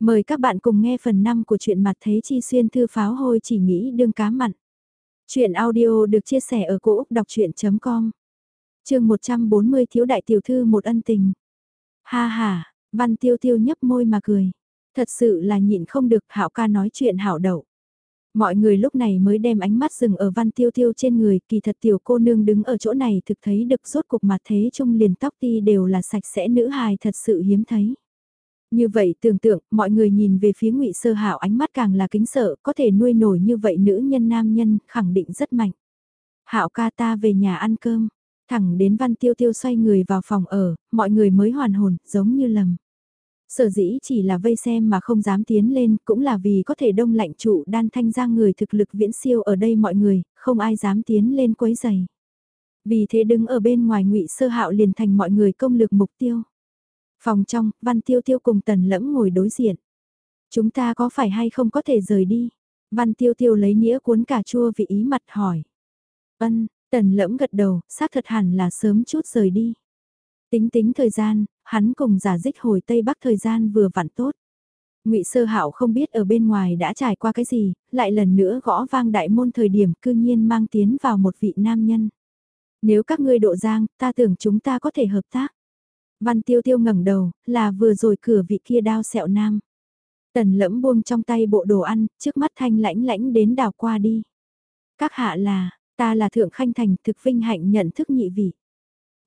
Mời các bạn cùng nghe phần 5 của truyện mặt thế chi xuyên thư pháo hôi chỉ nghĩ đương cá mặn. Chuyện audio được chia sẻ ở cỗ đọc chuyện.com Trường 140 thiếu đại tiểu thư một ân tình. Ha ha, văn tiêu tiêu nhấp môi mà cười. Thật sự là nhịn không được hảo ca nói chuyện hảo đậu. Mọi người lúc này mới đem ánh mắt dừng ở văn tiêu tiêu trên người, kỳ thật tiểu cô nương đứng ở chỗ này thực thấy được rốt cục mặt thế chung liền tóc ti đều là sạch sẽ nữ hài thật sự hiếm thấy. Như vậy tưởng tượng, mọi người nhìn về phía ngụy Sơ Hạo ánh mắt càng là kính sợ, có thể nuôi nổi như vậy nữ nhân nam nhân, khẳng định rất mạnh. Hạo ca ta về nhà ăn cơm, thẳng đến Văn Tiêu Tiêu xoay người vào phòng ở, mọi người mới hoàn hồn, giống như lầm. Sở dĩ chỉ là vây xem mà không dám tiến lên, cũng là vì có thể đông lạnh trụ đan thanh ra người thực lực viễn siêu ở đây mọi người, không ai dám tiến lên quấy giày. Vì thế đứng ở bên ngoài ngụy Sơ Hạo liền thành mọi người công lực mục tiêu. Phòng trong, Văn Tiêu Tiêu cùng Tần Lẫm ngồi đối diện. Chúng ta có phải hay không có thể rời đi? Văn Tiêu Tiêu lấy nĩa cuốn cà chua vị ý mặt hỏi. Ân, Tần Lẫm gật đầu, xác thật hẳn là sớm chút rời đi. Tính tính thời gian, hắn cùng giả dích hồi Tây Bắc thời gian vừa vặn tốt. Ngụy Sơ Hạo không biết ở bên ngoài đã trải qua cái gì, lại lần nữa gõ vang đại môn thời điểm cư nhiên mang tiến vào một vị nam nhân. Nếu các ngươi độ giang, ta tưởng chúng ta có thể hợp tác. Văn tiêu tiêu ngẩng đầu, là vừa rồi cửa vị kia đao sẹo nam. Tần lẫm buông trong tay bộ đồ ăn, trước mắt thanh lãnh lãnh đến đào qua đi. Các hạ là, ta là thượng khanh thành thực vinh hạnh nhận thức nhị vị.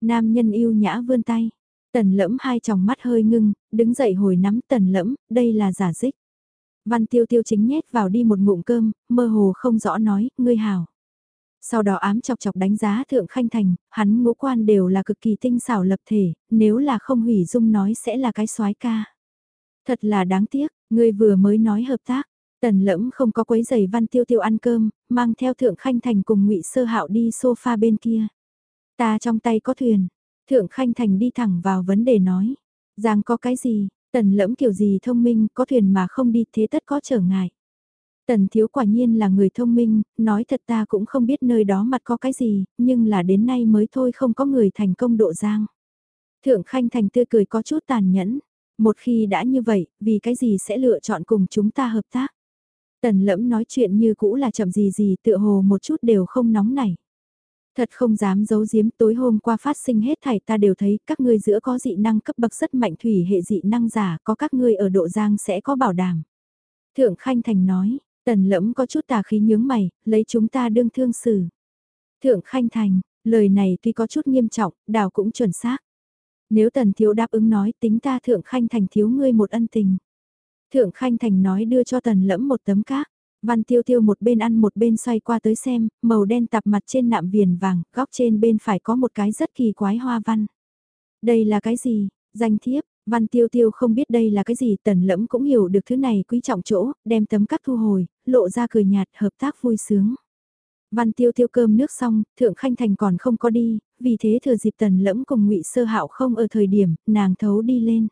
Nam nhân yêu nhã vươn tay. Tần lẫm hai tròng mắt hơi ngưng, đứng dậy hồi nắm tần lẫm, đây là giả dích. Văn tiêu tiêu chính nhét vào đi một ngụm cơm, mơ hồ không rõ nói, ngươi hào. Sau đó ám chọc chọc đánh giá Thượng Khanh Thành, hắn ngũ quan đều là cực kỳ tinh xảo lập thể, nếu là không hủy dung nói sẽ là cái soái ca. Thật là đáng tiếc, ngươi vừa mới nói hợp tác, tần lẫm không có quấy giày văn tiêu tiêu ăn cơm, mang theo Thượng Khanh Thành cùng ngụy Sơ hạo đi sofa bên kia. Ta trong tay có thuyền, Thượng Khanh Thành đi thẳng vào vấn đề nói. Giang có cái gì, tần lẫm kiểu gì thông minh, có thuyền mà không đi thế tất có trở ngại. Tần thiếu quả nhiên là người thông minh, nói thật ta cũng không biết nơi đó mặt có cái gì, nhưng là đến nay mới thôi không có người thành công độ giang. Thượng Khanh Thành tươi cười có chút tàn nhẫn, một khi đã như vậy, vì cái gì sẽ lựa chọn cùng chúng ta hợp tác. Tần lẫm nói chuyện như cũ là chậm gì gì tựa hồ một chút đều không nóng nảy. Thật không dám giấu giếm tối hôm qua phát sinh hết thảy ta đều thấy các ngươi giữa có dị năng cấp bậc rất mạnh thủy hệ dị năng giả có các ngươi ở độ giang sẽ có bảo đảm. Thượng Khanh Thành nói, Tần lẫm có chút tà khí nhướng mày, lấy chúng ta đương thương xử. Thượng Khanh Thành, lời này tuy có chút nghiêm trọng, đào cũng chuẩn xác. Nếu tần thiếu đáp ứng nói tính ta Thượng Khanh Thành thiếu ngươi một ân tình. Thượng Khanh Thành nói đưa cho tần lẫm một tấm cát. Văn tiêu tiêu một bên ăn một bên xoay qua tới xem, màu đen tạp mặt trên nạm viền vàng, góc trên bên phải có một cái rất kỳ quái hoa văn. Đây là cái gì? Danh thiếp, Văn tiêu tiêu không biết đây là cái gì tần lẫm cũng hiểu được thứ này quý trọng chỗ, đem tấm cắt thu hồi, lộ ra cười nhạt hợp tác vui sướng. Văn tiêu tiêu cơm nước xong, thượng khanh thành còn không có đi, vì thế thừa dịp tần lẫm cùng ngụy sơ hạo không ở thời điểm, nàng thấu đi lên.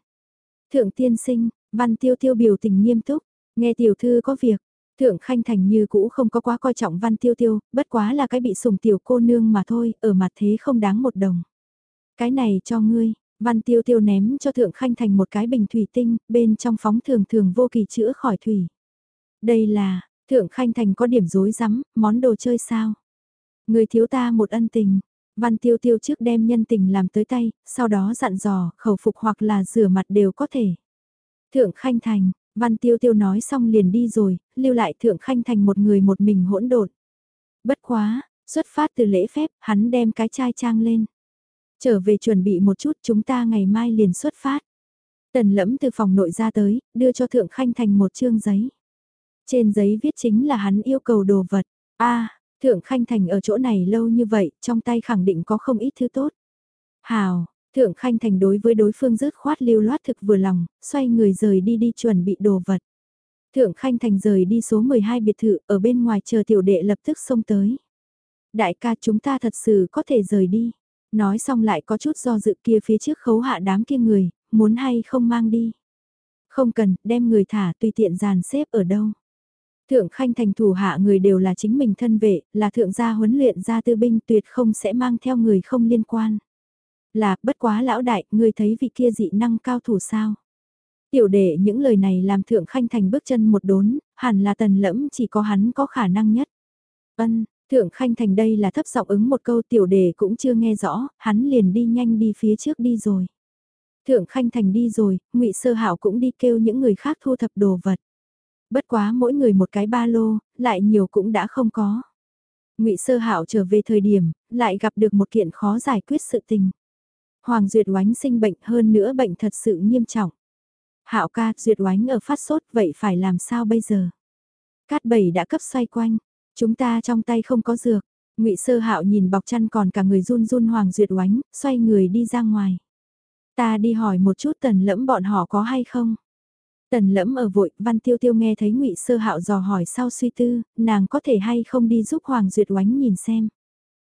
Thượng tiên sinh, văn tiêu tiêu biểu tình nghiêm túc, nghe tiểu thư có việc, thượng khanh thành như cũ không có quá coi trọng văn tiêu tiêu, bất quá là cái bị sùng tiểu cô nương mà thôi, ở mặt thế không đáng một đồng. Cái này cho ngươi, Văn tiêu tiêu ném cho Thượng Khanh Thành một cái bình thủy tinh, bên trong phóng thường thường vô kỳ chữa khỏi thủy. Đây là, Thượng Khanh Thành có điểm rối rắm, món đồ chơi sao? Người thiếu ta một ân tình. Văn tiêu tiêu trước đem nhân tình làm tới tay, sau đó dặn dò, khẩu phục hoặc là rửa mặt đều có thể. Thượng Khanh Thành, Văn tiêu tiêu nói xong liền đi rồi, lưu lại Thượng Khanh Thành một người một mình hỗn độn. Bất quá, xuất phát từ lễ phép, hắn đem cái chai trang lên. Trở về chuẩn bị một chút chúng ta ngày mai liền xuất phát. Tần lẫm từ phòng nội ra tới, đưa cho Thượng Khanh Thành một chương giấy. Trên giấy viết chính là hắn yêu cầu đồ vật. a Thượng Khanh Thành ở chỗ này lâu như vậy, trong tay khẳng định có không ít thứ tốt. Hào, Thượng Khanh Thành đối với đối phương rớt khoát lưu loát thực vừa lòng, xoay người rời đi đi chuẩn bị đồ vật. Thượng Khanh Thành rời đi số 12 biệt thự, ở bên ngoài chờ tiểu đệ lập tức xông tới. Đại ca chúng ta thật sự có thể rời đi. Nói xong lại có chút do dự kia phía trước khấu hạ đám kia người, muốn hay không mang đi. Không cần, đem người thả tùy tiện dàn xếp ở đâu. Thượng khanh thành thủ hạ người đều là chính mình thân vệ, là thượng gia huấn luyện gia tư binh tuyệt không sẽ mang theo người không liên quan. Là, bất quá lão đại, người thấy vị kia dị năng cao thủ sao? Tiểu đệ những lời này làm thượng khanh thành bước chân một đốn, hẳn là tần lẫm chỉ có hắn có khả năng nhất. Ân, thượng khanh thành đây là thấp giọng ứng một câu tiểu đề cũng chưa nghe rõ, hắn liền đi nhanh đi phía trước đi rồi. Thượng khanh thành đi rồi, ngụy sơ hảo cũng đi kêu những người khác thu thập đồ vật. Bất quá mỗi người một cái ba lô, lại nhiều cũng đã không có. ngụy sơ hảo trở về thời điểm, lại gặp được một kiện khó giải quyết sự tình. Hoàng Duyệt Oánh sinh bệnh hơn nữa bệnh thật sự nghiêm trọng. Hạo ca, Duyệt Oánh ở phát sốt, vậy phải làm sao bây giờ? Cát bảy đã cấp xoay quanh, chúng ta trong tay không có dược. Ngụy Sơ Hạo nhìn bọc chăn còn cả người run run Hoàng Duyệt Oánh, xoay người đi ra ngoài. Ta đi hỏi một chút tần lẫm bọn họ có hay không? Tần lẫm ở vội, Văn Tiêu Tiêu nghe thấy Ngụy Sơ Hạo dò hỏi sau suy tư, nàng có thể hay không đi giúp Hoàng Duyệt Oánh nhìn xem.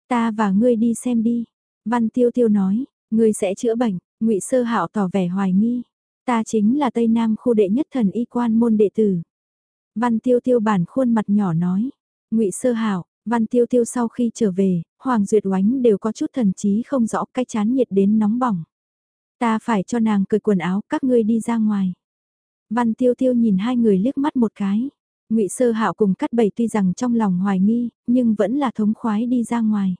Ta và ngươi đi xem đi. Văn Tiêu Tiêu nói, ngươi sẽ chữa bệnh, Ngụy Sơ Hạo tỏ vẻ hoài nghi. Ta chính là Tây Nam khu đệ nhất thần y quan môn đệ tử. Văn Tiêu Tiêu bản khuôn mặt nhỏ nói, Ngụy Sơ Hạo, Văn Tiêu Tiêu sau khi trở về, Hoàng Duyệt Oánh đều có chút thần trí không rõ cái chán nhiệt đến nóng bỏng. Ta phải cho nàng cởi quần áo, các ngươi đi ra ngoài. Văn Tiêu Tiêu nhìn hai người liếc mắt một cái. Ngụy Sơ Hạo cùng Cắt Bảy tuy rằng trong lòng hoài nghi, nhưng vẫn là thống khoái đi ra ngoài.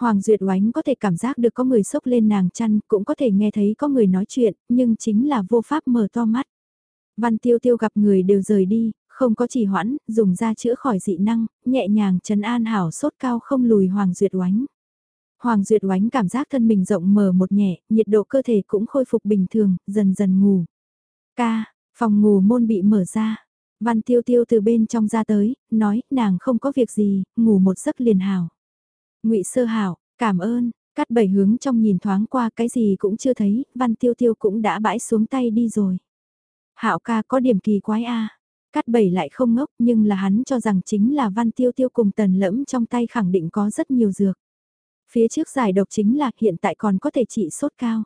Hoàng Duyệt Oánh có thể cảm giác được có người sốc lên nàng chăn, cũng có thể nghe thấy có người nói chuyện, nhưng chính là vô pháp mở to mắt. Văn Tiêu Tiêu gặp người đều rời đi, không có chỉ hoãn, dùng ra chữa khỏi dị năng, nhẹ nhàng trấn an hảo sốt cao không lùi Hoàng Duyệt Oánh. Hoàng Duyệt Oánh cảm giác thân mình rộng mở một nhẹ, nhiệt độ cơ thể cũng khôi phục bình thường, dần dần ngủ. Ca, phòng ngủ môn bị mở ra. Văn Tiêu Tiêu từ bên trong ra tới, nói, nàng không có việc gì, ngủ một giấc liền hảo. Ngụy Sơ Hảo, cảm ơn, cắt bảy hướng trong nhìn thoáng qua cái gì cũng chưa thấy, Văn Tiêu Tiêu cũng đã bãi xuống tay đi rồi. Hạo ca có điểm kỳ quái a. Cát bảy lại không ngốc nhưng là hắn cho rằng chính là Văn Tiêu Tiêu cùng tần lẫm trong tay khẳng định có rất nhiều dược. Phía trước giải độc chính là hiện tại còn có thể trị sốt cao.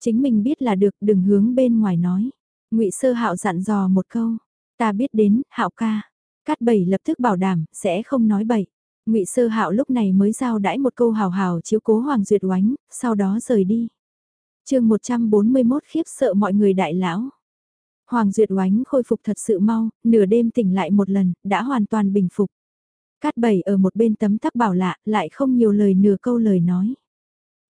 Chính mình biết là được đừng hướng bên ngoài nói. ngụy Sơ Hạo dặn dò một câu. Ta biết đến, Hạo ca. Cát bảy lập tức bảo đảm, sẽ không nói bậy. ngụy Sơ Hạo lúc này mới giao đãi một câu hào hào chiếu cố Hoàng Duyệt oánh, sau đó rời đi. chương 141 khiếp sợ mọi người đại lão. Hoàng Duyệt oánh khôi phục thật sự mau, nửa đêm tỉnh lại một lần, đã hoàn toàn bình phục. Cát bảy ở một bên tấm tắc bảo lạ, lại không nhiều lời nửa câu lời nói.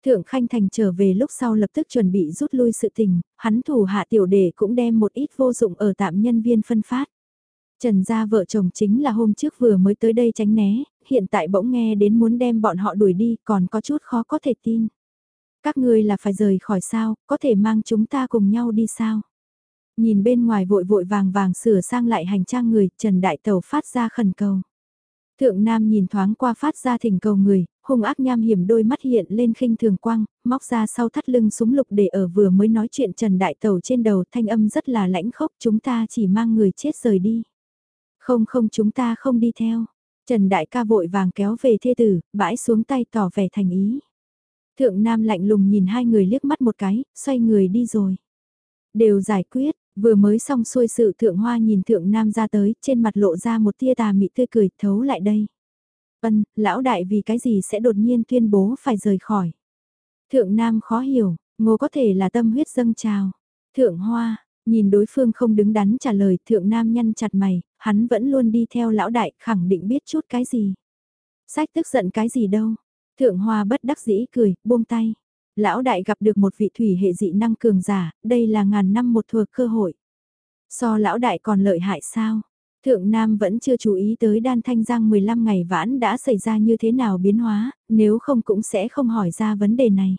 Thượng Khanh Thành trở về lúc sau lập tức chuẩn bị rút lui sự tình, hắn thủ hạ tiểu đề cũng đem một ít vô dụng ở tạm nhân viên phân phát. Trần gia vợ chồng chính là hôm trước vừa mới tới đây tránh né, hiện tại bỗng nghe đến muốn đem bọn họ đuổi đi còn có chút khó có thể tin. Các ngươi là phải rời khỏi sao, có thể mang chúng ta cùng nhau đi sao? Nhìn bên ngoài vội vội vàng vàng sửa sang lại hành trang người, Trần Đại Tẩu phát ra khẩn cầu. Thượng Nam nhìn thoáng qua phát ra thỉnh cầu người, hung ác nham hiểm đôi mắt hiện lên khinh thường quang, móc ra sau thắt lưng súng lục để ở vừa mới nói chuyện Trần Đại Tẩu trên đầu thanh âm rất là lãnh khốc chúng ta chỉ mang người chết rời đi. Không không chúng ta không đi theo. Trần Đại ca vội vàng kéo về thê tử, bãi xuống tay tỏ vẻ thành ý. Thượng Nam lạnh lùng nhìn hai người liếc mắt một cái, xoay người đi rồi. Đều giải quyết, Vừa mới xong xuôi sự thượng hoa nhìn thượng nam ra tới, trên mặt lộ ra một tia tà mị tươi cười thấu lại đây. Ân, lão đại vì cái gì sẽ đột nhiên tuyên bố phải rời khỏi. Thượng nam khó hiểu, ngô có thể là tâm huyết dâng trào. Thượng hoa, nhìn đối phương không đứng đắn trả lời thượng nam nhăn chặt mày, hắn vẫn luôn đi theo lão đại khẳng định biết chút cái gì. Sách tức giận cái gì đâu. Thượng hoa bất đắc dĩ cười, buông tay. Lão đại gặp được một vị thủy hệ dị năng cường giả, đây là ngàn năm một thuộc cơ hội. So lão đại còn lợi hại sao? Thượng Nam vẫn chưa chú ý tới đan thanh giang 15 ngày vãn đã xảy ra như thế nào biến hóa, nếu không cũng sẽ không hỏi ra vấn đề này.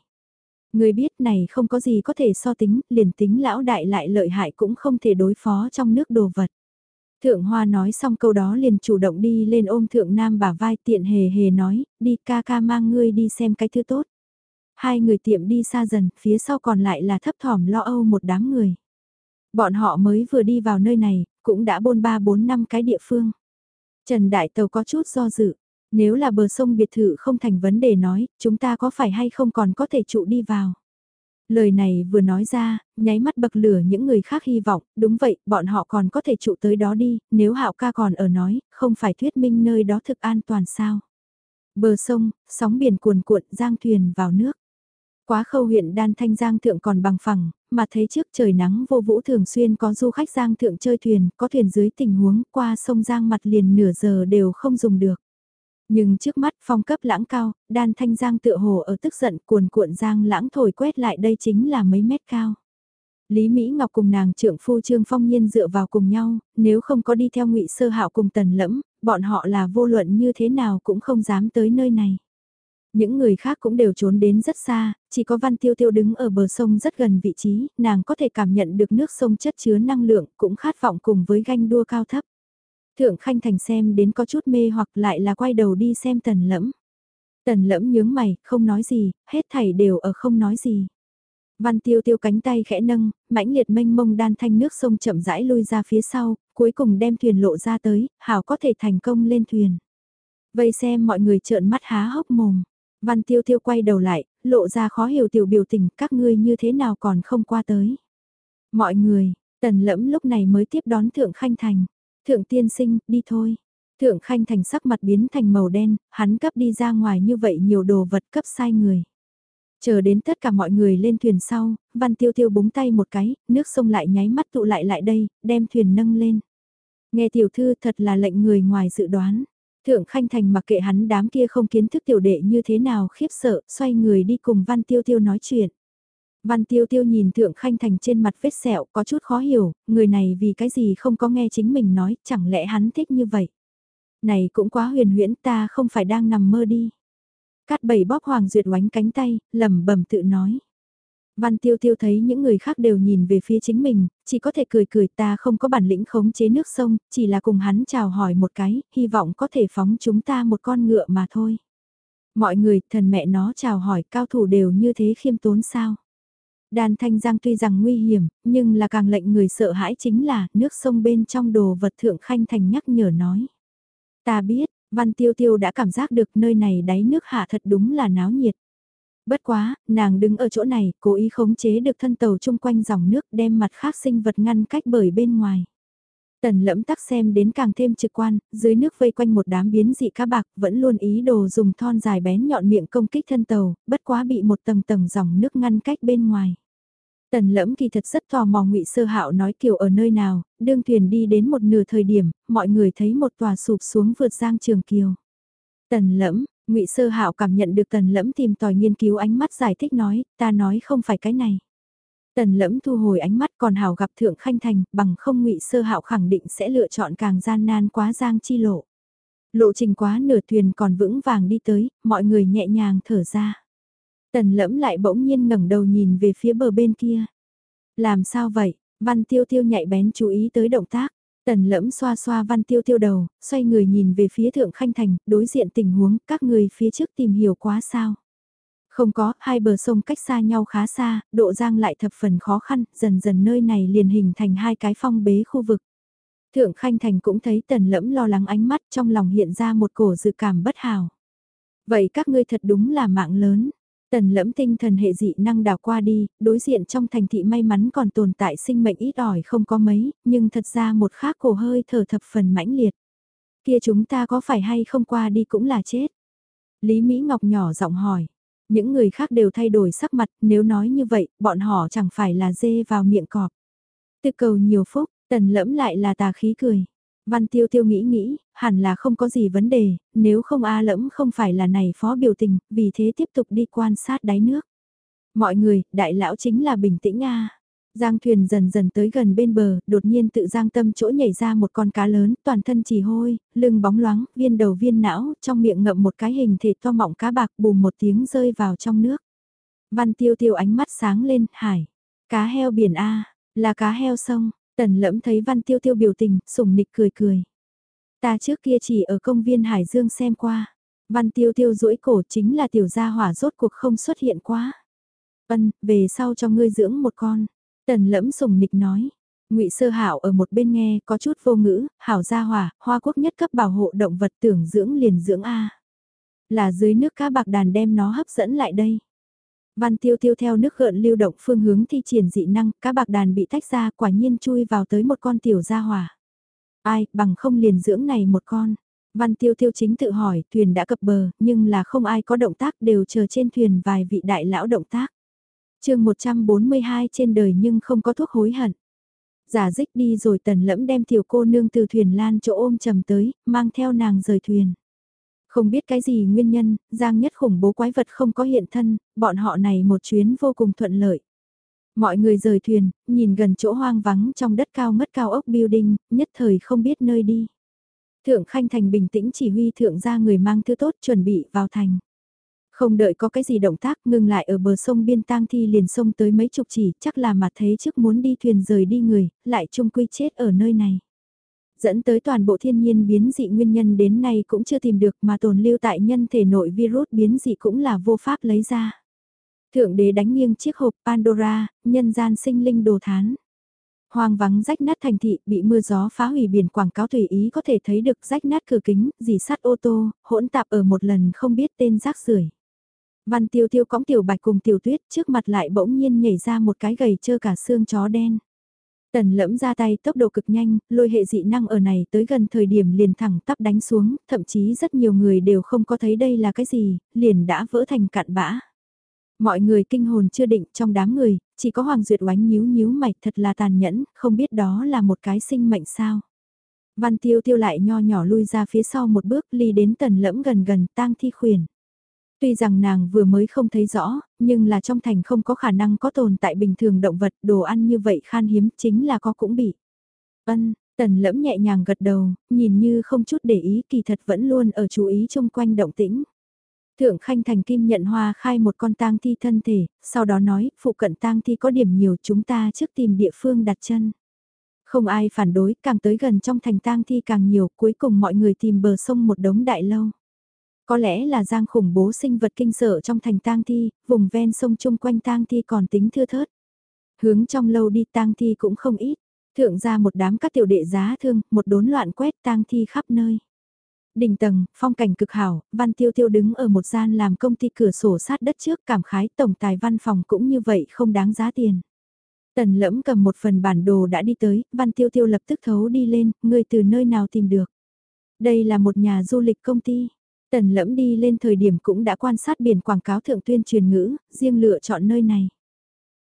Người biết này không có gì có thể so tính, liền tính lão đại lại lợi hại cũng không thể đối phó trong nước đồ vật. Thượng Hoa nói xong câu đó liền chủ động đi lên ôm Thượng Nam bà vai tiện hề hề nói, đi ca ca mang ngươi đi xem cái thứ tốt. Hai người tiệm đi xa dần, phía sau còn lại là thấp thỏm lo âu một đám người. Bọn họ mới vừa đi vào nơi này, cũng đã bôn ba bốn năm cái địa phương. Trần Đại Tàu có chút do dự, nếu là bờ sông biệt thự không thành vấn đề nói, chúng ta có phải hay không còn có thể trụ đi vào. Lời này vừa nói ra, nháy mắt bậc lửa những người khác hy vọng, đúng vậy, bọn họ còn có thể trụ tới đó đi, nếu hạo ca còn ở nói, không phải thuyết minh nơi đó thực an toàn sao. Bờ sông, sóng biển cuồn cuộn giang thuyền vào nước. Quá khâu huyện đan thanh giang thượng còn bằng phẳng, mà thấy trước trời nắng vô vũ thường xuyên có du khách giang thượng chơi thuyền, có thuyền dưới tình huống qua sông giang mặt liền nửa giờ đều không dùng được. Nhưng trước mắt phong cấp lãng cao, đan thanh giang tựa hồ ở tức giận cuồn cuộn giang lãng thổi quét lại đây chính là mấy mét cao. Lý Mỹ Ngọc cùng nàng trưởng phu Trương Phong Nhiên dựa vào cùng nhau, nếu không có đi theo ngụy Sơ Hạo cùng Tần Lẫm, bọn họ là vô luận như thế nào cũng không dám tới nơi này. Những người khác cũng đều trốn đến rất xa, chỉ có Văn Tiêu Tiêu đứng ở bờ sông rất gần vị trí, nàng có thể cảm nhận được nước sông chất chứa năng lượng, cũng khát vọng cùng với ganh đua cao thấp. Thượng Khanh Thành xem đến có chút mê hoặc lại là quay đầu đi xem Tần Lẫm. Tần Lẫm nhướng mày, không nói gì, hết thảy đều ở không nói gì. Văn tiêu tiêu cánh tay khẽ nâng, mãnh liệt mênh mông đan thanh nước sông chậm rãi lui ra phía sau, cuối cùng đem thuyền lộ ra tới, hảo có thể thành công lên thuyền. Vây xem mọi người trợn mắt há hốc mồm. Văn tiêu tiêu quay đầu lại, lộ ra khó hiểu tiểu biểu tình các ngươi như thế nào còn không qua tới. Mọi người, tần lẫm lúc này mới tiếp đón thượng khanh thành. Thượng tiên sinh, đi thôi. Thượng khanh thành sắc mặt biến thành màu đen, hắn cấp đi ra ngoài như vậy nhiều đồ vật cấp sai người. Chờ đến tất cả mọi người lên thuyền sau, văn tiêu tiêu búng tay một cái, nước sông lại nháy mắt tụ lại lại đây, đem thuyền nâng lên. Nghe tiểu thư thật là lệnh người ngoài dự đoán. Thượng Khanh Thành mặc kệ hắn đám kia không kiến thức tiểu đệ như thế nào khiếp sợ, xoay người đi cùng Văn Tiêu Tiêu nói chuyện. Văn Tiêu Tiêu nhìn Thượng Khanh Thành trên mặt vết sẹo có chút khó hiểu, người này vì cái gì không có nghe chính mình nói, chẳng lẽ hắn thích như vậy. Này cũng quá huyền huyễn ta không phải đang nằm mơ đi. Cát bảy bóp Hoàng Duyệt oánh cánh tay, lẩm bẩm tự nói. Văn tiêu tiêu thấy những người khác đều nhìn về phía chính mình, chỉ có thể cười cười ta không có bản lĩnh khống chế nước sông, chỉ là cùng hắn chào hỏi một cái, hy vọng có thể phóng chúng ta một con ngựa mà thôi. Mọi người, thần mẹ nó chào hỏi cao thủ đều như thế khiêm tốn sao. Đàn thanh giang tuy rằng nguy hiểm, nhưng là càng lệnh người sợ hãi chính là nước sông bên trong đồ vật thượng khanh thành nhắc nhở nói. Ta biết, Văn Tiêu Tiêu đã cảm giác được nơi này đáy nước hạ thật đúng là náo nhiệt. Bất quá, nàng đứng ở chỗ này, cố ý khống chế được thân tàu chung quanh dòng nước đem mặt khác sinh vật ngăn cách bởi bên ngoài. Tần lẫm tắc xem đến càng thêm trực quan, dưới nước vây quanh một đám biến dị cá bạc vẫn luôn ý đồ dùng thon dài bén nhọn miệng công kích thân tàu, bất quá bị một tầng tầng dòng nước ngăn cách bên ngoài. Tần lẫm kỳ thật rất tò mò ngụy Sơ Hạo nói kiểu ở nơi nào, đương thuyền đi đến một nửa thời điểm, mọi người thấy một tòa sụp xuống vượt giang trường kiều. Tần lẫm, ngụy Sơ Hạo cảm nhận được tần lẫm tìm tòi nghiên cứu ánh mắt giải thích nói, ta nói không phải cái này. Tần lẫm thu hồi ánh mắt còn hảo gặp thượng khanh thành, bằng không ngụy Sơ Hạo khẳng định sẽ lựa chọn càng gian nan quá giang chi lộ. Lộ trình quá nửa thuyền còn vững vàng đi tới, mọi người nhẹ nhàng thở ra. Tần lẫm lại bỗng nhiên ngẩng đầu nhìn về phía bờ bên kia. Làm sao vậy? Văn tiêu tiêu nhạy bén chú ý tới động tác. Tần lẫm xoa xoa văn tiêu tiêu đầu, xoay người nhìn về phía thượng khanh thành, đối diện tình huống các người phía trước tìm hiểu quá sao. Không có, hai bờ sông cách xa nhau khá xa, độ giang lại thập phần khó khăn, dần dần nơi này liền hình thành hai cái phong bế khu vực. Thượng Khanh Thành cũng thấy tần lẫm lo lắng ánh mắt trong lòng hiện ra một cổ dự cảm bất hảo. Vậy các ngươi thật đúng là mạng lớn. Tần lẫm tinh thần hệ dị năng đào qua đi, đối diện trong thành thị may mắn còn tồn tại sinh mệnh ít ỏi không có mấy, nhưng thật ra một khác cổ hơi thở thập phần mãnh liệt. Kia chúng ta có phải hay không qua đi cũng là chết. Lý Mỹ Ngọc nhỏ giọng hỏi. Những người khác đều thay đổi sắc mặt, nếu nói như vậy, bọn họ chẳng phải là dê vào miệng cọp. tư cầu nhiều phúc, tần lẫm lại là tà khí cười. Văn tiêu tiêu nghĩ nghĩ, hẳn là không có gì vấn đề, nếu không A lẫm không phải là này phó biểu tình, vì thế tiếp tục đi quan sát đáy nước. Mọi người, đại lão chính là bình tĩnh A. Giang thuyền dần dần tới gần bên bờ, đột nhiên tự giang tâm chỗ nhảy ra một con cá lớn, toàn thân chỉ hôi, lưng bóng loáng, viên đầu viên não, trong miệng ngậm một cái hình thể to mọng cá bạc bùm một tiếng rơi vào trong nước. Văn tiêu tiêu ánh mắt sáng lên, hải, cá heo biển A, là cá heo sông, Tần lẫm thấy văn tiêu tiêu biểu tình, sủng nịch cười cười. Ta trước kia chỉ ở công viên Hải Dương xem qua. Văn tiêu tiêu duỗi cổ chính là tiểu gia hỏa rốt cuộc không xuất hiện quá. Ân, về sau cho ngươi dưỡng một con. Tần lẫm sủng nịch nói. ngụy sơ hảo ở một bên nghe có chút vô ngữ, hảo gia hỏa, hoa quốc nhất cấp bảo hộ động vật tưởng dưỡng liền dưỡng A. Là dưới nước cá bạc đàn đem nó hấp dẫn lại đây. Văn tiêu tiêu theo nước gợn lưu động phương hướng thi triển dị năng, cá bạc đàn bị tách ra quả nhiên chui vào tới một con tiểu gia hỏa. Ai, bằng không liền dưỡng này một con. Văn tiêu tiêu chính tự hỏi, thuyền đã cập bờ, nhưng là không ai có động tác đều chờ trên thuyền vài vị đại lão động tác. chương 142 trên đời nhưng không có thuốc hối hận. Giả dích đi rồi tần lẫm đem tiểu cô nương từ thuyền lan chỗ ôm trầm tới, mang theo nàng rời thuyền. Không biết cái gì nguyên nhân, Giang nhất khủng bố quái vật không có hiện thân, bọn họ này một chuyến vô cùng thuận lợi. Mọi người rời thuyền, nhìn gần chỗ hoang vắng trong đất cao ngất cao ốc building, nhất thời không biết nơi đi. Thượng Khanh Thành bình tĩnh chỉ huy thượng ra người mang thứ tốt chuẩn bị vào thành. Không đợi có cái gì động tác ngừng lại ở bờ sông biên tang thi liền sông tới mấy chục chỉ chắc là mà thấy trước muốn đi thuyền rời đi người, lại chung quy chết ở nơi này. Dẫn tới toàn bộ thiên nhiên biến dị nguyên nhân đến nay cũng chưa tìm được mà tồn lưu tại nhân thể nội virus biến dị cũng là vô pháp lấy ra. Thượng đế đánh nghiêng chiếc hộp Pandora, nhân gian sinh linh đồ thán. Hoang vắng rách nát thành thị bị mưa gió phá hủy biển quảng cáo tùy ý có thể thấy được rách nát cửa kính, dì sắt ô tô, hỗn tạp ở một lần không biết tên rác rưởi. Văn tiêu tiêu cõng tiểu bạch cùng tiểu tuyết trước mặt lại bỗng nhiên nhảy ra một cái gầy trơ cả xương chó đen. Tần lẫm ra tay tốc độ cực nhanh, lôi hệ dị năng ở này tới gần thời điểm liền thẳng tắp đánh xuống, thậm chí rất nhiều người đều không có thấy đây là cái gì, liền đã vỡ thành cạn bã. Mọi người kinh hồn chưa định trong đám người, chỉ có Hoàng Duyệt oánh nhíu nhíu mạch thật là tàn nhẫn, không biết đó là một cái sinh mệnh sao. Văn tiêu tiêu lại nho nhỏ lui ra phía sau một bước ly đến tần lẫm gần gần tang thi khuyển. Tuy rằng nàng vừa mới không thấy rõ, nhưng là trong thành không có khả năng có tồn tại bình thường động vật, đồ ăn như vậy khan hiếm chính là có cũng bị. Ân, tần lẫm nhẹ nhàng gật đầu, nhìn như không chút để ý kỳ thật vẫn luôn ở chú ý chung quanh động tĩnh. Thượng Khanh Thành Kim nhận hoa khai một con tang thi thân thể, sau đó nói, phụ cận tang thi có điểm nhiều chúng ta trước tìm địa phương đặt chân. Không ai phản đối, càng tới gần trong thành tang thi càng nhiều, cuối cùng mọi người tìm bờ sông một đống đại lâu. Có lẽ là giang khủng bố sinh vật kinh sợ trong thành tang thi, vùng ven sông chung quanh tang thi còn tính thưa thớt. Hướng trong lâu đi tang thi cũng không ít, thượng ra một đám các tiểu đệ giá thương, một đốn loạn quét tang thi khắp nơi. Đỉnh tầng, phong cảnh cực hảo, Văn Tiêu Tiêu đứng ở một gian làm công ty cửa sổ sát đất trước cảm khái tổng tài văn phòng cũng như vậy không đáng giá tiền. Tần lẫm cầm một phần bản đồ đã đi tới, Văn Tiêu Tiêu lập tức thấu đi lên, người từ nơi nào tìm được. Đây là một nhà du lịch công ty. Tần lẫm đi lên thời điểm cũng đã quan sát biển quảng cáo thượng tuyên truyền ngữ, riêng lựa chọn nơi này.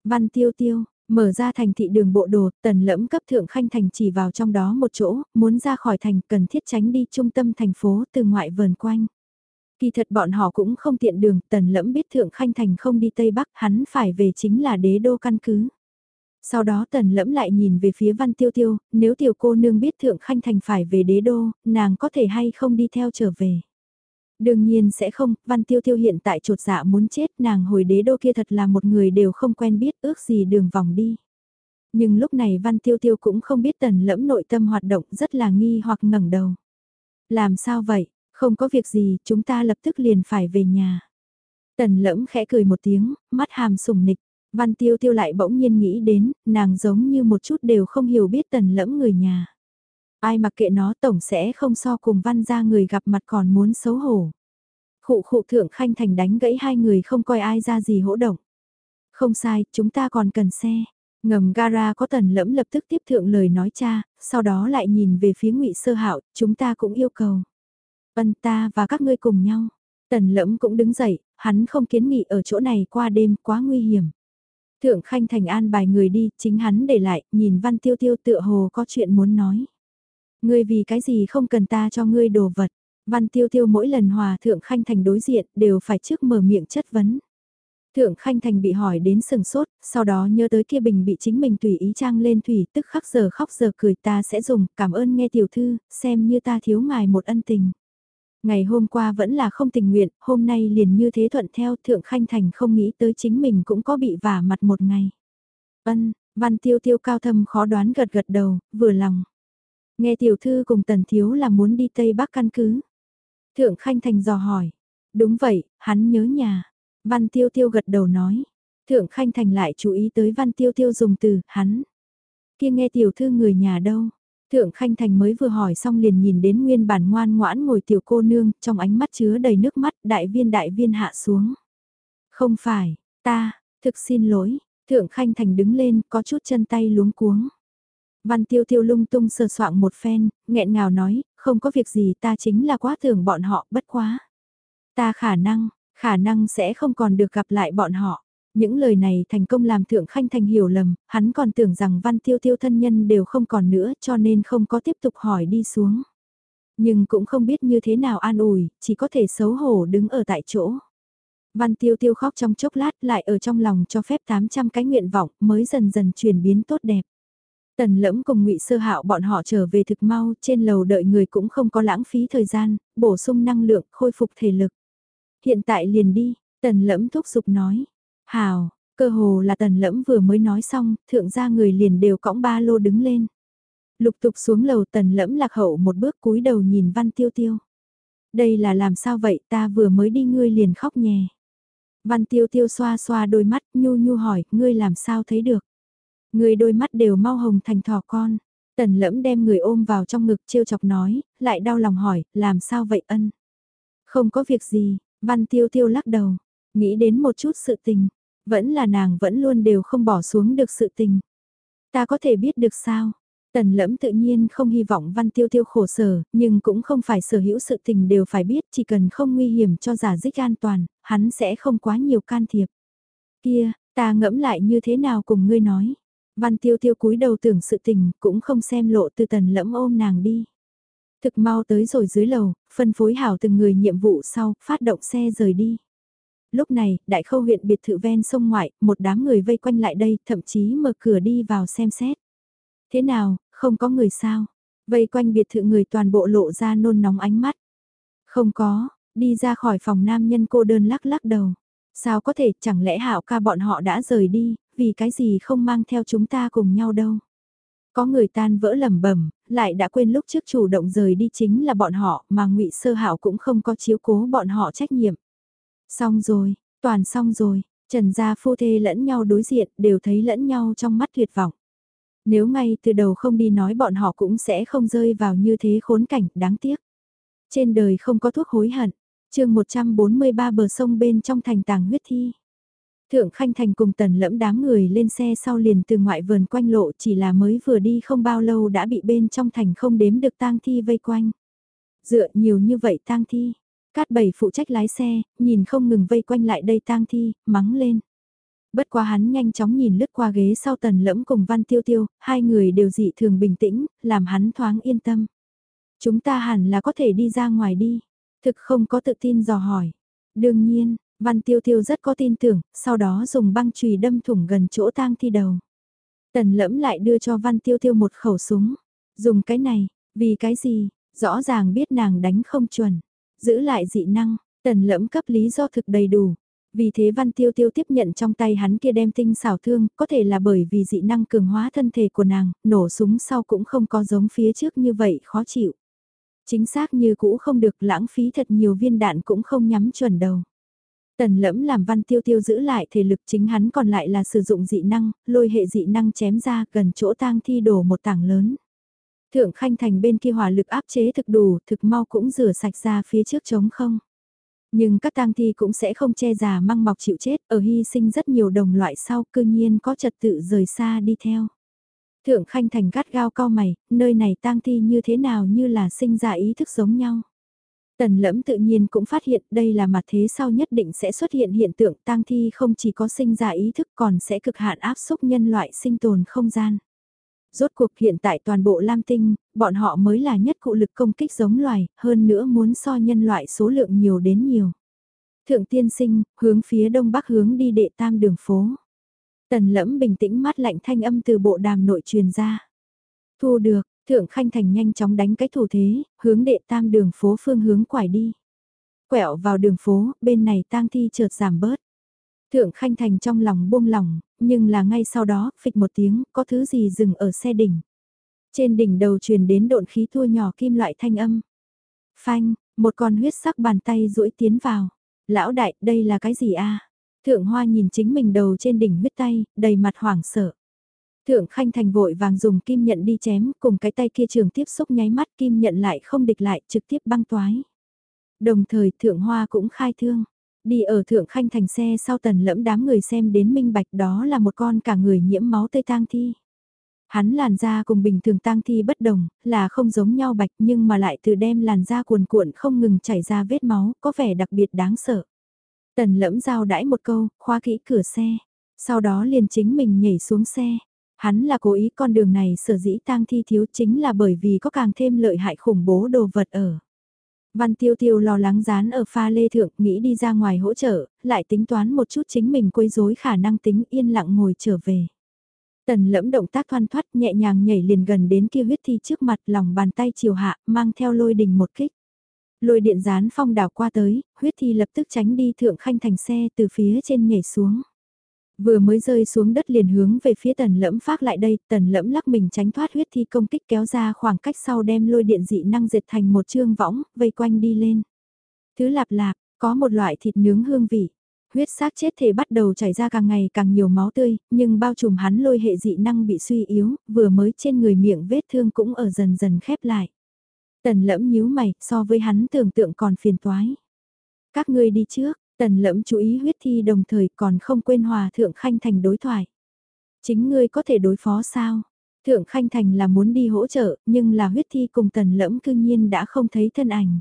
Văn Tiêu Tiêu, Mở ra thành thị đường bộ đồ, tần lẫm cấp thượng khanh thành chỉ vào trong đó một chỗ, muốn ra khỏi thành cần thiết tránh đi trung tâm thành phố từ ngoại vườn quanh. Kỳ thật bọn họ cũng không tiện đường, tần lẫm biết thượng khanh thành không đi Tây Bắc, hắn phải về chính là đế đô căn cứ. Sau đó tần lẫm lại nhìn về phía văn tiêu tiêu, nếu tiểu cô nương biết thượng khanh thành phải về đế đô, nàng có thể hay không đi theo trở về. Đương nhiên sẽ không, Văn Tiêu Tiêu hiện tại trột dạ muốn chết nàng hồi đế đô kia thật là một người đều không quen biết ước gì đường vòng đi. Nhưng lúc này Văn Tiêu Tiêu cũng không biết tần lẫm nội tâm hoạt động rất là nghi hoặc ngẩng đầu. Làm sao vậy, không có việc gì, chúng ta lập tức liền phải về nhà. Tần lẫm khẽ cười một tiếng, mắt hàm sùng nịch, Văn Tiêu Tiêu lại bỗng nhiên nghĩ đến, nàng giống như một chút đều không hiểu biết tần lẫm người nhà. Ai mặc kệ nó tổng sẽ không so cùng văn ra người gặp mặt còn muốn xấu hổ. Khụ khụ thượng khanh thành đánh gãy hai người không coi ai ra gì hỗ động. Không sai, chúng ta còn cần xe. Ngầm gara có tần lẫm lập tức tiếp thượng lời nói cha, sau đó lại nhìn về phía ngụy sơ hạo chúng ta cũng yêu cầu. Vân ta và các ngươi cùng nhau. Tần lẫm cũng đứng dậy, hắn không kiến nghị ở chỗ này qua đêm quá nguy hiểm. Thượng Khanh Thành an bài người đi, chính hắn để lại, nhìn Văn Tiêu Tiêu tựa hồ có chuyện muốn nói. Ngươi vì cái gì không cần ta cho ngươi đồ vật. Văn tiêu tiêu mỗi lần hòa Thượng Khanh Thành đối diện đều phải trước mở miệng chất vấn. Thượng Khanh Thành bị hỏi đến sừng sốt, sau đó nhớ tới kia bình bị chính mình tùy ý trang lên thủy tức khắc giờ khóc giờ cười ta sẽ dùng cảm ơn nghe tiểu thư, xem như ta thiếu ngài một ân tình. Ngày hôm qua vẫn là không tình nguyện, hôm nay liền như thế thuận theo Thượng Khanh Thành không nghĩ tới chính mình cũng có bị vả mặt một ngày. Ân, văn tiêu tiêu cao thâm khó đoán gật gật đầu, vừa lòng. Nghe tiểu thư cùng tần thiếu là muốn đi Tây Bắc căn cứ. Thượng Khanh Thành dò hỏi. Đúng vậy, hắn nhớ nhà. Văn Tiêu Tiêu gật đầu nói. Thượng Khanh Thành lại chú ý tới Văn Tiêu Tiêu dùng từ hắn. Kia nghe tiểu thư người nhà đâu. Thượng Khanh Thành mới vừa hỏi xong liền nhìn đến nguyên bản ngoan ngoãn ngồi tiểu cô nương, trong ánh mắt chứa đầy nước mắt, đại viên đại viên hạ xuống. Không phải, ta, thực xin lỗi, Thượng Khanh Thành đứng lên, có chút chân tay luống cuống. Văn tiêu tiêu lung tung sờ soạng một phen, nghẹn ngào nói, không có việc gì ta chính là quá tưởng bọn họ bất quá. Ta khả năng, khả năng sẽ không còn được gặp lại bọn họ. Những lời này thành công làm Thượng Khanh Thành hiểu lầm, hắn còn tưởng rằng Văn Tiêu Tiêu thân nhân đều không còn nữa cho nên không có tiếp tục hỏi đi xuống. Nhưng cũng không biết như thế nào an ủi, chỉ có thể xấu hổ đứng ở tại chỗ. Văn Tiêu Tiêu khóc trong chốc lát lại ở trong lòng cho phép 800 cái nguyện vọng mới dần dần chuyển biến tốt đẹp. Tần lẫm cùng ngụy Sơ Hạo bọn họ trở về thực mau, trên lầu đợi người cũng không có lãng phí thời gian, bổ sung năng lượng, khôi phục thể lực. Hiện tại liền đi, tần lẫm thúc giục nói. Hào, cơ hồ là tần lẫm vừa mới nói xong, thượng gia người liền đều cõng ba lô đứng lên. Lục tục xuống lầu tần lẫm lạc hậu một bước cúi đầu nhìn văn tiêu tiêu. Đây là làm sao vậy ta vừa mới đi ngươi liền khóc nhè. Văn tiêu tiêu xoa xoa đôi mắt nhu nhu hỏi ngươi làm sao thấy được người đôi mắt đều mau hồng thành thỏ con. Tần lẫm đem người ôm vào trong ngực trêu chọc nói, lại đau lòng hỏi, làm sao vậy ân? Không có việc gì, văn tiêu tiêu lắc đầu, nghĩ đến một chút sự tình, vẫn là nàng vẫn luôn đều không bỏ xuống được sự tình. Ta có thể biết được sao? Tần lẫm tự nhiên không hy vọng văn tiêu tiêu khổ sở, nhưng cũng không phải sở hữu sự tình đều phải biết, chỉ cần không nguy hiểm cho giả dích an toàn, hắn sẽ không quá nhiều can thiệp. Kia, ta ngẫm lại như thế nào cùng ngươi nói. Văn tiêu tiêu cúi đầu tưởng sự tình, cũng không xem lộ từ tần lẫm ôm nàng đi. Thực mau tới rồi dưới lầu, phân phối hảo từng người nhiệm vụ sau, phát động xe rời đi. Lúc này, đại khâu huyện biệt thự ven sông ngoại, một đám người vây quanh lại đây, thậm chí mở cửa đi vào xem xét. Thế nào, không có người sao? Vây quanh biệt thự người toàn bộ lộ ra nôn nóng ánh mắt. Không có, đi ra khỏi phòng nam nhân cô đơn lắc lắc đầu. Sao có thể, chẳng lẽ hạo ca bọn họ đã rời đi, vì cái gì không mang theo chúng ta cùng nhau đâu. Có người tan vỡ lầm bẩm lại đã quên lúc trước chủ động rời đi chính là bọn họ mà ngụy Sơ Hạo cũng không có chiếu cố bọn họ trách nhiệm. Xong rồi, toàn xong rồi, Trần gia phu thê lẫn nhau đối diện đều thấy lẫn nhau trong mắt tuyệt vọng. Nếu ngay từ đầu không đi nói bọn họ cũng sẽ không rơi vào như thế khốn cảnh đáng tiếc. Trên đời không có thuốc hối hận. chương 143 bờ sông bên trong thành tàng huyết thi. Thượng Khanh Thành cùng tần lẫm đám người lên xe sau liền từ ngoại vườn quanh lộ chỉ là mới vừa đi không bao lâu đã bị bên trong thành không đếm được tang thi vây quanh. Dựa nhiều như vậy tang thi. Cát bảy phụ trách lái xe, nhìn không ngừng vây quanh lại đây tang thi, mắng lên. Bất quá hắn nhanh chóng nhìn lướt qua ghế sau tần lẫm cùng văn tiêu tiêu, hai người đều dị thường bình tĩnh, làm hắn thoáng yên tâm. Chúng ta hẳn là có thể đi ra ngoài đi. Thực không có tự tin dò hỏi. Đương nhiên, Văn Tiêu Tiêu rất có tin tưởng, sau đó dùng băng chùy đâm thủng gần chỗ tang thi đầu. Tần lẫm lại đưa cho Văn Tiêu Tiêu một khẩu súng. Dùng cái này, vì cái gì, rõ ràng biết nàng đánh không chuẩn. Giữ lại dị năng, tần lẫm cấp lý do thực đầy đủ. Vì thế Văn Tiêu Tiêu tiếp nhận trong tay hắn kia đem tinh xảo thương, có thể là bởi vì dị năng cường hóa thân thể của nàng, nổ súng sau cũng không có giống phía trước như vậy khó chịu. Chính xác như cũ không được lãng phí thật nhiều viên đạn cũng không nhắm chuẩn đầu. Tần lẫm làm văn tiêu tiêu giữ lại thể lực chính hắn còn lại là sử dụng dị năng, lôi hệ dị năng chém ra gần chỗ tang thi đổ một tảng lớn. Thượng khanh thành bên kia hỏa lực áp chế thực đủ, thực mau cũng rửa sạch ra phía trước trống không. Nhưng các tang thi cũng sẽ không che già măng mọc chịu chết, ở hy sinh rất nhiều đồng loại sau cư nhiên có trật tự rời xa đi theo. Thượng khanh thành gắt gao cao mày, nơi này tang thi như thế nào như là sinh ra ý thức giống nhau. Tần lẫm tự nhiên cũng phát hiện đây là mặt thế sau nhất định sẽ xuất hiện hiện tượng tang thi không chỉ có sinh ra ý thức còn sẽ cực hạn áp xúc nhân loại sinh tồn không gian. Rốt cuộc hiện tại toàn bộ Lam Tinh, bọn họ mới là nhất cụ lực công kích giống loài, hơn nữa muốn so nhân loại số lượng nhiều đến nhiều. Thượng tiên sinh, hướng phía đông bắc hướng đi đệ tam đường phố. Tần lẫm bình tĩnh mắt lạnh thanh âm từ bộ đàm nội truyền ra. Thu được, Thượng Khanh Thành nhanh chóng đánh cái thủ thế, hướng đệ tam đường phố phương hướng quải đi. Quẹo vào đường phố, bên này tang thi chợt giảm bớt. Thượng Khanh Thành trong lòng buông lỏng, nhưng là ngay sau đó, phịch một tiếng, có thứ gì dừng ở xe đỉnh. Trên đỉnh đầu truyền đến độn khí thua nhỏ kim loại thanh âm. Phanh, một con huyết sắc bàn tay duỗi tiến vào. Lão đại, đây là cái gì a? Thượng Hoa nhìn chính mình đầu trên đỉnh huyết tay, đầy mặt hoảng sợ. Thượng Khanh Thành vội vàng dùng kim nhận đi chém, cùng cái tay kia trường tiếp xúc nháy mắt kim nhận lại không địch lại, trực tiếp băng toái. Đồng thời Thượng Hoa cũng khai thương. Đi ở Thượng Khanh Thành xe sau tần lẫm đám người xem đến minh bạch đó là một con cả người nhiễm máu tây tang thi. Hắn làn da cùng bình thường tang thi bất đồng, là không giống nhau bạch nhưng mà lại từ đem làn da cuồn cuộn không ngừng chảy ra vết máu, có vẻ đặc biệt đáng sợ. Tần lẫm giao đãi một câu, khóa kỹ cửa xe. Sau đó liền chính mình nhảy xuống xe. Hắn là cố ý con đường này sở dĩ tang thi thiếu chính là bởi vì có càng thêm lợi hại khủng bố đồ vật ở. Văn tiêu tiêu lo lắng dán ở pha lê thượng, nghĩ đi ra ngoài hỗ trợ, lại tính toán một chút chính mình quấy rối khả năng tính yên lặng ngồi trở về. Tần lẫm động tác thoăn thoát nhẹ nhàng nhảy liền gần đến kia huyết thi trước mặt lòng bàn tay chiều hạ, mang theo lôi đình một kích. Lôi điện dán phong đảo qua tới, huyết thi lập tức tránh đi thượng khanh thành xe từ phía trên nhảy xuống. Vừa mới rơi xuống đất liền hướng về phía tần lẫm phát lại đây, tần lẫm lắc mình tránh thoát huyết thi công kích kéo ra khoảng cách sau đem lôi điện dị năng diệt thành một chương võng, vây quanh đi lên. Thứ lạp lạp, có một loại thịt nướng hương vị. Huyết xác chết thể bắt đầu chảy ra càng ngày càng nhiều máu tươi, nhưng bao trùm hắn lôi hệ dị năng bị suy yếu, vừa mới trên người miệng vết thương cũng ở dần dần khép lại. Tần lẫm nhíu mày, so với hắn tưởng tượng còn phiền toái. Các ngươi đi trước, tần lẫm chú ý huyết thi đồng thời còn không quên hòa thượng khanh thành đối thoại. Chính ngươi có thể đối phó sao? Thượng khanh thành là muốn đi hỗ trợ, nhưng là huyết thi cùng tần lẫm cư nhiên đã không thấy thân ảnh.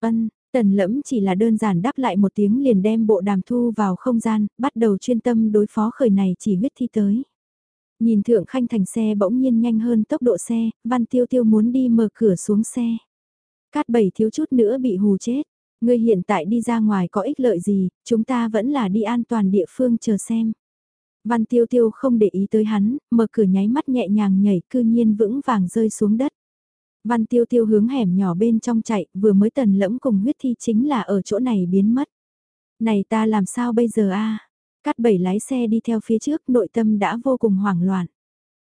Ân, Tần lẫm chỉ là đơn giản đáp lại một tiếng liền đem bộ đàm thu vào không gian, bắt đầu chuyên tâm đối phó khởi này chỉ huyết thi tới. Nhìn thượng khanh thành xe bỗng nhiên nhanh hơn tốc độ xe, văn tiêu tiêu muốn đi mở cửa xuống xe. Cát bảy thiếu chút nữa bị hù chết. Ngươi hiện tại đi ra ngoài có ích lợi gì, chúng ta vẫn là đi an toàn địa phương chờ xem. Văn tiêu tiêu không để ý tới hắn, mở cửa nháy mắt nhẹ nhàng nhảy cư nhiên vững vàng rơi xuống đất. Văn tiêu tiêu hướng hẻm nhỏ bên trong chạy, vừa mới tần lẫm cùng huyết thi chính là ở chỗ này biến mất. Này ta làm sao bây giờ a? Cát bảy lái xe đi theo phía trước, nội tâm đã vô cùng hoảng loạn.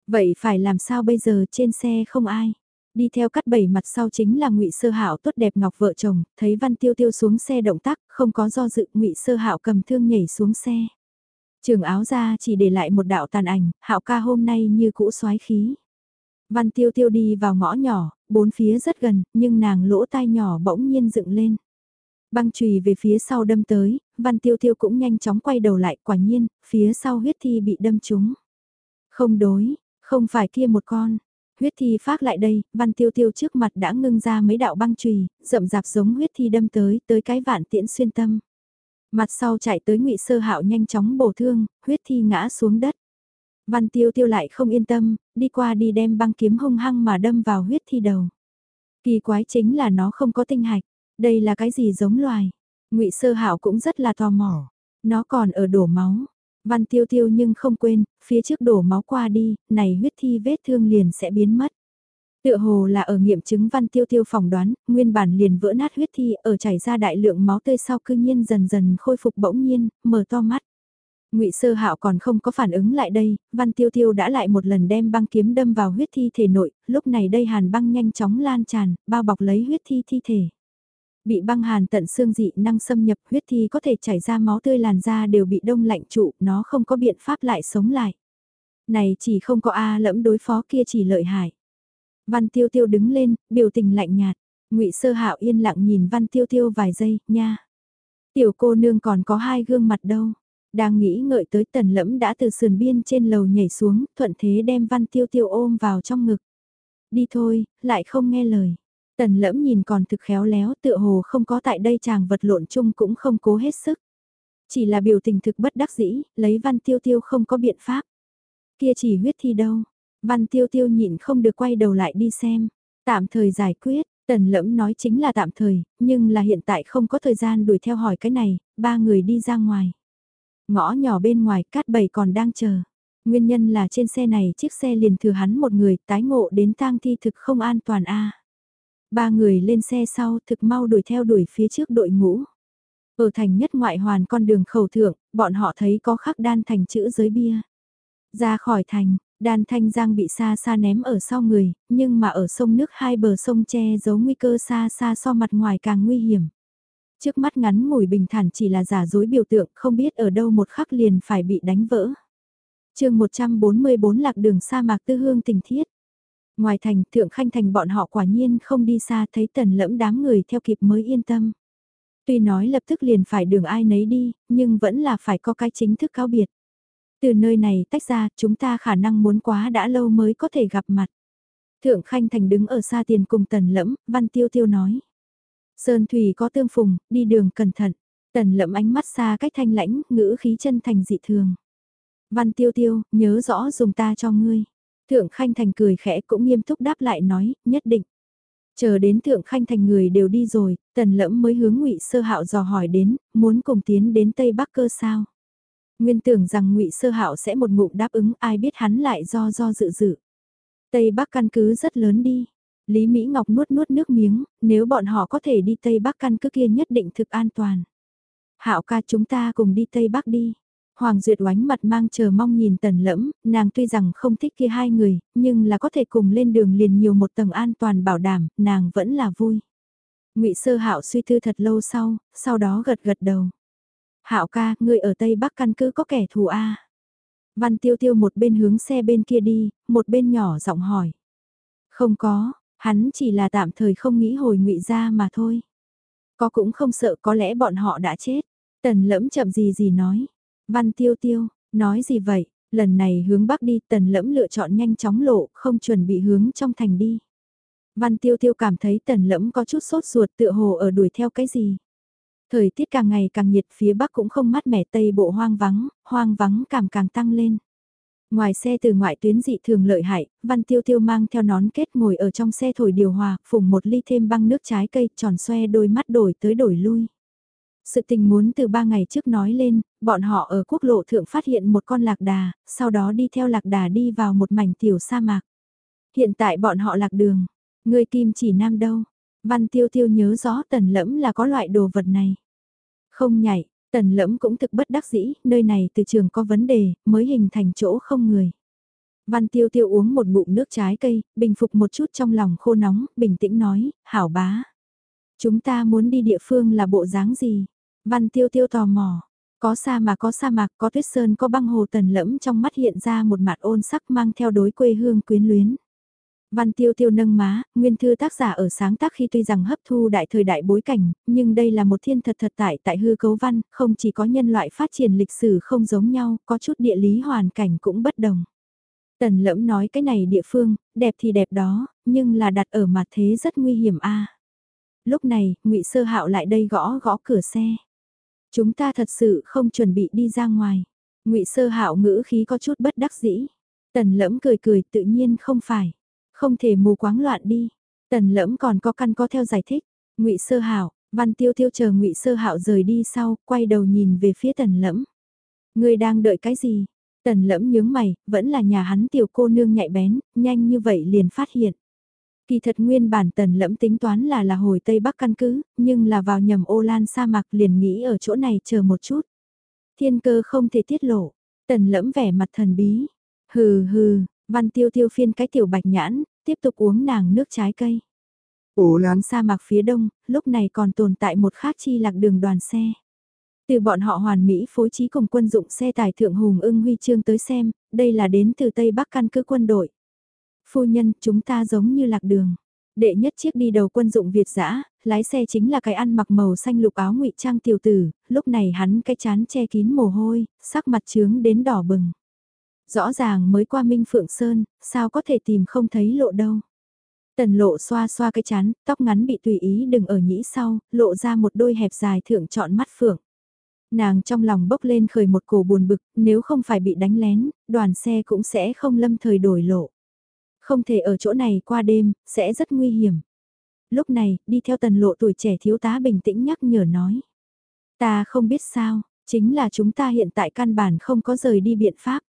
Vậy phải làm sao bây giờ trên xe không ai? Đi theo cắt bảy mặt sau chính là ngụy Sơ Hạo tốt đẹp ngọc vợ chồng, thấy Văn Tiêu Tiêu xuống xe động tác, không có do dự, ngụy Sơ Hạo cầm thương nhảy xuống xe. Trường áo ra chỉ để lại một đạo tàn ảnh, Hạo ca hôm nay như cũ soái khí. Văn Tiêu Tiêu đi vào ngõ nhỏ, bốn phía rất gần, nhưng nàng lỗ tai nhỏ bỗng nhiên dựng lên. Băng chùy về phía sau đâm tới, Văn Tiêu Tiêu cũng nhanh chóng quay đầu lại, quả nhiên, phía sau huyết thi bị đâm trúng. Không đối, không phải kia một con. Huyết thi phát lại đây, Văn Tiêu Tiêu trước mặt đã ngưng ra mấy đạo băng chùy, rậm rạp giống huyết thi đâm tới, tới cái vạn tiễn xuyên tâm. Mặt sau chạy tới ngụy Sơ Hạo nhanh chóng bổ thương, huyết thi ngã xuống đất. Văn tiêu tiêu lại không yên tâm, đi qua đi đem băng kiếm hung hăng mà đâm vào huyết thi đầu. Kỳ quái chính là nó không có tinh hạch, đây là cái gì giống loài. ngụy Sơ Hạo cũng rất là tò mò, nó còn ở đổ máu. Văn tiêu tiêu nhưng không quên, phía trước đổ máu qua đi, này huyết thi vết thương liền sẽ biến mất. Tựa hồ là ở nghiệm chứng văn tiêu tiêu phỏng đoán, nguyên bản liền vỡ nát huyết thi ở chảy ra đại lượng máu tươi sau cư nhiên dần dần khôi phục bỗng nhiên, mở to mắt ngụy Sơ Hạo còn không có phản ứng lại đây, Văn Tiêu Tiêu đã lại một lần đem băng kiếm đâm vào huyết thi thể nội, lúc này đây hàn băng nhanh chóng lan tràn, bao bọc lấy huyết thi thi thể. Bị băng hàn tận xương dị năng xâm nhập huyết thi có thể chảy ra máu tươi làn da đều bị đông lạnh trụ, nó không có biện pháp lại sống lại. Này chỉ không có A lẫm đối phó kia chỉ lợi hại. Văn Tiêu Tiêu đứng lên, biểu tình lạnh nhạt, ngụy Sơ Hạo yên lặng nhìn Văn Tiêu Tiêu vài giây, nha. Tiểu cô nương còn có hai gương mặt đâu đang nghĩ ngợi tới tần lẫm đã từ sườn biên trên lầu nhảy xuống, thuận thế đem văn tiêu tiêu ôm vào trong ngực. Đi thôi, lại không nghe lời. Tần lẫm nhìn còn thực khéo léo tựa hồ không có tại đây chàng vật lộn chung cũng không cố hết sức. Chỉ là biểu tình thực bất đắc dĩ, lấy văn tiêu tiêu không có biện pháp. Kia chỉ huyết thi đâu. Văn tiêu tiêu nhịn không được quay đầu lại đi xem. Tạm thời giải quyết, tần lẫm nói chính là tạm thời, nhưng là hiện tại không có thời gian đuổi theo hỏi cái này, ba người đi ra ngoài. Ngõ nhỏ bên ngoài cát bầy còn đang chờ. Nguyên nhân là trên xe này chiếc xe liền thừa hắn một người tái ngộ đến tang thi thực không an toàn a. Ba người lên xe sau thực mau đuổi theo đuổi phía trước đội ngũ. Ở thành nhất ngoại hoàn con đường khẩu thượng, bọn họ thấy có khắc đan thành chữ giới bia. Ra khỏi thành, đan thanh giang bị xa xa ném ở sau người, nhưng mà ở sông nước hai bờ sông che giấu nguy cơ xa xa so mặt ngoài càng nguy hiểm. Trước mắt ngắn ngủi bình thản chỉ là giả dối biểu tượng không biết ở đâu một khắc liền phải bị đánh vỡ. chương 144 lạc đường sa mạc tư hương tình thiết. Ngoài thành thượng khanh thành bọn họ quả nhiên không đi xa thấy tần lẫm đám người theo kịp mới yên tâm. Tuy nói lập tức liền phải đường ai nấy đi, nhưng vẫn là phải có cái chính thức cáo biệt. Từ nơi này tách ra chúng ta khả năng muốn quá đã lâu mới có thể gặp mặt. Thượng Khanh Thành đứng ở xa tiền cùng tần lẫm, Văn Tiêu Tiêu nói. Sơn Thủy có tương phùng, đi đường cẩn thận. Tần lẫm ánh mắt xa cách thanh lãnh, ngữ khí chân thành dị thường. Văn tiêu tiêu, nhớ rõ dùng ta cho ngươi. Thượng Khanh Thành cười khẽ cũng nghiêm túc đáp lại nói, nhất định. Chờ đến Thượng Khanh Thành người đều đi rồi, tần lẫm mới hướng ngụy Sơ Hạo dò hỏi đến, muốn cùng tiến đến Tây Bắc cơ sao. Nguyên tưởng rằng ngụy Sơ Hạo sẽ một ngụm đáp ứng ai biết hắn lại do do dự dự. Tây Bắc căn cứ rất lớn đi. Lý Mỹ Ngọc nuốt nuốt nước miếng, nếu bọn họ có thể đi Tây Bắc căn cứ kia nhất định thực an toàn. Hạo ca chúng ta cùng đi Tây Bắc đi. Hoàng Duyệt oánh mặt mang chờ mong nhìn tần lẫm, nàng tuy rằng không thích kia hai người, nhưng là có thể cùng lên đường liền nhiều một tầng an toàn bảo đảm, nàng vẫn là vui. ngụy Sơ Hạo suy tư thật lâu sau, sau đó gật gật đầu. Hạo ca, ngươi ở Tây Bắc căn cứ có kẻ thù A. Văn tiêu tiêu một bên hướng xe bên kia đi, một bên nhỏ giọng hỏi. Không có, hắn chỉ là tạm thời không nghĩ hồi ngụy ra mà thôi. Có cũng không sợ có lẽ bọn họ đã chết. Tần lẫm chậm gì gì nói. Văn tiêu tiêu, nói gì vậy, lần này hướng bắc đi tần lẫm lựa chọn nhanh chóng lộ, không chuẩn bị hướng trong thành đi. Văn tiêu tiêu cảm thấy tần lẫm có chút sốt ruột tựa hồ ở đuổi theo cái gì. Thời tiết càng ngày càng nhiệt phía bắc cũng không mát mẻ tây bộ hoang vắng, hoang vắng càng càng tăng lên. Ngoài xe từ ngoại tuyến dị thường lợi hại, Văn Tiêu Tiêu mang theo nón kết ngồi ở trong xe thổi điều hòa, phùng một ly thêm băng nước trái cây, tròn xoe đôi mắt đổi tới đổi lui. Sự tình muốn từ ba ngày trước nói lên, bọn họ ở quốc lộ thượng phát hiện một con lạc đà, sau đó đi theo lạc đà đi vào một mảnh tiểu sa mạc. Hiện tại bọn họ lạc đường, người kim chỉ nam đâu, văn tiêu tiêu nhớ rõ tần lẫm là có loại đồ vật này. Không nhảy, tần lẫm cũng thực bất đắc dĩ, nơi này từ trường có vấn đề, mới hình thành chỗ không người. Văn tiêu tiêu uống một bụng nước trái cây, bình phục một chút trong lòng khô nóng, bình tĩnh nói, hảo bá. Chúng ta muốn đi địa phương là bộ dáng gì? Văn tiêu tiêu tò mò. Có sa mạc có sa mạc, có tuyết sơn có băng hồ tần lẫm trong mắt hiện ra một mặt ôn sắc mang theo đối quê hương quyến luyến. Văn tiêu tiêu nâng má, nguyên thư tác giả ở sáng tác khi tuy rằng hấp thu đại thời đại bối cảnh, nhưng đây là một thiên thật thật tại tại hư cấu văn, không chỉ có nhân loại phát triển lịch sử không giống nhau, có chút địa lý hoàn cảnh cũng bất đồng. Tần lẫm nói cái này địa phương, đẹp thì đẹp đó, nhưng là đặt ở mặt thế rất nguy hiểm a. Lúc này, ngụy Sơ Hạo lại đây gõ gõ cửa xe. Chúng ta thật sự không chuẩn bị đi ra ngoài. ngụy Sơ Hạo ngữ khí có chút bất đắc dĩ. Tần Lẫm cười cười, tự nhiên không phải. Không thể mù quáng loạn đi. Tần Lẫm còn có căn có theo giải thích. ngụy Sơ Hạo, Văn Tiêu Tiêu chờ ngụy Sơ Hạo rời đi sau, quay đầu nhìn về phía Tần Lẫm. ngươi đang đợi cái gì? Tần Lẫm nhướng mày, vẫn là nhà hắn tiểu cô nương nhạy bén, nhanh như vậy liền phát hiện. Kỳ thật nguyên bản tần lẫm tính toán là là hồi Tây Bắc căn cứ, nhưng là vào nhầm ô lan sa mạc liền nghĩ ở chỗ này chờ một chút. Thiên cơ không thể tiết lộ, tần lẫm vẻ mặt thần bí. Hừ hừ, văn tiêu tiêu phiên cái tiểu bạch nhãn, tiếp tục uống nàng nước trái cây. Ô lan sa mạc phía đông, lúc này còn tồn tại một khác chi lạc đường đoàn xe. Từ bọn họ hoàn mỹ phối trí cùng quân dụng xe tải thượng hùng ưng huy chương tới xem, đây là đến từ Tây Bắc căn cứ quân đội phu nhân, chúng ta giống như lạc đường. Đệ nhất chiếc đi đầu quân dụng Việt dã lái xe chính là cái ăn mặc màu xanh lục áo ngụy trang tiểu tử, lúc này hắn cái chán che kín mồ hôi, sắc mặt trướng đến đỏ bừng. Rõ ràng mới qua Minh Phượng Sơn, sao có thể tìm không thấy lộ đâu. Tần lộ xoa xoa cái chán, tóc ngắn bị tùy ý đừng ở nhĩ sau, lộ ra một đôi hẹp dài thượng chọn mắt phượng. Nàng trong lòng bốc lên khởi một cổ buồn bực, nếu không phải bị đánh lén, đoàn xe cũng sẽ không lâm thời đổi lộ. Không thể ở chỗ này qua đêm, sẽ rất nguy hiểm. Lúc này, đi theo tần lộ tuổi trẻ thiếu tá bình tĩnh nhắc nhở nói. Ta không biết sao, chính là chúng ta hiện tại căn bản không có rời đi biện pháp.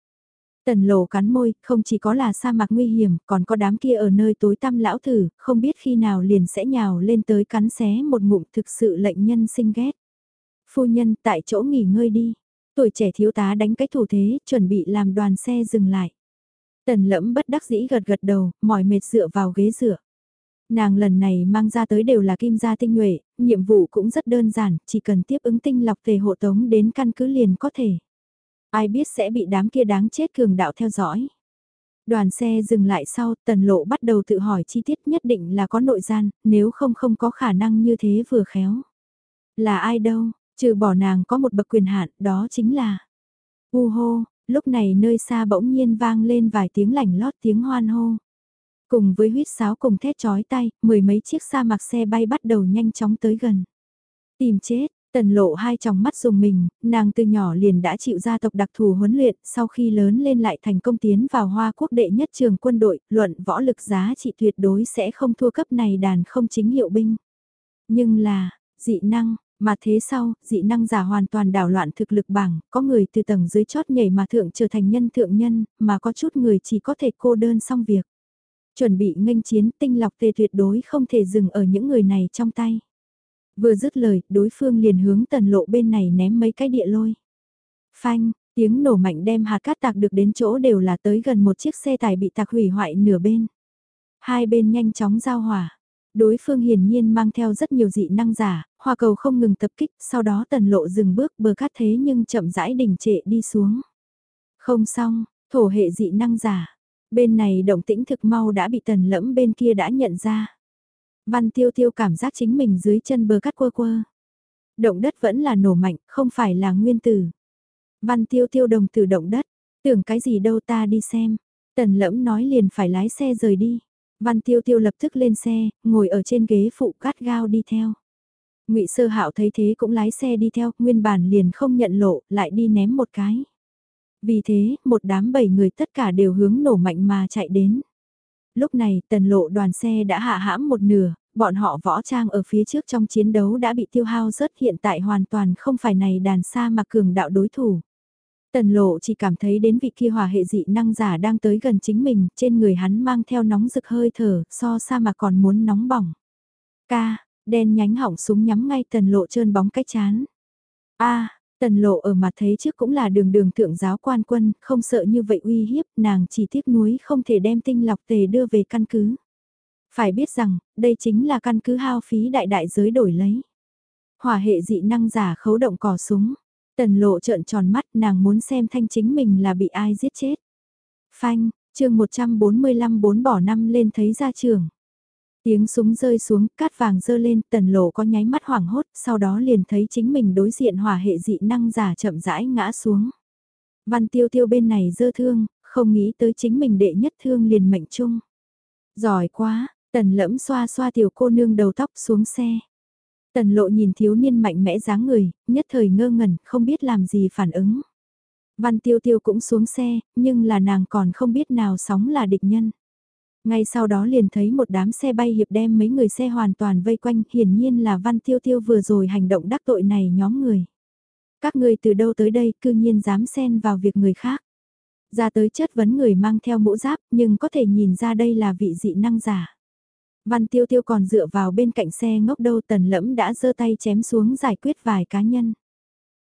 Tần lộ cắn môi, không chỉ có là sa mạc nguy hiểm, còn có đám kia ở nơi tối tăm lão thử, không biết khi nào liền sẽ nhào lên tới cắn xé một ngụm thực sự lệnh nhân sinh ghét. Phu nhân tại chỗ nghỉ ngơi đi. Tuổi trẻ thiếu tá đánh cái thủ thế, chuẩn bị làm đoàn xe dừng lại. Tần lẫm bất đắc dĩ gật gật đầu, mỏi mệt dựa vào ghế dựa. Nàng lần này mang ra tới đều là kim gia tinh nhuệ, nhiệm vụ cũng rất đơn giản, chỉ cần tiếp ứng tinh lọc tề hộ tống đến căn cứ liền có thể. Ai biết sẽ bị đám kia đáng chết cường đạo theo dõi. Đoàn xe dừng lại sau, tần lộ bắt đầu tự hỏi chi tiết nhất định là có nội gian, nếu không không có khả năng như thế vừa khéo. Là ai đâu, trừ bỏ nàng có một bậc quyền hạn, đó chính là... U hô, lúc này nơi xa bỗng nhiên vang lên vài tiếng lảnh lót tiếng hoan hô. Cùng với huyết sáo cùng thét chói tay, mười mấy chiếc sa mạc xe bay bắt đầu nhanh chóng tới gần. Tìm chết, Tần lộ hai tròng mắt dùng mình, nàng từ nhỏ liền đã chịu gia tộc đặc thù huấn luyện, sau khi lớn lên lại thành công tiến vào hoa quốc đệ nhất trường quân đội, luận võ lực giá trị tuyệt đối sẽ không thua cấp này đàn không chính hiệu binh. Nhưng là, dị năng, mà thế sau, dị năng giả hoàn toàn đảo loạn thực lực bảng, có người từ tầng dưới chót nhảy mà thượng trở thành nhân thượng nhân, mà có chút người chỉ có thể cô đơn xong việc. Chuẩn bị nghênh chiến tinh lọc tề tuyệt đối không thể dừng ở những người này trong tay. Vừa dứt lời, đối phương liền hướng tần lộ bên này ném mấy cái địa lôi. Phanh, tiếng nổ mạnh đem hạt cát tạc được đến chỗ đều là tới gần một chiếc xe tải bị tạc hủy hoại nửa bên. Hai bên nhanh chóng giao hỏa. Đối phương hiển nhiên mang theo rất nhiều dị năng giả, hoa cầu không ngừng tập kích, sau đó tần lộ dừng bước bờ cát thế nhưng chậm rãi đình trệ đi xuống. Không xong, thổ hệ dị năng giả. Bên này động tĩnh thực mau đã bị tần lẫm bên kia đã nhận ra. Văn tiêu tiêu cảm giác chính mình dưới chân bờ cát quơ quơ. Động đất vẫn là nổ mạnh, không phải là nguyên tử. Văn tiêu tiêu đồng từ động đất, tưởng cái gì đâu ta đi xem. Tần lẫm nói liền phải lái xe rời đi. Văn tiêu tiêu lập tức lên xe, ngồi ở trên ghế phụ cát gao đi theo ngụy sơ hạo thấy thế cũng lái xe đi theo, nguyên bản liền không nhận lộ, lại đi ném một cái. Vì thế, một đám bảy người tất cả đều hướng nổ mạnh mà chạy đến. Lúc này, tần lộ đoàn xe đã hạ hãm một nửa, bọn họ võ trang ở phía trước trong chiến đấu đã bị tiêu hao rất hiện tại hoàn toàn không phải này đàn xa mà cường đạo đối thủ. Tần lộ chỉ cảm thấy đến vị kia hòa hệ dị năng giả đang tới gần chính mình, trên người hắn mang theo nóng rực hơi thở, so xa mà còn muốn nóng bỏng. Ca, đen nhánh hỏng súng nhắm ngay tần lộ trơn bóng cái chán. a tần lộ ở mặt thấy trước cũng là đường đường thượng giáo quan quân, không sợ như vậy uy hiếp, nàng chỉ tiếc nuối không thể đem tinh lọc tề đưa về căn cứ. Phải biết rằng, đây chính là căn cứ hao phí đại đại giới đổi lấy. Hỏa hệ dị năng giả khấu động cò súng. Tần lộ trợn tròn mắt nàng muốn xem thanh chính mình là bị ai giết chết. Phanh, chương 145 bốn bỏ năm lên thấy ra trường. Tiếng súng rơi xuống, cát vàng dơ lên, tần lộ có nháy mắt hoảng hốt, sau đó liền thấy chính mình đối diện hỏa hệ dị năng giả chậm rãi ngã xuống. Văn tiêu tiêu bên này dơ thương, không nghĩ tới chính mình đệ nhất thương liền mệnh chung. Giỏi quá, Tần lẫm xoa xoa tiểu cô nương đầu tóc xuống xe. Tần lộ nhìn thiếu niên mạnh mẽ dáng người, nhất thời ngơ ngẩn, không biết làm gì phản ứng. Văn tiêu tiêu cũng xuống xe, nhưng là nàng còn không biết nào sóng là địch nhân. Ngay sau đó liền thấy một đám xe bay hiệp đem mấy người xe hoàn toàn vây quanh, hiển nhiên là văn tiêu tiêu vừa rồi hành động đắc tội này nhóm người. Các người từ đâu tới đây cư nhiên dám xen vào việc người khác. Ra tới chất vấn người mang theo mũ giáp nhưng có thể nhìn ra đây là vị dị năng giả. Văn tiêu tiêu còn dựa vào bên cạnh xe ngốc đâu tần lẫm đã giơ tay chém xuống giải quyết vài cá nhân.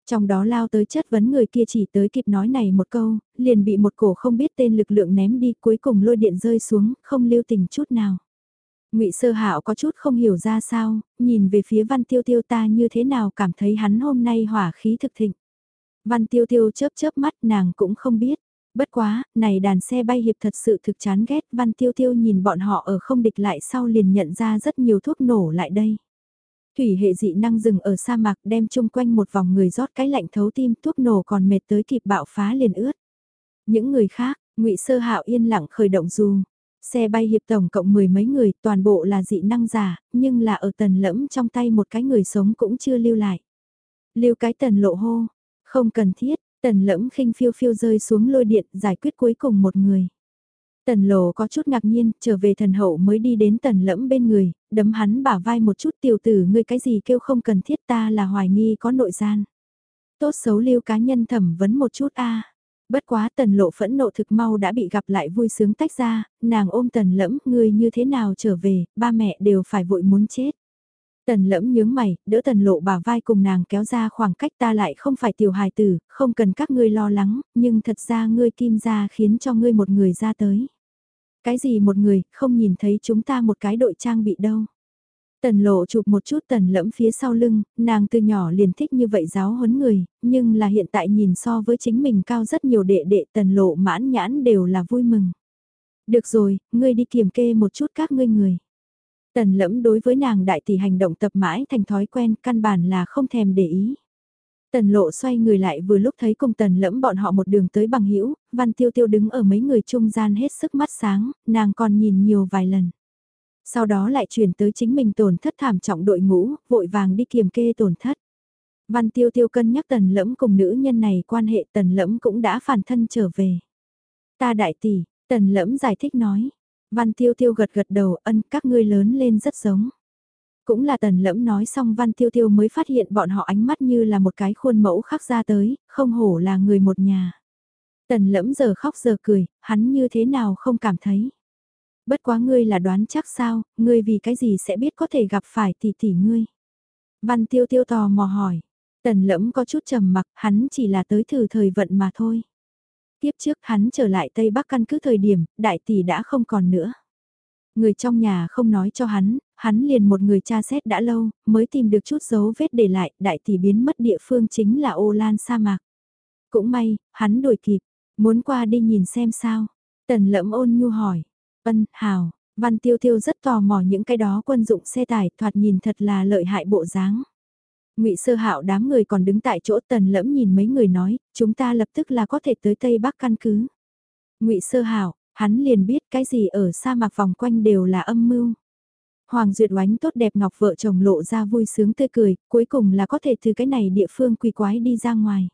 Trong đó lao tới chất vấn người kia chỉ tới kịp nói này một câu, liền bị một cổ không biết tên lực lượng ném đi cuối cùng lôi điện rơi xuống, không lưu tình chút nào. ngụy sơ hạo có chút không hiểu ra sao, nhìn về phía văn tiêu tiêu ta như thế nào cảm thấy hắn hôm nay hỏa khí thực thịnh. Văn tiêu tiêu chớp chớp mắt nàng cũng không biết. Bất quá, này đàn xe bay hiệp thật sự thực chán ghét văn tiêu tiêu nhìn bọn họ ở không địch lại sau liền nhận ra rất nhiều thuốc nổ lại đây. Thủy hệ dị năng dừng ở sa mạc đem chung quanh một vòng người rót cái lạnh thấu tim thuốc nổ còn mệt tới kịp bạo phá liền ướt. Những người khác, ngụy Sơ Hạo yên lặng khởi động dù. Xe bay hiệp tổng cộng mười mấy người, toàn bộ là dị năng giả, nhưng là ở tần lẫm trong tay một cái người sống cũng chưa lưu lại. Lưu cái tần lộ hô, không cần thiết, Tần lẫm khinh phiêu phiêu rơi xuống lôi điện giải quyết cuối cùng một người. Tần lộ có chút ngạc nhiên, trở về thần hậu mới đi đến tần lẫm bên người, đấm hắn bả vai một chút tiểu tử ngươi cái gì kêu không cần thiết ta là hoài nghi có nội gian. Tốt xấu lưu cá nhân thẩm vấn một chút a Bất quá tần lộ phẫn nộ thực mau đã bị gặp lại vui sướng tách ra, nàng ôm tần lẫm, ngươi như thế nào trở về, ba mẹ đều phải vội muốn chết. Tần lẫm nhướng mày, đỡ tần lộ bà vai cùng nàng kéo ra khoảng cách ta lại không phải tiểu hài tử, không cần các ngươi lo lắng, nhưng thật ra ngươi kim ra khiến cho ngươi một người ra tới. Cái gì một người, không nhìn thấy chúng ta một cái đội trang bị đâu. Tần lộ chụp một chút tần lẫm phía sau lưng, nàng từ nhỏ liền thích như vậy giáo huấn người, nhưng là hiện tại nhìn so với chính mình cao rất nhiều đệ đệ tần lộ mãn nhãn đều là vui mừng. Được rồi, ngươi đi kiểm kê một chút các ngươi người. Tần lẫm đối với nàng đại tỷ hành động tập mãi thành thói quen căn bản là không thèm để ý. Tần lộ xoay người lại vừa lúc thấy cùng tần lẫm bọn họ một đường tới bằng hữu văn tiêu tiêu đứng ở mấy người trung gian hết sức mắt sáng, nàng còn nhìn nhiều vài lần. Sau đó lại chuyển tới chính mình tổn thất thảm trọng đội ngũ, vội vàng đi kiềm kê tổn thất. Văn tiêu tiêu cân nhắc tần lẫm cùng nữ nhân này quan hệ tần lẫm cũng đã phản thân trở về. Ta đại tỷ, tần lẫm giải thích nói. Văn tiêu tiêu gật gật đầu ân các ngươi lớn lên rất giống. Cũng là tần lẫm nói xong văn tiêu tiêu mới phát hiện bọn họ ánh mắt như là một cái khuôn mẫu khắc ra tới, không hổ là người một nhà. Tần lẫm giờ khóc giờ cười, hắn như thế nào không cảm thấy. Bất quá ngươi là đoán chắc sao, ngươi vì cái gì sẽ biết có thể gặp phải tỷ tỷ ngươi. Văn tiêu tiêu tò mò hỏi. Tần lẫm có chút trầm mặc, hắn chỉ là tới thử thời vận mà thôi. Tiếp trước hắn trở lại Tây Bắc căn cứ thời điểm, đại tỷ đã không còn nữa. Người trong nhà không nói cho hắn, hắn liền một người tra xét đã lâu, mới tìm được chút dấu vết để lại, đại tỷ biến mất địa phương chính là ô lan sa mạc. Cũng may, hắn đuổi kịp, muốn qua đi nhìn xem sao. Tần lẫm ôn nhu hỏi, ân, hào, văn tiêu tiêu rất tò mò những cái đó quân dụng xe tải thoạt nhìn thật là lợi hại bộ dáng ngụy sơ hạo đám người còn đứng tại chỗ tần lẫm nhìn mấy người nói, chúng ta lập tức là có thể tới Tây Bắc căn cứ. ngụy sơ hạo hắn liền biết cái gì ở sa mạc vòng quanh đều là âm mưu. Hoàng Duyệt oánh tốt đẹp ngọc vợ chồng lộ ra vui sướng tươi cười, cuối cùng là có thể từ cái này địa phương quỳ quái đi ra ngoài.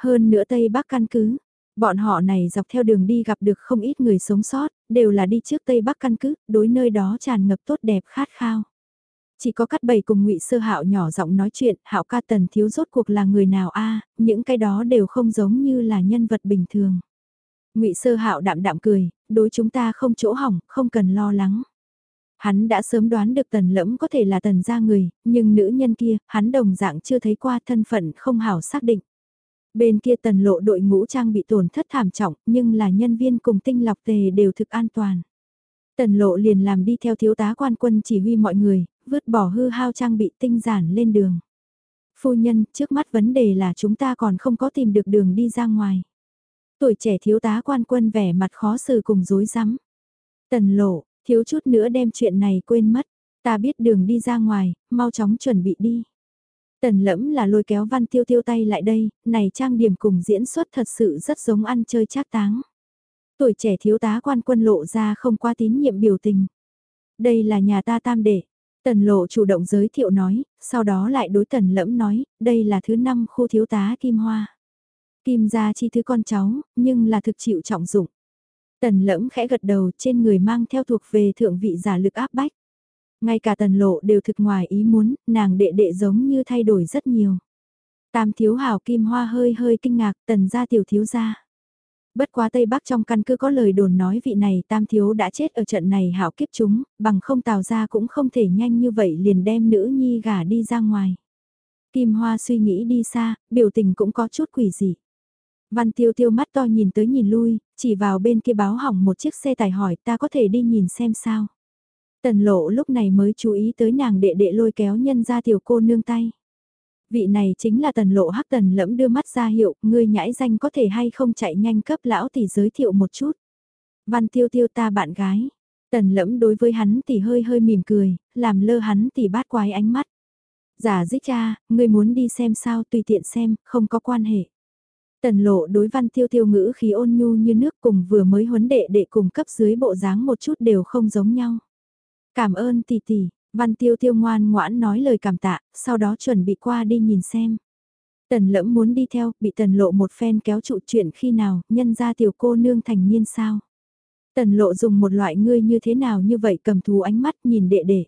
Hơn nữa Tây Bắc căn cứ, bọn họ này dọc theo đường đi gặp được không ít người sống sót, đều là đi trước Tây Bắc căn cứ, đối nơi đó tràn ngập tốt đẹp khát khao. Chỉ có cắt bầy cùng ngụy Sơ Hạo nhỏ giọng nói chuyện, Hạo ca tần thiếu rốt cuộc là người nào a, những cái đó đều không giống như là nhân vật bình thường. Ngụy Sơ Hạo đạm đạm cười, đối chúng ta không chỗ hỏng, không cần lo lắng. Hắn đã sớm đoán được tần lẫm có thể là tần gia người, nhưng nữ nhân kia, hắn đồng dạng chưa thấy qua thân phận không hảo xác định. Bên kia tần lộ đội ngũ trang bị tổn thất thảm trọng, nhưng là nhân viên cùng tinh lọc tề đều thực an toàn. Tần lộ liền làm đi theo thiếu tá quan quân chỉ huy mọi người, vứt bỏ hư hao trang bị tinh giản lên đường. Phu nhân, trước mắt vấn đề là chúng ta còn không có tìm được đường đi ra ngoài. Tuổi trẻ thiếu tá quan quân vẻ mặt khó xử cùng rối rắm Tần lộ, thiếu chút nữa đem chuyện này quên mất. Ta biết đường đi ra ngoài, mau chóng chuẩn bị đi. Tần lẫm là lôi kéo văn tiêu tiêu tay lại đây, này trang điểm cùng diễn xuất thật sự rất giống ăn chơi trác táng. Tuổi trẻ thiếu tá quan quân lộ ra không qua tín nhiệm biểu tình. Đây là nhà ta tam đệ. Tần lộ chủ động giới thiệu nói, sau đó lại đối tần lẫm nói, đây là thứ năm khu thiếu tá Kim Hoa. Kim gia chi thứ con cháu, nhưng là thực chịu trọng dụng. Tần lẫm khẽ gật đầu trên người mang theo thuộc về thượng vị giả lực áp bách. Ngay cả tần lộ đều thực ngoài ý muốn, nàng đệ đệ giống như thay đổi rất nhiều. Tam thiếu hào kim hoa hơi hơi kinh ngạc tần gia tiểu thiếu gia. Bất quá Tây Bắc trong căn cứ có lời đồn nói vị này tam thiếu đã chết ở trận này hảo kiếp chúng, bằng không tào ra cũng không thể nhanh như vậy liền đem nữ nhi gả đi ra ngoài. Kim Hoa suy nghĩ đi xa, biểu tình cũng có chút quỷ dị. Văn tiêu tiêu mắt to nhìn tới nhìn lui, chỉ vào bên kia báo hỏng một chiếc xe tải hỏi ta có thể đi nhìn xem sao. Tần lộ lúc này mới chú ý tới nàng đệ đệ lôi kéo nhân ra tiểu cô nương tay. Vị này chính là tần lộ hắc tần lẫm đưa mắt ra hiệu, ngươi nhãi danh có thể hay không chạy nhanh cấp lão tỷ giới thiệu một chút. Văn tiêu tiêu ta bạn gái. Tần lẫm đối với hắn tỷ hơi hơi mỉm cười, làm lơ hắn tỷ bát quái ánh mắt. Giả dích cha, ngươi muốn đi xem sao tùy tiện xem, không có quan hệ. Tần lộ đối văn tiêu tiêu ngữ khí ôn nhu như nước cùng vừa mới huấn đệ đệ cùng cấp dưới bộ dáng một chút đều không giống nhau. Cảm ơn tỷ tỷ, văn tiêu tiêu ngoan ngoãn nói lời cảm tạ, sau đó chuẩn bị qua đi nhìn xem. Tần lẫm muốn đi theo, bị tần lộ một phen kéo trụ chuyện khi nào, nhân ra tiểu cô nương thành niên sao. Tần lộ dùng một loại ngươi như thế nào như vậy cầm thú ánh mắt nhìn đệ đệ.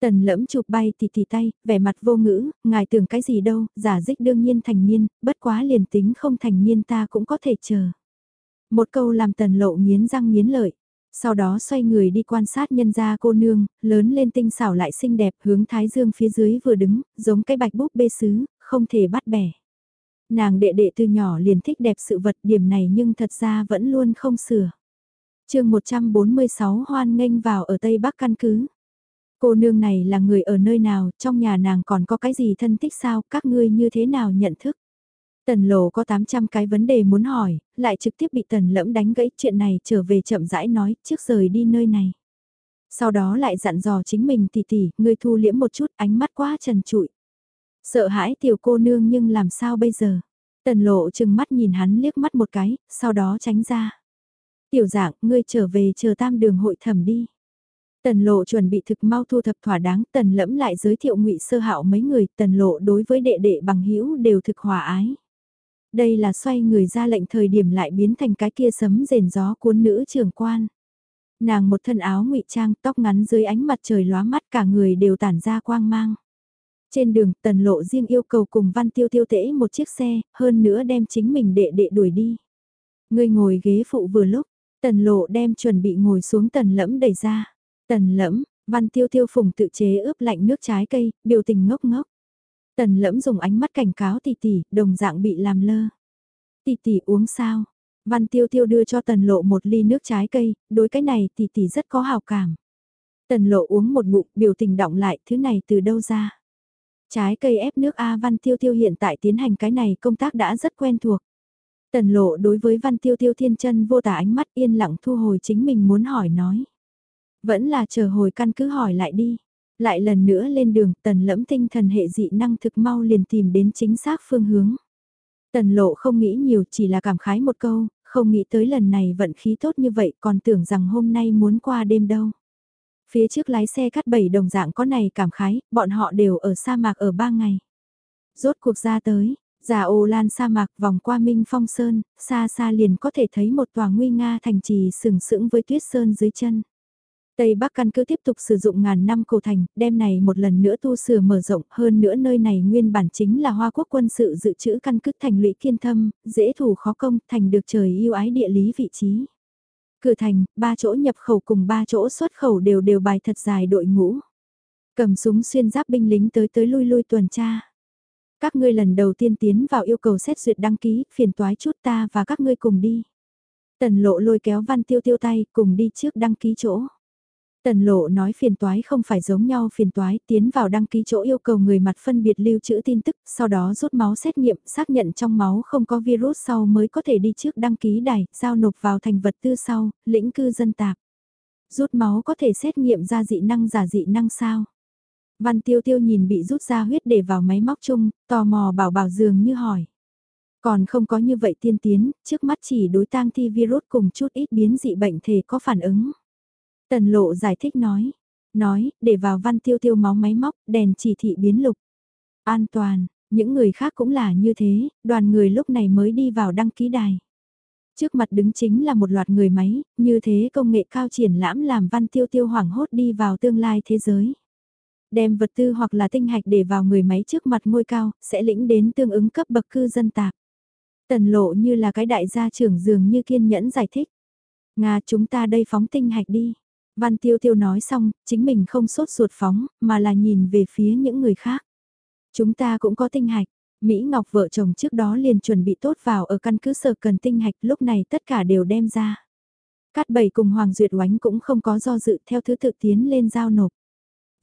Tần lẫm chụp bay thì thì tay, vẻ mặt vô ngữ, ngài tưởng cái gì đâu, giả dích đương nhiên thành niên, bất quá liền tính không thành niên ta cũng có thể chờ. Một câu làm tần lộ nghiến răng nghiến lợi. Sau đó xoay người đi quan sát nhân gia cô nương, lớn lên tinh xảo lại xinh đẹp hướng thái dương phía dưới vừa đứng, giống cái bạch búp bê sứ, không thể bắt bẻ. Nàng đệ đệ từ nhỏ liền thích đẹp sự vật điểm này nhưng thật ra vẫn luôn không sửa. chương 146 hoan nghênh vào ở Tây Bắc căn cứ. Cô nương này là người ở nơi nào, trong nhà nàng còn có cái gì thân thích sao, các ngươi như thế nào nhận thức? Tần lộ có 800 cái vấn đề muốn hỏi, lại trực tiếp bị tần lẫm đánh gãy chuyện này trở về chậm rãi nói trước rời đi nơi này. Sau đó lại dặn dò chính mình tỉ tỉ, người thu liễm một chút ánh mắt quá trần trụi. Sợ hãi tiểu cô nương nhưng làm sao bây giờ? Tần lộ chừng mắt nhìn hắn liếc mắt một cái, sau đó tránh ra. Tiểu dạng, ngươi trở về chờ tam đường hội thẩm đi. Tần lộ chuẩn bị thực mau thu thập thỏa đáng, tần lẫm lại giới thiệu ngụy sơ hạo mấy người, tần lộ đối với đệ đệ bằng hữu đều thực hòa ái. Đây là xoay người ra lệnh thời điểm lại biến thành cái kia sấm rền gió cuốn nữ trưởng quan. Nàng một thân áo ngụy trang, tóc ngắn dưới ánh mặt trời lóa mắt cả người đều tản ra quang mang. Trên đường, tần lộ riêng yêu cầu cùng văn tiêu tiêu tễ một chiếc xe, hơn nữa đem chính mình đệ đệ đuổi đi. Người ngồi ghế phụ vừa lúc, tần lộ đem chuẩn bị ngồi xuống tần lẫm đẩy ra. Tần lẫm, văn tiêu tiêu phùng tự chế ướp lạnh nước trái cây, biểu tình ngốc ngốc. Tần lẫm dùng ánh mắt cảnh cáo tỷ tỷ, đồng dạng bị làm lơ. Tỷ tỷ uống sao? Văn tiêu tiêu đưa cho tần lộ một ly nước trái cây, đối cái này tỷ tỷ rất có hào cảm. Tần lộ uống một ngụm, biểu tình động lại, thứ này từ đâu ra? Trái cây ép nước A Văn Tiêu Tiêu hiện tại tiến hành cái này công tác đã rất quen thuộc. Tần lộ đối với Văn Tiêu Tiêu thiên chân vô tả ánh mắt yên lặng thu hồi chính mình muốn hỏi nói. Vẫn là chờ hồi căn cứ hỏi lại đi. Lại lần nữa lên đường tần lẫm tinh thần hệ dị năng thực mau liền tìm đến chính xác phương hướng. Tần lộ không nghĩ nhiều chỉ là cảm khái một câu, không nghĩ tới lần này vận khí tốt như vậy còn tưởng rằng hôm nay muốn qua đêm đâu. Phía trước lái xe cắt bảy đồng dạng có này cảm khái, bọn họ đều ở sa mạc ở ba ngày. Rốt cuộc ra tới, già ô lan sa mạc vòng qua Minh Phong Sơn, xa xa liền có thể thấy một tòa nguy nga thành trì sừng sững với tuyết sơn dưới chân. Tây Bắc căn cứ tiếp tục sử dụng ngàn năm cổ thành, đem này một lần nữa tu sửa mở rộng, hơn nữa nơi này nguyên bản chính là Hoa Quốc quân sự dự trữ căn cứ thành lũy kiên thâm, dễ thủ khó công, thành được trời yêu ái địa lý vị trí. Cửa thành, ba chỗ nhập khẩu cùng ba chỗ xuất khẩu đều đều bài thật dài đội ngũ. Cầm súng xuyên giáp binh lính tới tới lui lui tuần tra. Các ngươi lần đầu tiên tiến vào yêu cầu xét duyệt đăng ký, phiền toái chút ta và các ngươi cùng đi. Tần lộ lôi kéo văn tiêu tiêu tay cùng đi trước đăng ký chỗ. Tần lộ nói phiền toái không phải giống nhau phiền toái tiến vào đăng ký chỗ yêu cầu người mặt phân biệt lưu trữ tin tức, sau đó rút máu xét nghiệm, xác nhận trong máu không có virus sau mới có thể đi trước đăng ký đài, giao nộp vào thành vật tư sau, lĩnh cư dân tạp. Rút máu có thể xét nghiệm ra dị năng giả dị năng sao? Văn tiêu tiêu nhìn bị rút ra huyết để vào máy móc chung, tò mò bảo bảo dường như hỏi. Còn không có như vậy tiên tiến, trước mắt chỉ đối tang thi virus cùng chút ít biến dị bệnh thể có phản ứng. Tần lộ giải thích nói, nói, để vào văn tiêu tiêu máu máy móc, đèn chỉ thị biến lục. An toàn, những người khác cũng là như thế, đoàn người lúc này mới đi vào đăng ký đài. Trước mặt đứng chính là một loạt người máy, như thế công nghệ cao triển lãm làm văn tiêu tiêu hoảng hốt đi vào tương lai thế giới. Đem vật tư hoặc là tinh hạch để vào người máy trước mặt ngôi cao, sẽ lĩnh đến tương ứng cấp bậc cư dân tạp. Tần lộ như là cái đại gia trưởng dường như kiên nhẫn giải thích. Nga chúng ta đây phóng tinh hạch đi. Văn Tiêu Tiêu nói xong, chính mình không sốt ruột phóng, mà là nhìn về phía những người khác. Chúng ta cũng có tinh hạch. Mỹ Ngọc vợ chồng trước đó liền chuẩn bị tốt vào ở căn cứ sở cần tinh hạch lúc này tất cả đều đem ra. Cát bảy cùng Hoàng Duyệt Oánh cũng không có do dự theo thứ tự tiến lên giao nộp.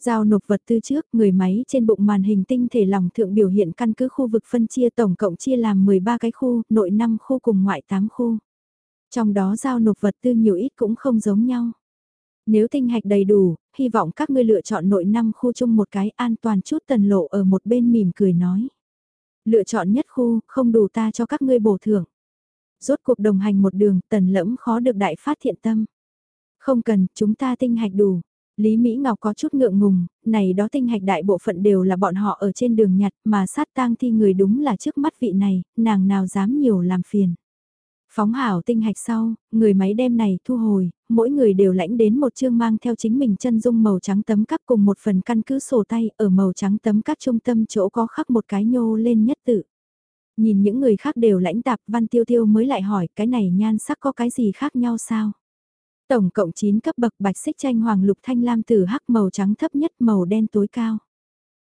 Giao nộp vật tư trước, người máy trên bụng màn hình tinh thể lòng thượng biểu hiện căn cứ khu vực phân chia tổng cộng chia làm 13 cái khu, nội 5 khu cùng ngoại 8 khu. Trong đó giao nộp vật tư nhiều ít cũng không giống nhau. Nếu tinh hạch đầy đủ, hy vọng các ngươi lựa chọn nội năm khu chung một cái an toàn chút tần lộ ở một bên mỉm cười nói. Lựa chọn nhất khu, không đủ ta cho các ngươi bổ thưởng. Rốt cuộc đồng hành một đường, tần lẫm khó được đại phát thiện tâm. Không cần, chúng ta tinh hạch đủ. Lý Mỹ Ngọc có chút ngượng ngùng, này đó tinh hạch đại bộ phận đều là bọn họ ở trên đường nhặt mà sát tang thi người đúng là trước mắt vị này, nàng nào dám nhiều làm phiền. Phóng hảo tinh hạch sau, người máy đem này thu hồi, mỗi người đều lãnh đến một chương mang theo chính mình chân dung màu trắng tấm cắp cùng một phần căn cứ sổ tay ở màu trắng tấm cắp trung tâm chỗ có khắc một cái nhô lên nhất tự. Nhìn những người khác đều lãnh tạp văn tiêu tiêu mới lại hỏi cái này nhan sắc có cái gì khác nhau sao? Tổng cộng 9 cấp bậc bạch xích tranh hoàng lục thanh lam từ hắc màu trắng thấp nhất màu đen tối cao.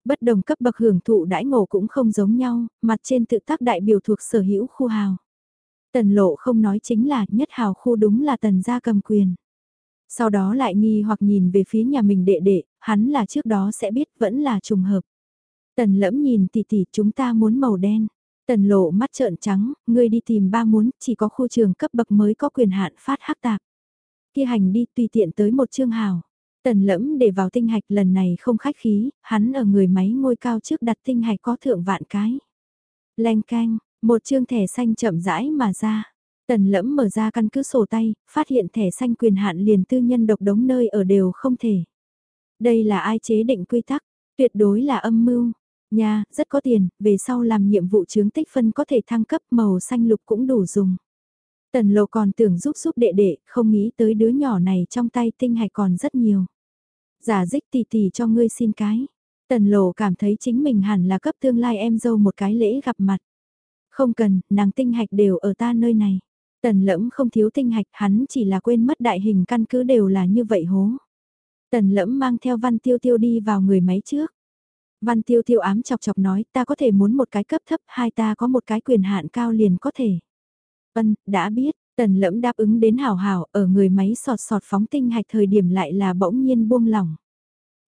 Bất đồng cấp bậc hưởng thụ đãi ngộ cũng không giống nhau, mặt trên tự tác đại biểu thuộc sở hữu khu hào. Tần lộ không nói chính là nhất hào khu đúng là tần gia cầm quyền. Sau đó lại nghi hoặc nhìn về phía nhà mình đệ đệ, hắn là trước đó sẽ biết vẫn là trùng hợp. Tần lẫm nhìn tỷ tỷ chúng ta muốn màu đen. Tần lộ mắt trợn trắng, ngươi đi tìm ba muốn, chỉ có khu trường cấp bậc mới có quyền hạn phát hắc tạp. Kia hành đi tùy tiện tới một chương hào. Tần lẫm để vào tinh hạch lần này không khách khí, hắn ở người máy ngôi cao trước đặt tinh hạch có thượng vạn cái. Leng canh, một chương thẻ xanh chậm rãi mà ra. Tần lẫm mở ra căn cứ sổ tay, phát hiện thẻ xanh quyền hạn liền tư nhân độc đống nơi ở đều không thể. Đây là ai chế định quy tắc, tuyệt đối là âm mưu. Nha, rất có tiền, về sau làm nhiệm vụ chứng tích phân có thể thăng cấp màu xanh lục cũng đủ dùng. Tần lộ còn tưởng giúp giúp đệ đệ, không nghĩ tới đứa nhỏ này trong tay tinh hạch còn rất nhiều. Giả dích tỷ tỷ cho ngươi xin cái. Tần lộ cảm thấy chính mình hẳn là cấp tương lai em dâu một cái lễ gặp mặt. Không cần, nàng tinh hạch đều ở ta nơi này. Tần lẫm không thiếu tinh hạch, hắn chỉ là quên mất đại hình căn cứ đều là như vậy hố. Tần lẫm mang theo văn tiêu tiêu đi vào người máy trước. Văn tiêu tiêu ám chọc chọc nói ta có thể muốn một cái cấp thấp, hai ta có một cái quyền hạn cao liền có thể. Vân, đã biết, tần lẫm đáp ứng đến hào hào, ở người máy sọt sọt phóng tinh hạch thời điểm lại là bỗng nhiên buông lỏng.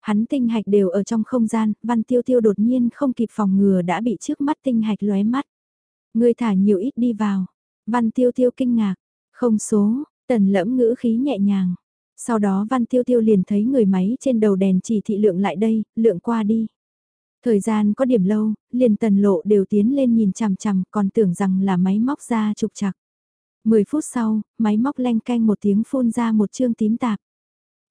Hắn tinh hạch đều ở trong không gian, văn tiêu tiêu đột nhiên không kịp phòng ngừa đã bị trước mắt tinh hạch lóe mắt ngươi thả nhiều ít đi vào. Văn tiêu tiêu kinh ngạc. Không số, tần lẫm ngữ khí nhẹ nhàng. Sau đó văn tiêu tiêu liền thấy người máy trên đầu đèn chỉ thị lượng lại đây, lượng qua đi. Thời gian có điểm lâu, liền tần lộ đều tiến lên nhìn chằm chằm còn tưởng rằng là máy móc ra trục chặt. 10 phút sau, máy móc len canh một tiếng phun ra một chương tím tạp.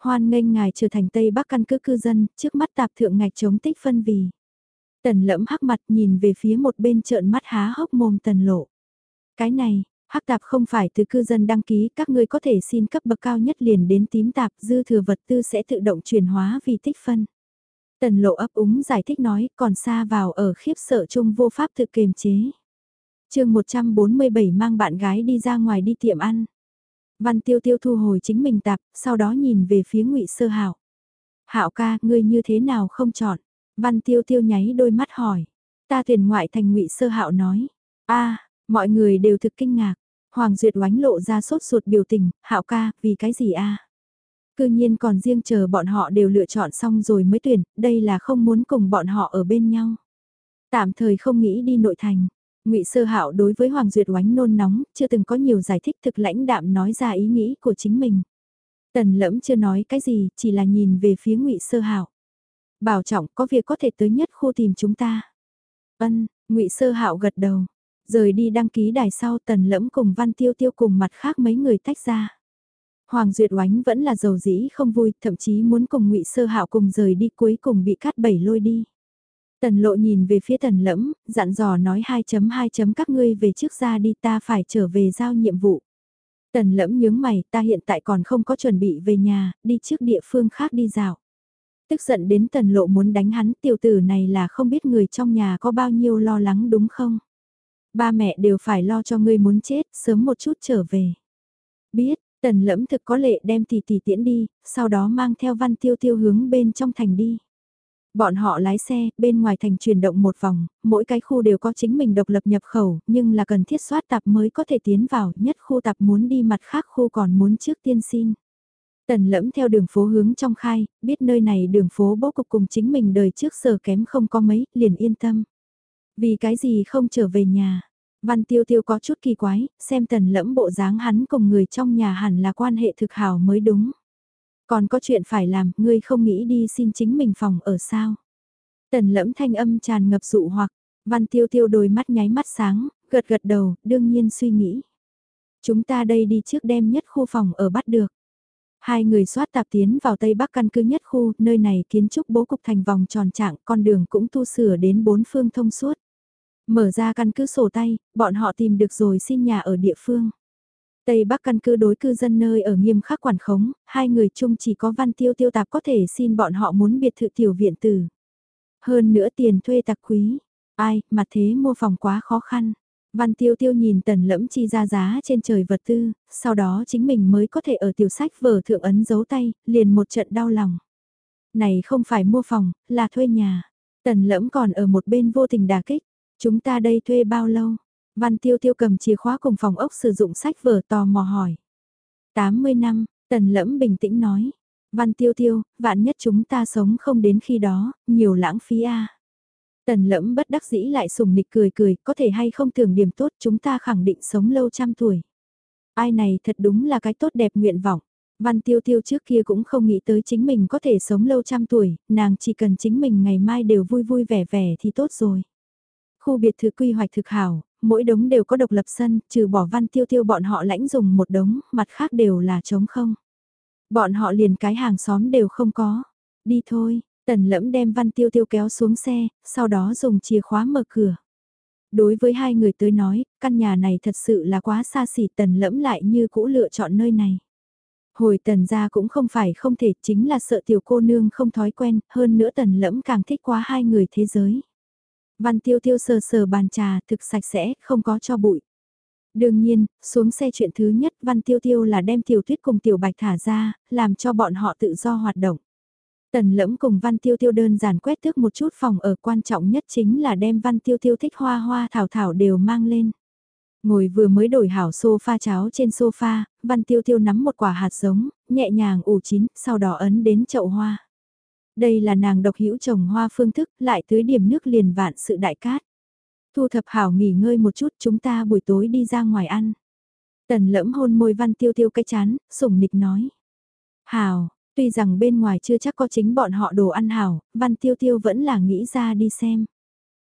Hoan nghênh ngài trở thành Tây Bắc căn cứ cư dân, trước mắt tạp thượng ngạch chống tích phân vì. Tần lẫm hắc mặt nhìn về phía một bên trợn mắt há hốc mồm tần lộ. Cái này, hắc tạp không phải từ cư dân đăng ký, các ngươi có thể xin cấp bậc cao nhất liền đến tím tạp, dư thừa vật tư sẽ tự động chuyển hóa vì tích phân. Tần lộ ấp úng giải thích nói, còn xa vào ở khiếp sợ chung vô pháp tự kiềm chế. chương 147 mang bạn gái đi ra ngoài đi tiệm ăn. Văn tiêu tiêu thu hồi chính mình tạp, sau đó nhìn về phía ngụy sơ hảo. Hảo ca, ngươi như thế nào không chọn? Văn tiêu tiêu nháy đôi mắt hỏi. Ta tuyển ngoại thành ngụy sơ hạo nói. a mọi người đều thực kinh ngạc. Hoàng Duyệt oánh lộ ra sốt ruột biểu tình, hạo ca, vì cái gì a Cư nhiên còn riêng chờ bọn họ đều lựa chọn xong rồi mới tuyển, đây là không muốn cùng bọn họ ở bên nhau. Tạm thời không nghĩ đi nội thành. Ngụy Sơ Hạo đối với Hoàng Duyệt oánh nôn nóng, chưa từng có nhiều giải thích thực lãnh đạm nói ra ý nghĩ của chính mình. Tần Lẫm chưa nói cái gì, chỉ là nhìn về phía Ngụy Sơ Hạo. Bảo trọng, có việc có thể tới nhất khu tìm chúng ta. Ân, Ngụy Sơ Hạo gật đầu. Rời đi đăng ký đài sau Tần Lẫm cùng Văn Tiêu Tiêu cùng mặt khác mấy người tách ra. Hoàng Duyệt Oánh vẫn là giàu dĩ không vui, thậm chí muốn cùng Ngụy Sơ Hạo cùng rời đi cuối cùng bị cắt bảy lôi đi. Tần lộ nhìn về phía tần lẫm, dặn dò nói 2.2 chấm các ngươi về trước ra đi ta phải trở về giao nhiệm vụ. Tần lẫm nhướng mày ta hiện tại còn không có chuẩn bị về nhà, đi trước địa phương khác đi dạo. Tức giận đến tần lộ muốn đánh hắn tiểu tử này là không biết người trong nhà có bao nhiêu lo lắng đúng không? Ba mẹ đều phải lo cho ngươi muốn chết, sớm một chút trở về. Biết, tần lẫm thực có lệ đem tỷ tỷ tiễn đi, sau đó mang theo văn tiêu tiêu hướng bên trong thành đi. Bọn họ lái xe, bên ngoài thành chuyển động một vòng, mỗi cái khu đều có chính mình độc lập nhập khẩu, nhưng là cần thiết soát tạp mới có thể tiến vào, nhất khu tạp muốn đi mặt khác khu còn muốn trước tiên xin. Tần lẫm theo đường phố hướng trong khai, biết nơi này đường phố bố cục cùng chính mình đời trước sở kém không có mấy, liền yên tâm. Vì cái gì không trở về nhà? Văn tiêu tiêu có chút kỳ quái, xem tần lẫm bộ dáng hắn cùng người trong nhà hẳn là quan hệ thực hảo mới đúng. Còn có chuyện phải làm, ngươi không nghĩ đi xin chính mình phòng ở sao? Tần lẫm thanh âm tràn ngập dụ hoặc, văn tiêu tiêu đôi mắt nháy mắt sáng, gật gật đầu, đương nhiên suy nghĩ. Chúng ta đây đi trước đem nhất khu phòng ở bắt được. Hai người soát tạp tiến vào Tây Bắc căn cứ nhất khu, nơi này kiến trúc bố cục thành vòng tròn trạng, con đường cũng tu sửa đến bốn phương thông suốt. Mở ra căn cứ sổ tay, bọn họ tìm được rồi xin nhà ở địa phương. Tây Bắc căn cứ đối cư dân nơi ở nghiêm khắc quản khống, hai người chung chỉ có văn tiêu tiêu tạp có thể xin bọn họ muốn biệt thự tiểu viện tử. Hơn nữa tiền thuê tạc quý. Ai, mà thế mua phòng quá khó khăn. Văn tiêu tiêu nhìn tần lẫm chi ra giá trên trời vật tư, sau đó chính mình mới có thể ở tiểu sách vở thượng ấn dấu tay, liền một trận đau lòng. Này không phải mua phòng, là thuê nhà. Tần lẫm còn ở một bên vô tình đà kích. Chúng ta đây thuê bao lâu? Văn tiêu tiêu cầm chìa khóa cùng phòng ốc sử dụng sách vở tò mò hỏi. 80 năm, tần lẫm bình tĩnh nói. Văn tiêu tiêu, vạn nhất chúng ta sống không đến khi đó, nhiều lãng phí a. Tần lẫm bất đắc dĩ lại sùng nịch cười cười, có thể hay không tưởng điểm tốt chúng ta khẳng định sống lâu trăm tuổi. Ai này thật đúng là cái tốt đẹp nguyện vọng. Văn tiêu tiêu trước kia cũng không nghĩ tới chính mình có thể sống lâu trăm tuổi, nàng chỉ cần chính mình ngày mai đều vui vui vẻ vẻ thì tốt rồi. Khu biệt thự quy hoạch thực hảo, mỗi đống đều có độc lập sân, trừ bỏ văn tiêu tiêu bọn họ lãnh dùng một đống, mặt khác đều là trống không. Bọn họ liền cái hàng xóm đều không có. Đi thôi, tần lẫm đem văn tiêu tiêu kéo xuống xe, sau đó dùng chìa khóa mở cửa. Đối với hai người tới nói, căn nhà này thật sự là quá xa xỉ tần lẫm lại như cũ lựa chọn nơi này. Hồi tần gia cũng không phải không thể chính là sợ tiểu cô nương không thói quen, hơn nữa tần lẫm càng thích quá hai người thế giới. Văn tiêu tiêu sờ sờ bàn trà thực sạch sẽ, không có cho bụi. Đương nhiên, xuống xe chuyện thứ nhất Văn Tiêu Tiêu là đem Tiểu Tuyết cùng Tiểu Bạch thả ra, làm cho bọn họ tự do hoạt động. Tần lẫm cùng Văn Tiêu Tiêu đơn giản quét tước một chút phòng ở quan trọng nhất chính là đem Văn Tiêu Tiêu thích hoa hoa thảo thảo đều mang lên. Ngồi vừa mới đổi hảo sofa cháo trên sofa, Văn Tiêu Tiêu nắm một quả hạt giống, nhẹ nhàng ủ chín, sau đó ấn đến chậu hoa. Đây là nàng độc hữu trồng hoa phương thức, lại tưới điểm nước liền vạn sự đại cát. Thu thập hảo nghỉ ngơi một chút chúng ta buổi tối đi ra ngoài ăn. Tần lẫm hôn môi văn tiêu tiêu cái chán, sủng nịch nói. Hảo, tuy rằng bên ngoài chưa chắc có chính bọn họ đồ ăn hảo, văn tiêu tiêu vẫn là nghĩ ra đi xem.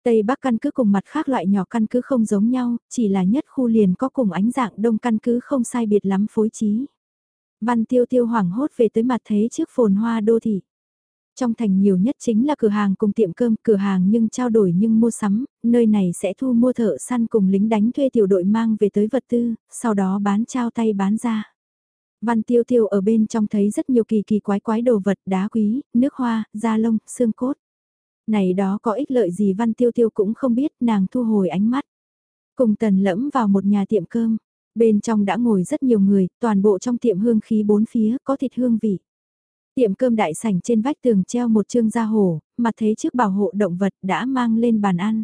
Tây Bắc căn cứ cùng mặt khác loại nhỏ căn cứ không giống nhau, chỉ là nhất khu liền có cùng ánh dạng đông căn cứ không sai biệt lắm phối trí. Văn tiêu tiêu hoảng hốt về tới mặt thế trước phồn hoa đô thị. Trong thành nhiều nhất chính là cửa hàng cùng tiệm cơm, cửa hàng nhưng trao đổi nhưng mua sắm, nơi này sẽ thu mua thợ săn cùng lính đánh thuê tiểu đội mang về tới vật tư, sau đó bán trao tay bán ra. Văn tiêu tiêu ở bên trong thấy rất nhiều kỳ kỳ quái quái đồ vật đá quý, nước hoa, da lông, xương cốt. Này đó có ích lợi gì văn tiêu tiêu cũng không biết nàng thu hồi ánh mắt. Cùng tần lẫm vào một nhà tiệm cơm, bên trong đã ngồi rất nhiều người, toàn bộ trong tiệm hương khí bốn phía có thịt hương vị. Tiệm cơm đại sảnh trên vách tường treo một chương da hổ, mặt thế trước bảo hộ động vật đã mang lên bàn ăn.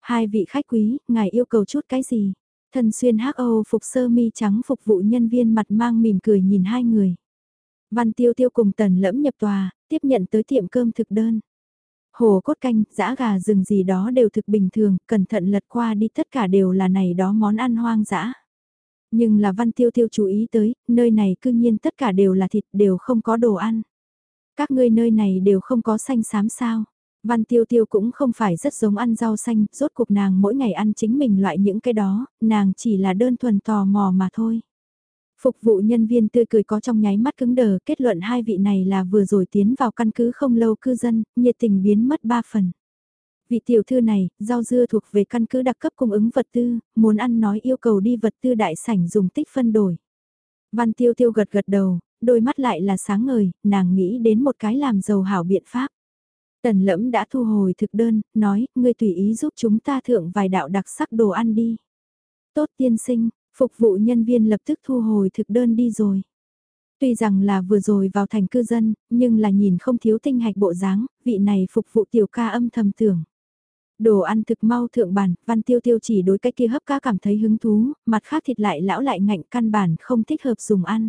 Hai vị khách quý, ngài yêu cầu chút cái gì? Thân xuyên hắc Âu phục sơ mi trắng phục vụ nhân viên mặt mang mỉm cười nhìn hai người. Văn tiêu tiêu cùng tần lẫm nhập tòa, tiếp nhận tới tiệm cơm thực đơn. Hồ cốt canh, giã gà rừng gì đó đều thực bình thường, cẩn thận lật qua đi tất cả đều là này đó món ăn hoang dã. Nhưng là văn tiêu tiêu chú ý tới, nơi này cư nhiên tất cả đều là thịt đều không có đồ ăn. Các ngươi nơi này đều không có xanh xám sao. Văn tiêu tiêu cũng không phải rất giống ăn rau xanh, rốt cuộc nàng mỗi ngày ăn chính mình loại những cái đó, nàng chỉ là đơn thuần tò mò mà thôi. Phục vụ nhân viên tươi cười có trong nháy mắt cứng đờ kết luận hai vị này là vừa rồi tiến vào căn cứ không lâu cư dân, nhiệt tình biến mất ba phần. Vị tiểu thư này, rau dưa thuộc về căn cứ đặc cấp cung ứng vật tư, muốn ăn nói yêu cầu đi vật tư đại sảnh dùng tích phân đổi. Văn tiêu tiêu gật gật đầu, đôi mắt lại là sáng ngời, nàng nghĩ đến một cái làm giàu hảo biện pháp. Tần lẫm đã thu hồi thực đơn, nói, ngươi tùy ý giúp chúng ta thượng vài đạo đặc sắc đồ ăn đi. Tốt tiên sinh, phục vụ nhân viên lập tức thu hồi thực đơn đi rồi. Tuy rằng là vừa rồi vào thành cư dân, nhưng là nhìn không thiếu tinh hạch bộ dáng, vị này phục vụ tiểu ca âm thầm tưởng. Đồ ăn thực mau thượng bản, văn tiêu tiêu chỉ đối cái kia hấp ca cảm thấy hứng thú, mặt khác thịt lại lão lại ngạnh căn bản không thích hợp dùng ăn.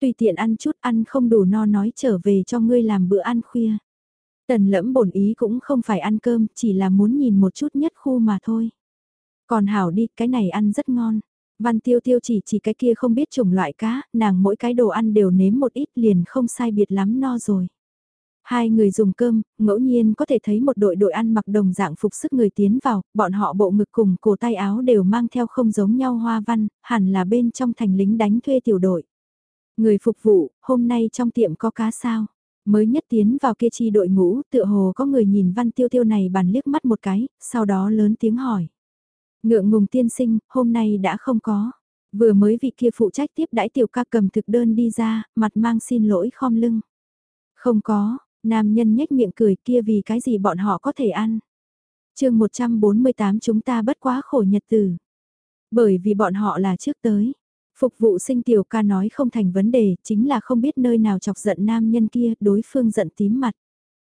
Tùy tiện ăn chút ăn không đủ no nói trở về cho ngươi làm bữa ăn khuya. Tần lẫm bổn ý cũng không phải ăn cơm, chỉ là muốn nhìn một chút nhất khu mà thôi. Còn hảo đi, cái này ăn rất ngon. Văn tiêu tiêu chỉ chỉ cái kia không biết chủng loại cá, nàng mỗi cái đồ ăn đều nếm một ít liền không sai biệt lắm no rồi. Hai người dùng cơm, ngẫu nhiên có thể thấy một đội đội ăn mặc đồng dạng phục sức người tiến vào, bọn họ bộ ngực cùng cổ tay áo đều mang theo không giống nhau hoa văn, hẳn là bên trong thành lính đánh thuê tiểu đội. Người phục vụ, hôm nay trong tiệm có cá sao? Mới nhất tiến vào kia chi đội ngũ, tựa hồ có người nhìn văn tiêu tiêu này bàn liếc mắt một cái, sau đó lớn tiếng hỏi. Ngượng ngùng tiên sinh, hôm nay đã không có. Vừa mới vị kia phụ trách tiếp đãi tiểu ca cầm thực đơn đi ra, mặt mang xin lỗi khom lưng. Không có, Nam nhân nhếch miệng cười kia vì cái gì bọn họ có thể ăn. chương 148 chúng ta bất quá khổ nhật tử. Bởi vì bọn họ là trước tới. Phục vụ sinh tiểu ca nói không thành vấn đề, chính là không biết nơi nào chọc giận nam nhân kia, đối phương giận tím mặt.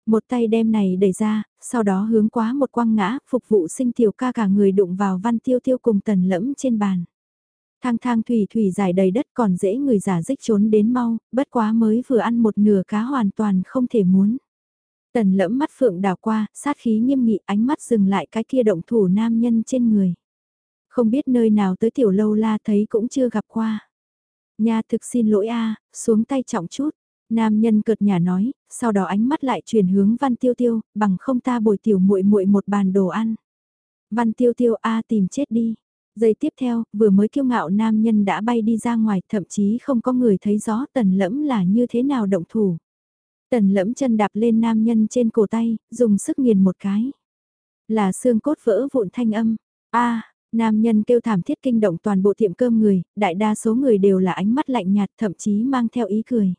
Một tay đem này đẩy ra, sau đó hướng quá một quăng ngã, phục vụ sinh tiểu ca cả người đụng vào văn tiêu tiêu cùng tần lẫm trên bàn. Thang thang thủy thủy dài đầy đất còn dễ người giả dích trốn đến mau, bất quá mới vừa ăn một nửa cá hoàn toàn không thể muốn. Tần lẫm mắt phượng đào qua, sát khí nghiêm nghị ánh mắt dừng lại cái kia động thủ nam nhân trên người. Không biết nơi nào tới tiểu lâu la thấy cũng chưa gặp qua. Nha thực xin lỗi a xuống tay trọng chút. Nam nhân cợt nhà nói, sau đó ánh mắt lại chuyển hướng văn tiêu tiêu, bằng không ta bồi tiểu muội muội một bàn đồ ăn. Văn tiêu tiêu A tìm chết đi. Giây tiếp theo, vừa mới kiêu ngạo nam nhân đã bay đi ra ngoài, thậm chí không có người thấy rõ tần lẫm là như thế nào động thủ. Tần lẫm chân đạp lên nam nhân trên cổ tay, dùng sức nghiền một cái. Là xương cốt vỡ vụn thanh âm. a nam nhân kêu thảm thiết kinh động toàn bộ tiệm cơm người, đại đa số người đều là ánh mắt lạnh nhạt thậm chí mang theo ý cười.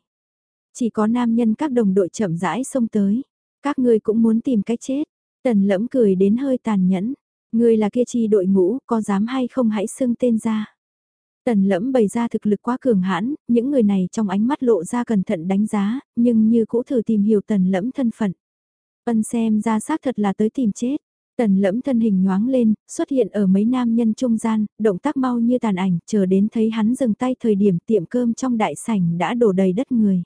Chỉ có nam nhân các đồng đội chậm rãi xông tới. Các ngươi cũng muốn tìm cách chết. Tần lẫm cười đến hơi tàn nhẫn. Ngươi là kia chi đội ngũ, có dám hay không hãy xưng tên ra. Tần lẫm bày ra thực lực quá cường hãn, những người này trong ánh mắt lộ ra cẩn thận đánh giá, nhưng như cũ thử tìm hiểu tần lẫm thân phận. Ân xem ra xác thật là tới tìm chết. Tần lẫm thân hình nhoáng lên, xuất hiện ở mấy nam nhân trung gian, động tác mau như tàn ảnh, chờ đến thấy hắn dừng tay thời điểm tiệm cơm trong đại sảnh đã đổ đầy đất người.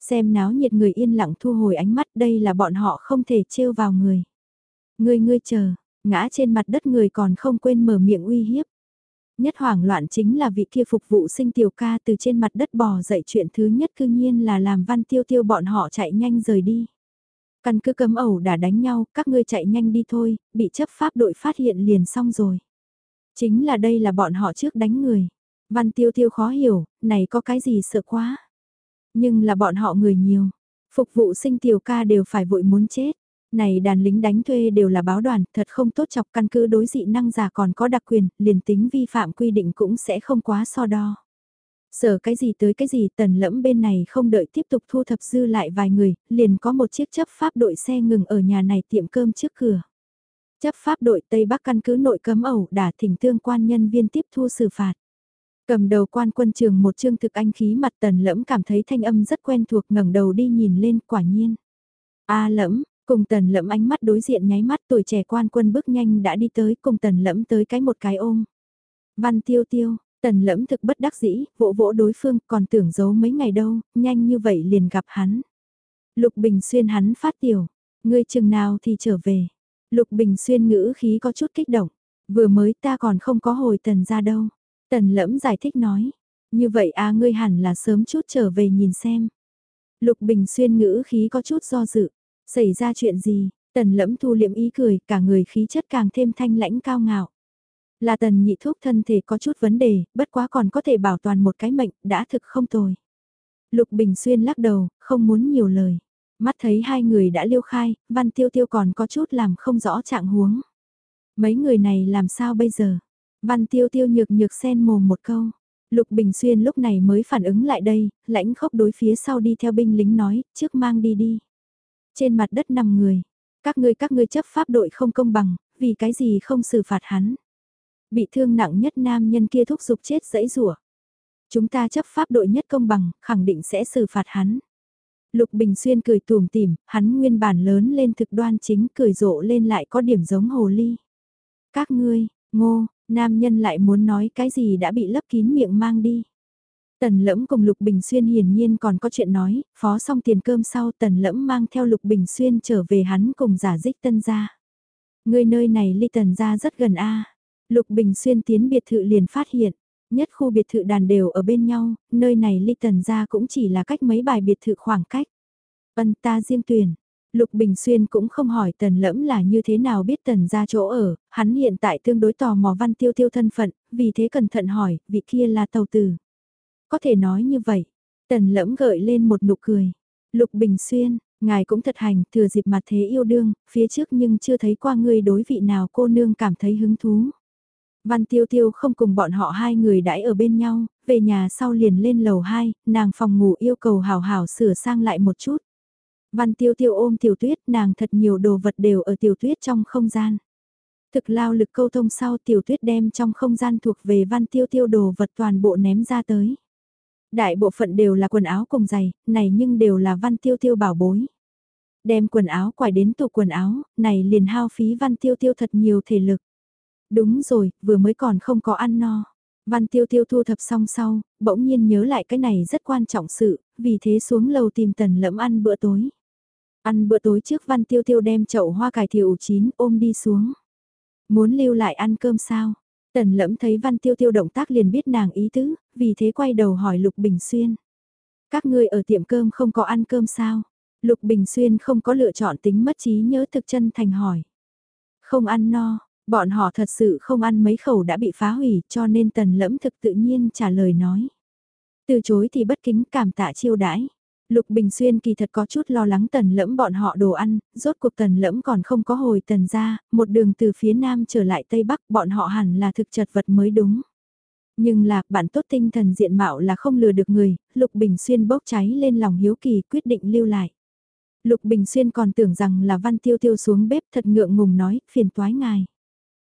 Xem náo nhiệt người yên lặng thu hồi ánh mắt đây là bọn họ không thể trêu vào người. Ngươi ngươi chờ, ngã trên mặt đất người còn không quên mở miệng uy hiếp. Nhất hoảng loạn chính là vị kia phục vụ sinh tiểu ca từ trên mặt đất bò dậy chuyện thứ nhất cư nhiên là làm văn tiêu tiêu bọn họ chạy nhanh rời đi. Căn cứ cấm ẩu đã đánh nhau, các ngươi chạy nhanh đi thôi, bị chấp pháp đội phát hiện liền xong rồi. Chính là đây là bọn họ trước đánh người. Văn tiêu tiêu khó hiểu, này có cái gì sợ quá. Nhưng là bọn họ người nhiều. Phục vụ sinh tiểu ca đều phải vội muốn chết. Này đàn lính đánh thuê đều là báo đoàn, thật không tốt chọc căn cứ đối dị năng giả còn có đặc quyền, liền tính vi phạm quy định cũng sẽ không quá so đo. Sở cái gì tới cái gì tần lẫm bên này không đợi tiếp tục thu thập dư lại vài người, liền có một chiếc chấp pháp đội xe ngừng ở nhà này tiệm cơm trước cửa. Chấp pháp đội Tây Bắc căn cứ nội cấm ẩu đả thỉnh tương quan nhân viên tiếp thu xử phạt. Cầm đầu quan quân trường một chương thực anh khí mặt tần lẫm cảm thấy thanh âm rất quen thuộc ngẩng đầu đi nhìn lên quả nhiên. A lẫm, cùng tần lẫm ánh mắt đối diện nháy mắt tuổi trẻ quan quân bước nhanh đã đi tới cùng tần lẫm tới cái một cái ôm. Văn tiêu tiêu, tần lẫm thực bất đắc dĩ, vỗ vỗ đối phương còn tưởng giấu mấy ngày đâu, nhanh như vậy liền gặp hắn. Lục Bình Xuyên hắn phát tiểu, ngươi chừng nào thì trở về. Lục Bình Xuyên ngữ khí có chút kích động, vừa mới ta còn không có hồi tần ra đâu. Tần lẫm giải thích nói, như vậy à ngươi hẳn là sớm chút trở về nhìn xem. Lục Bình Xuyên ngữ khí có chút do dự, xảy ra chuyện gì, tần lẫm thu liệm ý cười, cả người khí chất càng thêm thanh lãnh cao ngạo. Là tần nhị thuốc thân thể có chút vấn đề, bất quá còn có thể bảo toàn một cái mệnh, đã thực không tồi. Lục Bình Xuyên lắc đầu, không muốn nhiều lời. Mắt thấy hai người đã liêu khai, văn tiêu tiêu còn có chút làm không rõ trạng huống. Mấy người này làm sao bây giờ? Văn tiêu tiêu nhược nhược sen mồm một câu. Lục Bình Xuyên lúc này mới phản ứng lại đây, lãnh khốc đối phía sau đi theo binh lính nói, trước mang đi đi. Trên mặt đất nằm người, các ngươi các ngươi chấp pháp đội không công bằng, vì cái gì không xử phạt hắn. Bị thương nặng nhất nam nhân kia thúc giục chết dẫy rủa Chúng ta chấp pháp đội nhất công bằng, khẳng định sẽ xử phạt hắn. Lục Bình Xuyên cười tùm tìm, hắn nguyên bản lớn lên thực đoan chính cười rộ lên lại có điểm giống hồ ly. Các ngươi, ngô, Nam nhân lại muốn nói cái gì đã bị lấp kín miệng mang đi. Tần lẫm cùng Lục Bình Xuyên hiển nhiên còn có chuyện nói, phó xong tiền cơm sau tần lẫm mang theo Lục Bình Xuyên trở về hắn cùng giả dích tân gia. Người nơi này ly tần gia rất gần a Lục Bình Xuyên tiến biệt thự liền phát hiện, nhất khu biệt thự đàn đều ở bên nhau, nơi này ly tần gia cũng chỉ là cách mấy bài biệt thự khoảng cách. Vân ta riêng tuyển, Lục Bình Xuyên cũng không hỏi tần lẫm là như thế nào biết tần ra chỗ ở, hắn hiện tại tương đối tò mò văn tiêu tiêu thân phận, vì thế cẩn thận hỏi, vị kia là tàu tử. Có thể nói như vậy, tần lẫm gợi lên một nụ cười. Lục Bình Xuyên, ngài cũng thật hành, thừa dịp mặt thế yêu đương, phía trước nhưng chưa thấy qua người đối vị nào cô nương cảm thấy hứng thú. Văn Tiêu Tiêu không cùng bọn họ hai người đãi ở bên nhau, về nhà sau liền lên lầu 2, nàng phòng ngủ yêu cầu hào hào sửa sang lại một chút. Văn tiêu tiêu ôm tiểu tuyết nàng thật nhiều đồ vật đều ở tiểu tuyết trong không gian. Thực lao lực câu thông sau tiểu tuyết đem trong không gian thuộc về văn tiêu tiêu đồ vật toàn bộ ném ra tới. Đại bộ phận đều là quần áo cùng giày, này nhưng đều là văn tiêu tiêu bảo bối. Đem quần áo quải đến tủ quần áo, này liền hao phí văn tiêu tiêu thật nhiều thể lực. Đúng rồi, vừa mới còn không có ăn no. Văn tiêu tiêu thu thập xong sau, bỗng nhiên nhớ lại cái này rất quan trọng sự, vì thế xuống lầu tìm tần lẫm ăn bữa tối. Ăn bữa tối trước Văn Tiêu Tiêu đem chậu hoa cải thiệu chín ôm đi xuống. Muốn lưu lại ăn cơm sao? Tần lẫm thấy Văn Tiêu Tiêu động tác liền biết nàng ý tứ, vì thế quay đầu hỏi Lục Bình Xuyên. Các ngươi ở tiệm cơm không có ăn cơm sao? Lục Bình Xuyên không có lựa chọn tính mất trí nhớ thực chân thành hỏi. Không ăn no, Bọn họ thật sự không ăn mấy khẩu đã bị phá hủy cho nên tần lẫm thực tự nhiên trả lời nói. Từ chối thì bất kính cảm tạ chiêu đãi. Lục Bình Xuyên kỳ thật có chút lo lắng tần lẫm bọn họ đồ ăn, rốt cuộc tần lẫm còn không có hồi tần ra, một đường từ phía nam trở lại tây bắc bọn họ hẳn là thực chật vật mới đúng. Nhưng là, bản tốt tinh thần diện mạo là không lừa được người, Lục Bình Xuyên bốc cháy lên lòng hiếu kỳ quyết định lưu lại. Lục Bình Xuyên còn tưởng rằng là Văn Tiêu Tiêu xuống bếp thật ngượng ngùng nói, phiền toái ngài.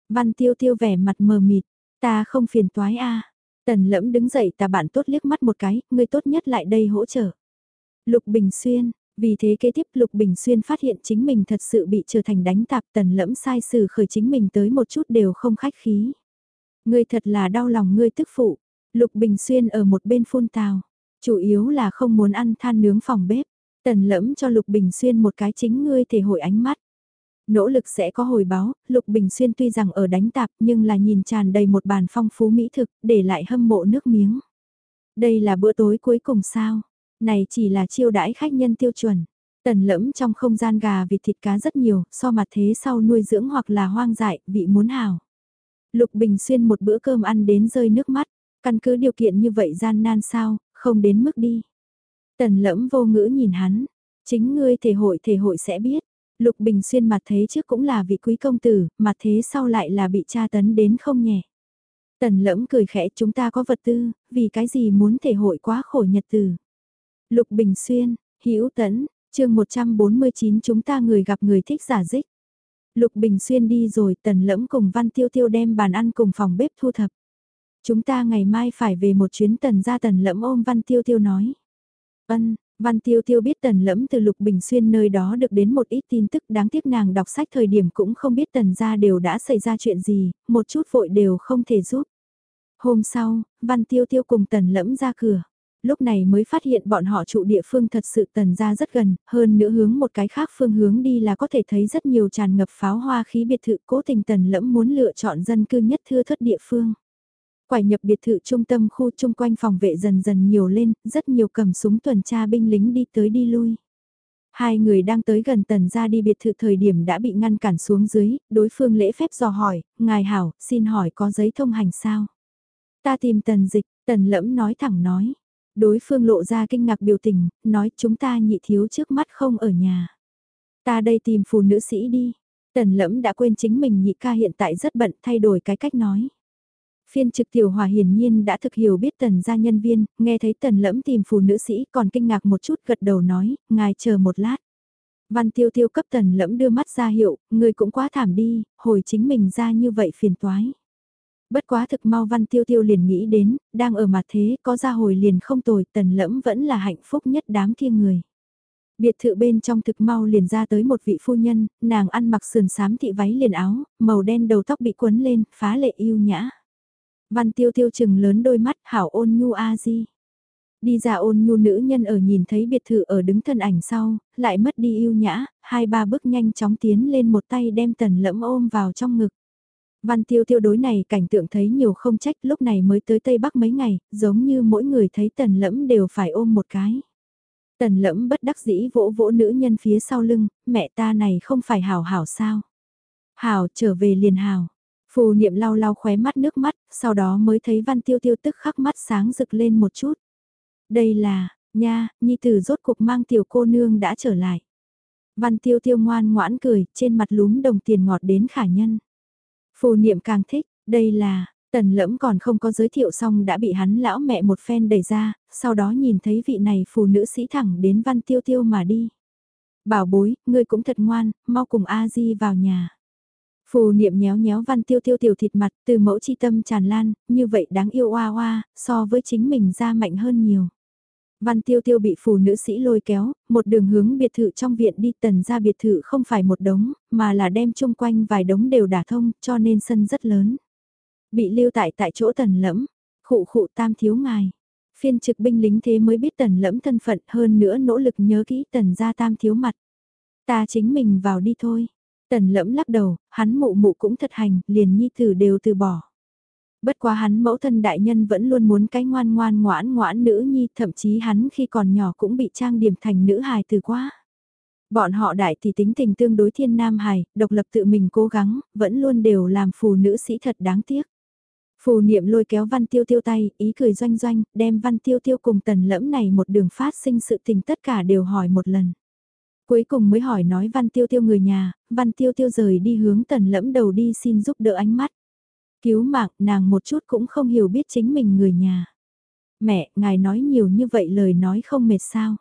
Văn Tiêu Tiêu vẻ mặt mờ mịt, ta không phiền toái a. Tần lẫm đứng dậy ta bạn tốt liếc mắt một cái, ngươi tốt nhất lại đây hỗ trợ. Lục Bình Xuyên, vì thế kế tiếp Lục Bình Xuyên phát hiện chính mình thật sự bị trở thành đánh tạp tần lẫm sai xử khởi chính mình tới một chút đều không khách khí. Ngươi thật là đau lòng ngươi tức phụ. Lục Bình Xuyên ở một bên phun tào. Chủ yếu là không muốn ăn than nướng phòng bếp. Tần lẫm cho Lục Bình Xuyên một cái chính ngươi thể hội ánh mắt. Nỗ lực sẽ có hồi báo, Lục Bình Xuyên tuy rằng ở đánh tạp nhưng là nhìn tràn đầy một bàn phong phú mỹ thực, để lại hâm mộ nước miếng. Đây là bữa tối cuối cùng sao? Này chỉ là chiêu đãi khách nhân tiêu chuẩn. Tần lẫm trong không gian gà vịt thịt cá rất nhiều, so mặt thế sau nuôi dưỡng hoặc là hoang dại, vị muốn hào. Lục Bình Xuyên một bữa cơm ăn đến rơi nước mắt, căn cứ điều kiện như vậy gian nan sao, không đến mức đi. Tần lẫm vô ngữ nhìn hắn, chính ngươi thể hội thể hội sẽ biết. Lục Bình Xuyên mặt thế trước cũng là vị quý công tử, mặt thế sau lại là bị tra tấn đến không nhẹ. Tần lẫm cười khẽ chúng ta có vật tư, vì cái gì muốn thể hội quá khổ nhật từ. Lục Bình Xuyên, Hữu Tấn, chương 149 chúng ta người gặp người thích giả dích. Lục Bình Xuyên đi rồi tần lẫm cùng Văn Tiêu Tiêu đem bàn ăn cùng phòng bếp thu thập. Chúng ta ngày mai phải về một chuyến tần ra tần lẫm ôm Văn Tiêu Tiêu nói. Ân, Văn Tiêu Tiêu biết tần lẫm từ Lục Bình Xuyên nơi đó được đến một ít tin tức đáng tiếc nàng đọc sách thời điểm cũng không biết tần gia đều đã xảy ra chuyện gì, một chút vội đều không thể giúp. Hôm sau, Văn Tiêu Tiêu cùng tần lẫm ra cửa lúc này mới phát hiện bọn họ trụ địa phương thật sự tần gia rất gần, hơn nữa hướng một cái khác phương hướng đi là có thể thấy rất nhiều tràn ngập pháo hoa khí biệt thự cố tình tần lẫm muốn lựa chọn dân cư nhất thưa thất địa phương. Quải nhập biệt thự trung tâm khu chung quanh phòng vệ dần dần nhiều lên, rất nhiều cầm súng tuần tra binh lính đi tới đi lui. Hai người đang tới gần tần ra đi biệt thự thời điểm đã bị ngăn cản xuống dưới, đối phương lễ phép dò hỏi, ngài hảo, xin hỏi có giấy thông hành sao? Ta tìm tần dịch, tần lẫm nói thẳng nói, đối phương lộ ra kinh ngạc biểu tình, nói chúng ta nhị thiếu trước mắt không ở nhà. Ta đây tìm phù nữ sĩ đi. Tần lẫm đã quên chính mình nhị ca hiện tại rất bận thay đổi cái cách nói. Phiên trực tiểu hòa hiển nhiên đã thực hiểu biết tần gia nhân viên, nghe thấy tần lẫm tìm phù nữ sĩ còn kinh ngạc một chút gật đầu nói, ngài chờ một lát. Văn tiêu tiêu cấp tần lẫm đưa mắt ra hiệu, người cũng quá thảm đi, hồi chính mình ra như vậy phiền toái. Bất quá thực mau văn tiêu tiêu liền nghĩ đến, đang ở mặt thế có ra hồi liền không tồi, tần lẫm vẫn là hạnh phúc nhất đám kia người. Biệt thự bên trong thực mau liền ra tới một vị phu nhân, nàng ăn mặc sườn sám thị váy liền áo, màu đen đầu tóc bị quấn lên, phá lệ yêu nhã. Văn tiêu tiêu chừng lớn đôi mắt hảo ôn nhu a di. Đi ra ôn nhu nữ nhân ở nhìn thấy biệt thự ở đứng thân ảnh sau, lại mất đi yêu nhã, hai ba bước nhanh chóng tiến lên một tay đem tần lẫm ôm vào trong ngực. Văn tiêu tiêu đối này cảnh tượng thấy nhiều không trách lúc này mới tới Tây Bắc mấy ngày, giống như mỗi người thấy tần lẫm đều phải ôm một cái. Tần lẫm bất đắc dĩ vỗ vỗ nữ nhân phía sau lưng, mẹ ta này không phải hảo hảo sao. Hảo trở về liền hảo. Phù niệm lau lau khóe mắt nước mắt, sau đó mới thấy văn tiêu tiêu tức khắc mắt sáng rực lên một chút. Đây là, nha, nhi tử rốt cuộc mang tiểu cô nương đã trở lại. Văn tiêu tiêu ngoan ngoãn cười, trên mặt lúm đồng tiền ngọt đến khả nhân. Phù niệm càng thích, đây là, tần lẫm còn không có giới thiệu xong đã bị hắn lão mẹ một phen đẩy ra, sau đó nhìn thấy vị này phù nữ sĩ thẳng đến văn tiêu tiêu mà đi. Bảo bối, ngươi cũng thật ngoan, mau cùng A-di vào nhà. Phù niệm nhéo nhéo văn tiêu tiêu tiểu thịt mặt từ mẫu chi tâm tràn lan, như vậy đáng yêu oa oa, so với chính mình ra mạnh hơn nhiều. Văn tiêu tiêu bị phù nữ sĩ lôi kéo, một đường hướng biệt thự trong viện đi tần ra biệt thự không phải một đống, mà là đem chung quanh vài đống đều đả thông, cho nên sân rất lớn. Bị lưu tại tại chỗ tần lẫm, khụ khụ tam thiếu ngài. Phiên trực binh lính thế mới biết tần lẫm thân phận hơn nữa nỗ lực nhớ kỹ tần ra tam thiếu mặt. Ta chính mình vào đi thôi. Tần lẫm lắc đầu, hắn mụ mụ cũng thật hành, liền nhi tử đều từ bỏ. Bất quá hắn mẫu thân đại nhân vẫn luôn muốn cái ngoan ngoan ngoãn ngoãn nữ nhi, thậm chí hắn khi còn nhỏ cũng bị trang điểm thành nữ hài từ quá. Bọn họ đại thì tính tình tương đối thiên nam hài, độc lập tự mình cố gắng, vẫn luôn đều làm phù nữ sĩ thật đáng tiếc. Phù niệm lôi kéo văn tiêu tiêu tay, ý cười doanh doanh, đem văn tiêu tiêu cùng tần lẫm này một đường phát sinh sự tình tất cả đều hỏi một lần. Cuối cùng mới hỏi nói văn tiêu tiêu người nhà, văn tiêu tiêu rời đi hướng tần lẫm đầu đi xin giúp đỡ ánh mắt. Cứu mạng nàng một chút cũng không hiểu biết chính mình người nhà. Mẹ, ngài nói nhiều như vậy lời nói không mệt sao.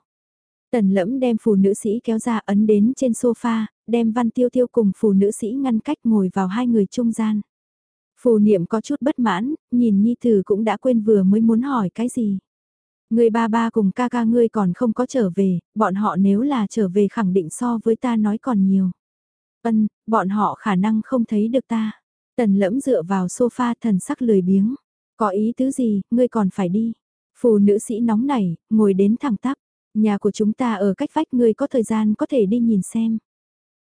Tần lẫm đem phù nữ sĩ kéo ra ấn đến trên sofa, đem văn tiêu tiêu cùng phù nữ sĩ ngăn cách ngồi vào hai người trung gian. Phù niệm có chút bất mãn, nhìn Nhi Tử cũng đã quên vừa mới muốn hỏi cái gì. Người ba ba cùng ca ca ngươi còn không có trở về, bọn họ nếu là trở về khẳng định so với ta nói còn nhiều. Ân, bọn họ khả năng không thấy được ta. Tần lẫm dựa vào sofa thần sắc lười biếng. Có ý tứ gì, ngươi còn phải đi. Phù nữ sĩ nóng nảy, ngồi đến thẳng tắp. Nhà của chúng ta ở cách vách ngươi có thời gian có thể đi nhìn xem.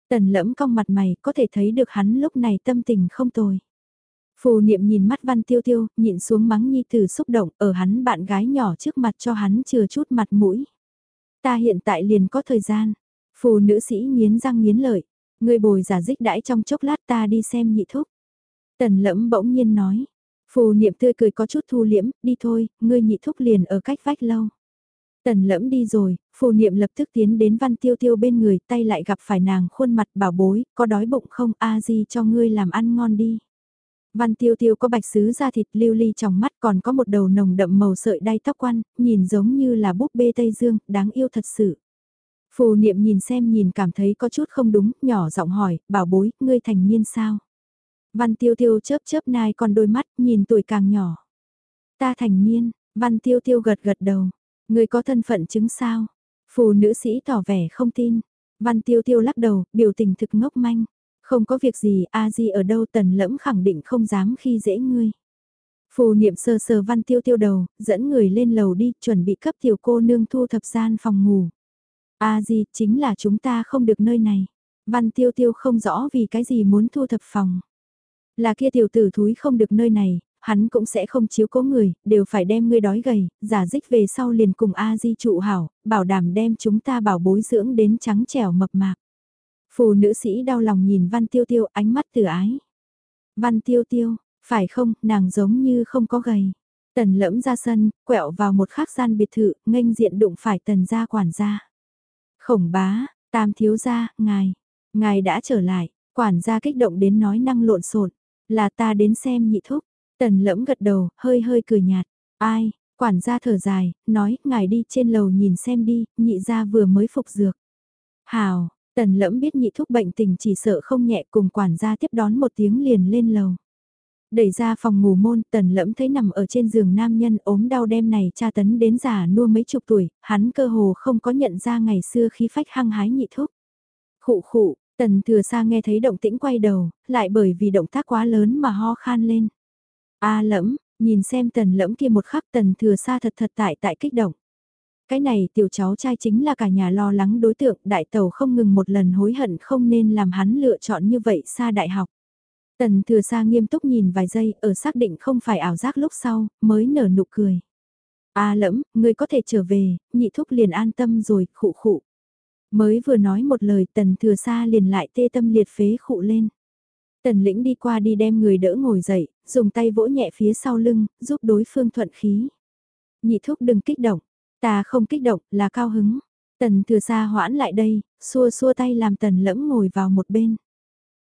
Tần lẫm cong mặt mày có thể thấy được hắn lúc này tâm tình không tồi. Phù niệm nhìn mắt văn tiêu tiêu, nhịn xuống mắng nhi tử xúc động ở hắn bạn gái nhỏ trước mặt cho hắn chừa chút mặt mũi. Ta hiện tại liền có thời gian. Phù nữ sĩ nghiến răng nghiến lợi. Người bồi giả dích đãi trong chốc lát ta đi xem nhị thúc. Tần lẫm bỗng nhiên nói. Phù niệm tươi cười có chút thu liễm, đi thôi, ngươi nhị thúc liền ở cách vách lâu. Tần lẫm đi rồi, phù niệm lập tức tiến đến văn tiêu tiêu bên người tay lại gặp phải nàng khuôn mặt bảo bối, có đói bụng không a gì cho ngươi làm ăn ngon đi. Văn tiêu tiêu có bạch sứ da thịt lưu ly trong mắt còn có một đầu nồng đậm màu sợi đay tóc quăn, nhìn giống như là búp bê Tây Dương, đáng yêu thật sự. Phù niệm nhìn xem nhìn cảm thấy có chút không đúng, nhỏ giọng hỏi, bảo bối, ngươi thành niên sao? Văn tiêu tiêu chớp chớp nai còn đôi mắt, nhìn tuổi càng nhỏ. Ta thành niên, văn tiêu tiêu gật gật đầu. Ngươi có thân phận chứng sao? Phù nữ sĩ tỏ vẻ không tin. Văn tiêu tiêu lắc đầu, biểu tình thực ngốc manh. Không có việc gì, a di ở đâu tần lẫm khẳng định không dám khi dễ ngươi. Phù niệm sờ sờ văn tiêu tiêu đầu, dẫn người lên lầu đi, chuẩn bị cấp tiểu cô nương thu thập gian phòng ngủ. a di, chính là chúng ta không được nơi này. Văn tiêu tiêu không rõ vì cái gì muốn thu thập phòng. Là kia tiểu tử thúi không được nơi này, hắn cũng sẽ không chiếu cố người, đều phải đem ngươi đói gầy, giả dích về sau liền cùng A Di trụ hảo, bảo đảm đem chúng ta bảo bối dưỡng đến trắng trẻo mập mạp. Phù nữ sĩ đau lòng nhìn Văn Tiêu Tiêu ánh mắt từ ái. Văn Tiêu Tiêu, phải không, nàng giống như không có gầy. Tần lẫm ra sân, quẹo vào một khắc gian biệt thự, nghênh diện đụng phải tần gia quản gia. Khổng bá, tam thiếu gia, ngài, ngài đã trở lại, quản gia kích động đến nói năng lộn xộn là ta đến xem nhị thúc. Tần lẫm gật đầu, hơi hơi cười nhạt. Ai, quản gia thở dài, nói, ngài đi trên lầu nhìn xem đi, nhị gia vừa mới phục dược. Hào, tần lẫm biết nhị thúc bệnh tình chỉ sợ không nhẹ cùng quản gia tiếp đón một tiếng liền lên lầu. Đẩy ra phòng ngủ môn, tần lẫm thấy nằm ở trên giường nam nhân ốm đau đêm này cha tấn đến già nua mấy chục tuổi, hắn cơ hồ không có nhận ra ngày xưa khí phách hăng hái nhị thúc. Khụ khụ, tần thừa xa nghe thấy động tĩnh quay đầu, lại bởi vì động tác quá lớn mà ho khan lên. A lẫm, nhìn xem tần lẫm kia một khắc tần thừa xa thật thật tại tại kích động. Cái này tiểu cháu trai chính là cả nhà lo lắng đối tượng đại tàu không ngừng một lần hối hận không nên làm hắn lựa chọn như vậy xa đại học. Tần thừa xa nghiêm túc nhìn vài giây ở xác định không phải ảo giác lúc sau, mới nở nụ cười. A lẫm, ngươi có thể trở về, nhị thúc liền an tâm rồi, khụ khụ. Mới vừa nói một lời tần thừa xa liền lại tê tâm liệt phế khụ lên. Tần lĩnh đi qua đi đem người đỡ ngồi dậy, dùng tay vỗ nhẹ phía sau lưng, giúp đối phương thuận khí. Nhị thúc đừng kích động, ta không kích động, là cao hứng. Tần thừa xa hoãn lại đây, xua xua tay làm tần lẫm ngồi vào một bên.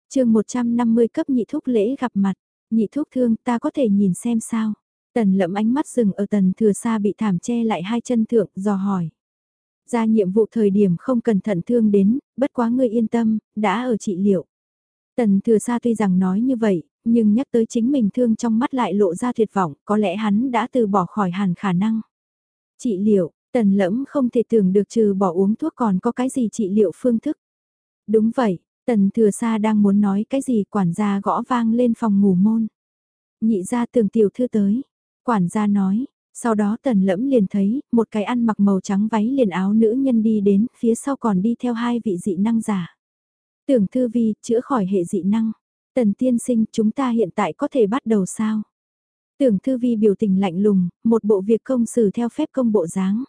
chương 150 cấp nhị thúc lễ gặp mặt, nhị thúc thương ta có thể nhìn xem sao. Tần lẫm ánh mắt dừng ở tần thừa xa bị thảm che lại hai chân thượng, dò hỏi. Ra nhiệm vụ thời điểm không cẩn thận thương đến, bất quá ngươi yên tâm, đã ở trị liệu. Tần thừa xa tuy rằng nói như vậy, nhưng nhắc tới chính mình thương trong mắt lại lộ ra tuyệt vọng, có lẽ hắn đã từ bỏ khỏi hẳn khả năng. Trị liệu, tần lẫm không thể tưởng được trừ bỏ uống thuốc còn có cái gì trị liệu phương thức. Đúng vậy, tần thừa xa đang muốn nói cái gì quản gia gõ vang lên phòng ngủ môn. Nhị ra tường tiểu thư tới, quản gia nói, sau đó tần lẫm liền thấy một cái ăn mặc màu trắng váy liền áo nữ nhân đi đến, phía sau còn đi theo hai vị dị năng giả. Tưởng thư vi, chữa khỏi hệ dị năng. Tần tiên sinh, chúng ta hiện tại có thể bắt đầu sao? Tưởng thư vi biểu tình lạnh lùng, một bộ việc công xử theo phép công bộ dáng.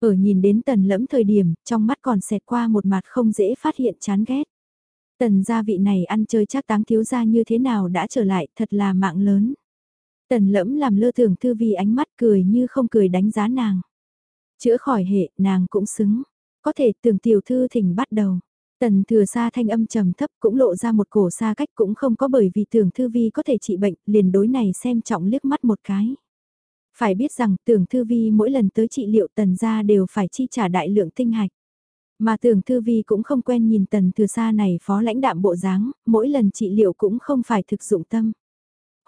Ở nhìn đến tần lẫm thời điểm, trong mắt còn xẹt qua một mặt không dễ phát hiện chán ghét. Tần gia vị này ăn chơi chắc táng thiếu gia như thế nào đã trở lại, thật là mạng lớn. Tần lẫm làm lơ tưởng thư vi ánh mắt cười như không cười đánh giá nàng. Chữa khỏi hệ, nàng cũng xứng. Có thể tưởng tiểu thư thỉnh bắt đầu. Tần thừa xa thanh âm trầm thấp cũng lộ ra một cổ xa cách cũng không có bởi vì tưởng thư vi có thể trị bệnh, liền đối này xem trọng liếc mắt một cái. Phải biết rằng tưởng thư vi mỗi lần tới trị liệu tần gia đều phải chi trả đại lượng tinh hạch. Mà tưởng thư vi cũng không quen nhìn tần thừa xa này phó lãnh đạm bộ dáng, mỗi lần trị liệu cũng không phải thực dụng tâm.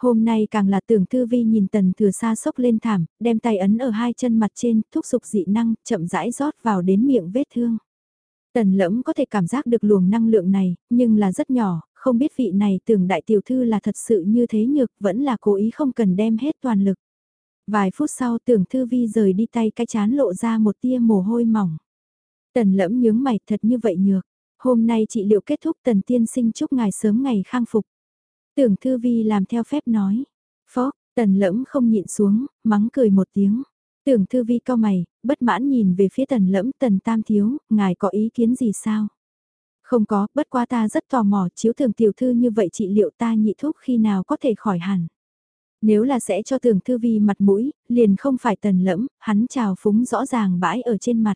Hôm nay càng là tưởng thư vi nhìn tần thừa xa sốc lên thảm, đem tay ấn ở hai chân mặt trên, thúc giục dị năng, chậm rãi rót vào đến miệng vết thương. Tần lẫm có thể cảm giác được luồng năng lượng này, nhưng là rất nhỏ, không biết vị này tưởng đại tiểu thư là thật sự như thế nhược, vẫn là cố ý không cần đem hết toàn lực. Vài phút sau tưởng thư vi rời đi tay cái chán lộ ra một tia mồ hôi mỏng. Tần lẫm nhướng mày thật như vậy nhược. Hôm nay trị liệu kết thúc tần tiên sinh chúc ngài sớm ngày khang phục. Tưởng thư vi làm theo phép nói. Phó, tần lẫm không nhịn xuống, mắng cười một tiếng. Tưởng thư vi cao mày, bất mãn nhìn về phía tần lẫm tần tam thiếu, ngài có ý kiến gì sao? Không có, bất quá ta rất tò mò, chiếu thường tiểu thư như vậy trị liệu ta nhị thúc khi nào có thể khỏi hẳn. Nếu là sẽ cho tưởng thư vi mặt mũi, liền không phải tần lẫm, hắn trào phúng rõ ràng bãi ở trên mặt.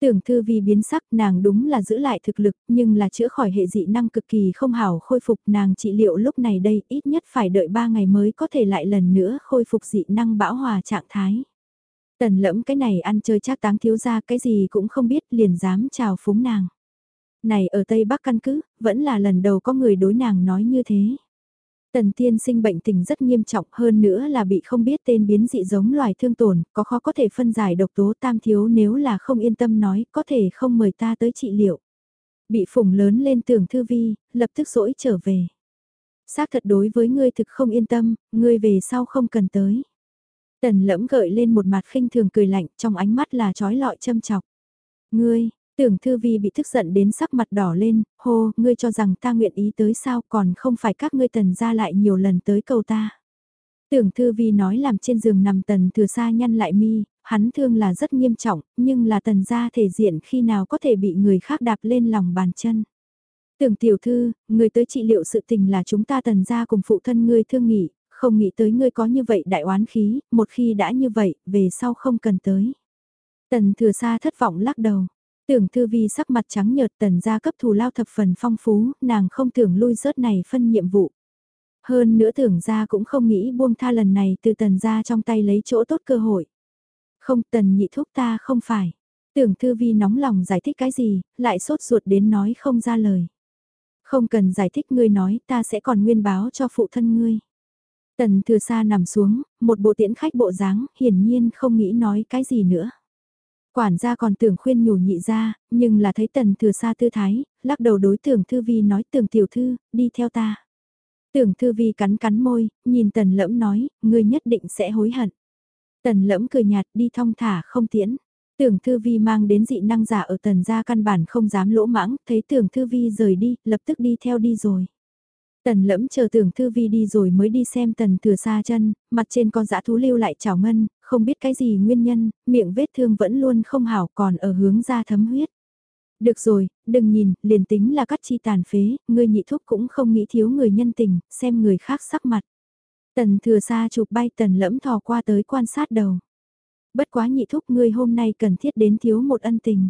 Tưởng thư vi biến sắc nàng đúng là giữ lại thực lực nhưng là chữa khỏi hệ dị năng cực kỳ không hảo khôi phục nàng trị liệu lúc này đây ít nhất phải đợi 3 ngày mới có thể lại lần nữa khôi phục dị năng bão hòa trạng thái. Tần lẫm cái này ăn chơi chắc táng thiếu ra cái gì cũng không biết liền dám chào phúng nàng. Này ở Tây Bắc căn cứ, vẫn là lần đầu có người đối nàng nói như thế. Tần tiên sinh bệnh tình rất nghiêm trọng hơn nữa là bị không biết tên biến dị giống loài thương tổn, có khó có thể phân giải độc tố tam thiếu nếu là không yên tâm nói, có thể không mời ta tới trị liệu. Bị phủng lớn lên tưởng thư vi, lập tức dỗi trở về. Xác thật đối với ngươi thực không yên tâm, ngươi về sau không cần tới. Tần lẫm gợi lên một mặt khinh thường cười lạnh, trong ánh mắt là trói lọi châm chọc. Ngươi, Tưởng Thư Vi bị tức giận đến sắc mặt đỏ lên, hô, ngươi cho rằng ta nguyện ý tới sao còn không phải các ngươi tần ra lại nhiều lần tới cầu ta. Tưởng Thư Vi nói làm trên giường nằm tần thừa xa nhăn lại mi, hắn thương là rất nghiêm trọng, nhưng là tần ra thể diện khi nào có thể bị người khác đạp lên lòng bàn chân. Tưởng tiểu thư, người tới trị liệu sự tình là chúng ta tần ra cùng phụ thân ngươi thương nghị, không nghĩ tới ngươi có như vậy đại oán khí, một khi đã như vậy, về sau không cần tới. Tần thừa xa thất vọng lắc đầu. Tưởng thư vi sắc mặt trắng nhợt tần gia cấp thù lao thập phần phong phú, nàng không tưởng lui rớt này phân nhiệm vụ. Hơn nữa tưởng gia cũng không nghĩ buông tha lần này từ tần gia trong tay lấy chỗ tốt cơ hội. Không tần nhị thúc ta không phải. Tưởng thư vi nóng lòng giải thích cái gì, lại sốt ruột đến nói không ra lời. Không cần giải thích ngươi nói ta sẽ còn nguyên báo cho phụ thân ngươi. Tần thừa xa nằm xuống, một bộ tiễn khách bộ dáng, hiển nhiên không nghĩ nói cái gì nữa. Quản gia còn tưởng khuyên nhủ nhị ra, nhưng là thấy tần thừa xa tư thái, lắc đầu đối tưởng thư vi nói tưởng tiểu thư, đi theo ta. Tưởng thư vi cắn cắn môi, nhìn tần lẫm nói, ngươi nhất định sẽ hối hận. Tần lẫm cười nhạt đi thong thả không tiễn. Tưởng thư vi mang đến dị năng giả ở tần gia căn bản không dám lỗ mãng, thấy tưởng thư vi rời đi, lập tức đi theo đi rồi. Tần lẫm chờ tưởng thư vi đi rồi mới đi xem tần thừa xa chân, mặt trên con dã thú lưu lại chảo ngân, không biết cái gì nguyên nhân, miệng vết thương vẫn luôn không hảo còn ở hướng ra thấm huyết. Được rồi, đừng nhìn, liền tính là cắt chi tàn phế, người nhị thúc cũng không nghĩ thiếu người nhân tình, xem người khác sắc mặt. Tần thừa xa chụp bay tần lẫm thò qua tới quan sát đầu. Bất quá nhị thúc ngươi hôm nay cần thiết đến thiếu một ân tình.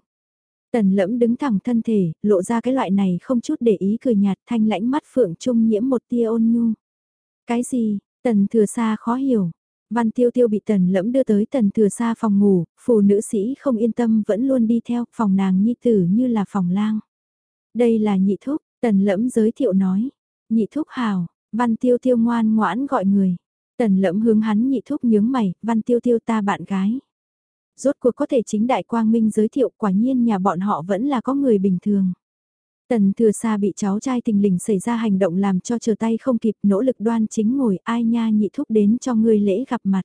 Tần lẫm đứng thẳng thân thể, lộ ra cái loại này không chút để ý cười nhạt thanh lãnh mắt phượng trung nhiễm một tia ôn nhu. Cái gì, tần thừa xa khó hiểu. Văn tiêu tiêu bị tần lẫm đưa tới tần thừa xa phòng ngủ, phù nữ sĩ không yên tâm vẫn luôn đi theo, phòng nàng nhi tử như là phòng lang. Đây là nhị thúc, tần lẫm giới thiệu nói. Nhị thúc hào, văn tiêu tiêu ngoan ngoãn gọi người. Tần lẫm hướng hắn nhị thúc nhướng mày, văn tiêu tiêu ta bạn gái. Rốt cuộc có thể chính đại quang minh giới thiệu quả nhiên nhà bọn họ vẫn là có người bình thường. Tần thừa xa bị cháu trai tình lình xảy ra hành động làm cho chờ tay không kịp nỗ lực đoan chính ngồi ai nha nhị thúc đến cho ngươi lễ gặp mặt.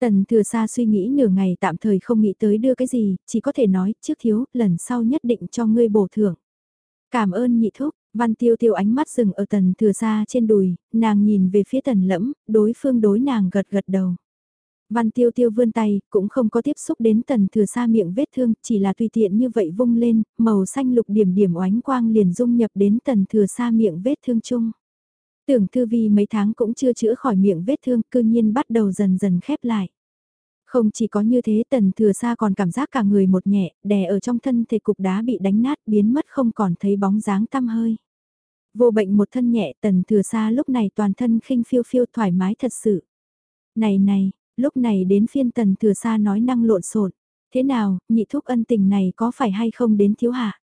Tần thừa xa suy nghĩ nửa ngày tạm thời không nghĩ tới đưa cái gì, chỉ có thể nói trước thiếu, lần sau nhất định cho ngươi bổ thưởng. Cảm ơn nhị thúc, văn tiêu tiêu ánh mắt dừng ở tần thừa xa trên đùi, nàng nhìn về phía tần lẫm, đối phương đối nàng gật gật đầu. Văn tiêu tiêu vươn tay, cũng không có tiếp xúc đến tần thừa xa miệng vết thương, chỉ là tùy tiện như vậy vung lên, màu xanh lục điểm điểm oánh quang liền dung nhập đến tần thừa xa miệng vết thương chung. Tưởng thư vi mấy tháng cũng chưa chữa khỏi miệng vết thương, cư nhiên bắt đầu dần dần khép lại. Không chỉ có như thế tần thừa xa còn cảm giác cả người một nhẹ, đè ở trong thân thể cục đá bị đánh nát biến mất không còn thấy bóng dáng tăm hơi. Vô bệnh một thân nhẹ tần thừa xa lúc này toàn thân khinh phiêu phiêu thoải mái thật sự. Này này, lúc này đến phiên tần thừa xa nói năng lộn xộn Thế nào, nhị thúc ân tình này có phải hay không đến thiếu hạ?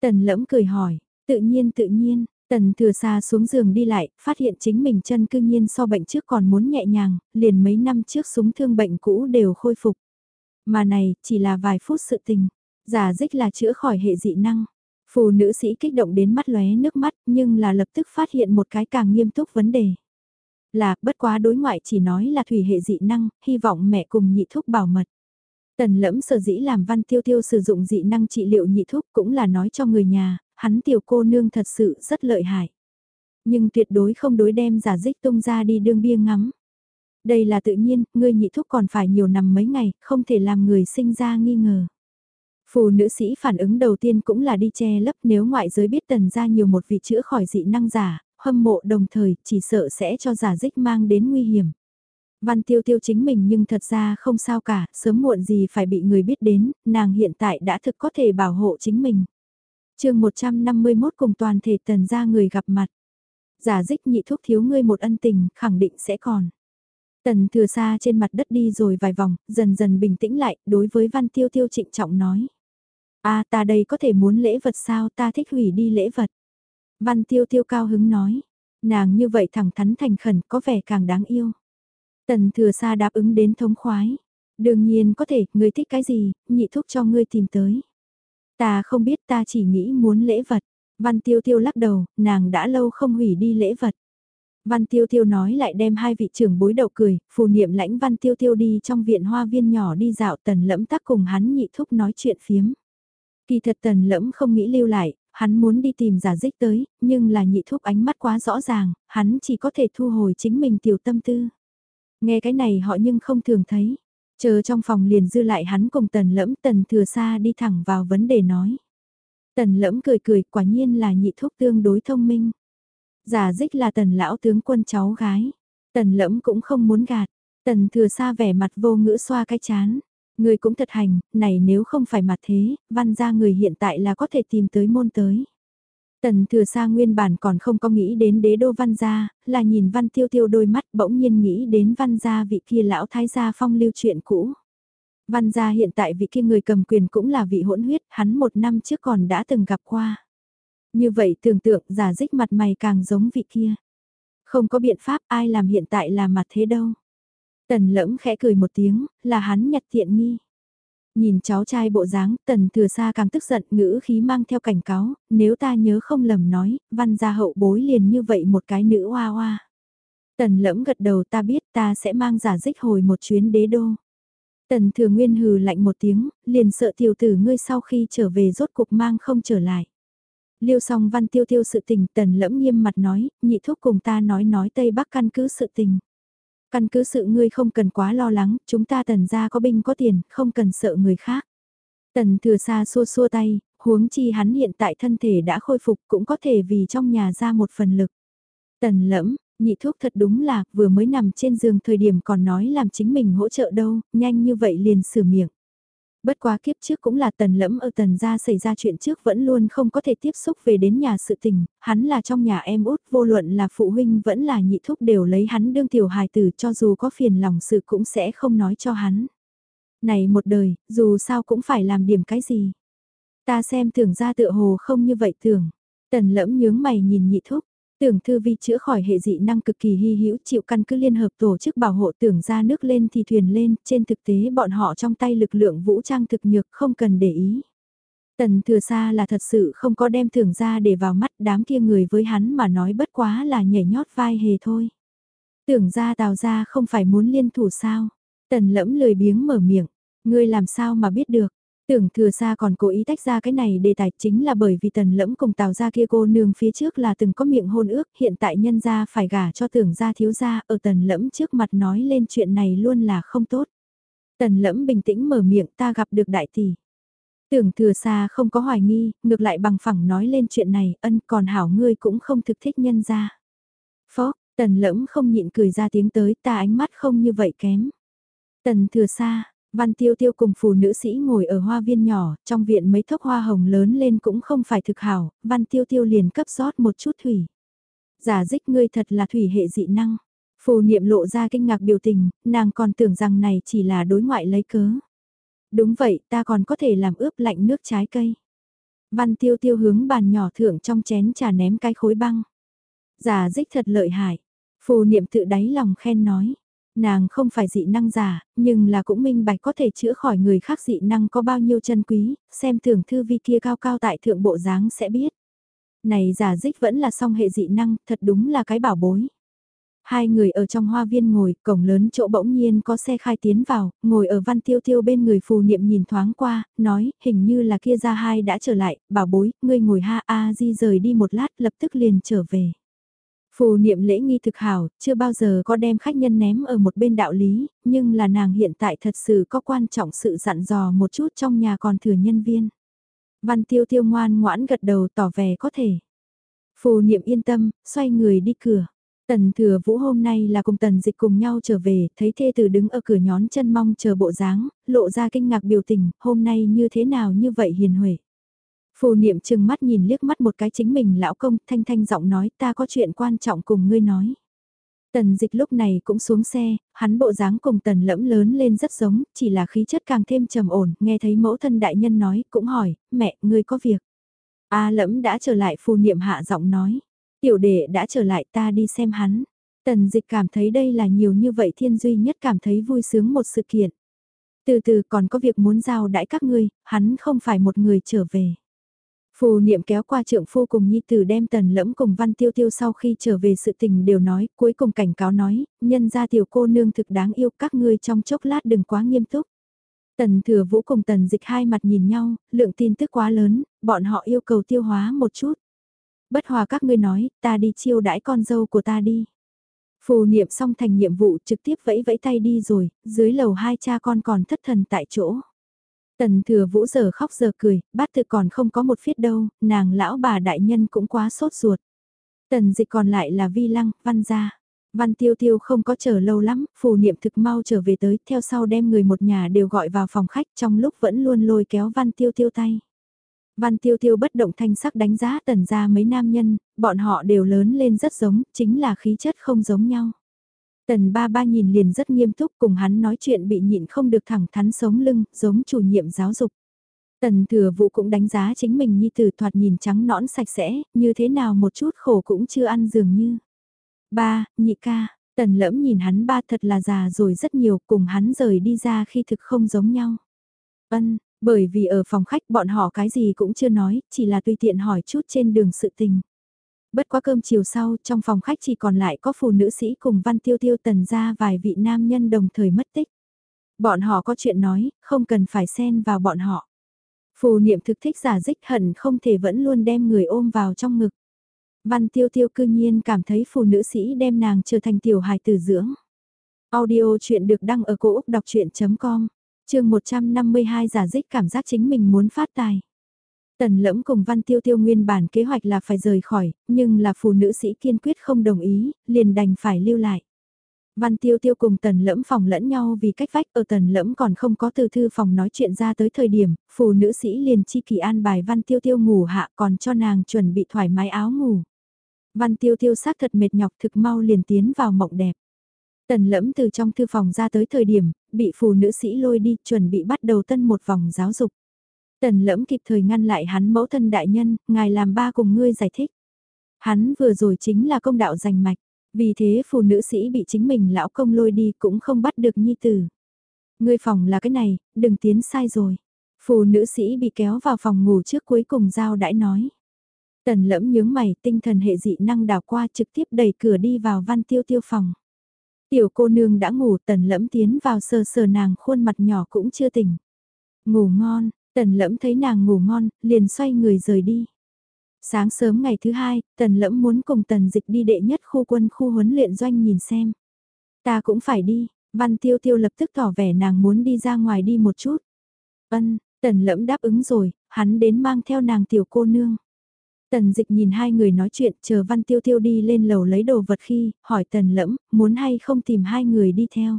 Tần lẫm cười hỏi, tự nhiên tự nhiên, Tần thừa xa xuống giường đi lại, phát hiện chính mình chân cư nhiên so bệnh trước còn muốn nhẹ nhàng, liền mấy năm trước súng thương bệnh cũ đều khôi phục. Mà này, chỉ là vài phút sự tình. Giả dích là chữa khỏi hệ dị năng. Phù nữ sĩ kích động đến mắt lóe nước mắt, nhưng là lập tức phát hiện một cái càng nghiêm túc vấn đề. Là, bất quá đối ngoại chỉ nói là thủy hệ dị năng, hy vọng mẹ cùng nhị thúc bảo mật. Tần lẫm sở dĩ làm văn tiêu tiêu sử dụng dị năng trị liệu nhị thúc cũng là nói cho người nhà, hắn tiểu cô nương thật sự rất lợi hại. Nhưng tuyệt đối không đối đem giả dích tung ra đi đương bia ngắm. Đây là tự nhiên, ngươi nhị thúc còn phải nhiều năm mấy ngày, không thể làm người sinh ra nghi ngờ. Phù nữ sĩ phản ứng đầu tiên cũng là đi che lấp nếu ngoại giới biết tần ra nhiều một vị chữa khỏi dị năng giả, hâm mộ đồng thời chỉ sợ sẽ cho giả dích mang đến nguy hiểm. Văn tiêu tiêu chính mình nhưng thật ra không sao cả, sớm muộn gì phải bị người biết đến, nàng hiện tại đã thực có thể bảo hộ chính mình chương 151 cùng toàn thể tần ra người gặp mặt. Giả dích nhị thuốc thiếu ngươi một ân tình, khẳng định sẽ còn. Tần thừa xa trên mặt đất đi rồi vài vòng, dần dần bình tĩnh lại, đối với văn tiêu tiêu trịnh trọng nói. a ta đây có thể muốn lễ vật sao ta thích hủy đi lễ vật. Văn tiêu tiêu cao hứng nói, nàng như vậy thẳng thắn thành khẩn có vẻ càng đáng yêu. Tần thừa xa đáp ứng đến thống khoái. Đương nhiên có thể, ngươi thích cái gì, nhị thúc cho ngươi tìm tới. Ta không biết ta chỉ nghĩ muốn lễ vật. Văn Tiêu Tiêu lắc đầu, nàng đã lâu không hủy đi lễ vật. Văn Tiêu Tiêu nói lại đem hai vị trưởng bối đầu cười, phù niệm lãnh Văn Tiêu Tiêu đi trong viện hoa viên nhỏ đi dạo tần lẫm tắc cùng hắn nhị thúc nói chuyện phiếm. Kỳ thật tần lẫm không nghĩ lưu lại, hắn muốn đi tìm giả dích tới, nhưng là nhị thúc ánh mắt quá rõ ràng, hắn chỉ có thể thu hồi chính mình tiểu tâm tư. Nghe cái này họ nhưng không thường thấy. Chờ trong phòng liền dư lại hắn cùng tần lẫm tần thừa xa đi thẳng vào vấn đề nói. Tần lẫm cười cười quả nhiên là nhị thúc tương đối thông minh. Giả dích là tần lão tướng quân cháu gái. Tần lẫm cũng không muốn gạt. Tần thừa xa vẻ mặt vô ngữ xoa cái chán. Người cũng thật hành, này nếu không phải mặt thế, văn ra người hiện tại là có thể tìm tới môn tới. Tần thừa xa nguyên bản còn không có nghĩ đến đế đô văn gia, là nhìn văn tiêu tiêu đôi mắt bỗng nhiên nghĩ đến văn gia vị kia lão thái gia phong lưu chuyện cũ. Văn gia hiện tại vị kia người cầm quyền cũng là vị hỗn huyết, hắn một năm trước còn đã từng gặp qua. Như vậy tưởng tượng giả dích mặt mày càng giống vị kia. Không có biện pháp ai làm hiện tại là mặt thế đâu. Tần lẫm khẽ cười một tiếng, là hắn nhặt tiện nghi. Nhìn cháu trai bộ dáng, tần thừa xa càng tức giận ngữ khí mang theo cảnh cáo, nếu ta nhớ không lầm nói, văn gia hậu bối liền như vậy một cái nữ hoa hoa. Tần lẫm gật đầu ta biết ta sẽ mang giả dích hồi một chuyến đế đô. Tần thừa nguyên hừ lạnh một tiếng, liền sợ tiểu tử ngươi sau khi trở về rốt cục mang không trở lại. Liêu song văn tiêu tiêu sự tình tần lẫm nghiêm mặt nói, nhị thúc cùng ta nói nói Tây Bắc căn cứ sự tình. Căn cứ sự ngươi không cần quá lo lắng, chúng ta tần ra có binh có tiền, không cần sợ người khác. Tần thừa xa xua xua tay, huống chi hắn hiện tại thân thể đã khôi phục cũng có thể vì trong nhà ra một phần lực. Tần lẫm, nhị thuốc thật đúng là vừa mới nằm trên giường thời điểm còn nói làm chính mình hỗ trợ đâu, nhanh như vậy liền sửa miệng. Bất quá kiếp trước cũng là tần lẫm ở tần gia xảy ra chuyện trước vẫn luôn không có thể tiếp xúc về đến nhà sự tình, hắn là trong nhà em út vô luận là phụ huynh vẫn là nhị thúc đều lấy hắn đương tiểu hài tử cho dù có phiền lòng sự cũng sẽ không nói cho hắn. Này một đời, dù sao cũng phải làm điểm cái gì. Ta xem tưởng ra tựa hồ không như vậy tưởng. Tần lẫm nhướng mày nhìn nhị thúc, Tưởng thư vi chữa khỏi hệ dị năng cực kỳ hy hữu chịu căn cứ liên hợp tổ chức bảo hộ tưởng ra nước lên thì thuyền lên, trên thực tế bọn họ trong tay lực lượng vũ trang thực nhược không cần để ý. Tần thừa xa là thật sự không có đem tưởng ra để vào mắt đám kia người với hắn mà nói bất quá là nhảy nhót vai hề thôi. Tưởng ra tào ra không phải muốn liên thủ sao. Tần lẫm lười biếng mở miệng, ngươi làm sao mà biết được. Tưởng thừa xa còn cố ý tách ra cái này đề tài chính là bởi vì tần lẫm cùng tào gia kia cô nương phía trước là từng có miệng hôn ước hiện tại nhân gia phải gả cho tưởng gia thiếu gia ở tần lẫm trước mặt nói lên chuyện này luôn là không tốt. Tần lẫm bình tĩnh mở miệng ta gặp được đại tỷ. Tưởng thừa xa không có hoài nghi, ngược lại bằng phẳng nói lên chuyện này, ân còn hảo ngươi cũng không thực thích nhân gia Phó, tần lẫm không nhịn cười ra tiếng tới ta ánh mắt không như vậy kém. Tần thừa xa, Văn Tiêu Tiêu cùng phụ nữ sĩ ngồi ở hoa viên nhỏ, trong viện mấy thốc hoa hồng lớn lên cũng không phải thực hảo, Văn Tiêu Tiêu liền cấp rót một chút thủy. Giả dích ngươi thật là thủy hệ dị năng. Phù niệm lộ ra kinh ngạc biểu tình, nàng còn tưởng rằng này chỉ là đối ngoại lấy cớ. Đúng vậy, ta còn có thể làm ướp lạnh nước trái cây. Văn Tiêu Tiêu hướng bàn nhỏ thượng trong chén trà ném cái khối băng. Giả dích thật lợi hại. Phù niệm tự đáy lòng khen nói. Nàng không phải dị năng giả, nhưng là cũng minh bạch có thể chữa khỏi người khác dị năng có bao nhiêu chân quý, xem thưởng thư vi kia cao cao tại thượng bộ dáng sẽ biết. Này giả dích vẫn là song hệ dị năng, thật đúng là cái bảo bối. Hai người ở trong hoa viên ngồi, cổng lớn chỗ bỗng nhiên có xe khai tiến vào, ngồi ở văn tiêu tiêu bên người phù niệm nhìn thoáng qua, nói, hình như là kia ra hai đã trở lại, bảo bối, ngươi ngồi ha a di rời đi một lát lập tức liền trở về. Phù niệm lễ nghi thực hảo, chưa bao giờ có đem khách nhân ném ở một bên đạo lý, nhưng là nàng hiện tại thật sự có quan trọng sự dặn dò một chút trong nhà còn thừa nhân viên. Văn tiêu tiêu ngoan ngoãn gật đầu tỏ vẻ có thể. Phù niệm yên tâm, xoay người đi cửa. Tần thừa vũ hôm nay là cùng tần dịch cùng nhau trở về, thấy thê tử đứng ở cửa nhón chân mong chờ bộ dáng, lộ ra kinh ngạc biểu tình, hôm nay như thế nào như vậy hiền huệ. Phù niệm chừng mắt nhìn liếc mắt một cái chính mình lão công, thanh thanh giọng nói ta có chuyện quan trọng cùng ngươi nói. Tần dịch lúc này cũng xuống xe, hắn bộ dáng cùng tần lẫm lớn lên rất giống, chỉ là khí chất càng thêm trầm ổn, nghe thấy mẫu thân đại nhân nói, cũng hỏi, mẹ, ngươi có việc. A lẫm đã trở lại phù niệm hạ giọng nói, tiểu đệ đã trở lại ta đi xem hắn. Tần dịch cảm thấy đây là nhiều như vậy thiên duy nhất cảm thấy vui sướng một sự kiện. Từ từ còn có việc muốn giao đãi các ngươi, hắn không phải một người trở về. Phù niệm kéo qua trượng phu cùng nhi tử đem tần lẫm cùng văn tiêu tiêu sau khi trở về sự tình đều nói, cuối cùng cảnh cáo nói, nhân gia tiểu cô nương thực đáng yêu các ngươi trong chốc lát đừng quá nghiêm túc. Tần thừa vũ cùng tần dịch hai mặt nhìn nhau, lượng tin tức quá lớn, bọn họ yêu cầu tiêu hóa một chút. Bất hòa các ngươi nói, ta đi chiêu đãi con dâu của ta đi. Phù niệm xong thành nhiệm vụ trực tiếp vẫy vẫy tay đi rồi, dưới lầu hai cha con còn thất thần tại chỗ. Tần thừa vũ giờ khóc giờ cười, bát tự còn không có một phiết đâu, nàng lão bà đại nhân cũng quá sốt ruột. Tần dịch còn lại là vi lăng, văn gia. Văn tiêu tiêu không có chờ lâu lắm, phù niệm thực mau trở về tới, theo sau đem người một nhà đều gọi vào phòng khách trong lúc vẫn luôn lôi kéo văn tiêu tiêu tay. Văn tiêu tiêu bất động thanh sắc đánh giá tần ra mấy nam nhân, bọn họ đều lớn lên rất giống, chính là khí chất không giống nhau. Tần ba ba nhìn liền rất nghiêm túc cùng hắn nói chuyện bị nhịn không được thẳng thắn sống lưng, giống chủ nhiệm giáo dục. Tần thừa vụ cũng đánh giá chính mình như từ thoạt nhìn trắng nõn sạch sẽ, như thế nào một chút khổ cũng chưa ăn dường như. Ba, nhị ca, tần lẫm nhìn hắn ba thật là già rồi rất nhiều cùng hắn rời đi ra khi thực không giống nhau. Ân, bởi vì ở phòng khách bọn họ cái gì cũng chưa nói, chỉ là tùy tiện hỏi chút trên đường sự tình. Bất quá cơm chiều sau, trong phòng khách chỉ còn lại có phụ nữ sĩ cùng văn tiêu tiêu tần ra vài vị nam nhân đồng thời mất tích. Bọn họ có chuyện nói, không cần phải xen vào bọn họ. Phù niệm thực thích giả dích hận không thể vẫn luôn đem người ôm vào trong ngực. Văn tiêu tiêu cư nhiên cảm thấy phụ nữ sĩ đem nàng trở thành tiểu hài tử dưỡng. Audio chuyện được đăng ở cổ Úc đọc chuyện.com, chương 152 giả dích cảm giác chính mình muốn phát tài. Tần lẫm cùng Văn Tiêu Tiêu nguyên bản kế hoạch là phải rời khỏi, nhưng là phụ nữ sĩ kiên quyết không đồng ý, liền đành phải lưu lại. Văn Tiêu Tiêu cùng Tần Lẫm phòng lẫn nhau vì cách vách ở Tần Lẫm còn không có từ thư phòng nói chuyện ra tới thời điểm, phụ nữ sĩ liền chi kỳ an bài Văn Tiêu Tiêu ngủ hạ còn cho nàng chuẩn bị thoải mái áo ngủ. Văn Tiêu Tiêu xác thật mệt nhọc thực mau liền tiến vào mộng đẹp. Tần Lẫm từ trong thư phòng ra tới thời điểm, bị phụ nữ sĩ lôi đi chuẩn bị bắt đầu tân một vòng giáo dục. Tần lẫm kịp thời ngăn lại hắn mẫu thân đại nhân, ngài làm ba cùng ngươi giải thích. Hắn vừa rồi chính là công đạo giành mạch, vì thế phụ nữ sĩ bị chính mình lão công lôi đi cũng không bắt được nhi tử. Ngươi phòng là cái này, đừng tiến sai rồi. Phụ nữ sĩ bị kéo vào phòng ngủ trước cuối cùng giao đãi nói. Tần lẫm nhướng mày tinh thần hệ dị năng đảo qua trực tiếp đẩy cửa đi vào văn tiêu tiêu phòng. Tiểu cô nương đã ngủ tần lẫm tiến vào sờ sờ nàng khuôn mặt nhỏ cũng chưa tỉnh. Ngủ ngon, Tần lẫm thấy nàng ngủ ngon, liền xoay người rời đi. Sáng sớm ngày thứ hai, tần lẫm muốn cùng tần dịch đi đệ nhất khu quân khu huấn luyện doanh nhìn xem. Ta cũng phải đi, văn tiêu tiêu lập tức tỏ vẻ nàng muốn đi ra ngoài đi một chút. Ân, tần lẫm đáp ứng rồi, hắn đến mang theo nàng tiểu cô nương. Tần dịch nhìn hai người nói chuyện chờ văn tiêu tiêu đi lên lầu lấy đồ vật khi, hỏi tần lẫm, muốn hay không tìm hai người đi theo.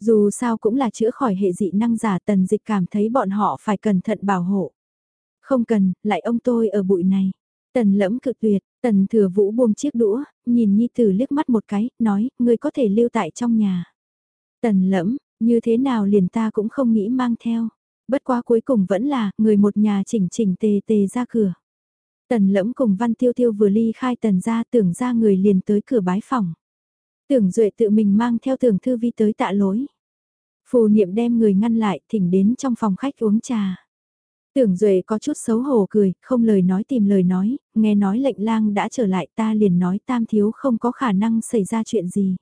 Dù sao cũng là chữa khỏi hệ dị năng giả tần dịch cảm thấy bọn họ phải cẩn thận bảo hộ. Không cần, lại ông tôi ở bụi này. Tần lẫm cực tuyệt, tần thừa vũ buông chiếc đũa, nhìn Nhi Tử liếc mắt một cái, nói, người có thể lưu tại trong nhà. Tần lẫm, như thế nào liền ta cũng không nghĩ mang theo. Bất quá cuối cùng vẫn là, người một nhà chỉnh chỉnh tề tề ra cửa. Tần lẫm cùng Văn Tiêu Tiêu vừa ly khai tần ra tưởng ra người liền tới cửa bái phòng. Tưởng Duệ tự mình mang theo tưởng thư vi tới tạ lối. Phù niệm đem người ngăn lại thỉnh đến trong phòng khách uống trà. Tưởng Duệ có chút xấu hổ cười, không lời nói tìm lời nói, nghe nói lệnh lang đã trở lại ta liền nói tam thiếu không có khả năng xảy ra chuyện gì.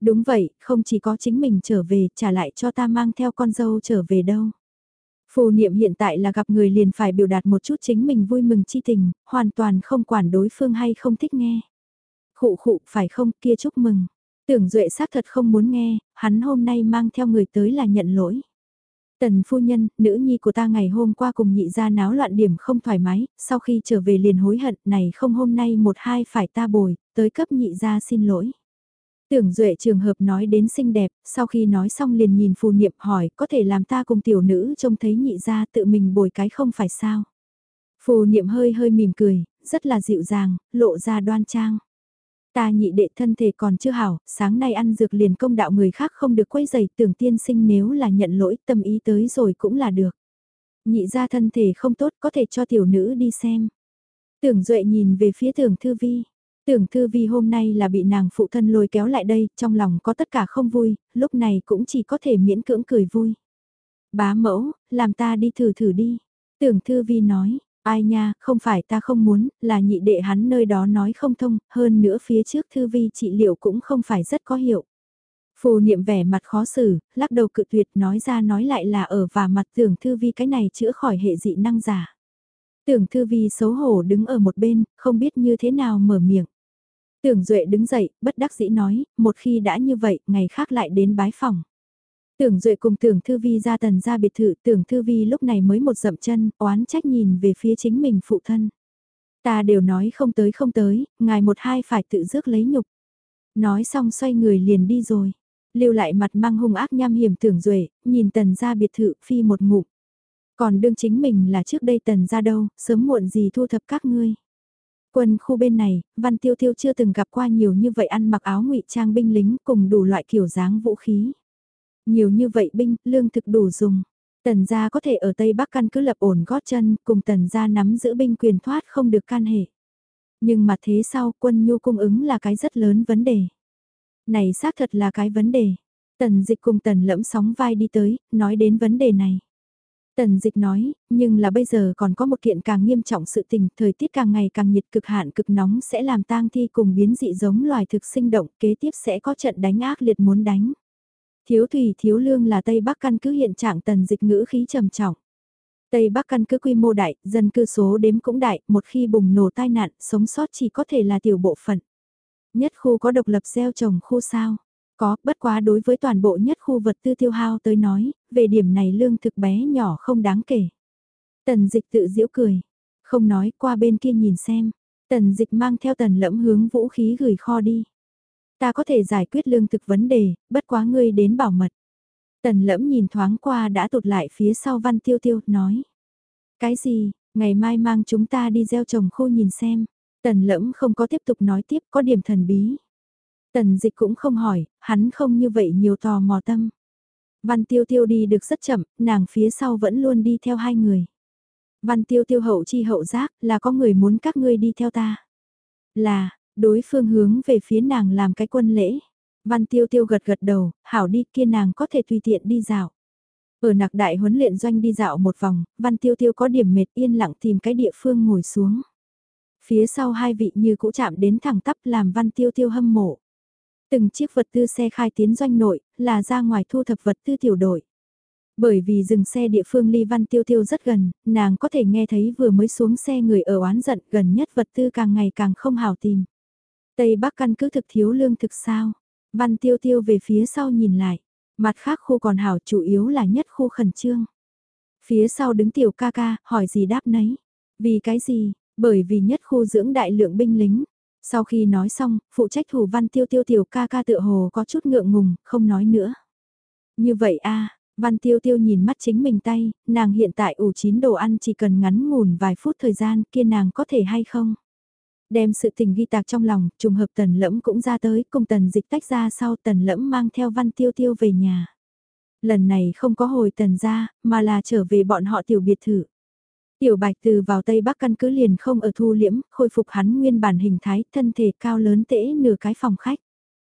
Đúng vậy, không chỉ có chính mình trở về, trả lại cho ta mang theo con dâu trở về đâu. Phù niệm hiện tại là gặp người liền phải biểu đạt một chút chính mình vui mừng chi tình, hoàn toàn không quản đối phương hay không thích nghe. Khụ khụ phải không kia chúc mừng. Tưởng Duệ xác thật không muốn nghe, hắn hôm nay mang theo người tới là nhận lỗi. Tần phu nhân, nữ nhi của ta ngày hôm qua cùng nhị ra náo loạn điểm không thoải mái, sau khi trở về liền hối hận, này không hôm nay một hai phải ta bồi, tới cấp nhị ra xin lỗi. Tưởng Duệ trường hợp nói đến xinh đẹp, sau khi nói xong liền nhìn phù niệm hỏi có thể làm ta cùng tiểu nữ trông thấy nhị ra tự mình bồi cái không phải sao. Phù niệm hơi hơi mỉm cười, rất là dịu dàng, lộ ra đoan trang. Ta nhị đệ thân thể còn chưa hảo, sáng nay ăn dược liền công đạo người khác không được quấy giày tưởng tiên sinh nếu là nhận lỗi tâm ý tới rồi cũng là được. Nhị ra thân thể không tốt có thể cho tiểu nữ đi xem. Tưởng Duệ nhìn về phía tưởng thư vi. Tưởng thư vi hôm nay là bị nàng phụ thân lôi kéo lại đây, trong lòng có tất cả không vui, lúc này cũng chỉ có thể miễn cưỡng cười vui. Bá mẫu, làm ta đi thử thử đi. Tưởng thư vi nói, ai nha, không phải ta không muốn, là nhị đệ hắn nơi đó nói không thông, hơn nữa phía trước thư vi trị liệu cũng không phải rất có hiệu. Phù niệm vẻ mặt khó xử, lắc đầu cự tuyệt nói ra nói lại là ở và mặt tưởng thư vi cái này chữa khỏi hệ dị năng giả. Tưởng thư vi xấu hổ đứng ở một bên, không biết như thế nào mở miệng. Tưởng Duệ đứng dậy, bất đắc dĩ nói, một khi đã như vậy, ngày khác lại đến bái phòng. Tưởng Duệ cùng Tưởng Thư Vi ra tần ra biệt thự, Tưởng Thư Vi lúc này mới một dậm chân, oán trách nhìn về phía chính mình phụ thân. Ta đều nói không tới không tới, ngài một hai phải tự rước lấy nhục. Nói xong xoay người liền đi rồi. Lưu lại mặt mang hung ác nham hiểm Tưởng Duệ, nhìn tần ra biệt thự phi một ngụm. Còn đương chính mình là trước đây tần ra đâu, sớm muộn gì thu thập các ngươi. Quân khu bên này, Văn Tiêu Tiêu chưa từng gặp qua nhiều như vậy ăn mặc áo ngụy trang binh lính cùng đủ loại kiểu dáng vũ khí. Nhiều như vậy binh, lương thực đủ dùng. Tần gia có thể ở Tây Bắc căn cứ lập ổn gót chân, cùng tần gia nắm giữ binh quyền thoát không được can hệ. Nhưng mà thế sau quân nhu cung ứng là cái rất lớn vấn đề. Này xác thật là cái vấn đề. Tần dịch cùng tần lẫm sóng vai đi tới, nói đến vấn đề này. Tần dịch nói, nhưng là bây giờ còn có một kiện càng nghiêm trọng sự tình, thời tiết càng ngày càng nhiệt cực hạn cực nóng sẽ làm tang thi cùng biến dị giống loài thực sinh động, kế tiếp sẽ có trận đánh ác liệt muốn đánh. Thiếu thủy thiếu lương là Tây Bắc căn cứ hiện trạng tần dịch ngữ khí trầm trọng. Tây Bắc căn cứ quy mô đại, dân cư số đếm cũng đại, một khi bùng nổ tai nạn, sống sót chỉ có thể là tiểu bộ phận. Nhất khu có độc lập gieo trồng khu sao? Có, bất quá đối với toàn bộ nhất khu vật tư tiêu hao tới nói, về điểm này lương thực bé nhỏ không đáng kể. Tần dịch tự giễu cười, không nói qua bên kia nhìn xem. Tần dịch mang theo tần lẫm hướng vũ khí gửi kho đi. Ta có thể giải quyết lương thực vấn đề, bất quá ngươi đến bảo mật. Tần lẫm nhìn thoáng qua đã tụt lại phía sau văn tiêu tiêu, nói. Cái gì, ngày mai mang chúng ta đi gieo trồng khô nhìn xem. Tần lẫm không có tiếp tục nói tiếp có điểm thần bí. Tần dịch cũng không hỏi, hắn không như vậy nhiều tò mò tâm. Văn tiêu tiêu đi được rất chậm, nàng phía sau vẫn luôn đi theo hai người. Văn tiêu tiêu hậu chi hậu giác là có người muốn các ngươi đi theo ta. Là, đối phương hướng về phía nàng làm cái quân lễ. Văn tiêu tiêu gật gật đầu, hảo đi kia nàng có thể tùy tiện đi dạo. Ở nạc đại huấn luyện doanh đi dạo một vòng, văn tiêu tiêu có điểm mệt yên lặng tìm cái địa phương ngồi xuống. Phía sau hai vị như cũ chạm đến thẳng tắp làm văn tiêu tiêu hâm mộ. Từng chiếc vật tư xe khai tiến doanh nội, là ra ngoài thu thập vật tư tiểu đội. Bởi vì dừng xe địa phương ly văn tiêu tiêu rất gần, nàng có thể nghe thấy vừa mới xuống xe người ở oán giận gần nhất vật tư càng ngày càng không hào tìm. Tây Bắc căn cứ thực thiếu lương thực sao? Văn tiêu tiêu về phía sau nhìn lại. Mặt khác khu còn hảo chủ yếu là nhất khu khẩn trương. Phía sau đứng tiểu ca ca, hỏi gì đáp nấy. Vì cái gì? Bởi vì nhất khu dưỡng đại lượng binh lính. Sau khi nói xong, phụ trách thủ văn tiêu tiêu tiểu ca ca tựa hồ có chút ngượng ngùng, không nói nữa. Như vậy a Văn tiêu tiêu nhìn mắt chính mình tay, nàng hiện tại ủ chín đồ ăn chỉ cần ngắn ngủn vài phút thời gian kia nàng có thể hay không? Đem sự tình ghi tạc trong lòng, trùng hợp tần lẫm cũng ra tới, cùng tần dịch tách ra sau tần lẫm mang theo văn tiêu tiêu về nhà. Lần này không có hồi tần ra, mà là trở về bọn họ tiểu biệt thự. Tiểu bạch từ vào Tây Bắc căn cứ liền không ở thu liễm, khôi phục hắn nguyên bản hình thái, thân thể cao lớn tễ nửa cái phòng khách.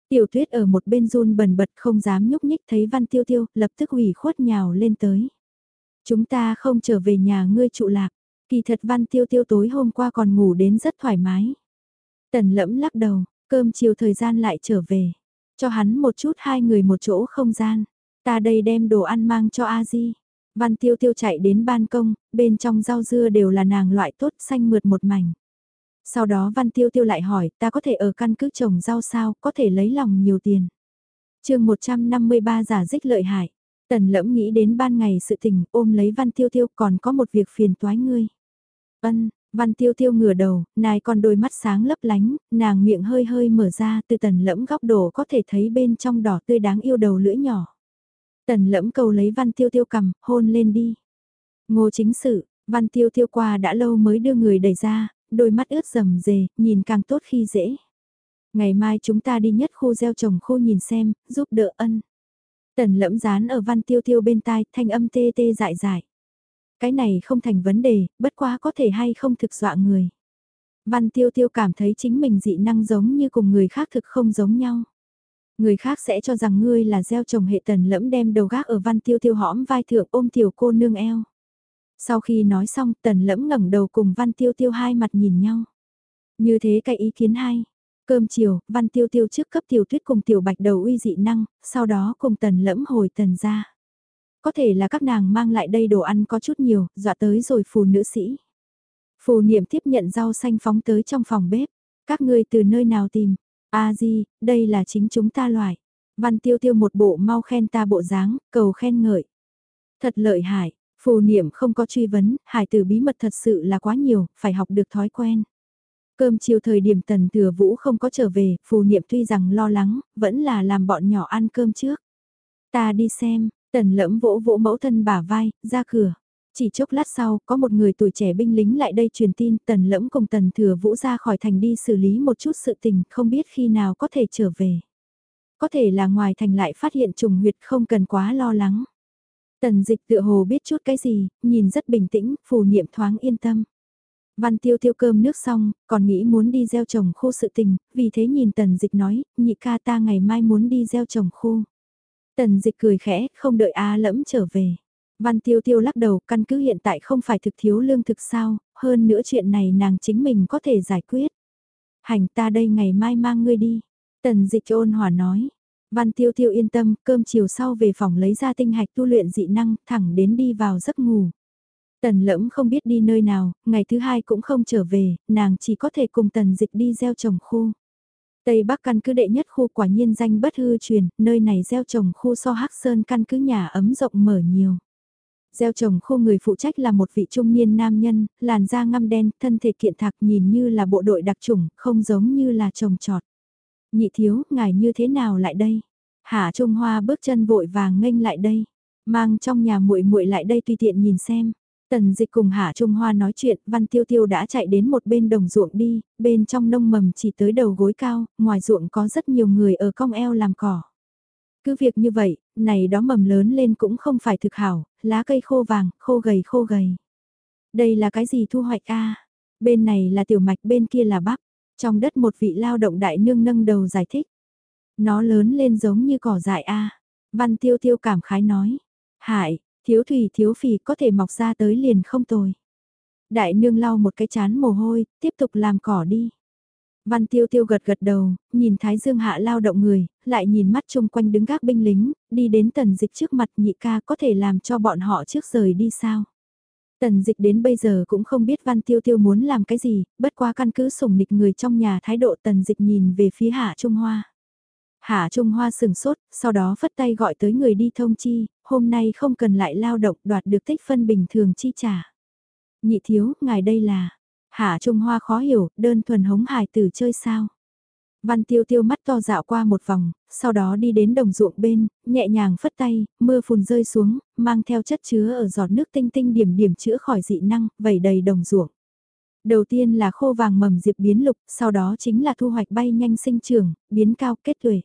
Tiểu tuyết ở một bên run bần bật không dám nhúc nhích thấy văn tiêu tiêu, lập tức ủy khuất nhào lên tới. Chúng ta không trở về nhà ngươi trụ lạc, kỳ thật văn tiêu tiêu tối hôm qua còn ngủ đến rất thoải mái. Tần lẫm lắc đầu, cơm chiều thời gian lại trở về. Cho hắn một chút hai người một chỗ không gian. Ta đây đem đồ ăn mang cho a di Văn tiêu tiêu chạy đến ban công, bên trong rau dưa đều là nàng loại tốt xanh mượt một mảnh. Sau đó Văn Tiêu Tiêu lại hỏi, ta có thể ở căn cứ trồng rau sao, có thể lấy lòng nhiều tiền. chương 153 giả dích lợi hại. Tần lẫm nghĩ đến ban ngày sự tình, ôm lấy Văn Tiêu Tiêu còn có một việc phiền toái ngươi. Ân, Văn Tiêu Tiêu ngửa đầu, nài còn đôi mắt sáng lấp lánh, nàng miệng hơi hơi mở ra từ tần lẫm góc độ có thể thấy bên trong đỏ tươi đáng yêu đầu lưỡi nhỏ. Tần lẫm cầu lấy Văn Tiêu Tiêu cầm, hôn lên đi. Ngô chính sự, Văn Tiêu Tiêu qua đã lâu mới đưa người đẩy ra, đôi mắt ướt rầm rề, nhìn càng tốt khi dễ. Ngày mai chúng ta đi nhất khu gieo trồng khu nhìn xem, giúp đỡ ân. Tần lẫm dán ở văn tiêu tiêu bên tai, thanh âm tê tê dại dại. Cái này không thành vấn đề, bất quá có thể hay không thực dọa người. Văn tiêu tiêu cảm thấy chính mình dị năng giống như cùng người khác thực không giống nhau. Người khác sẽ cho rằng ngươi là gieo trồng hệ tần lẫm đem đầu gác ở văn tiêu tiêu hõm vai thượng ôm tiểu cô nương eo. Sau khi nói xong tần lẫm ngẩng đầu cùng văn tiêu tiêu hai mặt nhìn nhau. Như thế cái ý kiến hay. Cơm chiều, văn tiêu tiêu trước cấp tiểu tuyết cùng tiểu bạch đầu uy dị năng, sau đó cùng tần lẫm hồi tần ra. Có thể là các nàng mang lại đây đồ ăn có chút nhiều, dọa tới rồi phù nữ sĩ. Phù niệm tiếp nhận rau xanh phóng tới trong phòng bếp. Các ngươi từ nơi nào tìm? a di, đây là chính chúng ta loại. Văn tiêu tiêu một bộ mau khen ta bộ dáng, cầu khen ngợi. Thật lợi hại, Phù niệm không có truy vấn, hải tử bí mật thật sự là quá nhiều, phải học được thói quen. Cơm chiều thời điểm tần thừa vũ không có trở về, phù niệm tuy rằng lo lắng, vẫn là làm bọn nhỏ ăn cơm trước. Ta đi xem, tần lẫm vỗ vỗ mẫu thân bả vai, ra cửa. Chỉ chốc lát sau, có một người tuổi trẻ binh lính lại đây truyền tin tần lẫm cùng tần thừa vũ ra khỏi thành đi xử lý một chút sự tình, không biết khi nào có thể trở về. Có thể là ngoài thành lại phát hiện trùng huyệt không cần quá lo lắng. Tần dịch tựa hồ biết chút cái gì, nhìn rất bình tĩnh, phù niệm thoáng yên tâm. Văn tiêu tiêu cơm nước xong, còn nghĩ muốn đi gieo trồng khu sự tình, vì thế nhìn tần dịch nói, nhị ca ta ngày mai muốn đi gieo trồng khu. Tần dịch cười khẽ, không đợi A lẫm trở về. Văn tiêu tiêu lắc đầu, căn cứ hiện tại không phải thực thiếu lương thực sao, hơn nữa chuyện này nàng chính mình có thể giải quyết. Hành ta đây ngày mai mang ngươi đi. Tần dịch ôn hòa nói, Văn tiêu tiêu yên tâm, cơm chiều sau về phòng lấy ra tinh hạch tu luyện dị năng, thẳng đến đi vào giấc ngủ. Tần lẫm không biết đi nơi nào, ngày thứ hai cũng không trở về, nàng chỉ có thể cùng tần dịch đi gieo trồng khu. Tây Bắc căn cứ đệ nhất khu quả nhiên danh bất hư truyền, nơi này gieo trồng khu so hắc sơn căn cứ nhà ấm rộng mở nhiều. Gieo trồng khu người phụ trách là một vị trung niên nam nhân, làn da ngăm đen, thân thể kiện thạc nhìn như là bộ đội đặc chủng, không giống như là trồng trọt. Nhị thiếu, ngài như thế nào lại đây? Hạ Trung Hoa bước chân vội vàng nghênh lại đây, mang trong nhà muội muội lại đây tùy tiện nhìn xem. Tần dịch cùng Hạ Trung Hoa nói chuyện, Văn Tiêu Tiêu đã chạy đến một bên đồng ruộng đi, bên trong nông mầm chỉ tới đầu gối cao, ngoài ruộng có rất nhiều người ở cong eo làm cỏ. Cứ việc như vậy, này đó mầm lớn lên cũng không phải thực hảo, lá cây khô vàng, khô gầy khô gầy. Đây là cái gì thu hoạch a? Bên này là tiểu mạch bên kia là bắp. Trong đất một vị lao động đại nương nâng đầu giải thích. Nó lớn lên giống như cỏ dại a Văn tiêu tiêu cảm khái nói. Hại, thiếu thủy thiếu phì có thể mọc ra tới liền không tồi. Đại nương lau một cái chán mồ hôi, tiếp tục làm cỏ đi. Văn tiêu tiêu gật gật đầu, nhìn Thái Dương hạ lao động người, lại nhìn mắt chung quanh đứng gác binh lính, đi đến tần dịch trước mặt nhị ca có thể làm cho bọn họ trước rời đi sao. Tần dịch đến bây giờ cũng không biết Văn Tiêu Tiêu muốn làm cái gì, bất quá căn cứ sủng nịch người trong nhà thái độ tần dịch nhìn về phía Hạ Trung Hoa. Hạ Trung Hoa sừng sốt, sau đó phất tay gọi tới người đi thông chi, hôm nay không cần lại lao động đoạt được tích phân bình thường chi trả. Nhị thiếu, ngài đây là, Hạ Trung Hoa khó hiểu, đơn thuần hống hài tử chơi sao. Văn tiêu tiêu mắt to dạo qua một vòng, sau đó đi đến đồng ruộng bên, nhẹ nhàng phất tay, mưa phùn rơi xuống, mang theo chất chứa ở giọt nước tinh tinh điểm điểm chữa khỏi dị năng, vẩy đầy đồng ruộng. Đầu tiên là khô vàng mầm diệp biến lục, sau đó chính là thu hoạch bay nhanh sinh trưởng, biến cao kết tuổi.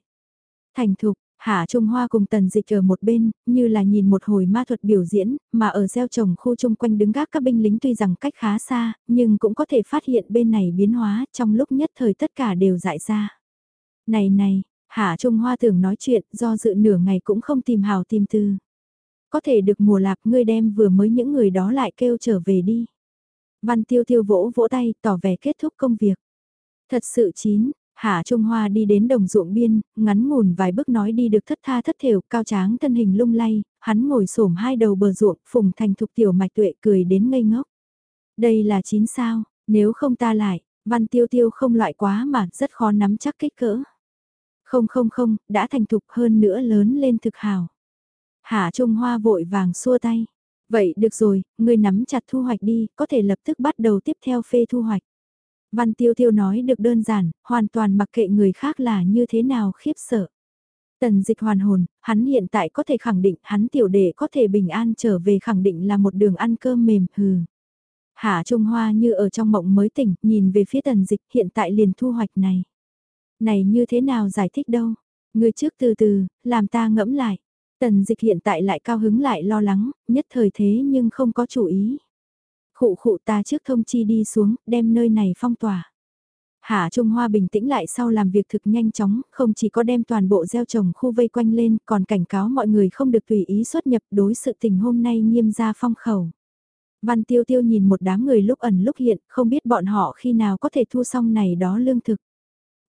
Thành thục, Hạ Trung Hoa cùng tần dịch ở một bên, như là nhìn một hồi ma thuật biểu diễn, mà ở gieo trồng khu chung quanh đứng gác các binh lính tuy rằng cách khá xa, nhưng cũng có thể phát hiện bên này biến hóa trong lúc nhất thời tất cả đều dại ra. Này này, Hạ Trung Hoa tưởng nói chuyện do dự nửa ngày cũng không tìm hào tìm tư. Có thể được mùa lạp ngươi đem vừa mới những người đó lại kêu trở về đi. Văn tiêu tiêu vỗ vỗ tay tỏ vẻ kết thúc công việc. Thật sự chín, Hạ Trung Hoa đi đến đồng ruộng biên, ngắn ngủn vài bước nói đi được thất tha thất thểu, cao tráng thân hình lung lay, hắn ngồi xổm hai đầu bờ ruộng, phùng thành thục tiểu mạch tuệ cười đến ngây ngốc. Đây là chín sao, nếu không ta lại, văn tiêu tiêu không loại quá mà rất khó nắm chắc kích cỡ. Không không không, đã thành thục hơn nữa lớn lên thực hào. Hạ Trung Hoa vội vàng xua tay. Vậy được rồi, ngươi nắm chặt thu hoạch đi, có thể lập tức bắt đầu tiếp theo phê thu hoạch. Văn Tiêu Tiêu nói được đơn giản, hoàn toàn mặc kệ người khác là như thế nào khiếp sợ. Tần dịch hoàn hồn, hắn hiện tại có thể khẳng định hắn tiểu đệ có thể bình an trở về khẳng định là một đường ăn cơm mềm hừ. Hạ Trung Hoa như ở trong mộng mới tỉnh, nhìn về phía tần dịch hiện tại liền thu hoạch này. Này như thế nào giải thích đâu, người trước từ từ, làm ta ngẫm lại. Tần dịch hiện tại lại cao hứng lại lo lắng, nhất thời thế nhưng không có chủ ý. Khụ khụ ta trước thông chi đi xuống, đem nơi này phong tỏa. Hạ Trung Hoa bình tĩnh lại sau làm việc thực nhanh chóng, không chỉ có đem toàn bộ gieo trồng khu vây quanh lên, còn cảnh cáo mọi người không được tùy ý xuất nhập đối sự tình hôm nay nghiêm ra phong khẩu. Văn Tiêu Tiêu nhìn một đám người lúc ẩn lúc hiện, không biết bọn họ khi nào có thể thu xong này đó lương thực.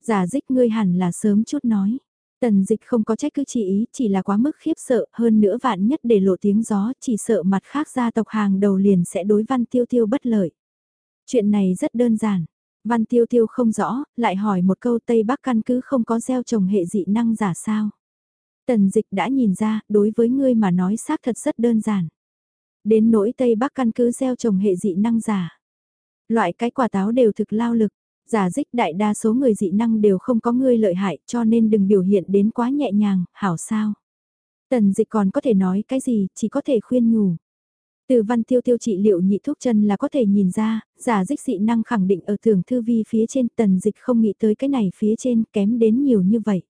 Giả dích ngươi hẳn là sớm chút nói. Tần dịch không có trách cứ chỉ ý, chỉ là quá mức khiếp sợ, hơn nữa vạn nhất để lộ tiếng gió, chỉ sợ mặt khác gia tộc hàng đầu liền sẽ đối văn tiêu tiêu bất lợi. Chuyện này rất đơn giản. Văn tiêu tiêu không rõ, lại hỏi một câu Tây Bắc căn cứ không có gieo trồng hệ dị năng giả sao. Tần dịch đã nhìn ra, đối với ngươi mà nói xác thật rất đơn giản. Đến nỗi Tây Bắc căn cứ gieo trồng hệ dị năng giả. Loại cái quả táo đều thực lao lực, Giả dích đại đa số người dị năng đều không có ngươi lợi hại cho nên đừng biểu hiện đến quá nhẹ nhàng, hảo sao. Tần dịch còn có thể nói cái gì, chỉ có thể khuyên nhủ. Từ văn tiêu tiêu trị liệu nhị thuốc chân là có thể nhìn ra, giả dích dị năng khẳng định ở thường thư vi phía trên tần dịch không nghĩ tới cái này phía trên kém đến nhiều như vậy.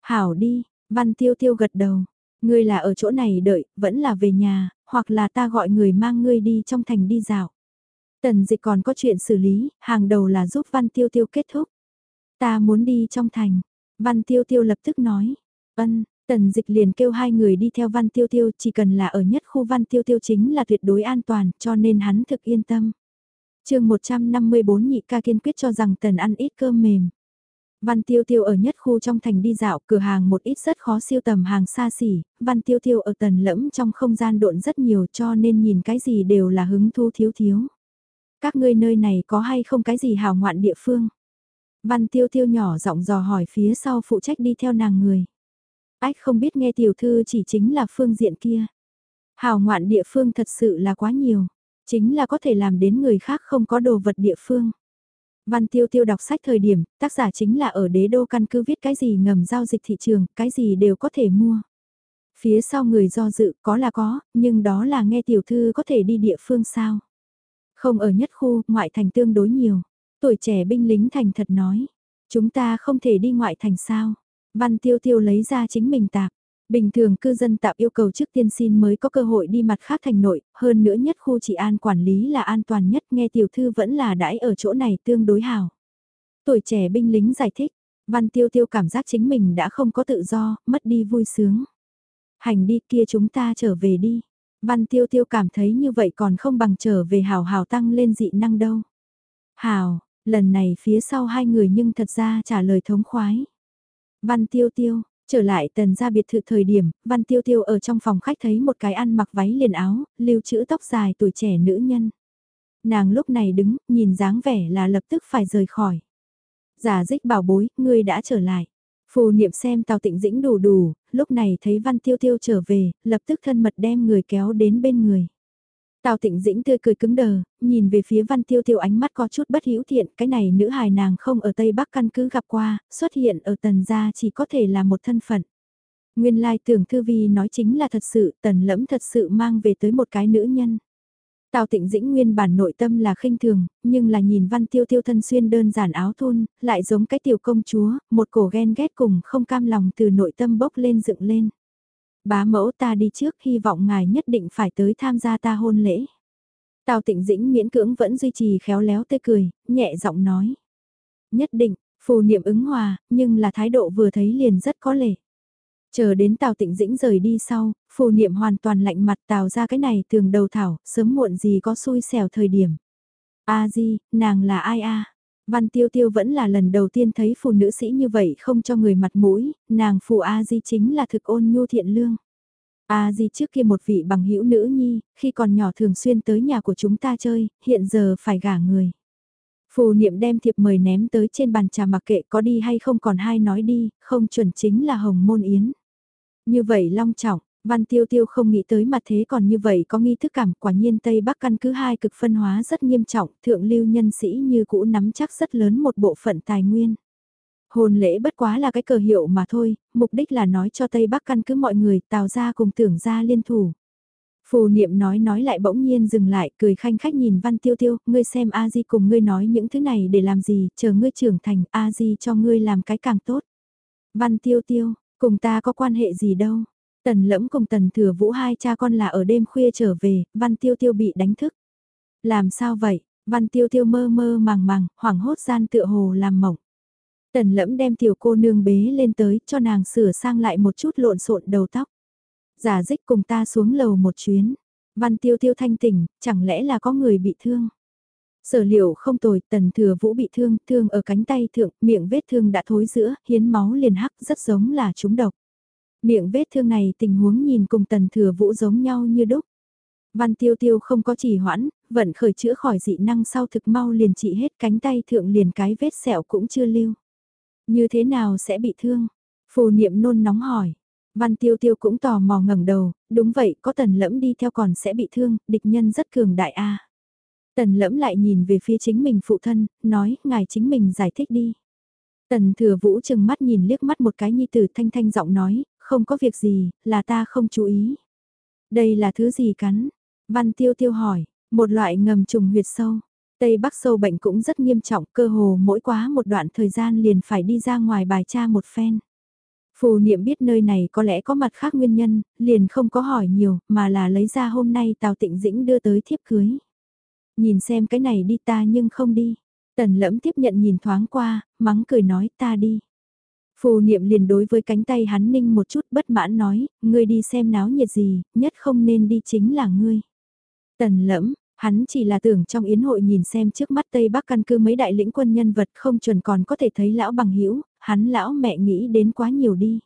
Hảo đi, văn tiêu tiêu gật đầu, ngươi là ở chỗ này đợi, vẫn là về nhà, hoặc là ta gọi người mang ngươi đi trong thành đi dạo. Tần dịch còn có chuyện xử lý, hàng đầu là giúp Văn Tiêu Tiêu kết thúc. Ta muốn đi trong thành. Văn Tiêu Tiêu lập tức nói. Ân, tần dịch liền kêu hai người đi theo Văn Tiêu Tiêu chỉ cần là ở nhất khu Văn Tiêu Tiêu chính là tuyệt đối an toàn cho nên hắn thực yên tâm. chương 154 nhị ca kiên quyết cho rằng tần ăn ít cơm mềm. Văn Tiêu Tiêu ở nhất khu trong thành đi dạo, cửa hàng một ít rất khó siêu tầm hàng xa xỉ, Văn Tiêu Tiêu ở tần lẫm trong không gian độn rất nhiều cho nên nhìn cái gì đều là hứng thu thiếu thiếu. Các ngươi nơi này có hay không cái gì hào ngoạn địa phương? Văn tiêu tiêu nhỏ giọng dò hỏi phía sau phụ trách đi theo nàng người. Ách không biết nghe tiểu thư chỉ chính là phương diện kia. Hào ngoạn địa phương thật sự là quá nhiều. Chính là có thể làm đến người khác không có đồ vật địa phương. Văn tiêu tiêu đọc sách thời điểm, tác giả chính là ở đế đô căn cứ viết cái gì ngầm giao dịch thị trường, cái gì đều có thể mua. Phía sau người do dự có là có, nhưng đó là nghe tiểu thư có thể đi địa phương sao. Không ở nhất khu, ngoại thành tương đối nhiều. Tuổi trẻ binh lính thành thật nói. Chúng ta không thể đi ngoại thành sao. Văn tiêu tiêu lấy ra chính mình tạp. Bình thường cư dân tạp yêu cầu trước tiên xin mới có cơ hội đi mặt khác thành nội, hơn nữa nhất khu trị an quản lý là an toàn nhất nghe tiểu thư vẫn là đãi ở chỗ này tương đối hào. Tuổi trẻ binh lính giải thích, văn tiêu tiêu cảm giác chính mình đã không có tự do, mất đi vui sướng. Hành đi kia chúng ta trở về đi. Văn tiêu tiêu cảm thấy như vậy còn không bằng trở về hào hào tăng lên dị năng đâu. Hào, Lần này phía sau hai người nhưng thật ra trả lời thống khoái. Văn tiêu tiêu, trở lại tần ra biệt thự thời điểm, văn tiêu tiêu ở trong phòng khách thấy một cái ăn mặc váy liền áo, lưu trữ tóc dài tuổi trẻ nữ nhân. Nàng lúc này đứng, nhìn dáng vẻ là lập tức phải rời khỏi. Giả dích bảo bối, ngươi đã trở lại. Phù niệm xem Tào Tịnh Dĩnh đủ đủ, lúc này thấy Văn Tiêu Tiêu trở về, lập tức thân mật đem người kéo đến bên người. Tào Tịnh Dĩnh tươi cười cứng đờ, nhìn về phía Văn Tiêu Tiêu ánh mắt có chút bất hữu thiện, cái này nữ hài nàng không ở Tây Bắc căn cứ gặp qua, xuất hiện ở tần gia chỉ có thể là một thân phận. Nguyên lai tưởng Thư Vi nói chính là thật sự, tần lẫm thật sự mang về tới một cái nữ nhân. Tào Tịnh Dĩnh nguyên bản nội tâm là khinh thường, nhưng là nhìn Văn Tiêu Tiêu thân xuyên đơn giản áo thun, lại giống cái tiểu công chúa, một cổ ghen ghét cùng không cam lòng từ nội tâm bốc lên dựng lên. Bá mẫu ta đi trước hy vọng ngài nhất định phải tới tham gia ta hôn lễ. Tào Tịnh Dĩnh miễn cưỡng vẫn duy trì khéo léo tươi cười, nhẹ giọng nói. Nhất định, phù niệm ứng hòa, nhưng là thái độ vừa thấy liền rất có lệ. Chờ đến Tào Tịnh Dĩnh rời đi sau, phù niệm hoàn toàn lạnh mặt tào ra cái này thường đầu thảo, sớm muộn gì có xui xẻo thời điểm. A di, nàng là ai a? Văn Tiêu Tiêu vẫn là lần đầu tiên thấy phụ nữ sĩ như vậy không cho người mặt mũi, nàng phụ A Di chính là thực ôn nhu thiện lương. A Di trước kia một vị bằng hữu nữ nhi, khi còn nhỏ thường xuyên tới nhà của chúng ta chơi, hiện giờ phải gả người. Phù niệm đem thiệp mời ném tới trên bàn trà mặc kệ có đi hay không còn hai nói đi, không chuẩn chính là hồng môn yến. Như vậy long trọng, Văn Tiêu Tiêu không nghĩ tới mà thế còn như vậy có nghi thức cảm quả nhiên Tây Bắc căn cứ hai cực phân hóa rất nghiêm trọng, thượng lưu nhân sĩ như cũ nắm chắc rất lớn một bộ phận tài nguyên. Hồn lễ bất quá là cái cờ hiệu mà thôi, mục đích là nói cho Tây Bắc căn cứ mọi người tào ra cùng tưởng ra liên thủ. Phù niệm nói nói lại bỗng nhiên dừng lại, cười khanh khách nhìn Văn Tiêu Tiêu, ngươi xem A Di cùng ngươi nói những thứ này để làm gì, chờ ngươi trưởng thành, A Di cho ngươi làm cái càng tốt. Văn Tiêu Tiêu, cùng ta có quan hệ gì đâu, Tần lẫm cùng tần thừa vũ hai cha con là ở đêm khuya trở về, văn tiêu tiêu bị đánh thức. Làm sao vậy? Văn tiêu tiêu mơ mơ màng màng, hoảng hốt gian tựa hồ làm mộng. Tần lẫm đem tiểu cô nương bế lên tới cho nàng sửa sang lại một chút lộn xộn đầu tóc. Giả dích cùng ta xuống lầu một chuyến. Văn tiêu tiêu thanh tỉnh, chẳng lẽ là có người bị thương? Sở liệu không tồi, tần thừa vũ bị thương, thương ở cánh tay thượng, miệng vết thương đã thối giữa, hiến máu liền hắc rất giống là trúng độc. Miệng vết thương này tình huống nhìn cùng tần thừa vũ giống nhau như đúc. Văn tiêu tiêu không có chỉ hoãn, vẫn khởi chữa khỏi dị năng sau thực mau liền trị hết cánh tay thượng liền cái vết sẹo cũng chưa lưu. Như thế nào sẽ bị thương? Phù niệm nôn nóng hỏi. Văn tiêu tiêu cũng tò mò ngẩng đầu, đúng vậy có tần lẫm đi theo còn sẽ bị thương, địch nhân rất cường đại a. Tần lẫm lại nhìn về phía chính mình phụ thân, nói, ngài chính mình giải thích đi. Tần thừa vũ chừng mắt nhìn liếc mắt một cái nhi tử thanh thanh giọng nói, không có việc gì, là ta không chú ý. Đây là thứ gì cắn? Văn tiêu tiêu hỏi, một loại ngầm trùng huyệt sâu. Tây Bắc sâu bệnh cũng rất nghiêm trọng, cơ hồ mỗi quá một đoạn thời gian liền phải đi ra ngoài bài tra một phen. Phù niệm biết nơi này có lẽ có mặt khác nguyên nhân, liền không có hỏi nhiều, mà là lấy ra hôm nay Tào Tịnh Dĩnh đưa tới thiếp cưới. Nhìn xem cái này đi ta nhưng không đi. Tần lẫm tiếp nhận nhìn thoáng qua, mắng cười nói ta đi. Phù niệm liền đối với cánh tay hắn ninh một chút bất mãn nói, ngươi đi xem náo nhiệt gì, nhất không nên đi chính là ngươi. Tần lẫm, hắn chỉ là tưởng trong yến hội nhìn xem trước mắt Tây Bắc căn cứ mấy đại lĩnh quân nhân vật không chuẩn còn có thể thấy lão bằng hữu hắn lão mẹ nghĩ đến quá nhiều đi.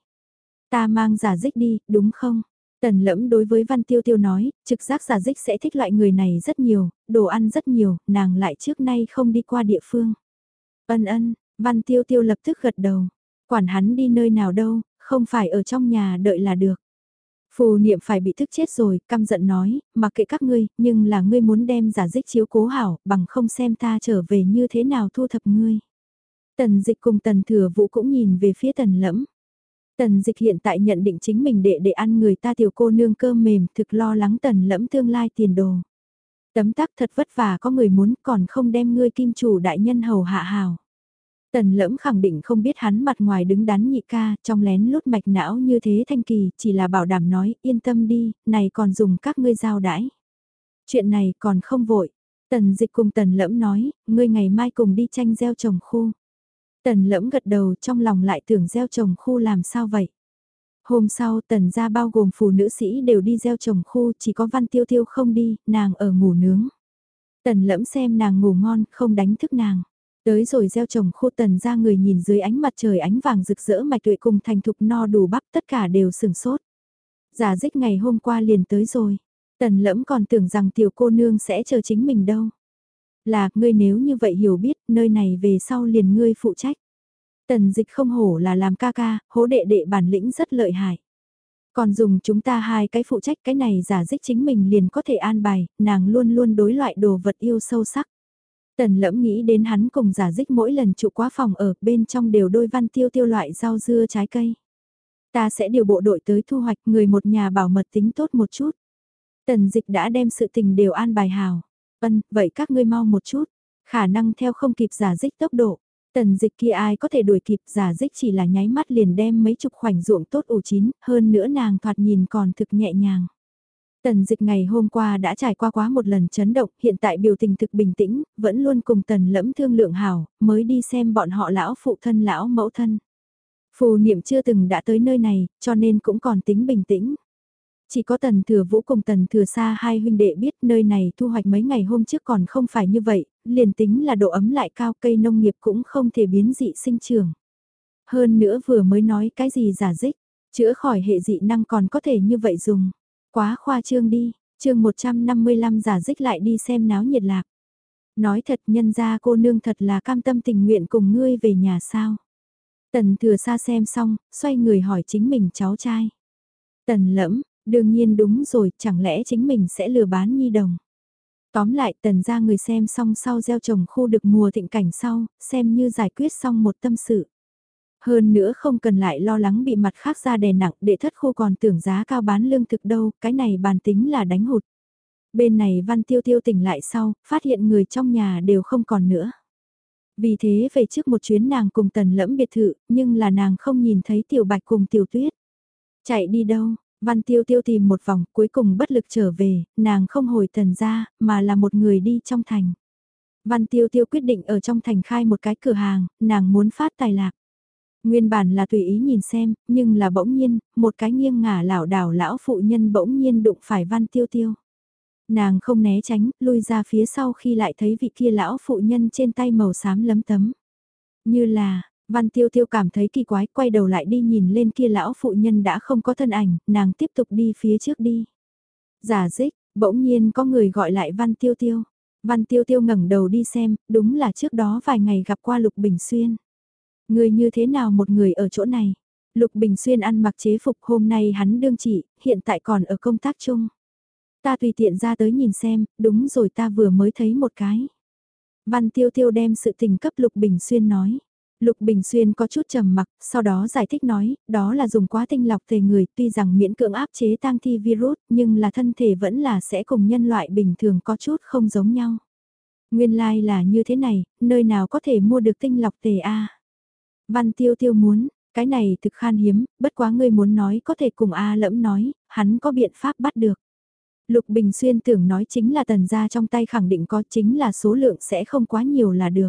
Ta mang giả dích đi, đúng không? Tần lẫm đối với Văn Tiêu Tiêu nói, trực giác giả dích sẽ thích loại người này rất nhiều, đồ ăn rất nhiều, nàng lại trước nay không đi qua địa phương. Ân ân, Văn Tiêu Tiêu lập tức gật đầu. Quản hắn đi nơi nào đâu, không phải ở trong nhà đợi là được. Phù niệm phải bị thức chết rồi, căm giận nói, mặc kệ các ngươi, nhưng là ngươi muốn đem giả dích chiếu cố hảo, bằng không xem ta trở về như thế nào thu thập ngươi. Tần dịch cùng tần thừa vũ cũng nhìn về phía tần lẫm. Tần dịch hiện tại nhận định chính mình đệ để ăn người ta tiểu cô nương cơm mềm thực lo lắng tần lẫm tương lai tiền đồ. Tấm tắc thật vất vả có người muốn còn không đem ngươi kim chủ đại nhân hầu hạ hào. Tần lẫm khẳng định không biết hắn mặt ngoài đứng đắn nhị ca, trong lén lút mạch não như thế thanh kỳ, chỉ là bảo đảm nói, yên tâm đi, này còn dùng các ngươi giao đãi. Chuyện này còn không vội. Tần dịch cùng tần lẫm nói, ngươi ngày mai cùng đi tranh gieo trồng khu. Tần lẫm gật đầu trong lòng lại tưởng gieo trồng khu làm sao vậy. Hôm sau tần gia bao gồm phụ nữ sĩ đều đi gieo trồng khu, chỉ có văn tiêu tiêu không đi, nàng ở ngủ nướng. Tần lẫm xem nàng ngủ ngon, không đánh thức nàng. Tới rồi gieo trồng khu tần ra người nhìn dưới ánh mặt trời ánh vàng rực rỡ mạch tuệ cùng thành thục no đủ bắp tất cả đều sừng sốt. Giả dích ngày hôm qua liền tới rồi. Tần lẫm còn tưởng rằng tiểu cô nương sẽ chờ chính mình đâu. Là, ngươi nếu như vậy hiểu biết, nơi này về sau liền ngươi phụ trách. Tần dịch không hổ là làm ca ca, hố đệ đệ bản lĩnh rất lợi hại. Còn dùng chúng ta hai cái phụ trách cái này giả dích chính mình liền có thể an bài, nàng luôn luôn đối loại đồ vật yêu sâu sắc. Tần lẫm nghĩ đến hắn cùng giả dích mỗi lần trụ quá phòng ở bên trong đều đôi văn tiêu tiêu loại rau dưa trái cây. Ta sẽ điều bộ đội tới thu hoạch người một nhà bảo mật tính tốt một chút. Tần dịch đã đem sự tình đều an bài hào. Vân, vậy các ngươi mau một chút. Khả năng theo không kịp giả dích tốc độ. Tần dịch kia ai có thể đuổi kịp giả dích chỉ là nháy mắt liền đem mấy chục khoảnh ruộng tốt ủ chín, hơn nữa nàng thoạt nhìn còn thực nhẹ nhàng. Tần dịch ngày hôm qua đã trải qua quá một lần chấn động, hiện tại biểu tình thực bình tĩnh, vẫn luôn cùng tần lẫm thương lượng hảo, mới đi xem bọn họ lão phụ thân lão mẫu thân. Phù niệm chưa từng đã tới nơi này, cho nên cũng còn tính bình tĩnh. Chỉ có tần thừa vũ cùng tần thừa xa hai huynh đệ biết nơi này thu hoạch mấy ngày hôm trước còn không phải như vậy, liền tính là độ ấm lại cao cây nông nghiệp cũng không thể biến dị sinh trưởng. Hơn nữa vừa mới nói cái gì giả dích, chữa khỏi hệ dị năng còn có thể như vậy dùng. Quá khoa trương đi, chương 155 giả dích lại đi xem náo nhiệt lạc. Nói thật nhân ra cô nương thật là cam tâm tình nguyện cùng ngươi về nhà sao. Tần thừa xa xem xong, xoay người hỏi chính mình cháu trai. Tần lẫm, đương nhiên đúng rồi, chẳng lẽ chính mình sẽ lừa bán nhi đồng. Tóm lại tần ra người xem xong sau gieo trồng khu được mùa thịnh cảnh sau, xem như giải quyết xong một tâm sự. Hơn nữa không cần lại lo lắng bị mặt khác ra đè nặng để thất khu còn tưởng giá cao bán lương thực đâu, cái này bàn tính là đánh hụt. Bên này văn tiêu tiêu tỉnh lại sau, phát hiện người trong nhà đều không còn nữa. Vì thế về trước một chuyến nàng cùng tần lẫm biệt thự, nhưng là nàng không nhìn thấy tiểu bạch cùng tiểu tuyết. Chạy đi đâu, văn tiêu tiêu tìm một vòng cuối cùng bất lực trở về, nàng không hồi tần ra, mà là một người đi trong thành. Văn tiêu tiêu quyết định ở trong thành khai một cái cửa hàng, nàng muốn phát tài lạc. Nguyên bản là tùy ý nhìn xem, nhưng là bỗng nhiên, một cái nghiêng ngả lảo đảo lão phụ nhân bỗng nhiên đụng phải văn tiêu tiêu. Nàng không né tránh, lui ra phía sau khi lại thấy vị kia lão phụ nhân trên tay màu xám lấm tấm. Như là, văn tiêu tiêu cảm thấy kỳ quái, quay đầu lại đi nhìn lên kia lão phụ nhân đã không có thân ảnh, nàng tiếp tục đi phía trước đi. Giả dích, bỗng nhiên có người gọi lại văn tiêu tiêu. Văn tiêu tiêu ngẩng đầu đi xem, đúng là trước đó vài ngày gặp qua Lục Bình Xuyên. Người như thế nào một người ở chỗ này? Lục Bình Xuyên ăn mặc chế phục hôm nay hắn đương trị, hiện tại còn ở công tác chung. Ta tùy tiện ra tới nhìn xem, đúng rồi ta vừa mới thấy một cái. Văn Tiêu Tiêu đem sự tình cấp Lục Bình Xuyên nói. Lục Bình Xuyên có chút trầm mặc, sau đó giải thích nói, đó là dùng quá tinh lọc tề người, tuy rằng miễn cưỡng áp chế tang thi virus, nhưng là thân thể vẫn là sẽ cùng nhân loại bình thường có chút không giống nhau. Nguyên lai like là như thế này, nơi nào có thể mua được tinh lọc tề A. Văn tiêu tiêu muốn, cái này thực khan hiếm, bất quá ngươi muốn nói có thể cùng A lẫm nói, hắn có biện pháp bắt được. Lục Bình Xuyên tưởng nói chính là tần gia trong tay khẳng định có chính là số lượng sẽ không quá nhiều là được.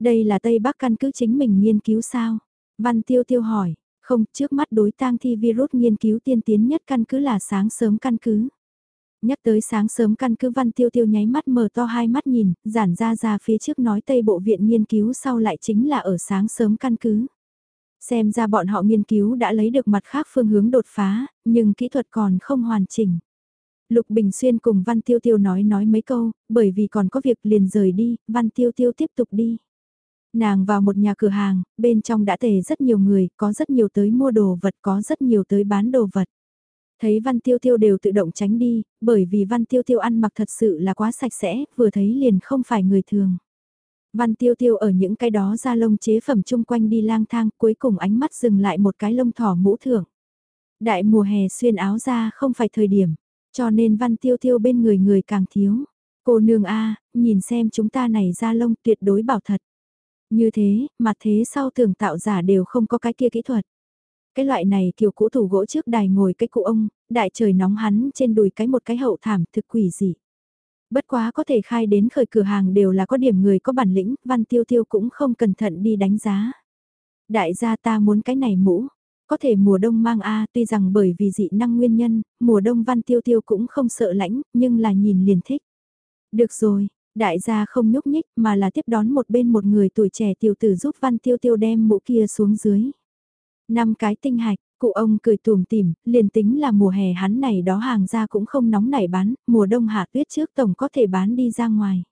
Đây là Tây Bắc căn cứ chính mình nghiên cứu sao? Văn Tiêu Tiêu hỏi, không, trước mắt đối tang thi virus nghiên cứu tiên tiến nhất căn cứ là sáng sớm căn cứ. Nhắc tới sáng sớm căn cứ Văn Tiêu Tiêu nháy mắt mở to hai mắt nhìn, giản ra ra phía trước nói Tây Bộ Viện nghiên cứu sau lại chính là ở sáng sớm căn cứ. Xem ra bọn họ nghiên cứu đã lấy được mặt khác phương hướng đột phá, nhưng kỹ thuật còn không hoàn chỉnh. Lục Bình Xuyên cùng Văn Tiêu Tiêu nói nói mấy câu, bởi vì còn có việc liền rời đi, Văn Tiêu Tiêu tiếp tục đi. Nàng vào một nhà cửa hàng, bên trong đã tề rất nhiều người, có rất nhiều tới mua đồ vật, có rất nhiều tới bán đồ vật. Thấy Văn Tiêu Tiêu đều tự động tránh đi, bởi vì Văn Tiêu Tiêu ăn mặc thật sự là quá sạch sẽ, vừa thấy liền không phải người thường. Văn Tiêu Tiêu ở những cái đó ra lông chế phẩm chung quanh đi lang thang, cuối cùng ánh mắt dừng lại một cái lông thỏ mũ thưởng. Đại mùa hè xuyên áo ra không phải thời điểm, cho nên Văn Tiêu Tiêu bên người người càng thiếu. Cô nương A, nhìn xem chúng ta này ra lông tuyệt đối bảo thật. Như thế, mặt thế sau tường tạo giả đều không có cái kia kỹ thuật. Cái loại này kiểu cũ thủ gỗ trước đài ngồi cái cụ ông, đại trời nóng hắn trên đùi cái một cái hậu thảm thực quỷ gì. Bất quá có thể khai đến khởi cửa hàng đều là có điểm người có bản lĩnh, văn tiêu tiêu cũng không cẩn thận đi đánh giá. Đại gia ta muốn cái này mũ, có thể mùa đông mang A tuy rằng bởi vì dị năng nguyên nhân, mùa đông văn tiêu tiêu cũng không sợ lãnh, nhưng là nhìn liền thích. Được rồi, Đại gia không nhúc nhích mà là tiếp đón một bên một người tuổi trẻ tiểu tử giúp Văn Tiêu Tiêu đem mũ kia xuống dưới. Năm cái tinh hạch, cụ ông cười tùm tìm, liền tính là mùa hè hắn này đó hàng ra cũng không nóng nảy bán, mùa đông hạ tuyết trước tổng có thể bán đi ra ngoài.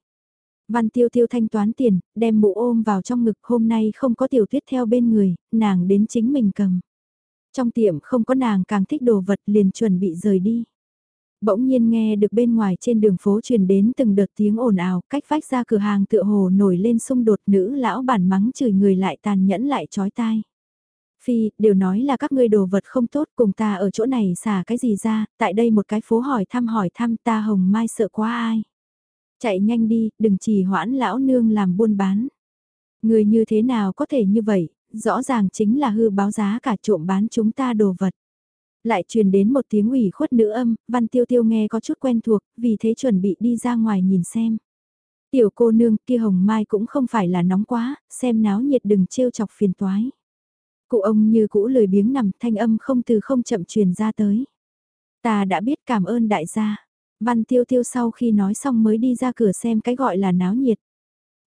Văn tiêu tiêu thanh toán tiền, đem mũ ôm vào trong ngực hôm nay không có tiểu tuyết theo bên người, nàng đến chính mình cầm. Trong tiệm không có nàng càng thích đồ vật liền chuẩn bị rời đi. Bỗng nhiên nghe được bên ngoài trên đường phố truyền đến từng đợt tiếng ồn ào, cách vách ra cửa hàng tựa hồ nổi lên xung đột nữ lão bản mắng chửi người lại tàn nhẫn lại chói tai. Phi, đều nói là các ngươi đồ vật không tốt cùng ta ở chỗ này xả cái gì ra, tại đây một cái phố hỏi thăm hỏi thăm ta hồng mai sợ quá ai. Chạy nhanh đi, đừng trì hoãn lão nương làm buôn bán. Người như thế nào có thể như vậy, rõ ràng chính là hư báo giá cả trộm bán chúng ta đồ vật. Lại truyền đến một tiếng ủy khuất nữ âm, văn tiêu tiêu nghe có chút quen thuộc, vì thế chuẩn bị đi ra ngoài nhìn xem. Tiểu cô nương kia hồng mai cũng không phải là nóng quá, xem náo nhiệt đừng trêu chọc phiền toái. Cụ ông như cũ lười biếng nằm thanh âm không từ không chậm truyền ra tới. Ta đã biết cảm ơn đại gia. Văn tiêu tiêu sau khi nói xong mới đi ra cửa xem cái gọi là náo nhiệt.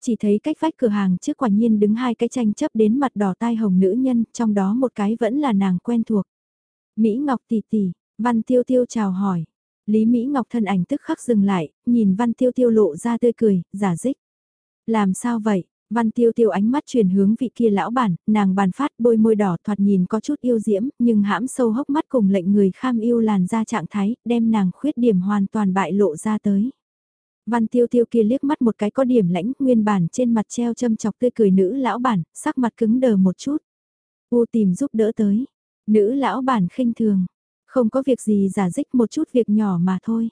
Chỉ thấy cách vách cửa hàng trước quả nhiên đứng hai cái tranh chấp đến mặt đỏ tai hồng nữ nhân, trong đó một cái vẫn là nàng quen thuộc. Mỹ Ngọc tỷ tỷ, Văn Tiêu Tiêu chào hỏi. Lý Mỹ Ngọc thân ảnh tức khắc dừng lại, nhìn Văn Tiêu Tiêu lộ ra tươi cười, giả dích. Làm sao vậy? Văn Tiêu Tiêu ánh mắt chuyển hướng vị kia lão bản, nàng bàn phát bôi môi đỏ thoạt nhìn có chút yêu diễm, nhưng hãm sâu hốc mắt cùng lệnh người kham yêu làn ra trạng thái, đem nàng khuyết điểm hoàn toàn bại lộ ra tới. Văn Tiêu Tiêu kia liếc mắt một cái có điểm lãnh, nguyên bản trên mặt treo châm chọc tươi cười nữ lão bản, sắc mặt cứng đờ một chút. U tìm giúp đỡ tới. Nữ lão bản khinh thường, không có việc gì giả dích một chút việc nhỏ mà thôi.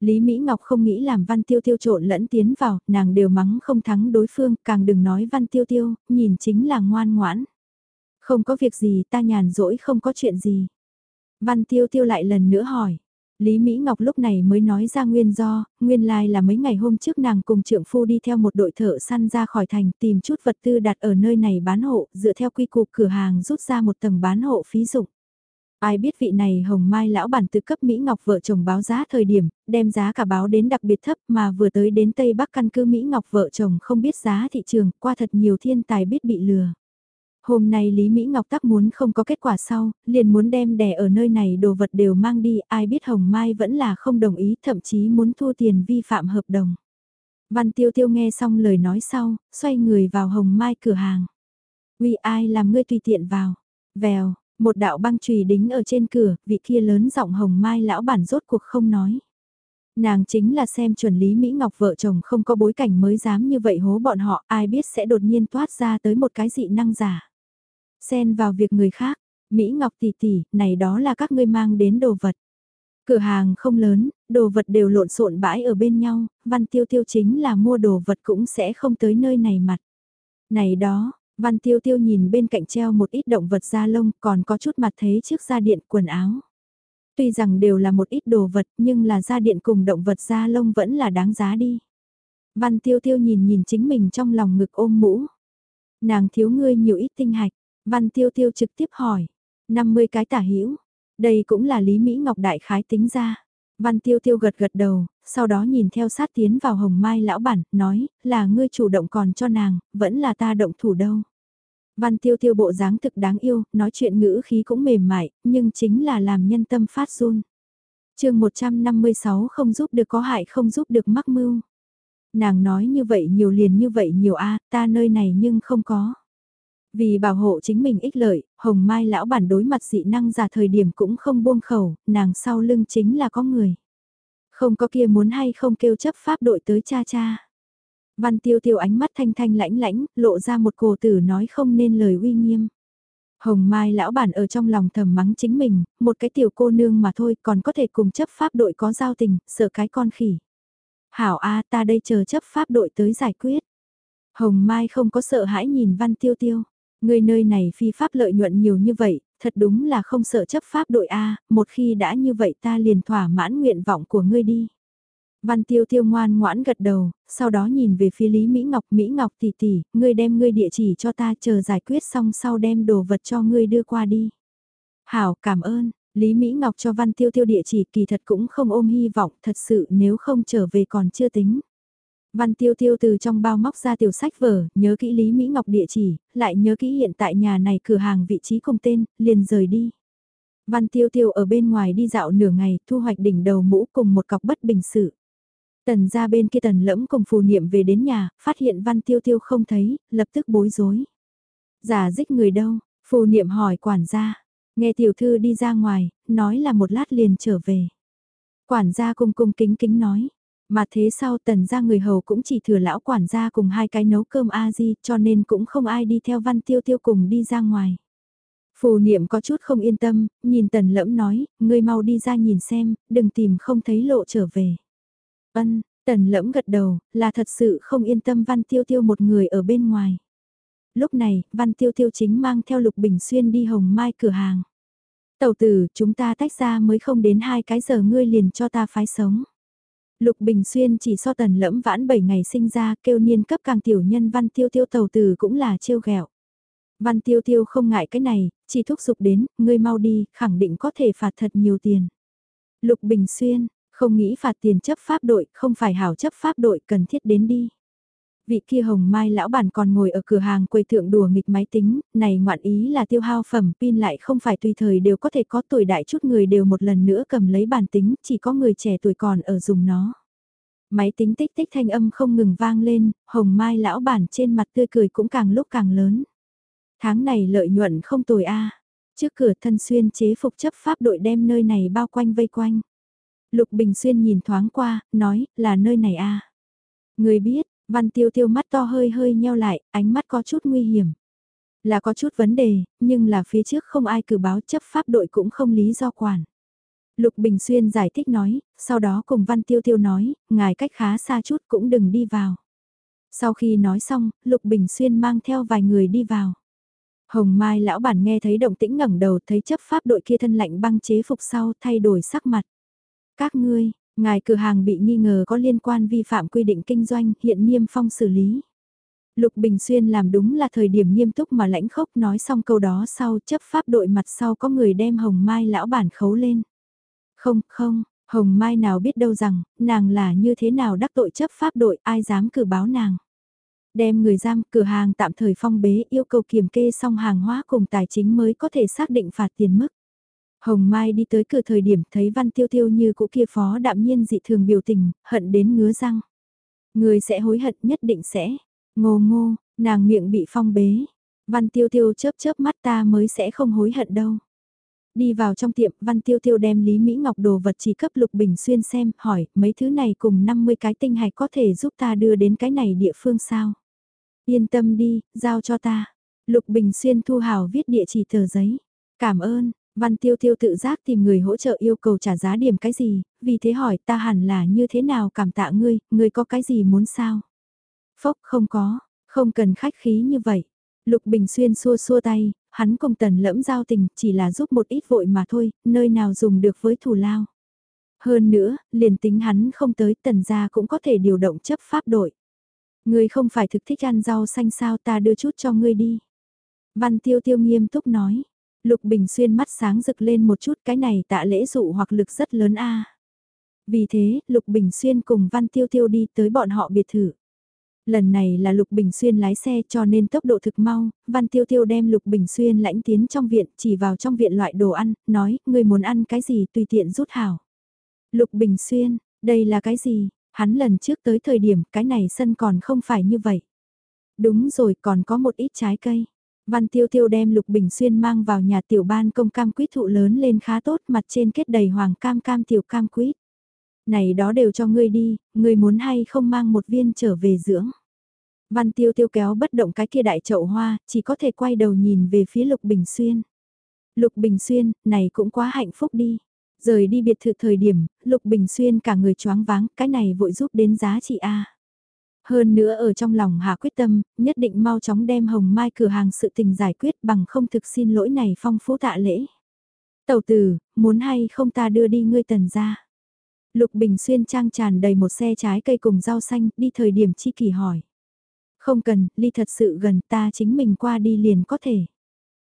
Lý Mỹ Ngọc không nghĩ làm Văn Tiêu Tiêu trộn lẫn tiến vào, nàng đều mắng không thắng đối phương, càng đừng nói Văn Tiêu Tiêu, nhìn chính là ngoan ngoãn. Không có việc gì ta nhàn rỗi không có chuyện gì. Văn Tiêu Tiêu lại lần nữa hỏi. Lý Mỹ Ngọc lúc này mới nói ra nguyên do, nguyên lai like là mấy ngày hôm trước nàng cùng trượng phu đi theo một đội thợ săn ra khỏi thành tìm chút vật tư đặt ở nơi này bán hộ, dựa theo quy cục cửa hàng rút ra một tầng bán hộ phí dụng. Ai biết vị này hồng mai lão bản tự cấp Mỹ Ngọc vợ chồng báo giá thời điểm, đem giá cả báo đến đặc biệt thấp mà vừa tới đến Tây Bắc căn cứ Mỹ Ngọc vợ chồng không biết giá thị trường, qua thật nhiều thiên tài biết bị lừa. Hôm nay Lý Mỹ Ngọc tắc muốn không có kết quả sau, liền muốn đem đẻ ở nơi này đồ vật đều mang đi, ai biết Hồng Mai vẫn là không đồng ý, thậm chí muốn thu tiền vi phạm hợp đồng. Văn Tiêu Tiêu nghe xong lời nói sau, xoay người vào Hồng Mai cửa hàng. Vì ai làm ngươi tùy tiện vào. Vèo, một đạo băng chùy đính ở trên cửa, vị kia lớn giọng Hồng Mai lão bản rốt cuộc không nói. Nàng chính là xem chuẩn Lý Mỹ Ngọc vợ chồng không có bối cảnh mới dám như vậy hố bọn họ, ai biết sẽ đột nhiên toát ra tới một cái dị năng giả. Xen vào việc người khác, Mỹ Ngọc tỷ tỷ, này đó là các ngươi mang đến đồ vật. Cửa hàng không lớn, đồ vật đều lộn xộn bãi ở bên nhau, văn tiêu tiêu chính là mua đồ vật cũng sẽ không tới nơi này mặt. Này đó, văn tiêu tiêu nhìn bên cạnh treo một ít động vật da lông còn có chút mặt thế trước da điện quần áo. Tuy rằng đều là một ít đồ vật nhưng là da điện cùng động vật da lông vẫn là đáng giá đi. Văn tiêu tiêu nhìn nhìn chính mình trong lòng ngực ôm mũ. Nàng thiếu ngươi nhiều ít tinh hạch, Văn Tiêu Tiêu trực tiếp hỏi, 50 cái tả hữu đây cũng là Lý Mỹ Ngọc đại khái tính ra. Văn Tiêu Tiêu gật gật đầu, sau đó nhìn theo sát tiến vào Hồng Mai lão bản, nói, là ngươi chủ động còn cho nàng, vẫn là ta động thủ đâu. Văn Tiêu Tiêu bộ dáng thực đáng yêu, nói chuyện ngữ khí cũng mềm mại, nhưng chính là làm nhân tâm phát run. chương 156 không giúp được có hại không giúp được mắc mưu. Nàng nói như vậy nhiều liền như vậy nhiều a ta nơi này nhưng không có. Vì bảo hộ chính mình ích lợi, Hồng Mai lão bản đối mặt dị năng giả thời điểm cũng không buông khẩu, nàng sau lưng chính là có người. Không có kia muốn hay không kêu chấp pháp đội tới cha cha. Văn tiêu tiêu ánh mắt thanh thanh lãnh lãnh, lộ ra một cổ tử nói không nên lời uy nghiêm. Hồng Mai lão bản ở trong lòng thầm mắng chính mình, một cái tiểu cô nương mà thôi còn có thể cùng chấp pháp đội có giao tình, sợ cái con khỉ. Hảo A ta đây chờ chấp pháp đội tới giải quyết. Hồng Mai không có sợ hãi nhìn Văn Tiêu Tiêu. Người nơi này phi pháp lợi nhuận nhiều như vậy, thật đúng là không sợ chấp pháp đội A, một khi đã như vậy ta liền thỏa mãn nguyện vọng của ngươi đi. Văn tiêu tiêu ngoan ngoãn gật đầu, sau đó nhìn về phía Lý Mỹ Ngọc, Mỹ Ngọc tỷ tỷ, ngươi đem ngươi địa chỉ cho ta chờ giải quyết xong sau đem đồ vật cho ngươi đưa qua đi. Hảo, cảm ơn, Lý Mỹ Ngọc cho Văn tiêu tiêu địa chỉ kỳ thật cũng không ôm hy vọng, thật sự nếu không trở về còn chưa tính. Văn Tiêu Tiêu từ trong bao móc ra tiểu sách vở, nhớ kỹ Lý Mỹ Ngọc địa chỉ, lại nhớ kỹ hiện tại nhà này cửa hàng vị trí cùng tên, liền rời đi. Văn Tiêu Tiêu ở bên ngoài đi dạo nửa ngày, thu hoạch đỉnh đầu mũ cùng một cọc bất bình sự. Tần ra bên kia tần lẫm cùng phù niệm về đến nhà, phát hiện Văn Tiêu Tiêu không thấy, lập tức bối rối. Giả dích người đâu, phù niệm hỏi quản gia, nghe tiểu thư đi ra ngoài, nói là một lát liền trở về. Quản gia cung cung kính kính nói, mà thế sau tần ra người hầu cũng chỉ thừa lão quản gia cùng hai cái nấu cơm a-di cho nên cũng không ai đi theo văn tiêu tiêu cùng đi ra ngoài. Phù niệm có chút không yên tâm, nhìn tần lẫm nói, ngươi mau đi ra nhìn xem, đừng tìm không thấy lộ trở về. Ân, tần lẫm gật đầu, là thật sự không yên tâm văn tiêu tiêu một người ở bên ngoài. Lúc này, văn tiêu tiêu chính mang theo lục bình xuyên đi hồng mai cửa hàng. Tầu tử, chúng ta tách ra mới không đến hai cái giờ ngươi liền cho ta phái sống. Lục Bình Xuyên chỉ so tần lẫm vãn 7 ngày sinh ra kêu niên cấp càng tiểu nhân văn tiêu tiêu tàu tử cũng là trêu ghẹo. Văn tiêu tiêu không ngại cái này, chỉ thúc giục đến, ngươi mau đi, khẳng định có thể phạt thật nhiều tiền. Lục Bình Xuyên, không nghĩ phạt tiền chấp pháp đội, không phải hảo chấp pháp đội cần thiết đến đi. Vị kia hồng mai lão bản còn ngồi ở cửa hàng quầy thượng đùa nghịch máy tính, này ngoạn ý là tiêu hao phẩm, pin lại không phải tùy thời đều có thể có tuổi đại chút người đều một lần nữa cầm lấy bàn tính, chỉ có người trẻ tuổi còn ở dùng nó. Máy tính tích tích thanh âm không ngừng vang lên, hồng mai lão bản trên mặt tươi cười cũng càng lúc càng lớn. Tháng này lợi nhuận không tồi a Trước cửa thân xuyên chế phục chấp pháp đội đem nơi này bao quanh vây quanh. Lục Bình Xuyên nhìn thoáng qua, nói, là nơi này a Người biết, Văn tiêu tiêu mắt to hơi hơi nheo lại, ánh mắt có chút nguy hiểm. Là có chút vấn đề, nhưng là phía trước không ai cử báo chấp pháp đội cũng không lý do quản. Lục Bình Xuyên giải thích nói, sau đó cùng Văn Tiêu Tiêu nói, ngài cách khá xa chút cũng đừng đi vào. Sau khi nói xong, Lục Bình Xuyên mang theo vài người đi vào. Hồng Mai lão bản nghe thấy động tĩnh ngẩng đầu thấy chấp pháp đội kia thân lạnh băng chế phục sau thay đổi sắc mặt. Các ngươi, Ngài cửa hàng bị nghi ngờ có liên quan vi phạm quy định kinh doanh hiện niêm phong xử lý. Lục Bình Xuyên làm đúng là thời điểm nghiêm túc mà lãnh khốc nói xong câu đó sau chấp pháp đội mặt sau có người đem Hồng Mai lão bản khấu lên. Không, không, Hồng Mai nào biết đâu rằng, nàng là như thế nào đắc tội chấp pháp đội ai dám cử báo nàng. Đem người giam cửa hàng tạm thời phong bế yêu cầu kiểm kê xong hàng hóa cùng tài chính mới có thể xác định phạt tiền mức. Hồng Mai đi tới cửa thời điểm thấy Văn Tiêu Tiêu như cũ kia phó đạm nhiên dị thường biểu tình, hận đến ngứa răng. Người sẽ hối hận nhất định sẽ. Ngô ngô, nàng miệng bị phong bế. Văn Tiêu Tiêu chớp chớp mắt ta mới sẽ không hối hận đâu. Đi vào trong tiệm, Văn Tiêu Tiêu đem Lý Mỹ Ngọc đồ vật chỉ cấp Lục Bình Xuyên xem, hỏi, mấy thứ này cùng 50 cái tinh hạch có thể giúp ta đưa đến cái này địa phương sao? Yên tâm đi, giao cho ta. Lục Bình Xuyên thu hào viết địa chỉ tờ giấy. Cảm ơn, Văn tiêu tiêu tự giác tìm người hỗ trợ yêu cầu trả giá điểm cái gì, vì thế hỏi ta hẳn là như thế nào cảm tạ ngươi, ngươi có cái gì muốn sao? Phốc không có, không cần khách khí như vậy. Lục Bình Xuyên xua xua tay, hắn cùng tần lẫm giao tình chỉ là giúp một ít vội mà thôi, nơi nào dùng được với thù lao. Hơn nữa, liền tính hắn không tới tần gia cũng có thể điều động chấp pháp đội. Ngươi không phải thực thích ăn rau xanh sao ta đưa chút cho ngươi đi. Văn tiêu tiêu nghiêm túc nói. Lục Bình Xuyên mắt sáng rực lên một chút cái này tạ lễ dụ hoặc lực rất lớn a. Vì thế, Lục Bình Xuyên cùng Văn Tiêu Tiêu đi tới bọn họ biệt thự. Lần này là Lục Bình Xuyên lái xe cho nên tốc độ thực mau, Văn Tiêu Tiêu đem Lục Bình Xuyên lãnh tiến trong viện, chỉ vào trong viện loại đồ ăn, nói, người muốn ăn cái gì tùy tiện rút hảo. Lục Bình Xuyên, đây là cái gì? Hắn lần trước tới thời điểm cái này sân còn không phải như vậy. Đúng rồi còn có một ít trái cây. Văn Tiêu Tiêu đem Lục Bình Xuyên mang vào nhà tiểu ban công cam quýt thụ lớn lên khá tốt mặt trên kết đầy hoàng cam cam tiểu cam quýt. Này đó đều cho ngươi đi, ngươi muốn hay không mang một viên trở về dưỡng. Văn Tiêu Tiêu kéo bất động cái kia đại chậu hoa, chỉ có thể quay đầu nhìn về phía Lục Bình Xuyên. Lục Bình Xuyên, này cũng quá hạnh phúc đi. Rời đi biệt thự thời điểm, Lục Bình Xuyên cả người choáng váng, cái này vội giúp đến giá trị A. Hơn nữa ở trong lòng Hà quyết tâm, nhất định mau chóng đem hồng mai cửa hàng sự tình giải quyết bằng không thực xin lỗi này phong phú tạ lễ. Tẩu tử, muốn hay không ta đưa đi ngươi tần ra. Lục Bình Xuyên trang tràn đầy một xe trái cây cùng rau xanh, đi thời điểm chi kỳ hỏi. Không cần, ly thật sự gần ta chính mình qua đi liền có thể.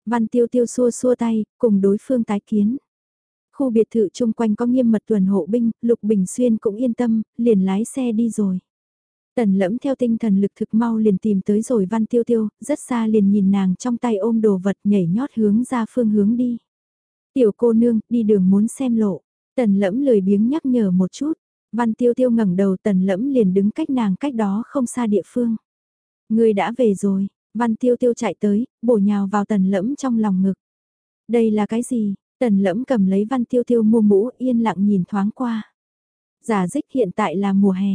Văn tiêu tiêu xua xua tay, cùng đối phương tái kiến. Khu biệt thự chung quanh có nghiêm mật tuần hộ binh, Lục Bình Xuyên cũng yên tâm, liền lái xe đi rồi. Tần lẫm theo tinh thần lực thực mau liền tìm tới rồi văn tiêu tiêu, rất xa liền nhìn nàng trong tay ôm đồ vật nhảy nhót hướng ra phương hướng đi. Tiểu cô nương, đi đường muốn xem lộ. Tần lẫm lười biếng nhắc nhở một chút. Văn tiêu tiêu ngẩng đầu tần lẫm liền đứng cách nàng cách đó không xa địa phương. Người đã về rồi, văn tiêu tiêu chạy tới, bổ nhào vào tần lẫm trong lòng ngực. Đây là cái gì? Tần lẫm cầm lấy văn tiêu tiêu mua mũ yên lặng nhìn thoáng qua. Giả dích hiện tại là mùa hè.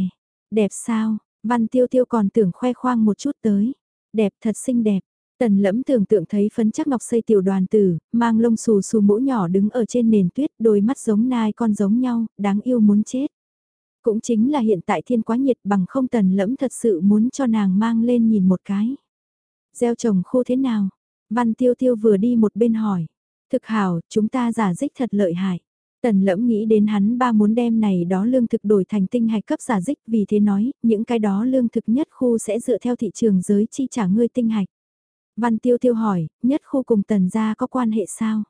Đẹp sao? Văn tiêu tiêu còn tưởng khoe khoang một chút tới. Đẹp thật xinh đẹp. Tần lẫm tưởng tượng thấy phấn chắc ngọc xây tiểu đoàn tử, mang lông xù xù mũ nhỏ đứng ở trên nền tuyết, đôi mắt giống nai con giống nhau, đáng yêu muốn chết. Cũng chính là hiện tại thiên quá nhiệt bằng không tần lẫm thật sự muốn cho nàng mang lên nhìn một cái. Gieo trồng khô thế nào? Văn tiêu tiêu vừa đi một bên hỏi. Thực hảo, chúng ta giả dích thật lợi hại. Tần lẫm nghĩ đến hắn ba muốn đem này đó lương thực đổi thành tinh hạch cấp giả dích vì thế nói, những cái đó lương thực nhất khu sẽ dựa theo thị trường giới chi trả ngươi tinh hạch. Văn tiêu tiêu hỏi, nhất khu cùng tần gia có quan hệ sao?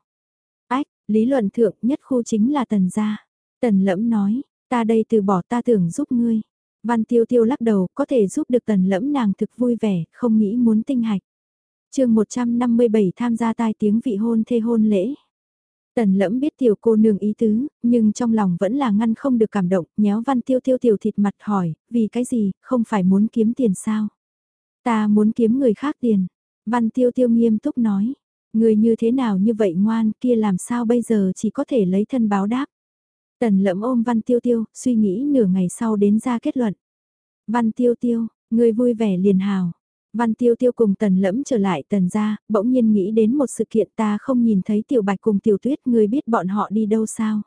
Ách, lý luận thượng nhất khu chính là tần gia. Tần lẫm nói, ta đây từ bỏ ta tưởng giúp ngươi. Văn tiêu tiêu lắc đầu, có thể giúp được tần lẫm nàng thực vui vẻ, không nghĩ muốn tinh hạch. chương 157 tham gia tai tiếng vị hôn thê hôn lễ. Tần lẫm biết tiểu cô nương ý tứ, nhưng trong lòng vẫn là ngăn không được cảm động, nhéo văn tiêu tiêu tiểu thịt mặt hỏi, vì cái gì, không phải muốn kiếm tiền sao? Ta muốn kiếm người khác tiền. Văn tiêu tiêu nghiêm túc nói, người như thế nào như vậy ngoan kia làm sao bây giờ chỉ có thể lấy thân báo đáp. Tần lẫm ôm văn tiêu tiêu, suy nghĩ nửa ngày sau đến ra kết luận. Văn tiêu tiêu, người vui vẻ liền hào. Văn tiêu tiêu cùng tần lẫm trở lại tần ra, bỗng nhiên nghĩ đến một sự kiện ta không nhìn thấy tiểu bạch cùng tiểu tuyết người biết bọn họ đi đâu sao.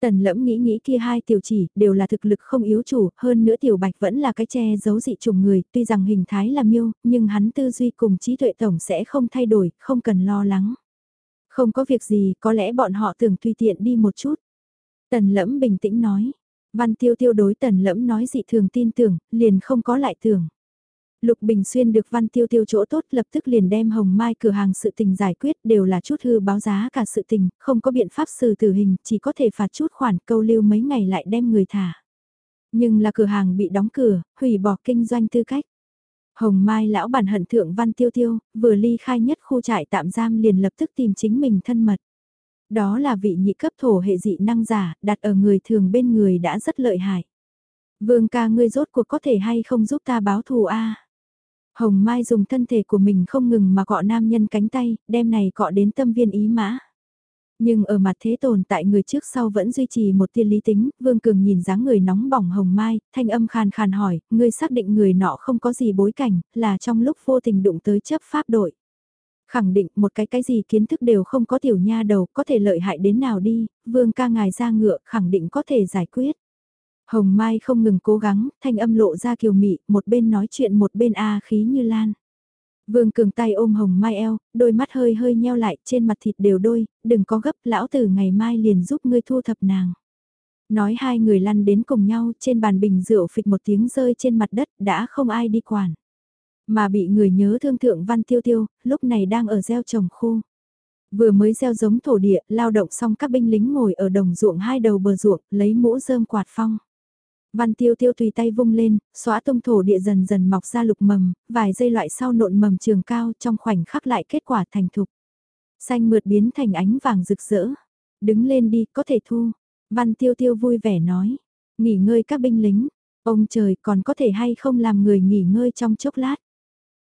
Tần lẫm nghĩ nghĩ kia hai tiểu chỉ, đều là thực lực không yếu chủ, hơn nữa tiểu bạch vẫn là cái che giấu dị trùng người, tuy rằng hình thái là miêu, nhưng hắn tư duy cùng trí tuệ tổng sẽ không thay đổi, không cần lo lắng. Không có việc gì, có lẽ bọn họ tưởng tùy tiện đi một chút. Tần lẫm bình tĩnh nói. Văn tiêu tiêu đối tần lẫm nói dị thường tin tưởng, liền không có lại tưởng. Lục Bình Xuyên được Văn Tiêu Tiêu chỗ tốt lập tức liền đem Hồng Mai cửa hàng sự tình giải quyết đều là chút hư báo giá cả sự tình, không có biện pháp xử tử hình, chỉ có thể phạt chút khoản câu lưu mấy ngày lại đem người thả. Nhưng là cửa hàng bị đóng cửa, hủy bỏ kinh doanh tư cách. Hồng Mai lão bản hận thượng Văn Tiêu Tiêu, vừa ly khai nhất khu trại tạm giam liền lập tức tìm chính mình thân mật. Đó là vị nhị cấp thổ hệ dị năng giả, đặt ở người thường bên người đã rất lợi hại. Vương ca ngươi rốt cuộc có thể hay không giúp ta báo thù a Hồng Mai dùng thân thể của mình không ngừng mà cọ nam nhân cánh tay, đem này cọ đến tâm viên ý mã. Nhưng ở mặt thế tồn tại người trước sau vẫn duy trì một tiên lý tính, Vương Cường nhìn dáng người nóng bỏng Hồng Mai, thanh âm khàn khàn hỏi, ngươi xác định người nọ không có gì bối cảnh, là trong lúc vô tình đụng tới chấp pháp đội. Khẳng định một cái cái gì kiến thức đều không có tiểu nha đầu, có thể lợi hại đến nào đi, Vương ca ngài ra ngựa, khẳng định có thể giải quyết. Hồng Mai không ngừng cố gắng, thanh âm lộ ra kiều mị, một bên nói chuyện một bên a khí như lan. Vương Cường tay ôm Hồng Mai eo, đôi mắt hơi hơi nheo lại, trên mặt thịt đều đôi, đừng có gấp, lão tử ngày mai liền giúp ngươi thu thập nàng. Nói hai người lăn đến cùng nhau, trên bàn bình rượu phịch một tiếng rơi trên mặt đất, đã không ai đi quản. Mà bị người nhớ thương thượng văn tiêu tiêu, lúc này đang ở gieo trồng khu. Vừa mới gieo giống thổ địa, lao động xong các binh lính ngồi ở đồng ruộng hai đầu bờ ruộng, lấy mũ rơm quạt phong. Văn tiêu tiêu tùy tay vung lên, xóa tông thổ địa dần dần mọc ra lục mầm, vài giây loại sau nộn mầm trường cao trong khoảnh khắc lại kết quả thành thục. Xanh mượt biến thành ánh vàng rực rỡ. Đứng lên đi, có thể thu. Văn tiêu tiêu vui vẻ nói. Nghỉ ngơi các binh lính. Ông trời còn có thể hay không làm người nghỉ ngơi trong chốc lát.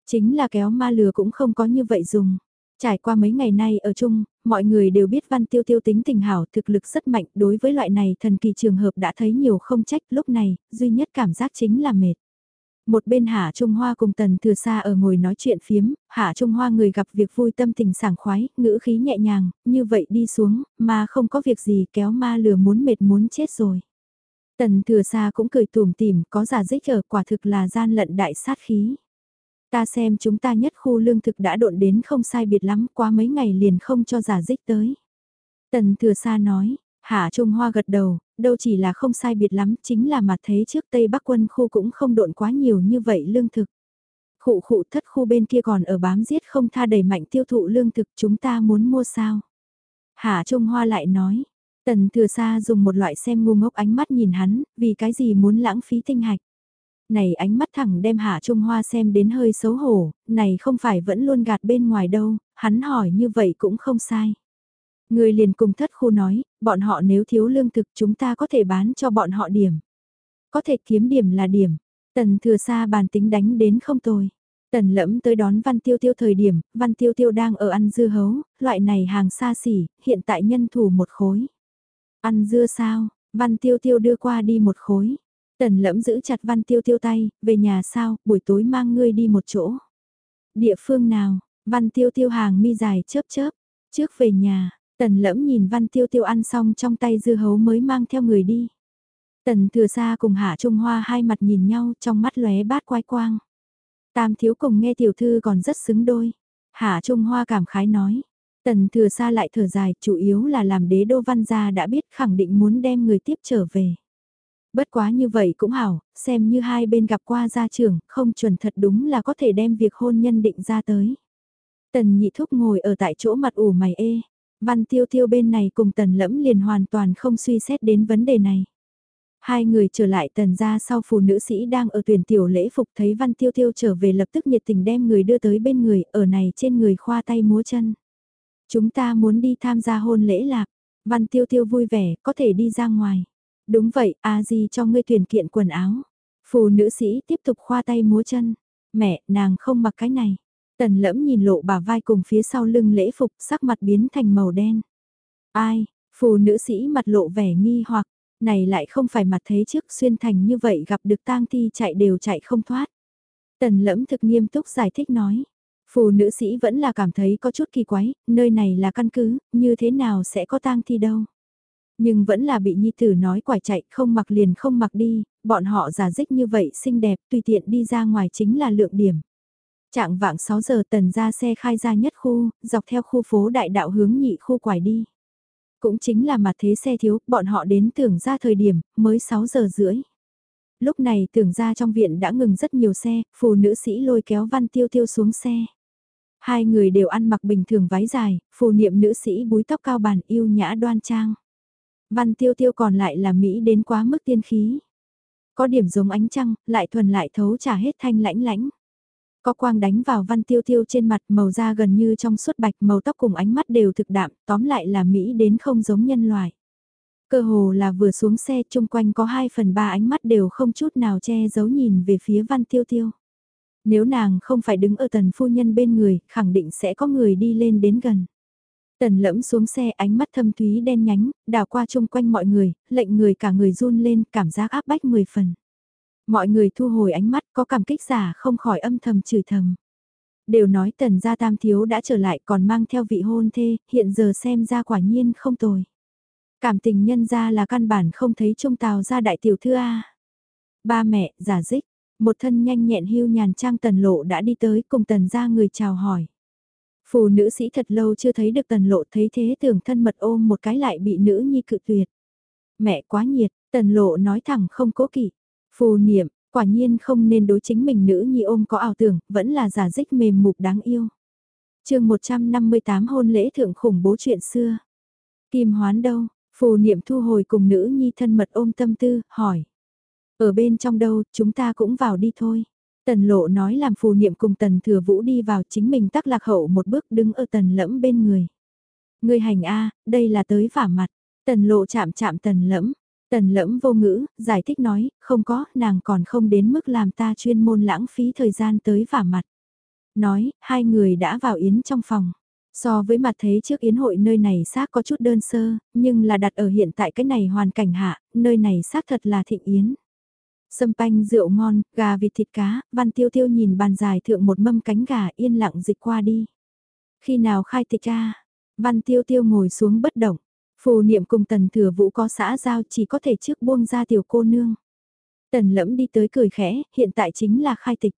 Chính là kéo ma lừa cũng không có như vậy dùng. Trải qua mấy ngày nay ở chung, mọi người đều biết Văn Tiêu Tiêu tính tình hảo thực lực rất mạnh đối với loại này thần kỳ trường hợp đã thấy nhiều không trách lúc này, duy nhất cảm giác chính là mệt. Một bên Hạ Trung Hoa cùng Tần Thừa Sa ở ngồi nói chuyện phiếm, Hạ Trung Hoa người gặp việc vui tâm tình sảng khoái, ngữ khí nhẹ nhàng, như vậy đi xuống, mà không có việc gì kéo ma lừa muốn mệt muốn chết rồi. Tần Thừa Sa cũng cười tùm tìm, có giả dích ở quả thực là gian lận đại sát khí. Ta xem chúng ta nhất khu lương thực đã độn đến không sai biệt lắm qua mấy ngày liền không cho giả dích tới. Tần thừa xa nói, Hạ Trung Hoa gật đầu, đâu chỉ là không sai biệt lắm, chính là mà thế trước Tây Bắc quân khu cũng không độn quá nhiều như vậy lương thực. Khụ khụ thất khu bên kia còn ở bám giết không tha đầy mạnh tiêu thụ lương thực chúng ta muốn mua sao. Hạ Trung Hoa lại nói, Tần Thừa Sa dùng một loại xem ngu ngốc ánh mắt nhìn hắn, vì cái gì muốn lãng phí tinh hạch. Này ánh mắt thẳng đem Hạ Trung Hoa xem đến hơi xấu hổ, này không phải vẫn luôn gạt bên ngoài đâu, hắn hỏi như vậy cũng không sai. Người liền cùng thất khu nói, bọn họ nếu thiếu lương thực chúng ta có thể bán cho bọn họ điểm. Có thể kiếm điểm là điểm. Tần thừa xa bàn tính đánh đến không tồi. Tần lẫm tới đón Văn Tiêu Tiêu thời điểm, Văn Tiêu Tiêu đang ở ăn dưa hấu, loại này hàng xa xỉ, hiện tại nhân thủ một khối. Ăn dưa sao, Văn Tiêu Tiêu đưa qua đi một khối. Tần lẫm giữ chặt Văn Tiêu Tiêu tay, về nhà sao, buổi tối mang ngươi đi một chỗ. Địa phương nào, Văn Tiêu Tiêu hàng mi dài chớp chớp, trước về nhà, Tần lẫm nhìn Văn Tiêu Tiêu ăn xong trong tay dư hấu mới mang theo người đi. Tần thừa xa cùng Hạ Trung Hoa hai mặt nhìn nhau trong mắt lóe bát quái quang. Tam thiếu cùng nghe tiểu thư còn rất xứng đôi. Hạ Trung Hoa cảm khái nói. Tần thừa xa lại thở dài, chủ yếu là làm đế đô văn gia đã biết khẳng định muốn đem người tiếp trở về. Bất quá như vậy cũng hảo, xem như hai bên gặp qua gia trưởng, không chuẩn thật đúng là có thể đem việc hôn nhân định ra tới. Tần nhị thúc ngồi ở tại chỗ mặt ủ mày ê, văn tiêu tiêu bên này cùng tần lẫm liền hoàn toàn không suy xét đến vấn đề này. Hai người trở lại tần ra sau phù nữ sĩ đang ở tuyển tiểu lễ phục thấy Văn Tiêu Tiêu trở về lập tức nhiệt tình đem người đưa tới bên người, ở này trên người khoa tay múa chân. Chúng ta muốn đi tham gia hôn lễ lạc, Văn Tiêu Tiêu vui vẻ, có thể đi ra ngoài. Đúng vậy, a di cho ngươi tuyển kiện quần áo. Phù nữ sĩ tiếp tục khoa tay múa chân. Mẹ, nàng không mặc cái này. Tần lẫm nhìn lộ bà vai cùng phía sau lưng lễ phục sắc mặt biến thành màu đen. Ai, phù nữ sĩ mặt lộ vẻ nghi hoặc, này lại không phải mặt thế trước xuyên thành như vậy gặp được tang thi chạy đều chạy không thoát. Tần lẫm thực nghiêm túc giải thích nói. Phù nữ sĩ vẫn là cảm thấy có chút kỳ quái, nơi này là căn cứ, như thế nào sẽ có tang thi đâu. Nhưng vẫn là bị nhi tử nói quải chạy không mặc liền không mặc đi, bọn họ giả dích như vậy xinh đẹp tùy tiện đi ra ngoài chính là lượng điểm. Trạng vạng 6 giờ tần ra xe khai ra nhất khu, dọc theo khu phố đại đạo hướng nhị khu quải đi. Cũng chính là mặt thế xe thiếu, bọn họ đến tưởng ra thời điểm, mới 6 giờ rưỡi. Lúc này tưởng ra trong viện đã ngừng rất nhiều xe, phù nữ sĩ lôi kéo văn tiêu tiêu xuống xe. Hai người đều ăn mặc bình thường váy dài, phù niệm nữ sĩ búi tóc cao bàn yêu nhã đoan trang. Văn tiêu tiêu còn lại là Mỹ đến quá mức tiên khí. Có điểm giống ánh trăng, lại thuần lại thấu trả hết thanh lãnh lãnh. Có quang đánh vào văn tiêu tiêu trên mặt màu da gần như trong suốt bạch màu tóc cùng ánh mắt đều thực đạm, tóm lại là Mỹ đến không giống nhân loại. Cơ hồ là vừa xuống xe chung quanh có 2 phần 3 ánh mắt đều không chút nào che giấu nhìn về phía văn tiêu tiêu. Nếu nàng không phải đứng ở tần phu nhân bên người, khẳng định sẽ có người đi lên đến gần. Tần lẫm xuống xe ánh mắt thâm thúy đen nhánh, đào qua chung quanh mọi người, lệnh người cả người run lên, cảm giác áp bách 10 phần. Mọi người thu hồi ánh mắt có cảm kích giả không khỏi âm thầm chửi thầm. Đều nói tần gia tam thiếu đã trở lại còn mang theo vị hôn thê, hiện giờ xem ra quả nhiên không tồi. Cảm tình nhân gia là căn bản không thấy trung tào gia đại tiểu thư A. Ba mẹ, giả dích, một thân nhanh nhẹn hưu nhàn trang tần lộ đã đi tới cùng tần gia người chào hỏi. Phù nữ sĩ thật lâu chưa thấy được tần lộ thấy thế tưởng thân mật ôm một cái lại bị nữ nhi cự tuyệt. Mẹ quá nhiệt, tần lộ nói thẳng không cố kỵ. Phù niệm, quả nhiên không nên đối chính mình nữ nhi ôm có ảo tưởng, vẫn là giả dích mềm mục đáng yêu. chương 158 hôn lễ thượng khủng bố chuyện xưa. Kim hoán đâu, phù niệm thu hồi cùng nữ nhi thân mật ôm tâm tư, hỏi. Ở bên trong đâu, chúng ta cũng vào đi thôi. Tần lộ nói làm phù niệm cùng tần thừa vũ đi vào chính mình tắc lạc hậu một bước đứng ở tần lẫm bên người. Người hành A, đây là tới vả mặt. Tần lộ chạm chạm tần lẫm, Tần lẫm vô ngữ, giải thích nói, không có, nàng còn không đến mức làm ta chuyên môn lãng phí thời gian tới vả mặt. Nói, hai người đã vào yến trong phòng. So với mặt thấy trước yến hội nơi này xác có chút đơn sơ, nhưng là đặt ở hiện tại cái này hoàn cảnh hạ, nơi này xác thật là thịnh yến. Sâm panh rượu ngon, gà vịt thịt cá, văn tiêu tiêu nhìn bàn dài thượng một mâm cánh gà yên lặng dịch qua đi. Khi nào khai tịch ra văn tiêu tiêu ngồi xuống bất động, Phù niệm cùng tần thừa vũ có xã giao chỉ có thể trước buông ra tiểu cô nương. Tần lẫm đi tới cười khẽ, hiện tại chính là khai tịch.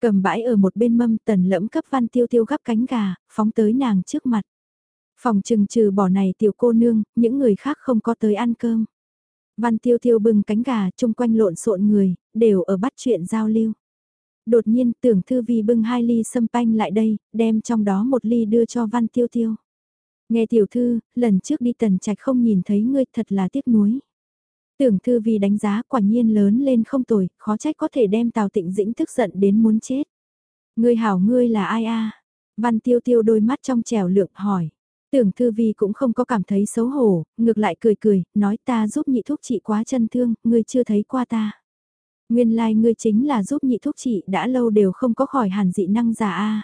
Cầm bãi ở một bên mâm tần lẫm cấp văn tiêu tiêu gắp cánh gà, phóng tới nàng trước mặt. Phòng trừng trừ bỏ này tiểu cô nương, những người khác không có tới ăn cơm. Văn tiêu tiêu bưng cánh gà chung quanh lộn xộn người, đều ở bắt chuyện giao lưu. Đột nhiên tưởng thư vi bưng hai ly sâm panh lại đây, đem trong đó một ly đưa cho văn tiêu tiêu. Nghe tiểu thư, lần trước đi tần trạch không nhìn thấy ngươi thật là tiếc nuối. Tưởng Thư Vi đánh giá quả nhiên lớn lên không tồi, khó trách có thể đem Tào Tịnh Dĩnh tức giận đến muốn chết. Ngươi hảo ngươi là ai a? Văn Tiêu Tiêu đôi mắt trong trẻo lượng hỏi. Tưởng Thư Vi cũng không có cảm thấy xấu hổ, ngược lại cười cười, nói ta giúp nhị thúc chị quá chân thương, ngươi chưa thấy qua ta. Nguyên lai like ngươi chính là giúp nhị thúc chị đã lâu đều không có khỏi hàn dị năng giả a.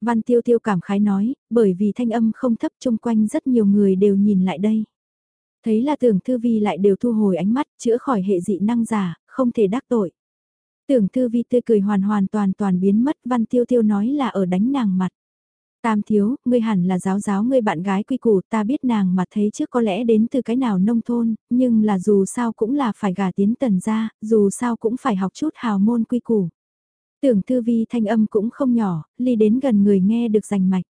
Văn Tiêu Tiêu cảm khái nói, bởi vì thanh âm không thấp chung quanh rất nhiều người đều nhìn lại đây. Thấy là tưởng Thư Vi lại đều thu hồi ánh mắt, chữa khỏi hệ dị năng giả, không thể đắc tội. Tưởng Thư Vi tươi cười hoàn hoàn toàn toàn biến mất, Văn Tiêu Tiêu nói là ở đánh nàng mặt. Tam thiếu, ngươi hẳn là giáo giáo ngươi bạn gái quy củ, ta biết nàng mà thấy trước có lẽ đến từ cái nào nông thôn, nhưng là dù sao cũng là phải gả tiến tần ra, dù sao cũng phải học chút hào môn quy củ. Tưởng thư vi thanh âm cũng không nhỏ, ly đến gần người nghe được rành mạch.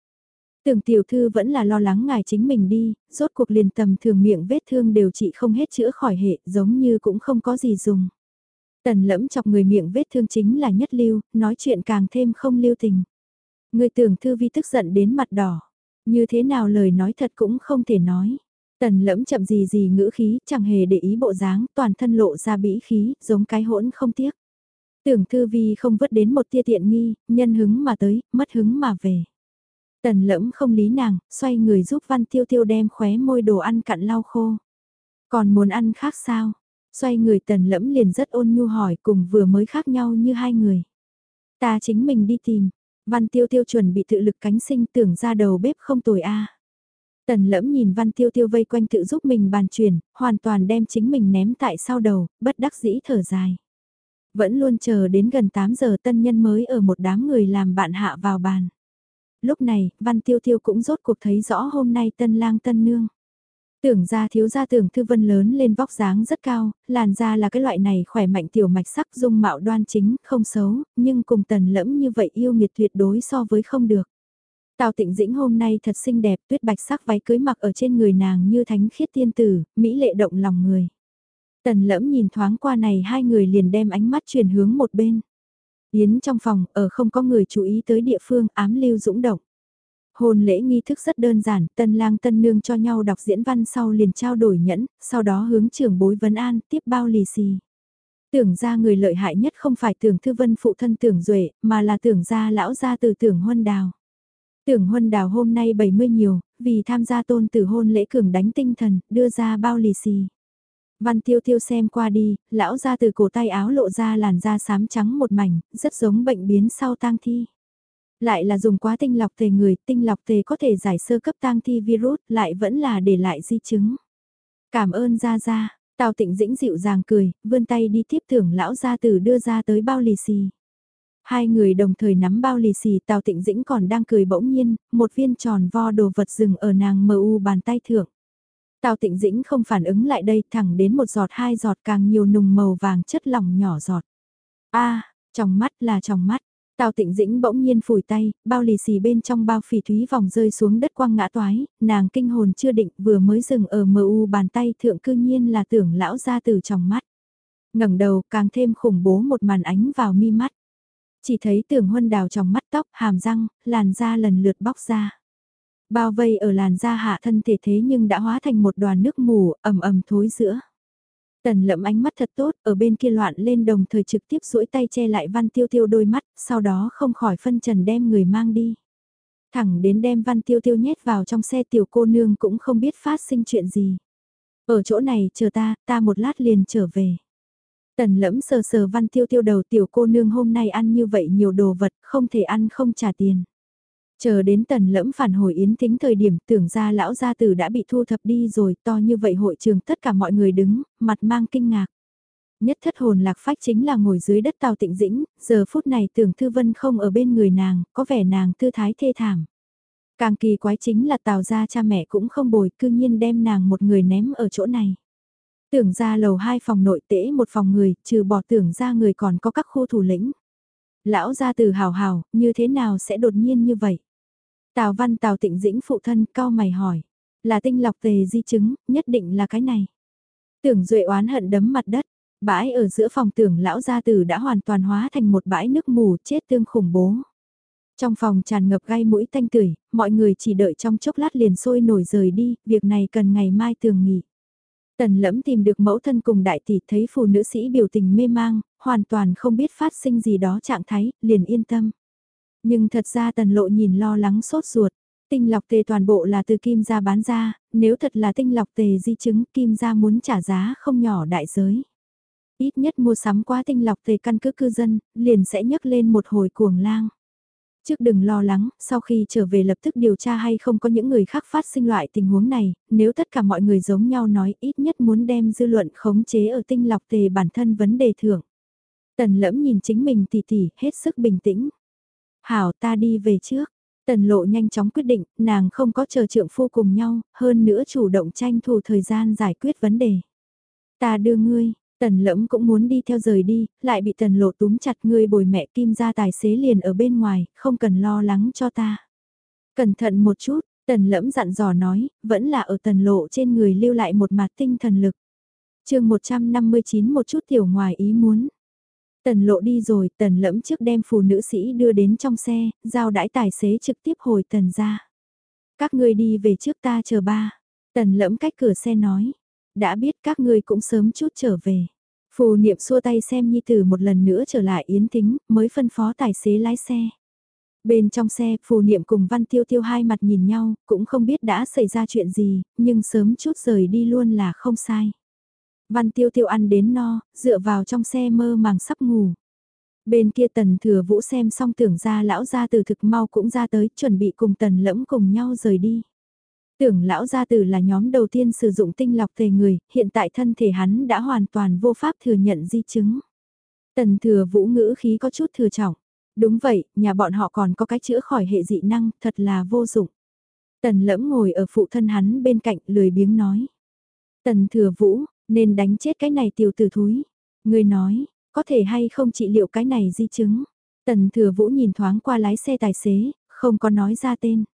Tưởng tiểu thư vẫn là lo lắng ngài chính mình đi, rốt cuộc liền tầm thường miệng vết thương đều trị không hết chữa khỏi hệ, giống như cũng không có gì dùng. Tần lẫm chọc người miệng vết thương chính là nhất lưu, nói chuyện càng thêm không lưu tình. Người tưởng thư vi tức giận đến mặt đỏ. Như thế nào lời nói thật cũng không thể nói. Tần lẫm chậm gì gì ngữ khí, chẳng hề để ý bộ dáng, toàn thân lộ ra bĩ khí, giống cái hỗn không tiếc. Tưởng thư vi không vứt đến một tia tiện nghi, nhân hứng mà tới, mất hứng mà về. Tần lẫm không lý nàng, xoay người giúp văn tiêu tiêu đem khóe môi đồ ăn cặn lau khô. Còn muốn ăn khác sao? Xoay người tần lẫm liền rất ôn nhu hỏi cùng vừa mới khác nhau như hai người. Ta chính mình đi tìm, Văn tiêu tiêu chuẩn bị tự lực cánh sinh tưởng ra đầu bếp không tồi a. Tần lẫm nhìn văn tiêu tiêu vây quanh tự giúp mình bàn chuyển, hoàn toàn đem chính mình ném tại sau đầu, bất đắc dĩ thở dài. Vẫn luôn chờ đến gần 8 giờ tân nhân mới ở một đám người làm bạn hạ vào bàn. Lúc này, văn tiêu tiêu cũng rốt cuộc thấy rõ hôm nay tân lang tân nương. Tưởng ra thiếu gia tưởng thư vân lớn lên vóc dáng rất cao, làn da là cái loại này khỏe mạnh tiểu mạch sắc dung mạo đoan chính, không xấu, nhưng cùng tần lẫm như vậy yêu nghiệt tuyệt đối so với không được. Tào tịnh dĩnh hôm nay thật xinh đẹp, tuyết bạch sắc váy cưới mặc ở trên người nàng như thánh khiết tiên tử, mỹ lệ động lòng người. Tần lẫm nhìn thoáng qua này hai người liền đem ánh mắt chuyển hướng một bên. Yến trong phòng, ở không có người chú ý tới địa phương, ám lưu dũng động. Hôn lễ nghi thức rất đơn giản, tân lang tân nương cho nhau đọc diễn văn sau liền trao đổi nhẫn, sau đó hướng trưởng bối vấn an, tiếp bao lì xì. Tưởng ra người lợi hại nhất không phải tưởng thư vân phụ thân tưởng duệ mà là tưởng ra lão gia từ tưởng huân đào. Tưởng huân đào hôm nay 70 nhiều, vì tham gia tôn tử hôn lễ cường đánh tinh thần, đưa ra bao lì xì. Văn tiêu tiêu xem qua đi, lão ra từ cổ tay áo lộ ra làn da xám trắng một mảnh, rất giống bệnh biến sau tang thi. Lại là dùng quá tinh lọc tề người, tinh lọc tề có thể giải sơ cấp tang thi virus, lại vẫn là để lại di chứng. Cảm ơn Gia Gia, Tào Tịnh Dĩnh dịu dàng cười, vươn tay đi tiếp thưởng lão gia tử đưa ra tới bao lì xì. Hai người đồng thời nắm bao lì xì Tào Tịnh Dĩnh còn đang cười bỗng nhiên, một viên tròn vo đồ vật rừng ở nàng mờ u bàn tay thượng. Tào Tịnh Dĩnh không phản ứng lại đây thẳng đến một giọt hai giọt càng nhiều nùng màu vàng chất lỏng nhỏ giọt. a trong mắt là trong mắt, Tào tịnh dĩnh bỗng nhiên phủi tay, bao lì xì bên trong bao phỉ thúy vòng rơi xuống đất quăng ngã toái, nàng kinh hồn chưa định vừa mới dừng ở mờ u bàn tay thượng cư nhiên là tưởng lão ra từ trong mắt. ngẩng đầu càng thêm khủng bố một màn ánh vào mi mắt. Chỉ thấy tưởng huân đào trong mắt tóc, hàm răng, làn da lần lượt bóc ra. Bao vây ở làn da hạ thân thể thế nhưng đã hóa thành một đoàn nước mù, ẩm ẩm thối giữa. Tần lẫm ánh mắt thật tốt, ở bên kia loạn lên đồng thời trực tiếp duỗi tay che lại văn tiêu tiêu đôi mắt, sau đó không khỏi phân trần đem người mang đi. Thẳng đến đem văn tiêu tiêu nhét vào trong xe tiểu cô nương cũng không biết phát sinh chuyện gì. Ở chỗ này chờ ta, ta một lát liền trở về. Tần lẫm sờ sờ văn tiêu tiêu đầu tiểu cô nương hôm nay ăn như vậy nhiều đồ vật, không thể ăn không trả tiền. Chờ đến tần lẫm phản hồi yến thính thời điểm tưởng ra lão gia tử đã bị thu thập đi rồi to như vậy hội trường tất cả mọi người đứng, mặt mang kinh ngạc. Nhất thất hồn lạc phách chính là ngồi dưới đất tàu tịnh dĩnh, giờ phút này tưởng thư vân không ở bên người nàng, có vẻ nàng thư thái thê thảm. Càng kỳ quái chính là tào gia cha mẹ cũng không bồi cư nhiên đem nàng một người ném ở chỗ này. Tưởng ra lầu hai phòng nội tễ một phòng người, trừ bỏ tưởng ra người còn có các khu thủ lĩnh. Lão gia từ hào hào, như thế nào sẽ đột nhiên như vậy? Tào văn tào tịnh dĩnh phụ thân cao mày hỏi. Là tinh lọc tề di chứng, nhất định là cái này. Tưởng duệ oán hận đấm mặt đất. Bãi ở giữa phòng tưởng lão gia tử đã hoàn toàn hóa thành một bãi nước mù chết tương khủng bố. Trong phòng tràn ngập gai mũi tanh tưởi, mọi người chỉ đợi trong chốc lát liền sôi nổi rời đi, việc này cần ngày mai tường nghỉ. Tần lẫm tìm được mẫu thân cùng đại tỷ thấy phụ nữ sĩ biểu tình mê mang, hoàn toàn không biết phát sinh gì đó trạng thái, liền yên tâm. Nhưng thật ra tần lộ nhìn lo lắng sốt ruột, tinh lọc tề toàn bộ là từ kim gia bán ra, nếu thật là tinh lọc tề di chứng kim gia muốn trả giá không nhỏ đại giới. Ít nhất mua sắm quá tinh lọc tề căn cứ cư dân, liền sẽ nhấc lên một hồi cuồng lang. Trước đừng lo lắng, sau khi trở về lập tức điều tra hay không có những người khác phát sinh loại tình huống này, nếu tất cả mọi người giống nhau nói ít nhất muốn đem dư luận khống chế ở tinh lọc tề bản thân vấn đề thưởng. Tần lẫm nhìn chính mình tỉ tỉ, hết sức bình tĩnh. Hảo ta đi về trước. Tần lộ nhanh chóng quyết định, nàng không có chờ trượng phu cùng nhau, hơn nữa chủ động tranh thủ thời gian giải quyết vấn đề. Ta đưa ngươi, Tần lẫm cũng muốn đi theo rời đi, lại bị tần lộ túm chặt ngươi bồi mẹ kim ra tài xế liền ở bên ngoài, không cần lo lắng cho ta. Cẩn thận một chút, tần lẫm dặn dò nói, vẫn là ở tần lộ trên người lưu lại một mặt tinh thần lực. chương 159 một chút tiểu ngoài ý muốn. Tần lộ đi rồi, tần lẫm trước đem phụ nữ sĩ đưa đến trong xe, giao đãi tài xế trực tiếp hồi tần ra. Các ngươi đi về trước ta chờ ba. Tần lẫm cách cửa xe nói. Đã biết các ngươi cũng sớm chút trở về. Phù niệm xua tay xem Nhi Tử một lần nữa trở lại yến tính, mới phân phó tài xế lái xe. Bên trong xe, phù niệm cùng văn tiêu tiêu hai mặt nhìn nhau, cũng không biết đã xảy ra chuyện gì, nhưng sớm chút rời đi luôn là không sai. Văn tiêu tiêu ăn đến no, dựa vào trong xe mơ màng sắp ngủ. Bên kia tần thừa vũ xem xong tưởng ra lão gia từ thực mau cũng ra tới, chuẩn bị cùng tần lẫm cùng nhau rời đi. Tưởng lão gia tử là nhóm đầu tiên sử dụng tinh lọc tề người, hiện tại thân thể hắn đã hoàn toàn vô pháp thừa nhận di chứng. Tần thừa vũ ngữ khí có chút thừa trọng. Đúng vậy, nhà bọn họ còn có cái chữa khỏi hệ dị năng, thật là vô dụng. Tần lẫm ngồi ở phụ thân hắn bên cạnh lười biếng nói. Tần thừa vũ, nên đánh chết cái này tiểu tử thúi. Người nói, có thể hay không trị liệu cái này di chứng. Tần thừa vũ nhìn thoáng qua lái xe tài xế, không có nói ra tên.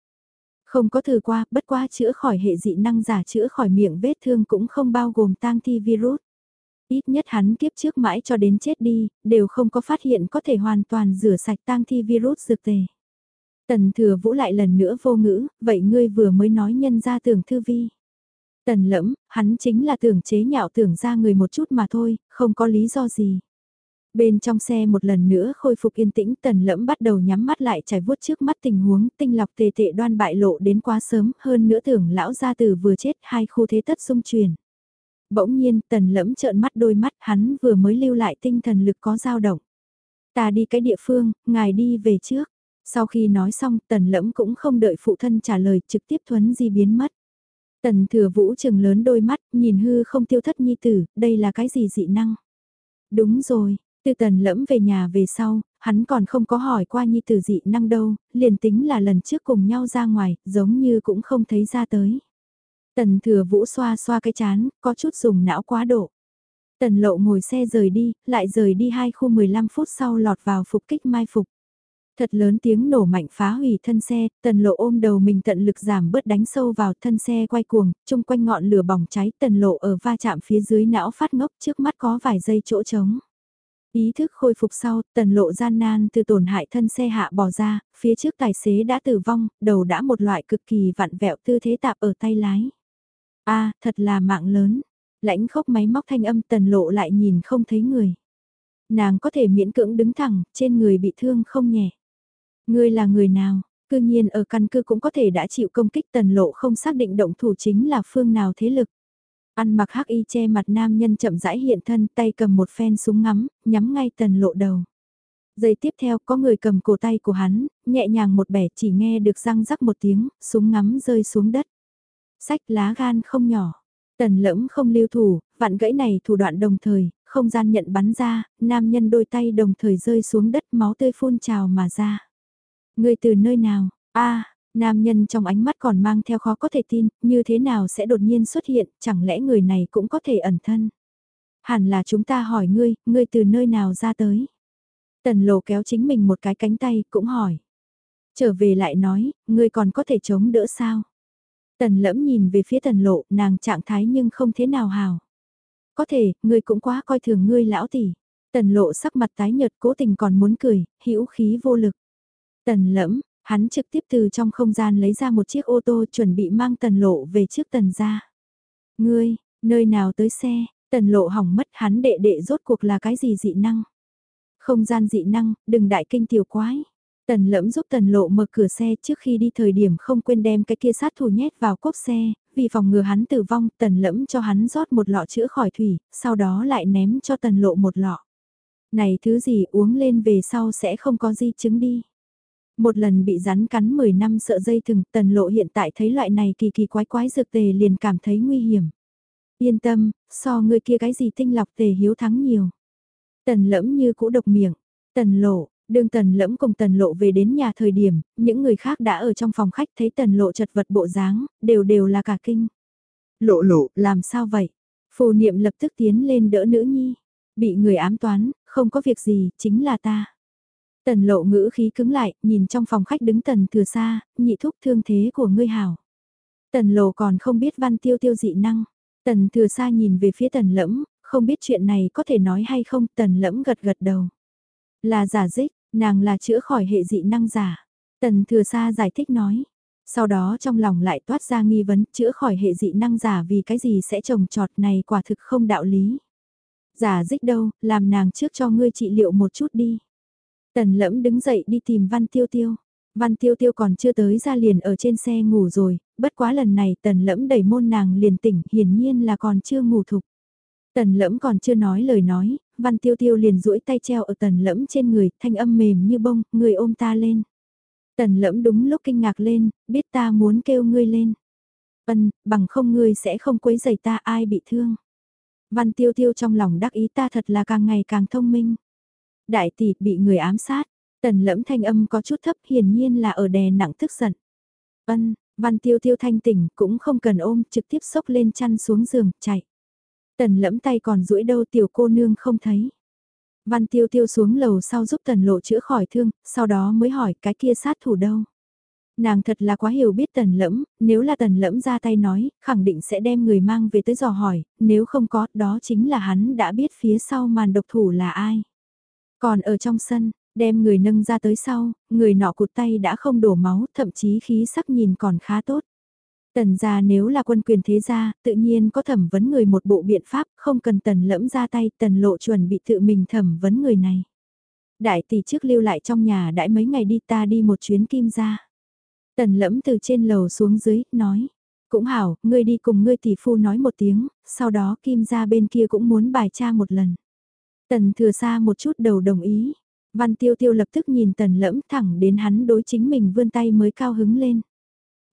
Không có thử qua, bất qua chữa khỏi hệ dị năng giả chữa khỏi miệng vết thương cũng không bao gồm tang thi virus. Ít nhất hắn kiếp trước mãi cho đến chết đi, đều không có phát hiện có thể hoàn toàn rửa sạch tang thi virus dược tề. Tần thừa vũ lại lần nữa vô ngữ, vậy ngươi vừa mới nói nhân ra tưởng thư vi. Tần lẫm, hắn chính là tưởng chế nhạo tưởng ra người một chút mà thôi, không có lý do gì. Bên trong xe một lần nữa khôi phục yên tĩnh tần lẫm bắt đầu nhắm mắt lại trải vuốt trước mắt tình huống tinh lọc tề tệ đoan bại lộ đến quá sớm hơn nữa tưởng lão gia tử vừa chết hai khu thế tất xung truyền. Bỗng nhiên tần lẫm trợn mắt đôi mắt hắn vừa mới lưu lại tinh thần lực có dao động. Ta đi cái địa phương, ngài đi về trước. Sau khi nói xong tần lẫm cũng không đợi phụ thân trả lời trực tiếp thuấn di biến mất. Tần thừa vũ trừng lớn đôi mắt, nhìn hư không tiêu thất nhi tử, đây là cái gì dị năng? Đúng rồi, từ tần lẫm về nhà về sau, hắn còn không có hỏi qua nhi tử dị năng đâu, liền tính là lần trước cùng nhau ra ngoài, giống như cũng không thấy ra tới. Tần thừa vũ xoa xoa cái chán, có chút dùng não quá độ. Tần lộ ngồi xe rời đi, lại rời đi hai khu 15 phút sau lọt vào phục kích mai phục. Thật lớn tiếng nổ mạnh phá hủy thân xe, tần lộ ôm đầu mình tận lực giảm bớt đánh sâu vào thân xe quay cuồng, chung quanh ngọn lửa bỏng cháy tần lộ ở va chạm phía dưới não phát ngốc trước mắt có vài giây chỗ trống. Ý thức khôi phục sau, tần lộ gian nan từ tổn hại thân xe hạ bò ra, phía trước tài xế đã tử vong, đầu đã một loại cực kỳ vặn vẹo tư thế tạp ở tay lái. a thật là mạng lớn. Lãnh khốc máy móc thanh âm tần lộ lại nhìn không thấy người. Nàng có thể miễn cưỡng đứng thẳng, trên người bị thương không nhẹ. Ngươi là người nào? Cư nhiên ở căn cứ cũng có thể đã chịu công kích tần lộ không xác định động thủ chính là phương nào thế lực. Ăn mặc hắc y che mặt nam nhân chậm rãi hiện thân tay cầm một phen súng ngắm, nhắm ngay tần lộ đầu. Giây tiếp theo có người cầm cổ tay của hắn, nhẹ nhàng một bẻ chỉ nghe được răng rắc một tiếng, súng ngắm rơi xuống đất. Sách lá gan không nhỏ, tần lẫm không lưu thủ, vạn gãy này thủ đoạn đồng thời, không gian nhận bắn ra, nam nhân đôi tay đồng thời rơi xuống đất máu tươi phun trào mà ra. Người từ nơi nào? a Nam nhân trong ánh mắt còn mang theo khó có thể tin, như thế nào sẽ đột nhiên xuất hiện, chẳng lẽ người này cũng có thể ẩn thân. Hẳn là chúng ta hỏi ngươi, ngươi từ nơi nào ra tới. Tần lộ kéo chính mình một cái cánh tay, cũng hỏi. Trở về lại nói, ngươi còn có thể chống đỡ sao? Tần lẫm nhìn về phía tần lộ, nàng trạng thái nhưng không thế nào hào. Có thể, ngươi cũng quá coi thường ngươi lão tỷ. Tần lộ sắc mặt tái nhợt cố tình còn muốn cười, hữu khí vô lực. Tần lẫm, Hắn trực tiếp từ trong không gian lấy ra một chiếc ô tô chuẩn bị mang tần lộ về trước tần ra. Ngươi, Nơi nào tới xe, tần lộ hỏng mất hắn đệ đệ rốt cuộc là cái gì dị năng. Không gian dị năng, đừng đại kinh tiểu quái. Tần lẫm giúp tần lộ mở cửa xe trước khi đi thời điểm không quên đem cái kia sát thủ nhét vào cốp xe, vì phòng ngừa hắn tử vong tần lẫm cho hắn rót một lọ chữa khỏi thủy, sau đó lại ném cho tần lộ một lọ. Này thứ gì uống lên về sau sẽ không có di chứng đi. Một lần bị rắn cắn 10 năm sợ dây thừng, tần lộ hiện tại thấy loại này kỳ kỳ quái quái dược tề liền cảm thấy nguy hiểm. Yên tâm, so người kia cái gì tinh lọc tề hiếu thắng nhiều. Tần lẫm như cũ độc miệng, tần lộ, Đường tần lẫm cùng tần lộ về đến nhà thời điểm, những người khác đã ở trong phòng khách thấy tần lộ chật vật bộ dáng, đều đều là cả kinh. Lộ lộ, làm sao vậy? Phù niệm lập tức tiến lên đỡ nữ nhi. Bị người ám toán, không có việc gì, chính là ta. Tần lộ ngữ khí cứng lại, nhìn trong phòng khách đứng tần thừa xa, nhị thúc thương thế của ngươi hảo. Tần lộ còn không biết văn tiêu tiêu dị năng. Tần thừa xa nhìn về phía tần lẫm, không biết chuyện này có thể nói hay không, tần lẫm gật gật đầu. Là giả dích, Nàng là chữa khỏi hệ dị năng giả. Tần thừa xa giải thích nói. Sau đó trong lòng lại toát ra nghi vấn chữa khỏi hệ dị năng giả vì cái gì sẽ trồng trọt này quả thực không đạo lý. Giả dích đâu, làm nàng trước cho ngươi trị liệu một chút đi. Tần lẫm đứng dậy đi tìm văn tiêu tiêu. Văn tiêu tiêu còn chưa tới ra liền ở trên xe ngủ rồi, bất quá lần này tần lẫm đẩy môn nàng liền tỉnh hiển nhiên là còn chưa ngủ thục. Tần lẫm còn chưa nói lời nói, văn tiêu tiêu liền duỗi tay treo ở tần lẫm trên người, thanh âm mềm như bông, người ôm ta lên. Tần lẫm đúng lúc kinh ngạc lên, biết ta muốn kêu ngươi lên. Vân, bằng không ngươi sẽ không quấy giày ta ai bị thương. Văn tiêu tiêu trong lòng đắc ý ta thật là càng ngày càng thông minh. Đại tỷ bị người ám sát, tần lẫm thanh âm có chút thấp hiển nhiên là ở đè nặng tức giận. Ân, văn tiêu tiêu thanh tỉnh cũng không cần ôm trực tiếp sốc lên chăn xuống giường, chạy. Tần lẫm tay còn duỗi đâu tiểu cô nương không thấy. Văn tiêu tiêu xuống lầu sau giúp tần lộ chữa khỏi thương, sau đó mới hỏi cái kia sát thủ đâu. Nàng thật là quá hiểu biết tần lẫm, nếu là tần lẫm ra tay nói, khẳng định sẽ đem người mang về tới dò hỏi, nếu không có, đó chính là hắn đã biết phía sau màn độc thủ là ai. Còn ở trong sân, đem người nâng ra tới sau, người nọ cụt tay đã không đổ máu, thậm chí khí sắc nhìn còn khá tốt. Tần gia nếu là quân quyền thế gia, tự nhiên có thẩm vấn người một bộ biện pháp, không cần tần lẫm ra tay, tần lộ chuẩn bị tự mình thẩm vấn người này. Đại tỷ trước lưu lại trong nhà đãi mấy ngày đi ta đi một chuyến kim gia. Tần lẫm từ trên lầu xuống dưới, nói. Cũng hảo, ngươi đi cùng ngươi tỷ phu nói một tiếng, sau đó kim gia bên kia cũng muốn bài tra một lần. Tần thừa xa một chút đầu đồng ý. Văn tiêu tiêu lập tức nhìn tần lẫm thẳng đến hắn đối chính mình vươn tay mới cao hứng lên.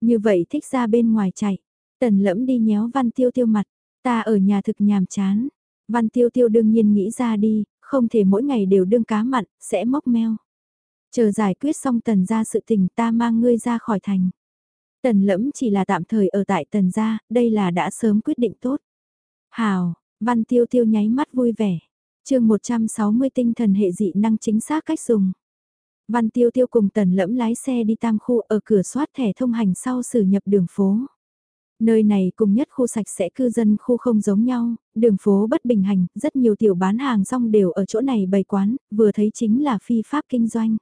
Như vậy thích ra bên ngoài chạy. Tần lẫm đi nhéo văn tiêu tiêu mặt. Ta ở nhà thực nhàm chán. Văn tiêu tiêu đương nhiên nghĩ ra đi, không thể mỗi ngày đều đương cá mặn, sẽ móc meo. Chờ giải quyết xong tần gia sự tình ta mang ngươi ra khỏi thành. Tần lẫm chỉ là tạm thời ở tại tần gia, đây là đã sớm quyết định tốt. Hào, văn tiêu tiêu nháy mắt vui vẻ chương 160 tinh thần hệ dị năng chính xác cách dùng. Văn Tiêu Tiêu cùng Tần Lẫm lái xe đi tam khu ở cửa soát thẻ thông hành sau xử nhập đường phố. Nơi này cùng nhất khu sạch sẽ cư dân khu không giống nhau, đường phố bất bình hành, rất nhiều tiểu bán hàng rong đều ở chỗ này bày quán, vừa thấy chính là phi pháp kinh doanh.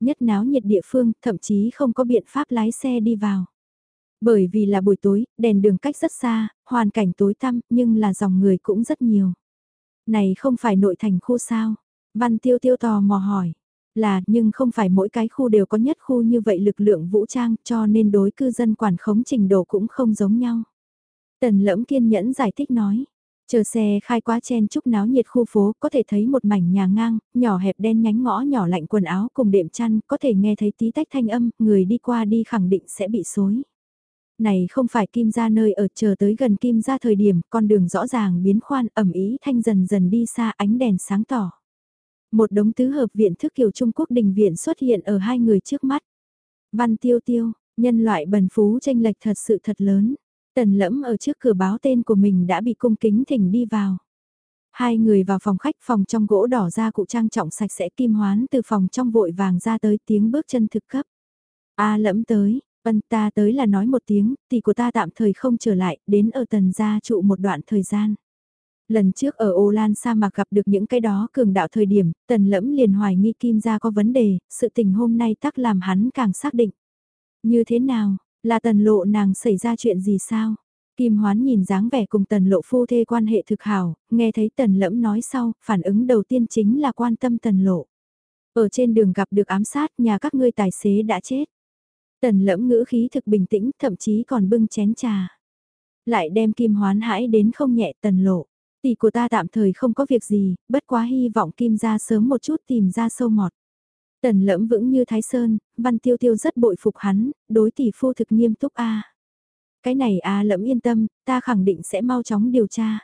Nhất náo nhiệt địa phương, thậm chí không có biện pháp lái xe đi vào. Bởi vì là buổi tối, đèn đường cách rất xa, hoàn cảnh tối tăm, nhưng là dòng người cũng rất nhiều. Này không phải nội thành khu sao? Văn Tiêu Tiêu tò mò hỏi. Là, nhưng không phải mỗi cái khu đều có nhất khu như vậy lực lượng vũ trang cho nên đối cư dân quản khống trình độ cũng không giống nhau. Tần lẫm kiên nhẫn giải thích nói. Chờ xe khai quá chen chúc náo nhiệt khu phố có thể thấy một mảnh nhà ngang, nhỏ hẹp đen nhánh ngõ nhỏ lạnh quần áo cùng đệm chăn, có thể nghe thấy tí tách thanh âm, người đi qua đi khẳng định sẽ bị xối. Này không phải kim ra nơi ở chờ tới gần kim ra thời điểm, con đường rõ ràng biến khoan ẩm ý thanh dần dần đi xa ánh đèn sáng tỏ. Một đống tứ hợp viện thức kiểu Trung Quốc đình viện xuất hiện ở hai người trước mắt. Văn tiêu tiêu, nhân loại bần phú tranh lệch thật sự thật lớn. Tần lẫm ở trước cửa báo tên của mình đã bị cung kính thỉnh đi vào. Hai người vào phòng khách phòng trong gỗ đỏ ra cụ trang trọng sạch sẽ kim hoán từ phòng trong vội vàng ra tới tiếng bước chân thực cấp. A lẫm tới, ân ta tới là nói một tiếng, tỷ của ta tạm thời không trở lại, đến ở tần gia trụ một đoạn thời gian. Lần trước ở Ô Lan sa mạc gặp được những cái đó cường đạo thời điểm, tần lẫm liền hoài nghi kim gia có vấn đề, sự tình hôm nay tắc làm hắn càng xác định. Như thế nào, là tần lộ nàng xảy ra chuyện gì sao? Kim Hoán nhìn dáng vẻ cùng tần lộ phu thê quan hệ thực hảo, nghe thấy tần lẫm nói sau, phản ứng đầu tiên chính là quan tâm tần lộ. Ở trên đường gặp được ám sát nhà các ngươi tài xế đã chết. Tần lẫm ngữ khí thực bình tĩnh, thậm chí còn bưng chén trà. Lại đem Kim Hoán hãi đến không nhẹ tần lộ. Tỷ của ta tạm thời không có việc gì, bất quá hy vọng Kim ra sớm một chút tìm ra sâu mọt. Tần lẫm vững như Thái Sơn, Văn Tiêu Tiêu rất bội phục hắn, đối tỷ phu thực nghiêm túc a. Cái này a lẫm yên tâm, ta khẳng định sẽ mau chóng điều tra.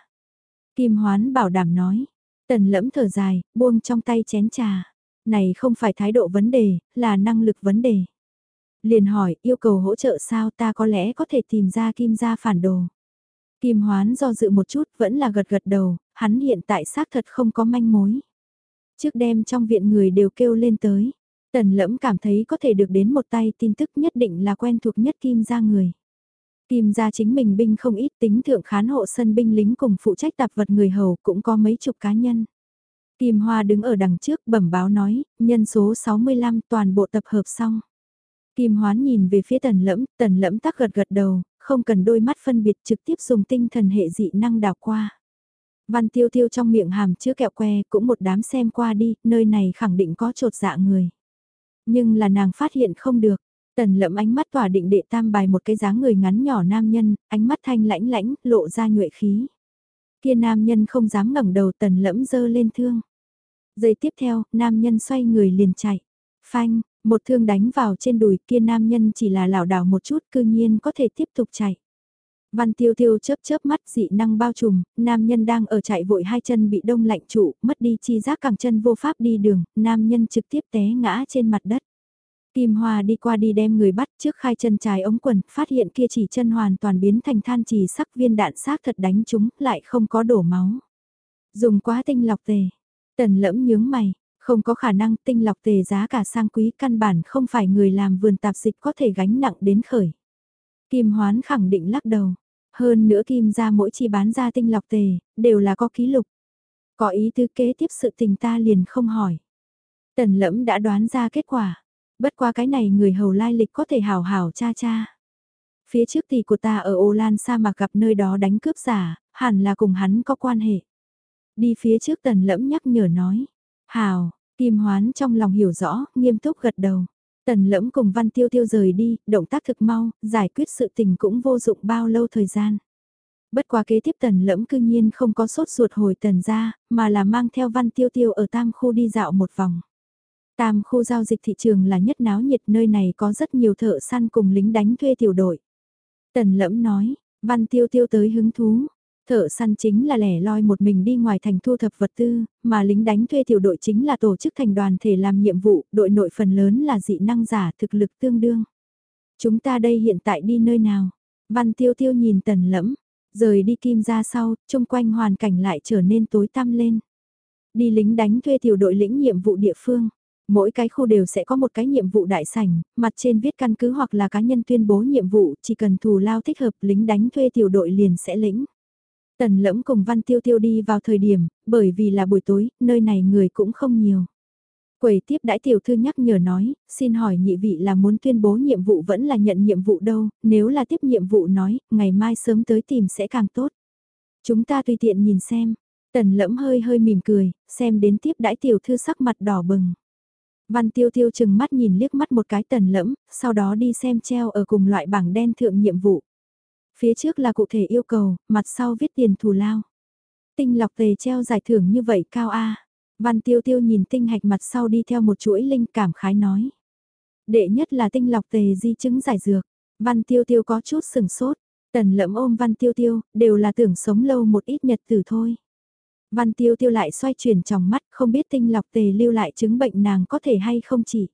Kim Hoán bảo đảm nói. Tần lẫm thở dài, buông trong tay chén trà. Này không phải thái độ vấn đề, là năng lực vấn đề. Liền hỏi, yêu cầu hỗ trợ sao ta có lẽ có thể tìm ra kim gia phản đồ. Kim Hoán do dự một chút vẫn là gật gật đầu, hắn hiện tại xác thật không có manh mối. Trước đêm trong viện người đều kêu lên tới. Tần lẫm cảm thấy có thể được đến một tay tin tức nhất định là quen thuộc nhất Kim gia người. Kim gia chính mình binh không ít tính thượng khán hộ sân binh lính cùng phụ trách tạp vật người hầu cũng có mấy chục cá nhân. Kim Hoa đứng ở đằng trước bẩm báo nói, nhân số 65 toàn bộ tập hợp xong. Kim Hoán nhìn về phía tần lẫm, tần lẫm tắc gật gật đầu, không cần đôi mắt phân biệt trực tiếp dùng tinh thần hệ dị năng đào qua. Văn tiêu tiêu trong miệng hàm chứa kẹo que cũng một đám xem qua đi, nơi này khẳng định có trột dạ người. Nhưng là nàng phát hiện không được, tần lẫm ánh mắt tỏa định đệ tam bài một cái dáng người ngắn nhỏ nam nhân, ánh mắt thanh lãnh lãnh, lộ ra nhuệ khí. Kia nam nhân không dám ngẩng đầu tần lẫm dơ lên thương. Giây tiếp theo, nam nhân xoay người liền chạy. Phanh, một thương đánh vào trên đùi kia nam nhân chỉ là lảo đảo một chút cư nhiên có thể tiếp tục chạy. Văn tiêu tiêu chớp chớp mắt dị năng bao trùm, nam nhân đang ở chạy vội hai chân bị đông lạnh trụ, mất đi chi giác cẳng chân vô pháp đi đường, nam nhân trực tiếp té ngã trên mặt đất. Kim Hoa đi qua đi đem người bắt trước khai chân trái ống quần, phát hiện kia chỉ chân hoàn toàn biến thành than trì sắc viên đạn xác thật đánh chúng, lại không có đổ máu. Dùng quá tinh lọc tề. Tần lẫm nhướng mày, không có khả năng tinh lọc tề giá cả sang quý căn bản không phải người làm vườn tạp dịch có thể gánh nặng đến khởi. Kim Hoán khẳng định lắc đầu. Hơn nữa Kim ra mỗi chi bán ra tinh lọc tề, đều là có ký lục. Có ý tư kế tiếp sự tình ta liền không hỏi. Tần lẫm đã đoán ra kết quả. Bất qua cái này người hầu lai lịch có thể hảo hảo cha cha. Phía trước thì của ta ở Ô Lan sa mạc gặp nơi đó đánh cướp giả, hẳn là cùng hắn có quan hệ. Đi phía trước tần lẫm nhắc nhở nói. Hào, Kim Hoán trong lòng hiểu rõ, nghiêm túc gật đầu. Tần lẫm cùng Văn Tiêu Tiêu rời đi, động tác thực mau, giải quyết sự tình cũng vô dụng bao lâu thời gian. Bất quá kế tiếp tần lẫm cư nhiên không có sốt ruột hồi tần ra, mà là mang theo Văn Tiêu Tiêu ở tam khu đi dạo một vòng. Tam khu giao dịch thị trường là nhất náo nhiệt nơi này có rất nhiều thợ săn cùng lính đánh thuê tiểu đội. Tần lẫm nói, Văn Tiêu Tiêu tới hứng thú, Thợ săn chính là lẻ loi một mình đi ngoài thành thu thập vật tư, mà lính đánh thuê tiểu đội chính là tổ chức thành đoàn thể làm nhiệm vụ, đội nội phần lớn là dị năng giả thực lực tương đương. Chúng ta đây hiện tại đi nơi nào? Văn tiêu tiêu nhìn tần lẫm, rời đi kim ra sau, chung quanh hoàn cảnh lại trở nên tối tăm lên. Đi lính đánh thuê tiểu đội lĩnh nhiệm vụ địa phương. Mỗi cái khu đều sẽ có một cái nhiệm vụ đại sảnh, mặt trên viết căn cứ hoặc là cá nhân tuyên bố nhiệm vụ, chỉ cần thù lao thích hợp lính đánh thuê tiểu đội liền sẽ lĩnh. Tần lẫm cùng Văn Tiêu Tiêu đi vào thời điểm, bởi vì là buổi tối, nơi này người cũng không nhiều. Quầy tiếp đãi tiểu thư nhắc nhở nói, xin hỏi nhị vị là muốn tuyên bố nhiệm vụ vẫn là nhận nhiệm vụ đâu, nếu là tiếp nhiệm vụ nói, ngày mai sớm tới tìm sẽ càng tốt. Chúng ta tùy tiện nhìn xem, tần lẫm hơi hơi mỉm cười, xem đến tiếp đãi tiểu thư sắc mặt đỏ bừng. Văn tiêu tiêu chừng mắt nhìn liếc mắt một cái tần lẫm, sau đó đi xem treo ở cùng loại bảng đen thượng nhiệm vụ. Phía trước là cụ thể yêu cầu, mặt sau viết tiền thù lao. Tinh lọc tề treo giải thưởng như vậy cao A. Văn tiêu tiêu nhìn tinh hạch mặt sau đi theo một chuỗi linh cảm khái nói. Đệ nhất là tinh lọc tề di chứng giải dược. Văn tiêu tiêu có chút sừng sốt. Tần lẫm ôm văn tiêu tiêu, đều là tưởng sống lâu một ít nhật tử thôi. Văn tiêu tiêu lại xoay chuyển trong mắt, không biết tinh lọc tề lưu lại chứng bệnh nàng có thể hay không chỉ.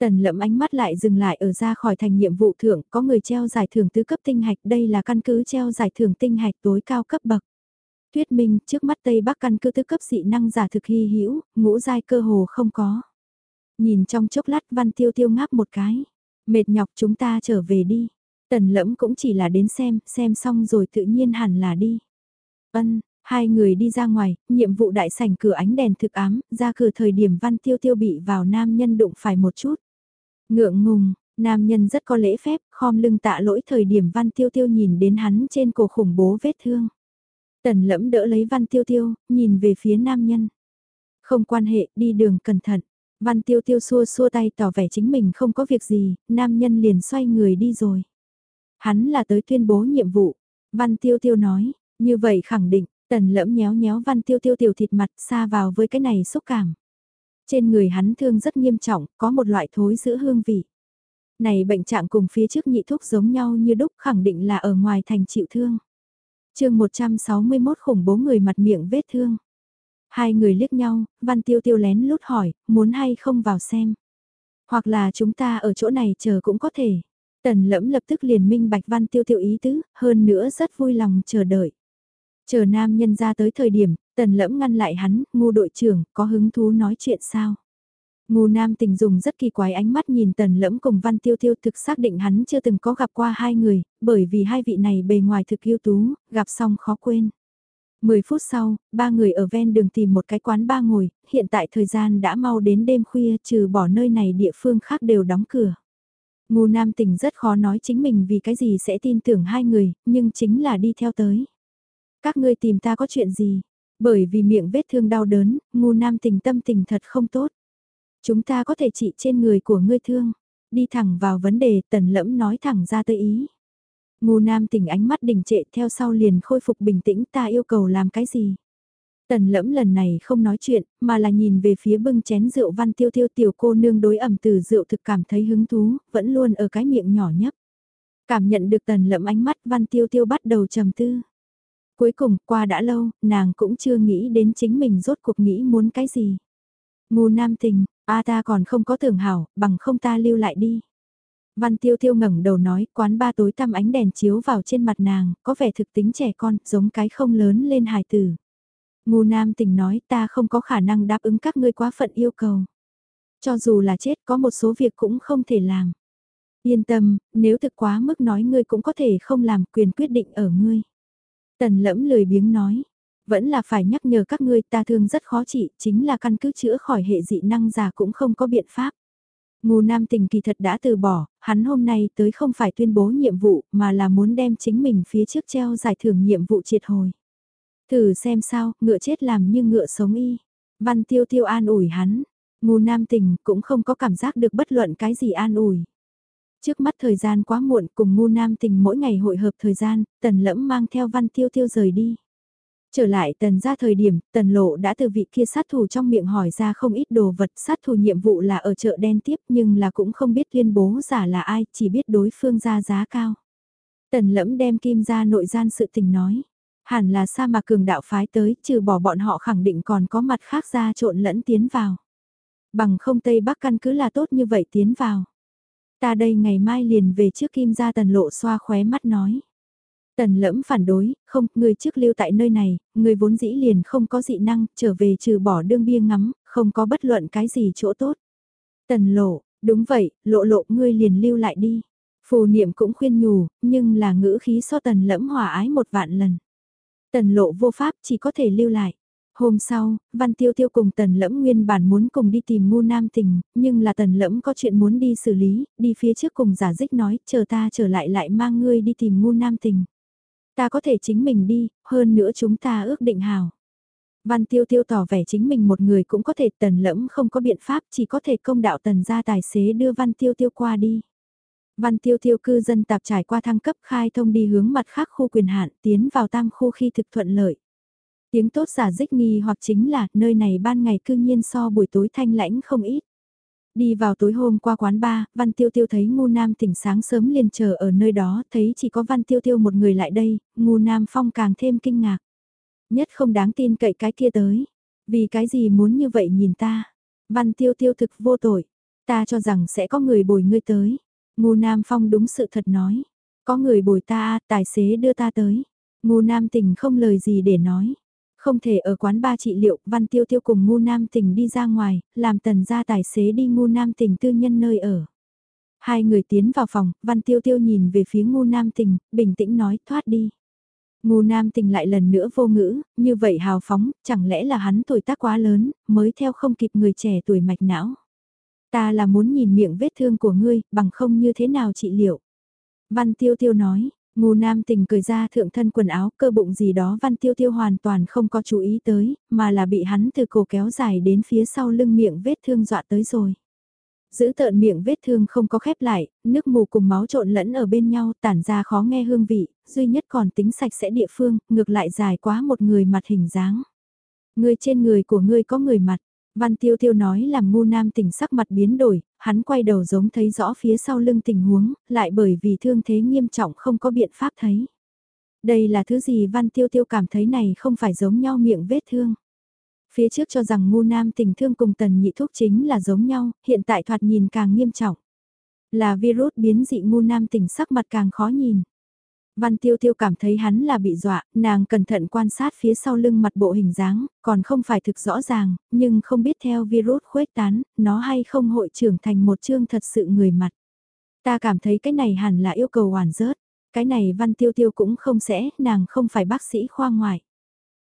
Tần lẫm ánh mắt lại dừng lại ở ra khỏi thành nhiệm vụ thưởng, có người treo giải thưởng tứ cấp tinh hạch, đây là căn cứ treo giải thưởng tinh hạch tối cao cấp bậc. Tuyết Minh, trước mắt Tây Bắc căn cứ tứ cấp dị năng giả thực hy hữu, ngũ giai cơ hồ không có. Nhìn trong chốc lát văn tiêu tiêu ngáp một cái. Mệt nhọc chúng ta trở về đi. Tần lẫm cũng chỉ là đến xem, xem xong rồi tự nhiên hẳn là đi. Ân, hai người đi ra ngoài, nhiệm vụ đại sảnh cửa ánh đèn thực ám, ra cửa thời điểm văn tiêu tiêu bị vào nam nhân đụng phải một chút. Ngượng ngùng, Nam nhân rất có lễ phép, khom lưng tạ lỗi thời điểm văn tiêu tiêu nhìn đến hắn trên cổ khủng bố vết thương. Tần lẫm đỡ lấy văn tiêu tiêu, nhìn về phía nam nhân. Không quan hệ, đi đường cẩn thận. Văn tiêu tiêu xua xua tay tỏ vẻ chính mình không có việc gì, nam nhân liền xoay người đi rồi. Hắn là tới tuyên bố nhiệm vụ. Văn tiêu tiêu nói, như vậy khẳng định, tần lẫm nhéo nhéo văn tiêu tiêu tiểu thịt mặt xa vào với cái này xúc cảm. Trên người hắn thương rất nghiêm trọng, có một loại thối giữa hương vị. Này bệnh trạng cùng phía trước nhị thuốc giống nhau như đúc khẳng định là ở ngoài thành chịu thương. chương 161 khủng bố người mặt miệng vết thương. Hai người liếc nhau, văn tiêu tiêu lén lút hỏi, muốn hay không vào xem. Hoặc là chúng ta ở chỗ này chờ cũng có thể. Tần lẫm lập tức liền minh bạch văn tiêu tiêu ý tứ, hơn nữa rất vui lòng chờ đợi. Chờ nam nhân ra tới thời điểm, tần lẫm ngăn lại hắn, ngu đội trưởng, có hứng thú nói chuyện sao? Ngu nam tình dùng rất kỳ quái ánh mắt nhìn tần lẫm cùng văn tiêu tiêu thực xác định hắn chưa từng có gặp qua hai người, bởi vì hai vị này bề ngoài thực yêu tú, gặp xong khó quên. Mười phút sau, ba người ở ven đường tìm một cái quán ba ngồi, hiện tại thời gian đã mau đến đêm khuya trừ bỏ nơi này địa phương khác đều đóng cửa. Ngu nam tình rất khó nói chính mình vì cái gì sẽ tin tưởng hai người, nhưng chính là đi theo tới. Các ngươi tìm ta có chuyện gì? Bởi vì miệng vết thương đau đớn, ngu nam tình tâm tình thật không tốt. Chúng ta có thể trị trên người của ngươi thương. Đi thẳng vào vấn đề tần lẫm nói thẳng ra tới ý. Ngu nam tình ánh mắt đình trệ theo sau liền khôi phục bình tĩnh ta yêu cầu làm cái gì. Tần lẫm lần này không nói chuyện, mà là nhìn về phía bưng chén rượu văn tiêu tiêu tiểu cô nương đối ẩm từ rượu thực cảm thấy hứng thú, vẫn luôn ở cái miệng nhỏ nhấp. Cảm nhận được tần lẫm ánh mắt văn tiêu tiêu bắt đầu trầm tư. Cuối cùng, qua đã lâu, nàng cũng chưa nghĩ đến chính mình rốt cuộc nghĩ muốn cái gì. Ngu nam tình, a ta còn không có tưởng hảo, bằng không ta lưu lại đi. Văn tiêu tiêu ngẩng đầu nói, quán ba tối tăm ánh đèn chiếu vào trên mặt nàng, có vẻ thực tính trẻ con, giống cái không lớn lên hài tử. Ngu nam tình nói ta không có khả năng đáp ứng các ngươi quá phận yêu cầu. Cho dù là chết có một số việc cũng không thể làm. Yên tâm, nếu thực quá mức nói ngươi cũng có thể không làm quyền quyết định ở ngươi. Tần lẫm lười biếng nói, vẫn là phải nhắc nhở các ngươi ta thương rất khó trị, chính là căn cứ chữa khỏi hệ dị năng già cũng không có biện pháp. Ngô Nam Tình kỳ thật đã từ bỏ, hắn hôm nay tới không phải tuyên bố nhiệm vụ mà là muốn đem chính mình phía trước treo giải thưởng nhiệm vụ triệt hồi. Thử xem sao, ngựa chết làm như ngựa sống y. Văn tiêu tiêu an ủi hắn, Ngô Nam Tình cũng không có cảm giác được bất luận cái gì an ủi. Trước mắt thời gian quá muộn cùng ngu nam tình mỗi ngày hội hợp thời gian, tần lẫm mang theo văn tiêu tiêu rời đi. Trở lại tần ra thời điểm, tần lộ đã từ vị kia sát thủ trong miệng hỏi ra không ít đồ vật sát thủ nhiệm vụ là ở chợ đen tiếp nhưng là cũng không biết tuyên bố giả là ai, chỉ biết đối phương ra giá cao. Tần lẫm đem kim ra nội gian sự tình nói. Hẳn là sa mà cường đạo phái tới, trừ bỏ bọn họ khẳng định còn có mặt khác ra trộn lẫn tiến vào. Bằng không Tây Bắc căn cứ là tốt như vậy tiến vào. Ta đây ngày mai liền về trước kim gia tần lộ xoa khóe mắt nói. Tần lẫm phản đối, không, người trước lưu tại nơi này, người vốn dĩ liền không có dị năng, trở về trừ bỏ đương bia ngắm, không có bất luận cái gì chỗ tốt. Tần lộ, đúng vậy, lộ lộ ngươi liền lưu lại đi. Phù niệm cũng khuyên nhủ, nhưng là ngữ khí so tần lẫm hòa ái một vạn lần. Tần lộ vô pháp chỉ có thể lưu lại. Hôm sau, Văn Tiêu Tiêu cùng Tần Lẫm nguyên bản muốn cùng đi tìm ngu nam tình, nhưng là Tần Lẫm có chuyện muốn đi xử lý, đi phía trước cùng giả dích nói, chờ ta trở lại lại mang ngươi đi tìm ngu nam tình. Ta có thể chính mình đi, hơn nữa chúng ta ước định hào. Văn Tiêu Tiêu tỏ vẻ chính mình một người cũng có thể Tần Lẫm không có biện pháp chỉ có thể công đạo Tần gia tài xế đưa Văn Tiêu Tiêu qua đi. Văn Tiêu Tiêu cư dân tạp trải qua thăng cấp khai thông đi hướng mặt khác khu quyền hạn tiến vào tam khu khi thực thuận lợi. Tiếng tốt giả dích nghi hoặc chính là nơi này ban ngày cương nhiên so buổi tối thanh lãnh không ít. Đi vào tối hôm qua quán ba, Văn Tiêu Tiêu thấy Ngu Nam tỉnh sáng sớm liền chờ ở nơi đó, thấy chỉ có Văn Tiêu Tiêu một người lại đây, Ngu Nam Phong càng thêm kinh ngạc. Nhất không đáng tin cậy cái kia tới. Vì cái gì muốn như vậy nhìn ta? Văn Tiêu Tiêu thực vô tội. Ta cho rằng sẽ có người bồi ngươi tới. Ngu Nam Phong đúng sự thật nói. Có người bồi ta, tài xế đưa ta tới. Ngu Nam tỉnh không lời gì để nói. Không thể ở quán ba trị liệu, Văn Tiêu Tiêu cùng ngu nam tình đi ra ngoài, làm tần gia tài xế đi ngu nam tình tư nhân nơi ở. Hai người tiến vào phòng, Văn Tiêu Tiêu nhìn về phía ngu nam tình, bình tĩnh nói thoát đi. Ngu nam tình lại lần nữa vô ngữ, như vậy hào phóng, chẳng lẽ là hắn tuổi tác quá lớn, mới theo không kịp người trẻ tuổi mạch não. Ta là muốn nhìn miệng vết thương của ngươi, bằng không như thế nào trị liệu. Văn Tiêu Tiêu nói, Ngô Nam tình cười ra thượng thân quần áo cơ bụng gì đó Văn Tiêu Tiêu hoàn toàn không có chú ý tới, mà là bị hắn từ cổ kéo dài đến phía sau lưng miệng vết thương dọa tới rồi. Giữ tợn miệng vết thương không có khép lại, nước mù cùng máu trộn lẫn ở bên nhau tản ra khó nghe hương vị, duy nhất còn tính sạch sẽ địa phương, ngược lại dài quá một người mặt hình dáng. Người trên người của ngươi có người mặt, Văn Tiêu Tiêu nói làm ngu nam tỉnh sắc mặt biến đổi, hắn quay đầu giống thấy rõ phía sau lưng tình huống, lại bởi vì thương thế nghiêm trọng không có biện pháp thấy. Đây là thứ gì Văn Tiêu Tiêu cảm thấy này không phải giống nhau miệng vết thương. Phía trước cho rằng ngu nam tình thương cùng tần nhị thuốc chính là giống nhau, hiện tại thoạt nhìn càng nghiêm trọng. Là virus biến dị ngu nam tình sắc mặt càng khó nhìn. Văn Tiêu Tiêu cảm thấy hắn là bị dọa, nàng cẩn thận quan sát phía sau lưng mặt bộ hình dáng, còn không phải thực rõ ràng, nhưng không biết theo virus khuếch tán, nó hay không hội trưởng thành một chương thật sự người mặt. Ta cảm thấy cái này hẳn là yêu cầu hoàn rớt, cái này Văn Tiêu Tiêu cũng không sẽ, nàng không phải bác sĩ khoa ngoại.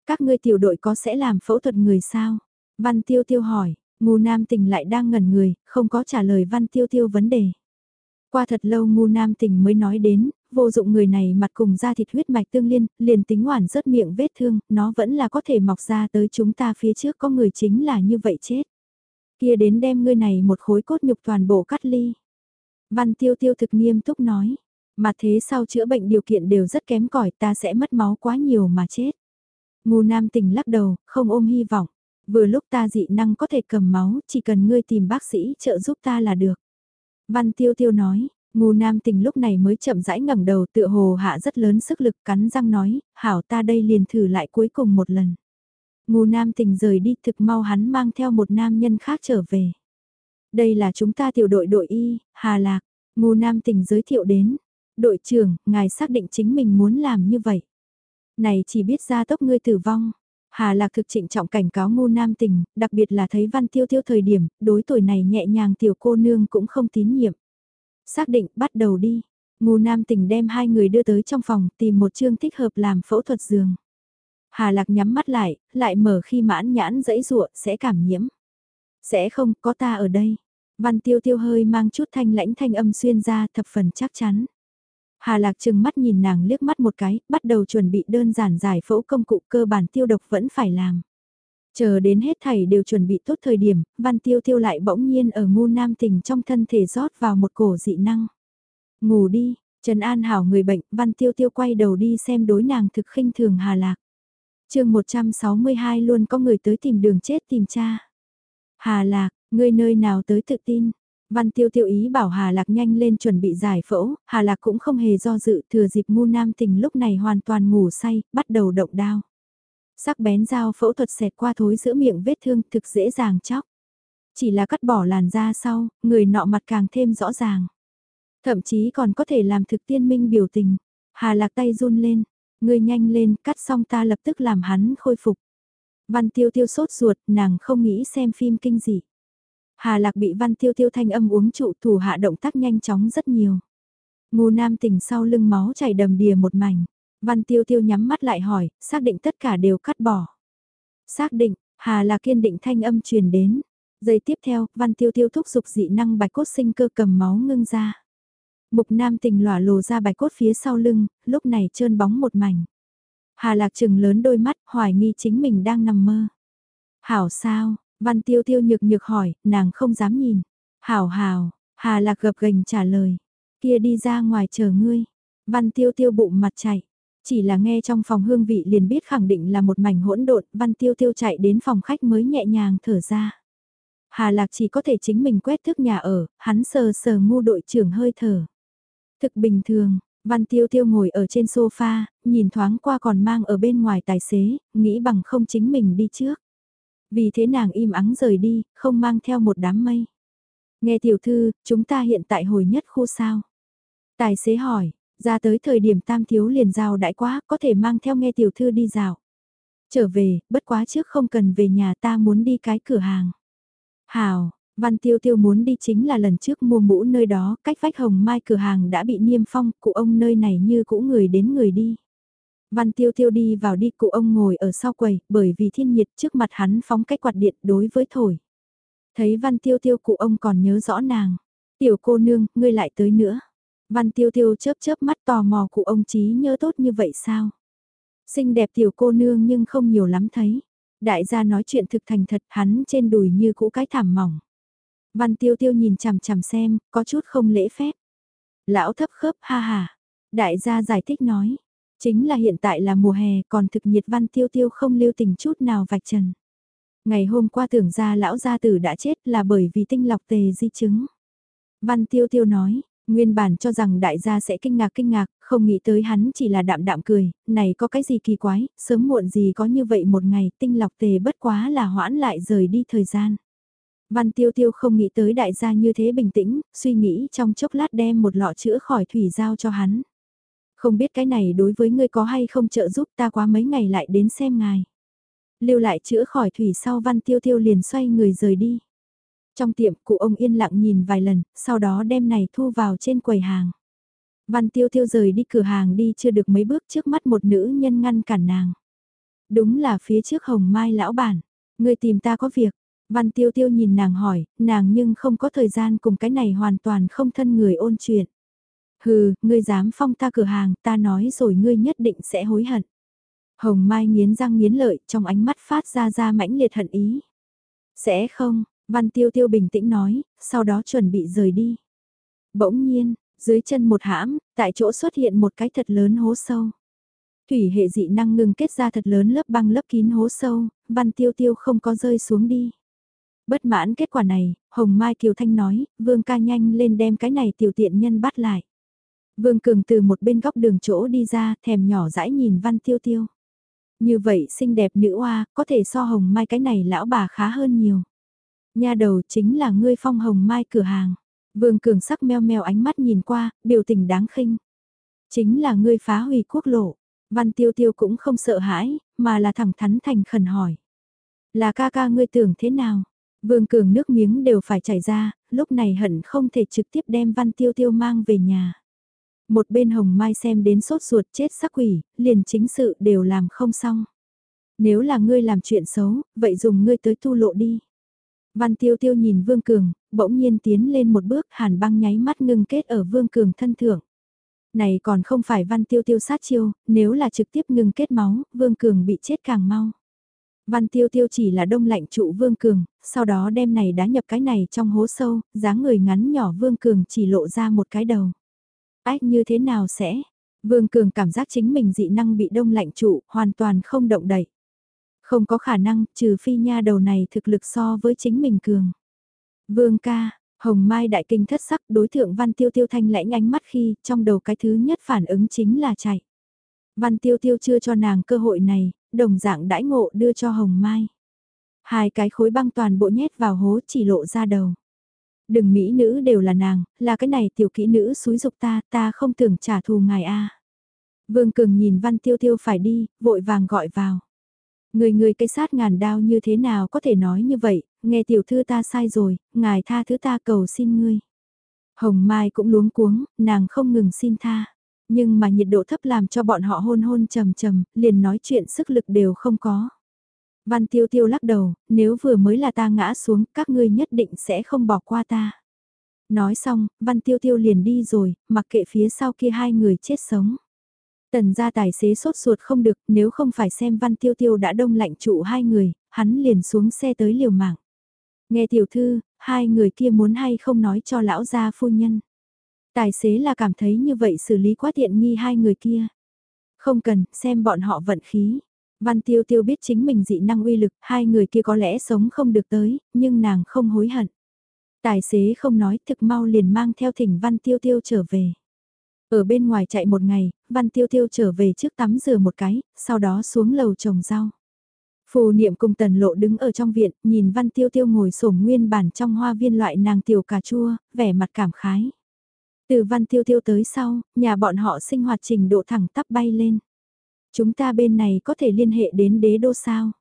Các ngươi tiểu đội có sẽ làm phẫu thuật người sao? Văn Tiêu Tiêu hỏi, ngu nam tình lại đang ngẩn người, không có trả lời Văn Tiêu Tiêu vấn đề. Qua thật lâu ngu nam tình mới nói đến, vô dụng người này mặt cùng da thịt huyết mạch tương liên, liền tính hoàn rớt miệng vết thương, nó vẫn là có thể mọc ra tới chúng ta phía trước có người chính là như vậy chết. Kia đến đem ngươi này một khối cốt nhục toàn bộ cắt ly. Văn tiêu tiêu thực nghiêm túc nói, mà thế sau chữa bệnh điều kiện đều rất kém cỏi ta sẽ mất máu quá nhiều mà chết. Ngu nam tình lắc đầu, không ôm hy vọng. Vừa lúc ta dị năng có thể cầm máu, chỉ cần ngươi tìm bác sĩ trợ giúp ta là được. Văn tiêu tiêu nói, ngu nam tình lúc này mới chậm rãi ngẩng đầu tựa hồ hạ rất lớn sức lực cắn răng nói, hảo ta đây liền thử lại cuối cùng một lần. Ngu nam tình rời đi thực mau hắn mang theo một nam nhân khác trở về. Đây là chúng ta tiểu đội đội y, Hà Lạc, ngu nam tình giới thiệu đến. Đội trưởng, ngài xác định chính mình muốn làm như vậy. Này chỉ biết ra tốc ngươi tử vong. Hà Lạc thực trịnh trọng cảnh cáo ngu nam tình, đặc biệt là thấy văn tiêu tiêu thời điểm, đối tuổi này nhẹ nhàng tiểu cô nương cũng không tín nhiệm. Xác định bắt đầu đi. Ngô nam tình đem hai người đưa tới trong phòng tìm một chương thích hợp làm phẫu thuật giường. Hà Lạc nhắm mắt lại, lại mở khi mãn nhãn dẫy rụa sẽ cảm nhiễm. Sẽ không, có ta ở đây. Văn tiêu tiêu hơi mang chút thanh lãnh thanh âm xuyên ra thập phần chắc chắn. Hà Lạc chừng mắt nhìn nàng liếc mắt một cái, bắt đầu chuẩn bị đơn giản giải phẫu công cụ cơ bản tiêu độc vẫn phải làm. Chờ đến hết thảy đều chuẩn bị tốt thời điểm, văn tiêu tiêu lại bỗng nhiên ở ngu nam tình trong thân thể rót vào một cổ dị năng. Ngủ đi, Trần An hảo người bệnh, văn tiêu tiêu quay đầu đi xem đối nàng thực khinh thường Hà Lạc. chương 162 luôn có người tới tìm đường chết tìm cha. Hà Lạc, ngươi nơi nào tới tự tin, Văn tiêu tiêu ý bảo Hà Lạc nhanh lên chuẩn bị giải phẫu, Hà Lạc cũng không hề do dự thừa dịp ngu nam tình lúc này hoàn toàn ngủ say, bắt đầu động đao. Sắc bén dao phẫu thuật xẹt qua thối giữa miệng vết thương thực dễ dàng chóc. Chỉ là cắt bỏ làn da sau, người nọ mặt càng thêm rõ ràng. Thậm chí còn có thể làm thực tiên minh biểu tình. Hà Lạc tay run lên, người nhanh lên, cắt xong ta lập tức làm hắn khôi phục. Văn tiêu tiêu sốt ruột, nàng không nghĩ xem phim kinh dị. Hà Lạc bị Văn Tiêu Tiêu thanh âm uống trụ thủ hạ động tác nhanh chóng rất nhiều. Ngô Nam tỉnh sau lưng máu chảy đầm đìa một mảnh. Văn Tiêu Tiêu nhắm mắt lại hỏi, xác định tất cả đều cắt bỏ. Xác định, Hà Lạc kiên định thanh âm truyền đến. Giây tiếp theo, Văn Tiêu Tiêu thúc giục dị năng bạch cốt sinh cơ cầm máu ngưng ra. Mục Nam tình lỏa lồ ra bạch cốt phía sau lưng, lúc này trơn bóng một mảnh. Hà Lạc trừng lớn đôi mắt, hoài nghi chính mình đang nằm mơ. Hảo sao, Văn tiêu tiêu nhược nhược hỏi, nàng không dám nhìn. Hảo hảo, Hà Lạc gập gành trả lời. Kia đi ra ngoài chờ ngươi. Văn tiêu tiêu bụng mặt chạy. Chỉ là nghe trong phòng hương vị liền biết khẳng định là một mảnh hỗn độn, văn tiêu tiêu chạy đến phòng khách mới nhẹ nhàng thở ra. Hà Lạc chỉ có thể chính mình quét thức nhà ở, hắn sờ sờ ngu đội trưởng hơi thở. Thực bình thường, văn tiêu tiêu ngồi ở trên sofa, nhìn thoáng qua còn mang ở bên ngoài tài xế, nghĩ bằng không chính mình đi trước. Vì thế nàng im ắng rời đi, không mang theo một đám mây. Nghe tiểu thư, chúng ta hiện tại hồi nhất khu sao? Tài xế hỏi, ra tới thời điểm tam thiếu liền giao đại quá, có thể mang theo nghe tiểu thư đi dạo. Trở về, bất quá trước không cần về nhà ta muốn đi cái cửa hàng. Hào, Văn Tiêu Tiêu muốn đi chính là lần trước mua mũ nơi đó, cách vách hồng mai cửa hàng đã bị niêm phong, cụ ông nơi này như cũ người đến người đi. Văn tiêu tiêu đi vào đi cụ ông ngồi ở sau quầy, bởi vì thiên nhiệt trước mặt hắn phóng cách quạt điện đối với thổi. Thấy văn tiêu tiêu cụ ông còn nhớ rõ nàng. Tiểu cô nương, ngươi lại tới nữa. Văn tiêu tiêu chớp chớp mắt tò mò cụ ông trí nhớ tốt như vậy sao? Xinh đẹp tiểu cô nương nhưng không nhiều lắm thấy. Đại gia nói chuyện thực thành thật hắn trên đùi như cũ cái thảm mỏng. Văn tiêu tiêu nhìn chằm chằm xem, có chút không lễ phép. Lão thấp khớp ha ha. Đại gia giải thích nói. Chính là hiện tại là mùa hè còn thực nhiệt văn tiêu tiêu không lưu tình chút nào vạch trần. Ngày hôm qua tưởng ra lão gia tử đã chết là bởi vì tinh lọc tề di chứng. Văn tiêu tiêu nói, nguyên bản cho rằng đại gia sẽ kinh ngạc kinh ngạc, không nghĩ tới hắn chỉ là đạm đạm cười, này có cái gì kỳ quái, sớm muộn gì có như vậy một ngày tinh lọc tề bất quá là hoãn lại rời đi thời gian. Văn tiêu tiêu không nghĩ tới đại gia như thế bình tĩnh, suy nghĩ trong chốc lát đem một lọ chữa khỏi thủy giao cho hắn. Không biết cái này đối với ngươi có hay không trợ giúp ta quá mấy ngày lại đến xem ngài. Lưu lại chữa khỏi thủy sau văn tiêu tiêu liền xoay người rời đi. Trong tiệm cụ ông yên lặng nhìn vài lần, sau đó đem này thu vào trên quầy hàng. Văn tiêu tiêu rời đi cửa hàng đi chưa được mấy bước trước mắt một nữ nhân ngăn cản nàng. Đúng là phía trước hồng mai lão bản. Người tìm ta có việc. Văn tiêu tiêu nhìn nàng hỏi, nàng nhưng không có thời gian cùng cái này hoàn toàn không thân người ôn chuyện. Hừ, ngươi dám phong ta cửa hàng, ta nói rồi ngươi nhất định sẽ hối hận. Hồng Mai nghiến răng nghiến lợi, trong ánh mắt phát ra ra mãnh liệt hận ý. Sẽ không, Văn Tiêu Tiêu bình tĩnh nói, sau đó chuẩn bị rời đi. Bỗng nhiên, dưới chân một hãm, tại chỗ xuất hiện một cái thật lớn hố sâu. Thủy hệ dị năng ngừng kết ra thật lớn lớp băng lớp kín hố sâu, Văn Tiêu Tiêu không có rơi xuống đi. Bất mãn kết quả này, Hồng Mai Kiều Thanh nói, Vương ca nhanh lên đem cái này tiểu tiện nhân bắt lại. Vương Cường từ một bên góc đường chỗ đi ra, thèm nhỏ dãi nhìn Văn Tiêu Tiêu. Như vậy xinh đẹp nữ oa, có thể so Hồng Mai cái này lão bà khá hơn nhiều. Nha đầu chính là ngươi phong Hồng Mai cửa hàng. Vương Cường sắc meo meo ánh mắt nhìn qua, biểu tình đáng khinh. Chính là ngươi phá hủy quốc lộ. Văn Tiêu Tiêu cũng không sợ hãi, mà là thẳng thắn thành khẩn hỏi. Là ca ca ngươi tưởng thế nào? Vương Cường nước miếng đều phải chảy ra, lúc này hận không thể trực tiếp đem Văn Tiêu Tiêu mang về nhà. Một bên Hồng Mai xem đến sốt ruột chết sắc quỷ, liền chính sự đều làm không xong. Nếu là ngươi làm chuyện xấu, vậy dùng ngươi tới tu lộ đi. Văn Tiêu Tiêu nhìn Vương Cường, bỗng nhiên tiến lên một bước hàn băng nháy mắt ngưng kết ở Vương Cường thân thượng. Này còn không phải Văn Tiêu Tiêu sát chiêu, nếu là trực tiếp ngưng kết máu, Vương Cường bị chết càng mau. Văn Tiêu Tiêu chỉ là đông lạnh trụ Vương Cường, sau đó đem này đá nhập cái này trong hố sâu, dáng người ngắn nhỏ Vương Cường chỉ lộ ra một cái đầu. Ách như thế nào sẽ? Vương Cường cảm giác chính mình dị năng bị đông lạnh trụ, hoàn toàn không động đậy. Không có khả năng, trừ phi nha đầu này thực lực so với chính mình cường. Vương ca, Hồng Mai đại kinh thất sắc đối thượng Văn Tiêu Tiêu thanh lãnh ánh mắt khi trong đầu cái thứ nhất phản ứng chính là chạy. Văn Tiêu Tiêu chưa cho nàng cơ hội này, đồng dạng đãi ngộ đưa cho Hồng Mai. Hai cái khối băng toàn bộ nhét vào hố chỉ lộ ra đầu. Đừng mỹ nữ đều là nàng, là cái này tiểu kỹ nữ xúi dục ta, ta không tưởng trả thù ngài a. Vương Cường nhìn Văn Tiêu Tiêu phải đi, vội vàng gọi vào. Người người cây sát ngàn đao như thế nào có thể nói như vậy, nghe tiểu thư ta sai rồi, ngài tha thứ ta cầu xin ngươi. Hồng Mai cũng luống cuống, nàng không ngừng xin tha. Nhưng mà nhiệt độ thấp làm cho bọn họ hôn hôn trầm trầm, liền nói chuyện sức lực đều không có. Văn tiêu tiêu lắc đầu, nếu vừa mới là ta ngã xuống, các ngươi nhất định sẽ không bỏ qua ta. Nói xong, văn tiêu tiêu liền đi rồi, mặc kệ phía sau kia hai người chết sống. Tần gia tài xế sốt ruột không được, nếu không phải xem văn tiêu tiêu đã đông lạnh trụ hai người, hắn liền xuống xe tới liều mạng. Nghe tiểu thư, hai người kia muốn hay không nói cho lão gia phu nhân. Tài xế là cảm thấy như vậy xử lý quá tiện nghi hai người kia. Không cần, xem bọn họ vận khí. Văn Tiêu Tiêu biết chính mình dị năng uy lực, hai người kia có lẽ sống không được tới, nhưng nàng không hối hận. Tài xế không nói thực mau liền mang theo thỉnh Văn Tiêu Tiêu trở về. Ở bên ngoài chạy một ngày, Văn Tiêu Tiêu trở về trước tắm rửa một cái, sau đó xuống lầu trồng rau. Phù niệm cùng tần lộ đứng ở trong viện, nhìn Văn Tiêu Tiêu ngồi sổm nguyên bản trong hoa viên loại nàng tiểu cà chua, vẻ mặt cảm khái. Từ Văn Tiêu Tiêu tới sau, nhà bọn họ sinh hoạt trình độ thẳng tắp bay lên. Chúng ta bên này có thể liên hệ đến đế đô sao?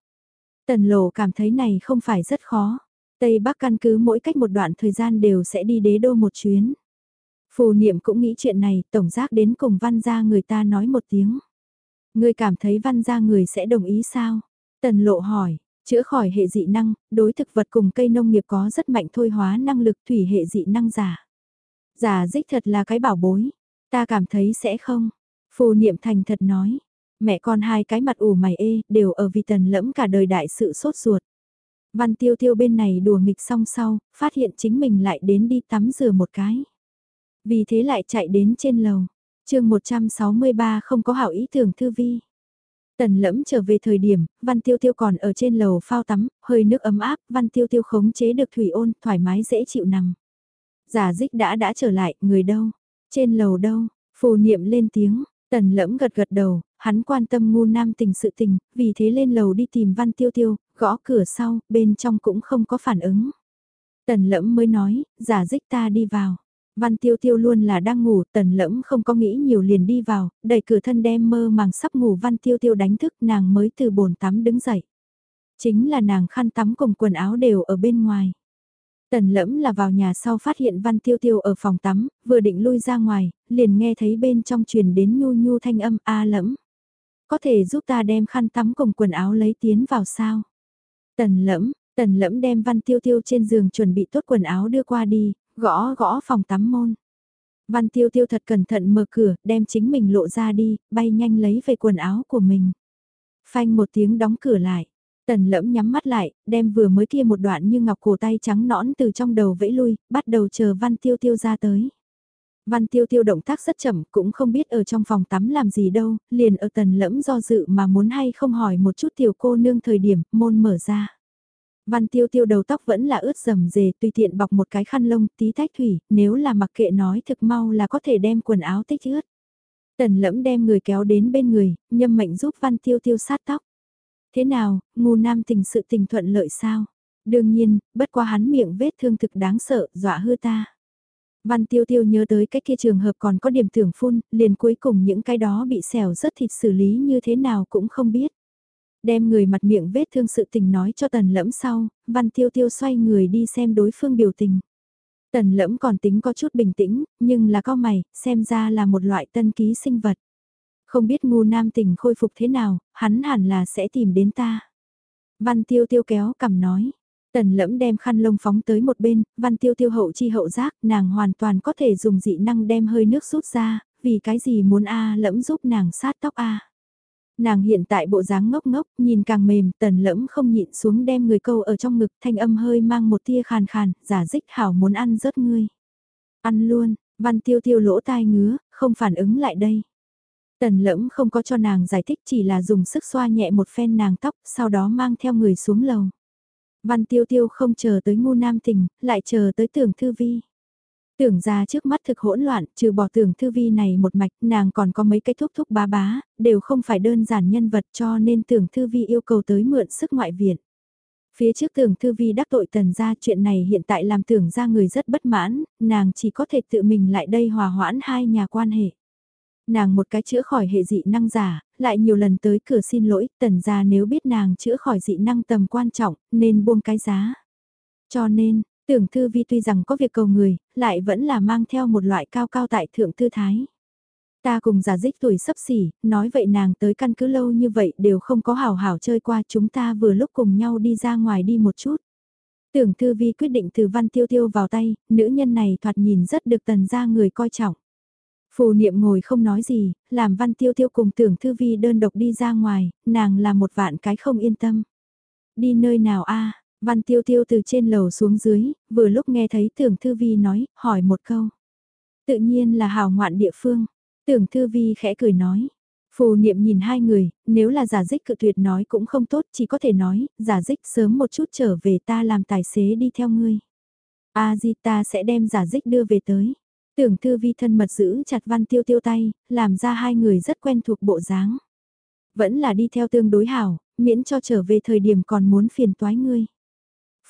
Tần lộ cảm thấy này không phải rất khó. Tây Bắc căn cứ mỗi cách một đoạn thời gian đều sẽ đi đế đô một chuyến. Phù niệm cũng nghĩ chuyện này, tổng giác đến cùng văn gia người ta nói một tiếng. Người cảm thấy văn gia người sẽ đồng ý sao? Tần lộ hỏi, Chữa khỏi hệ dị năng, đối thực vật cùng cây nông nghiệp có rất mạnh thôi hóa năng lực thủy hệ dị năng giả. Giả dích thật là cái bảo bối, ta cảm thấy sẽ không. Phù niệm thành thật nói, mẹ con hai cái mặt ủ mày ê, đều ở vì tần lẫm cả đời đại sự sốt ruột. Văn tiêu tiêu bên này đùa nghịch xong sau, phát hiện chính mình lại đến đi tắm rửa một cái. Vì thế lại chạy đến trên lầu. chương 163 không có hảo ý tưởng thư vi. Tần lẫm trở về thời điểm, Văn Tiêu Tiêu còn ở trên lầu phao tắm, hơi nước ấm áp, Văn Tiêu Tiêu khống chế được thủy ôn, thoải mái dễ chịu nằm. Giả dích đã đã trở lại, người đâu? Trên lầu đâu? Phù niệm lên tiếng, tần lẫm gật gật đầu, hắn quan tâm ngu nam tình sự tình, vì thế lên lầu đi tìm Văn Tiêu Tiêu, gõ cửa sau, bên trong cũng không có phản ứng. Tần lẫm mới nói, giả dích ta đi vào. Văn tiêu tiêu luôn là đang ngủ, tần lẫm không có nghĩ nhiều liền đi vào, đẩy cửa thân đem mơ màng sắp ngủ văn tiêu tiêu đánh thức nàng mới từ bồn tắm đứng dậy. Chính là nàng khăn tắm cùng quần áo đều ở bên ngoài. Tần lẫm là vào nhà sau phát hiện văn tiêu tiêu ở phòng tắm, vừa định lui ra ngoài, liền nghe thấy bên trong truyền đến nhu nhu thanh âm a lẫm. Có thể giúp ta đem khăn tắm cùng quần áo lấy tiến vào sao? Tần lẫm, tần lẫm đem văn tiêu tiêu trên giường chuẩn bị tốt quần áo đưa qua đi, Gõ gõ phòng tắm môn. Văn tiêu tiêu thật cẩn thận mở cửa, đem chính mình lộ ra đi, bay nhanh lấy về quần áo của mình. Phanh một tiếng đóng cửa lại. Tần lẫm nhắm mắt lại, đem vừa mới kia một đoạn như ngọc cổ tay trắng nõn từ trong đầu vẫy lui, bắt đầu chờ văn tiêu tiêu ra tới. Văn tiêu tiêu động tác rất chậm, cũng không biết ở trong phòng tắm làm gì đâu, liền ở tần lẫm do dự mà muốn hay không hỏi một chút tiểu cô nương thời điểm, môn mở ra. Văn tiêu tiêu đầu tóc vẫn là ướt rầm rề tùy tiện bọc một cái khăn lông tí tách thủy, nếu là mặc kệ nói thực mau là có thể đem quần áo tích ướt. Tần lẫm đem người kéo đến bên người, nhâm mệnh giúp văn tiêu tiêu sát tóc. Thế nào, ngu nam tình sự tình thuận lợi sao? Đương nhiên, bất qua hắn miệng vết thương thực đáng sợ, dọa hư ta. Văn tiêu tiêu nhớ tới cái kia trường hợp còn có điểm tưởng phun, liền cuối cùng những cái đó bị xẻo rất thịt xử lý như thế nào cũng không biết. Đem người mặt miệng vết thương sự tình nói cho tần lẫm sau, văn tiêu tiêu xoay người đi xem đối phương biểu tình. Tần lẫm còn tính có chút bình tĩnh, nhưng là cao mày, xem ra là một loại tân ký sinh vật. Không biết ngu nam tình khôi phục thế nào, hắn hẳn là sẽ tìm đến ta. Văn tiêu tiêu kéo cầm nói. Tần lẫm đem khăn lông phóng tới một bên, văn tiêu tiêu hậu chi hậu giác, nàng hoàn toàn có thể dùng dị năng đem hơi nước rút ra, vì cái gì muốn A lẫm giúp nàng sát tóc A. Nàng hiện tại bộ dáng ngốc ngốc, nhìn càng mềm, tần lẫm không nhịn xuống đem người câu ở trong ngực, thanh âm hơi mang một tia khàn khàn, giả dích hảo muốn ăn rớt ngươi. Ăn luôn, văn tiêu tiêu lỗ tai ngứa, không phản ứng lại đây. Tần lẫm không có cho nàng giải thích chỉ là dùng sức xoa nhẹ một phen nàng tóc, sau đó mang theo người xuống lầu. Văn tiêu tiêu không chờ tới ngu nam tình, lại chờ tới tưởng thư vi. Tưởng ra trước mắt thực hỗn loạn, trừ bỏ tưởng thư vi này một mạch, nàng còn có mấy cái thúc thúc bá bá, đều không phải đơn giản nhân vật cho nên tưởng thư vi yêu cầu tới mượn sức ngoại viện. Phía trước tưởng thư vi đắc tội tần ra chuyện này hiện tại làm tưởng ra người rất bất mãn, nàng chỉ có thể tự mình lại đây hòa hoãn hai nhà quan hệ. Nàng một cái chữa khỏi hệ dị năng giả, lại nhiều lần tới cửa xin lỗi, tần ra nếu biết nàng chữa khỏi dị năng tầm quan trọng, nên buông cái giá. Cho nên, Tưởng Thư Vi tuy rằng có việc cầu người, lại vẫn là mang theo một loại cao cao tại thượng thư thái. Ta cùng giả dích tuổi sấp xỉ, nói vậy nàng tới căn cứ lâu như vậy đều không có hào hảo chơi qua chúng ta vừa lúc cùng nhau đi ra ngoài đi một chút. Tưởng Thư Vi quyết định từ văn tiêu tiêu vào tay, nữ nhân này thoạt nhìn rất được tần ra người coi trọng. Phù niệm ngồi không nói gì, làm văn tiêu tiêu cùng tưởng Thư Vi đơn độc đi ra ngoài, nàng là một vạn cái không yên tâm. Đi nơi nào a Văn tiêu tiêu từ trên lầu xuống dưới, vừa lúc nghe thấy tưởng thư vi nói, hỏi một câu. Tự nhiên là hào ngoạn địa phương. Tưởng thư vi khẽ cười nói. Phù niệm nhìn hai người, nếu là giả dích cự tuyệt nói cũng không tốt, chỉ có thể nói, giả dích sớm một chút trở về ta làm tài xế đi theo ngươi. A di ta sẽ đem giả dích đưa về tới. Tưởng thư vi thân mật giữ chặt văn tiêu tiêu tay, làm ra hai người rất quen thuộc bộ dáng. Vẫn là đi theo tương đối hảo, miễn cho trở về thời điểm còn muốn phiền toái ngươi.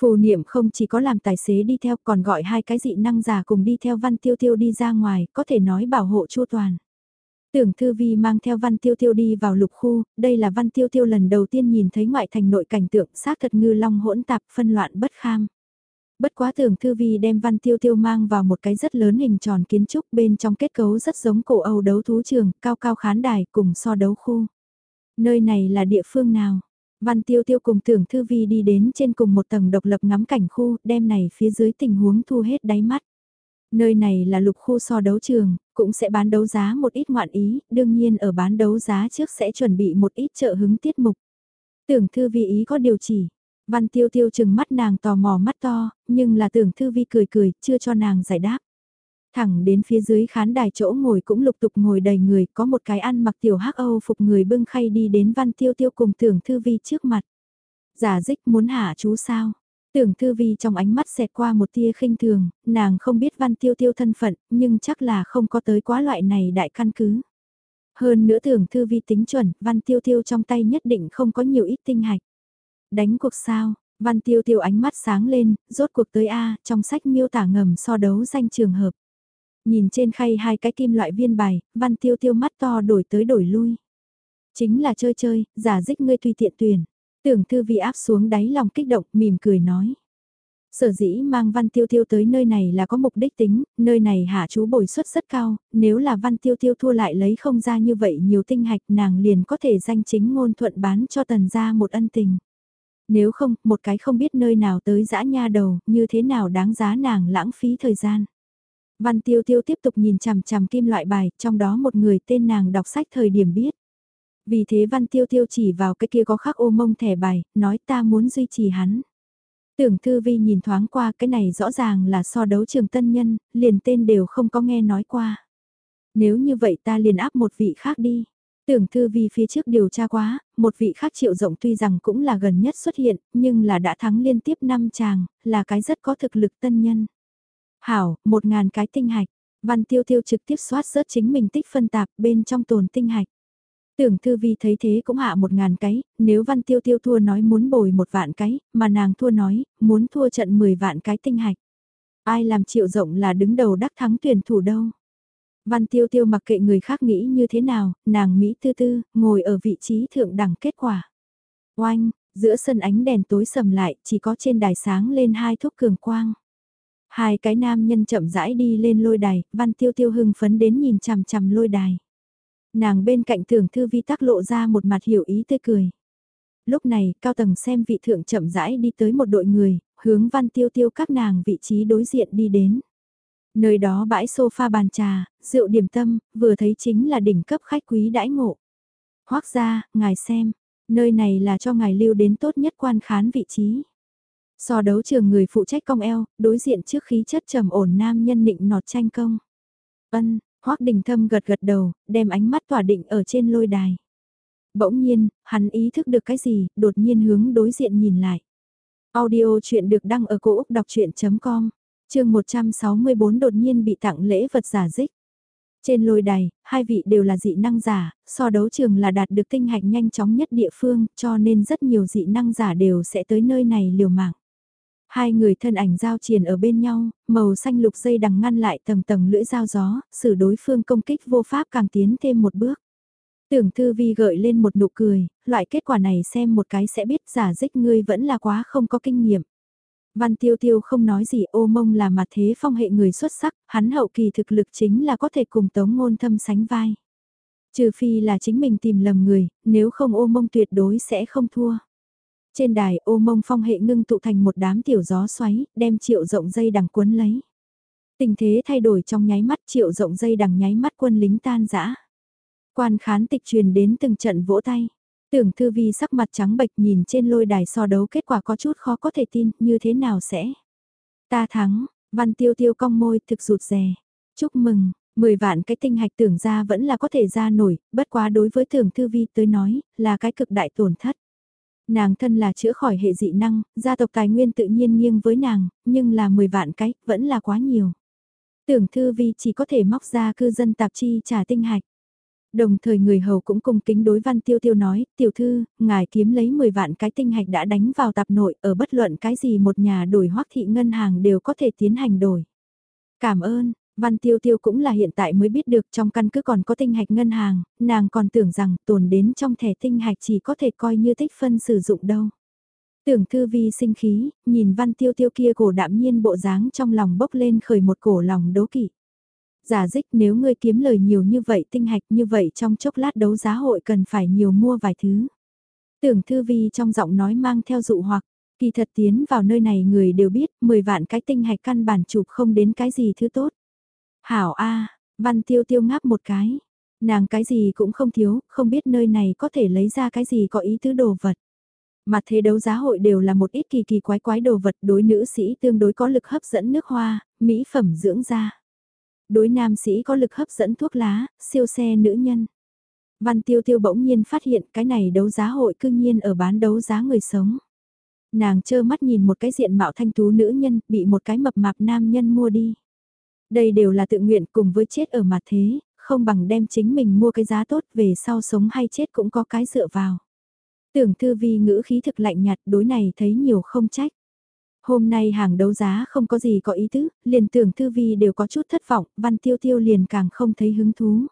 Phù niệm không chỉ có làm tài xế đi theo còn gọi hai cái dị năng giả cùng đi theo văn tiêu tiêu đi ra ngoài, có thể nói bảo hộ chu toàn. Tưởng Thư Vi mang theo Văn Tiêu Tiêu đi vào lục khu, đây là Văn Tiêu Tiêu lần đầu tiên nhìn thấy ngoại thành nội cảnh tượng xác thật ngư long hỗn tạp phân loạn bất kham. Bất quá tưởng Thư Vi đem Văn Tiêu Tiêu mang vào một cái rất lớn hình tròn kiến trúc bên trong kết cấu rất giống cổ Âu đấu thú trường, cao cao khán đài cùng so đấu khu. Nơi này là địa phương nào? Văn Tiêu Tiêu cùng tưởng Thư Vi đi đến trên cùng một tầng độc lập ngắm cảnh khu, đem này phía dưới tình huống thu hết đáy mắt. Nơi này là lục khu so đấu trường, cũng sẽ bán đấu giá một ít ngoạn ý, đương nhiên ở bán đấu giá trước sẽ chuẩn bị một ít trợ hứng tiết mục. Tưởng Thư Vi ý có điều chỉ, Văn Tiêu Tiêu chừng mắt nàng tò mò mắt to, nhưng là tưởng Thư Vi cười cười, chưa cho nàng giải đáp. Thẳng đến phía dưới khán đài chỗ ngồi cũng lục tục ngồi đầy người, có một cái ăn mặc tiểu hắc Âu phục người bưng khay đi đến Văn Tiêu Tiêu cùng tưởng Thư Vi trước mặt. Giả dích muốn hạ chú sao? Tưởng Thư Vi trong ánh mắt xẹt qua một tia khinh thường, nàng không biết Văn Tiêu Tiêu thân phận, nhưng chắc là không có tới quá loại này đại căn cứ. Hơn nữa tưởng Thư Vi tính chuẩn, Văn Tiêu Tiêu trong tay nhất định không có nhiều ít tinh hạch. Đánh cuộc sao, Văn Tiêu Tiêu ánh mắt sáng lên, rốt cuộc tới A, trong sách miêu tả ngầm so đấu danh trường hợp. Nhìn trên khay hai cái kim loại viên bài, Văn Tiêu Tiêu mắt to đổi tới đổi lui. Chính là chơi chơi, giả dích ngươi tùy tiện tuyển. Tưởng thư vi áp xuống đáy lòng kích động, mỉm cười nói. Sở dĩ mang Văn Tiêu Tiêu tới nơi này là có mục đích tính, nơi này hạ chú bồi suất rất cao, nếu là Văn Tiêu Tiêu thua lại lấy không ra như vậy nhiều tinh hạch nàng liền có thể danh chính ngôn thuận bán cho tần gia một ân tình. Nếu không, một cái không biết nơi nào tới dã nha đầu, như thế nào đáng giá nàng lãng phí thời gian. Văn Tiêu Tiêu tiếp tục nhìn chằm chằm kim loại bài, trong đó một người tên nàng đọc sách thời điểm biết. Vì thế Văn Tiêu Tiêu chỉ vào cái kia có khắc ô mông thẻ bài, nói ta muốn duy trì hắn. Tưởng Thư Vi nhìn thoáng qua cái này rõ ràng là so đấu trường tân nhân, liền tên đều không có nghe nói qua. Nếu như vậy ta liền áp một vị khác đi. Tưởng Thư Vi phía trước điều tra quá, một vị khác triệu rộng tuy rằng cũng là gần nhất xuất hiện, nhưng là đã thắng liên tiếp năm chàng, là cái rất có thực lực tân nhân. Hảo, một ngàn cái tinh hạch. Văn tiêu tiêu trực tiếp soát rớt chính mình tích phân tạp bên trong tồn tinh hạch. Tưởng thư vi thấy thế cũng hạ một ngàn cái, nếu văn tiêu tiêu thua nói muốn bồi một vạn cái, mà nàng thua nói, muốn thua trận 10 vạn cái tinh hạch. Ai làm triệu rộng là đứng đầu đắc thắng tuyển thủ đâu. Văn tiêu tiêu mặc kệ người khác nghĩ như thế nào, nàng Mỹ tư tư, ngồi ở vị trí thượng đẳng kết quả. Oanh, giữa sân ánh đèn tối sầm lại, chỉ có trên đài sáng lên hai thúc cường quang. Hai cái nam nhân chậm rãi đi lên lôi đài, văn tiêu tiêu hưng phấn đến nhìn chằm chằm lôi đài. Nàng bên cạnh tưởng thư vi tắc lộ ra một mặt hiểu ý tươi cười. Lúc này, cao tầng xem vị thượng chậm rãi đi tới một đội người, hướng văn tiêu tiêu các nàng vị trí đối diện đi đến. Nơi đó bãi sofa bàn trà, rượu điểm tâm, vừa thấy chính là đỉnh cấp khách quý đãi ngộ. Hoác ra, ngài xem, nơi này là cho ngài lưu đến tốt nhất quan khán vị trí. So đấu trường người phụ trách cong eo, đối diện trước khí chất trầm ổn nam nhân định nọt tranh công. Ân, Hoắc Đình Thâm gật gật đầu, đem ánh mắt tỏa định ở trên lôi đài. Bỗng nhiên, hắn ý thức được cái gì, đột nhiên hướng đối diện nhìn lại. Audio chuyện được đăng ở cổ Úc đọc chuyện.com, chương 164 đột nhiên bị tặng lễ vật giả dích. Trên lôi đài, hai vị đều là dị năng giả, so đấu trường là đạt được tinh hạch nhanh chóng nhất địa phương, cho nên rất nhiều dị năng giả đều sẽ tới nơi này liều mạng. Hai người thân ảnh giao triền ở bên nhau, màu xanh lục dây đằng ngăn lại tầng tầng lưỡi dao gió, xử đối phương công kích vô pháp càng tiến thêm một bước. Tưởng thư vi gợi lên một nụ cười, loại kết quả này xem một cái sẽ biết giả dích ngươi vẫn là quá không có kinh nghiệm. Văn tiêu tiêu không nói gì ô mông là mặt thế phong hệ người xuất sắc, hắn hậu kỳ thực lực chính là có thể cùng tống ngôn thâm sánh vai. Trừ phi là chính mình tìm lầm người, nếu không ô mông tuyệt đối sẽ không thua. Trên đài ô mông phong hệ ngưng tụ thành một đám tiểu gió xoáy, đem triệu rộng dây đằng cuốn lấy. Tình thế thay đổi trong nháy mắt triệu rộng dây đằng nháy mắt quân lính tan rã. Quan khán tịch truyền đến từng trận vỗ tay. Tưởng thư vi sắc mặt trắng bệch nhìn trên lôi đài so đấu kết quả có chút khó có thể tin như thế nào sẽ. Ta thắng, văn tiêu tiêu cong môi thực rụt rè. Chúc mừng, 10 vạn cái tinh hạch tưởng ra vẫn là có thể ra nổi, bất quá đối với tưởng thư vi tới nói, là cái cực đại tổn thất. Nàng thân là chữa khỏi hệ dị năng, gia tộc tài nguyên tự nhiên nghiêng với nàng, nhưng là 10 vạn cái, vẫn là quá nhiều. Tưởng thư vi chỉ có thể móc ra cư dân tạp chi trả tinh hạch. Đồng thời người hầu cũng cùng kính đối văn tiêu tiêu nói, tiểu thư, ngài kiếm lấy 10 vạn cái tinh hạch đã đánh vào tạp nội, ở bất luận cái gì một nhà đổi hoắc thị ngân hàng đều có thể tiến hành đổi. Cảm ơn, Văn Tiêu Tiêu cũng là hiện tại mới biết được trong căn cứ còn có tinh hạch ngân hàng, nàng còn tưởng rằng tồn đến trong thẻ tinh hạch chỉ có thể coi như tích phân sử dụng đâu. Tưởng thư vi sinh khí, nhìn Văn Tiêu Tiêu kia cổ đạm nhiên bộ dáng trong lòng bốc lên khởi một cổ lòng đố kỵ. Giả dích nếu ngươi kiếm lời nhiều như vậy tinh hạch như vậy trong chốc lát đấu giá hội cần phải nhiều mua vài thứ. Tưởng Thư Vi trong giọng nói mang theo dụ hoặc, kỳ thật tiến vào nơi này người đều biết 10 vạn cái tinh hạch căn bản chụp không đến cái gì thứ tốt. Hảo A, Văn Tiêu Tiêu ngáp một cái. Nàng cái gì cũng không thiếu, không biết nơi này có thể lấy ra cái gì có ý tứ đồ vật. Mà thế đấu giá hội đều là một ít kỳ kỳ quái quái đồ vật đối nữ sĩ tương đối có lực hấp dẫn nước hoa, mỹ phẩm dưỡng da. Đối nam sĩ có lực hấp dẫn thuốc lá, siêu xe nữ nhân. Văn tiêu tiêu bỗng nhiên phát hiện cái này đấu giá hội cương nhiên ở bán đấu giá người sống. Nàng trơ mắt nhìn một cái diện mạo thanh tú nữ nhân bị một cái mập mạp nam nhân mua đi. Đây đều là tự nguyện cùng với chết ở mặt thế, không bằng đem chính mình mua cái giá tốt về sau sống hay chết cũng có cái dựa vào. Tưởng thư vi ngữ khí thực lạnh nhạt đối này thấy nhiều không trách. Hôm nay hàng đấu giá không có gì có ý tứ, liền tưởng thư vi đều có chút thất vọng, văn tiêu tiêu liền càng không thấy hứng thú.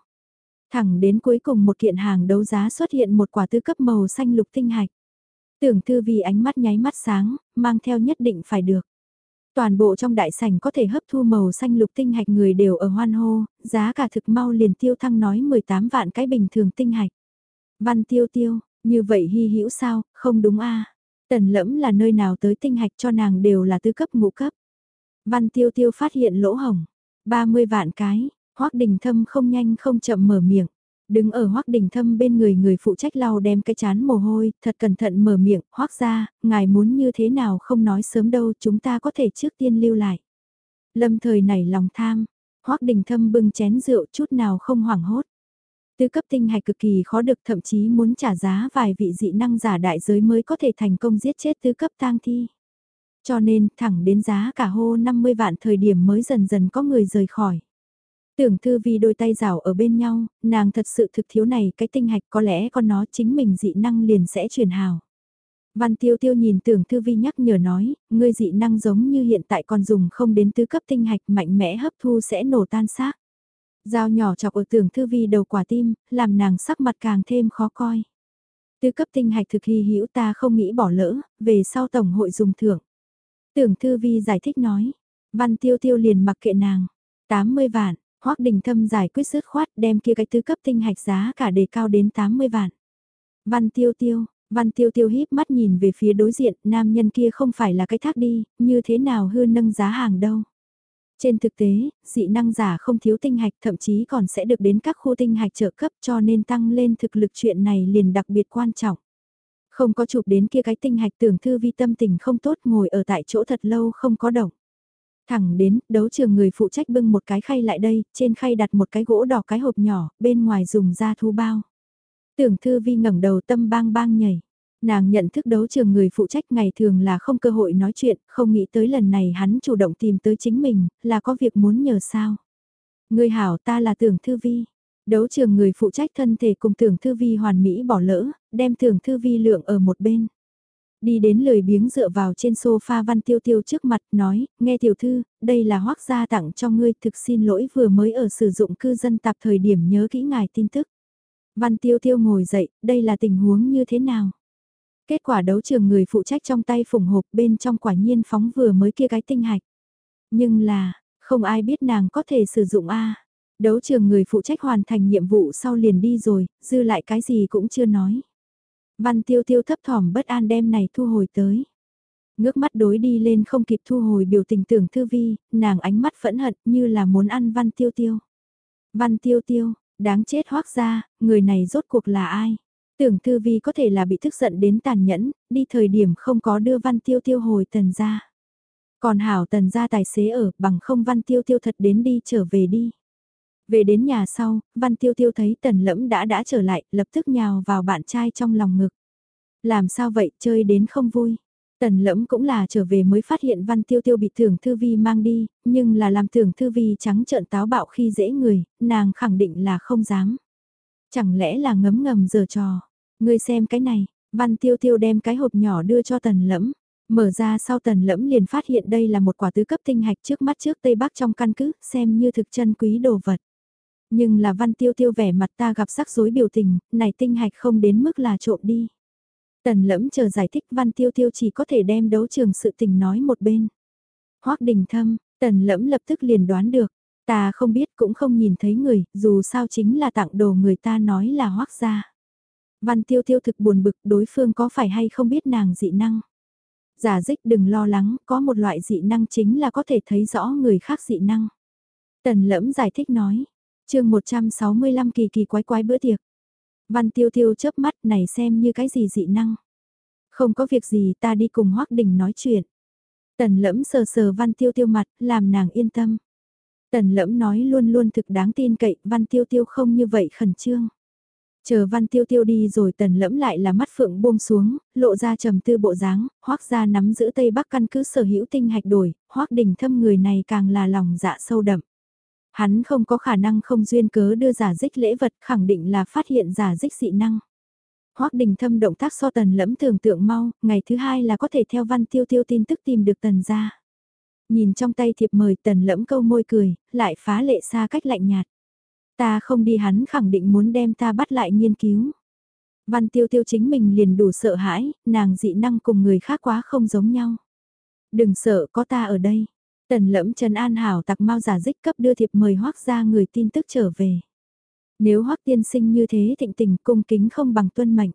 Thẳng đến cuối cùng một kiện hàng đấu giá xuất hiện một quả tư cấp màu xanh lục tinh hạch. Tưởng thư vi ánh mắt nháy mắt sáng, mang theo nhất định phải được. Toàn bộ trong đại sảnh có thể hấp thu màu xanh lục tinh hạch người đều ở hoan hô, giá cả thực mau liền tiêu thăng nói 18 vạn cái bình thường tinh hạch. Văn tiêu tiêu, như vậy hy hữu sao, không đúng a Tần lẫm là nơi nào tới tinh hạch cho nàng đều là tư cấp ngũ cấp. Văn tiêu tiêu phát hiện lỗ hồng, 30 vạn cái, hoắc đình thâm không nhanh không chậm mở miệng. Đứng ở hoắc đình thâm bên người người phụ trách lau đem cái chán mồ hôi, thật cẩn thận mở miệng, hoắc ra, ngài muốn như thế nào không nói sớm đâu, chúng ta có thể trước tiên lưu lại. Lâm thời nảy lòng tham, hoắc đình thâm bưng chén rượu chút nào không hoảng hốt. Tứ cấp tinh hạch cực kỳ khó được thậm chí muốn trả giá vài vị dị năng giả đại giới mới có thể thành công giết chết tứ cấp tang thi. Cho nên thẳng đến giá cả hô 50 vạn thời điểm mới dần dần có người rời khỏi. Tưởng thư vi đôi tay rào ở bên nhau, nàng thật sự thực thiếu này cái tinh hạch có lẽ con nó chính mình dị năng liền sẽ truyền hào. Văn tiêu tiêu nhìn tưởng thư vi nhắc nhở nói, ngươi dị năng giống như hiện tại còn dùng không đến tứ cấp tinh hạch mạnh mẽ hấp thu sẽ nổ tan xác. Dao nhỏ chọc ở tưởng thư vi đầu quả tim, làm nàng sắc mặt càng thêm khó coi. tứ cấp tinh hạch thực hy hữu ta không nghĩ bỏ lỡ, về sau tổng hội dùng thưởng. Tưởng thư vi giải thích nói, văn tiêu tiêu liền mặc kệ nàng, 80 vạn, hoắc đình thâm giải quyết dứt khoát đem kia cái tứ cấp tinh hạch giá cả đề cao đến 80 vạn. Văn tiêu tiêu, văn tiêu tiêu híp mắt nhìn về phía đối diện, nam nhân kia không phải là cái thác đi, như thế nào hư nâng giá hàng đâu. Trên thực tế, dị năng giả không thiếu tinh hạch thậm chí còn sẽ được đến các khu tinh hạch trợ cấp cho nên tăng lên thực lực chuyện này liền đặc biệt quan trọng. Không có chụp đến kia cái tinh hạch tưởng thư vi tâm tình không tốt ngồi ở tại chỗ thật lâu không có động. Thẳng đến, đấu trường người phụ trách bưng một cái khay lại đây, trên khay đặt một cái gỗ đỏ cái hộp nhỏ, bên ngoài dùng da thu bao. Tưởng thư vi ngẩng đầu tâm bang bang nhảy. Nàng nhận thức đấu trường người phụ trách ngày thường là không cơ hội nói chuyện, không nghĩ tới lần này hắn chủ động tìm tới chính mình, là có việc muốn nhờ sao. Người hảo ta là tưởng thư vi. Đấu trường người phụ trách thân thể cùng tưởng thư vi hoàn mỹ bỏ lỡ, đem tưởng thư vi lượng ở một bên. Đi đến lười biếng dựa vào trên sofa văn tiêu tiêu trước mặt nói, nghe tiểu thư, đây là hoác gia tặng cho ngươi thực xin lỗi vừa mới ở sử dụng cư dân tạp thời điểm nhớ kỹ ngài tin tức. Văn tiêu tiêu ngồi dậy, đây là tình huống như thế nào? Kết quả đấu trường người phụ trách trong tay phủng hộp bên trong quả nhiên phóng vừa mới kia cái tinh hạch. Nhưng là, không ai biết nàng có thể sử dụng A. Đấu trường người phụ trách hoàn thành nhiệm vụ sau liền đi rồi, dư lại cái gì cũng chưa nói. Văn tiêu tiêu thấp thỏm bất an đem này thu hồi tới. Ngước mắt đối đi lên không kịp thu hồi biểu tình tưởng thư vi, nàng ánh mắt phẫn hận như là muốn ăn văn tiêu tiêu. Văn tiêu tiêu, đáng chết hoác ra, người này rốt cuộc là ai? Tưởng Thư Vi có thể là bị tức giận đến tàn nhẫn, đi thời điểm không có đưa Văn Tiêu Tiêu hồi tần ra. Còn Hảo tần ra tài xế ở bằng không Văn Tiêu Tiêu thật đến đi trở về đi. Về đến nhà sau, Văn Tiêu Tiêu thấy tần lẫm đã đã trở lại, lập tức nhào vào bạn trai trong lòng ngực. Làm sao vậy, chơi đến không vui. Tần lẫm cũng là trở về mới phát hiện Văn Tiêu Tiêu bị thường Thư Vi mang đi, nhưng là làm thường Thư Vi trắng trợn táo bạo khi dễ người, nàng khẳng định là không dám. Chẳng lẽ là ngấm ngầm giờ trò. Ngươi xem cái này, văn tiêu tiêu đem cái hộp nhỏ đưa cho tần lẫm. Mở ra sau tần lẫm liền phát hiện đây là một quả tứ cấp tinh hạch trước mắt trước Tây Bắc trong căn cứ, xem như thực chân quý đồ vật. Nhưng là văn tiêu tiêu vẻ mặt ta gặp rắc rối biểu tình, này tinh hạch không đến mức là trộm đi. Tần lẫm chờ giải thích văn tiêu tiêu chỉ có thể đem đấu trường sự tình nói một bên. Hoác đình thâm, tần lẫm lập tức liền đoán được, ta không biết cũng không nhìn thấy người, dù sao chính là tặng đồ người ta nói là hoác gia. Văn tiêu tiêu thực buồn bực đối phương có phải hay không biết nàng dị năng. Giả dích đừng lo lắng, có một loại dị năng chính là có thể thấy rõ người khác dị năng. Tần lẫm giải thích nói, chương 165 kỳ kỳ quái quái bữa tiệc. Văn tiêu tiêu chớp mắt này xem như cái gì dị năng. Không có việc gì ta đi cùng Hoác Đình nói chuyện. Tần lẫm sờ sờ văn tiêu tiêu mặt, làm nàng yên tâm. Tần lẫm nói luôn luôn thực đáng tin cậy, văn tiêu tiêu không như vậy khẩn trương. Chờ văn tiêu tiêu đi rồi tần lẫm lại là mắt phượng buông xuống, lộ ra trầm tư bộ dáng, hoác ra nắm giữ Tây Bắc căn cứ sở hữu tinh hạch đổi, hoác đình thâm người này càng là lòng dạ sâu đậm. Hắn không có khả năng không duyên cớ đưa giả dích lễ vật khẳng định là phát hiện giả dích dị năng. Hoác đình thâm động tác so tần lẫm tưởng tượng mau, ngày thứ hai là có thể theo văn tiêu tiêu tin tức tìm được tần ra. Nhìn trong tay thiệp mời tần lẫm câu môi cười, lại phá lệ xa cách lạnh nhạt. Ta không đi hắn khẳng định muốn đem ta bắt lại nghiên cứu. Văn tiêu tiêu chính mình liền đủ sợ hãi, nàng dị năng cùng người khác quá không giống nhau. Đừng sợ có ta ở đây. Tần lẫm Trần An Hảo tặc mau giả dích cấp đưa thiệp mời hoác ra người tin tức trở về. Nếu hoác tiên sinh như thế thịnh tình cung kính không bằng tuân mệnh.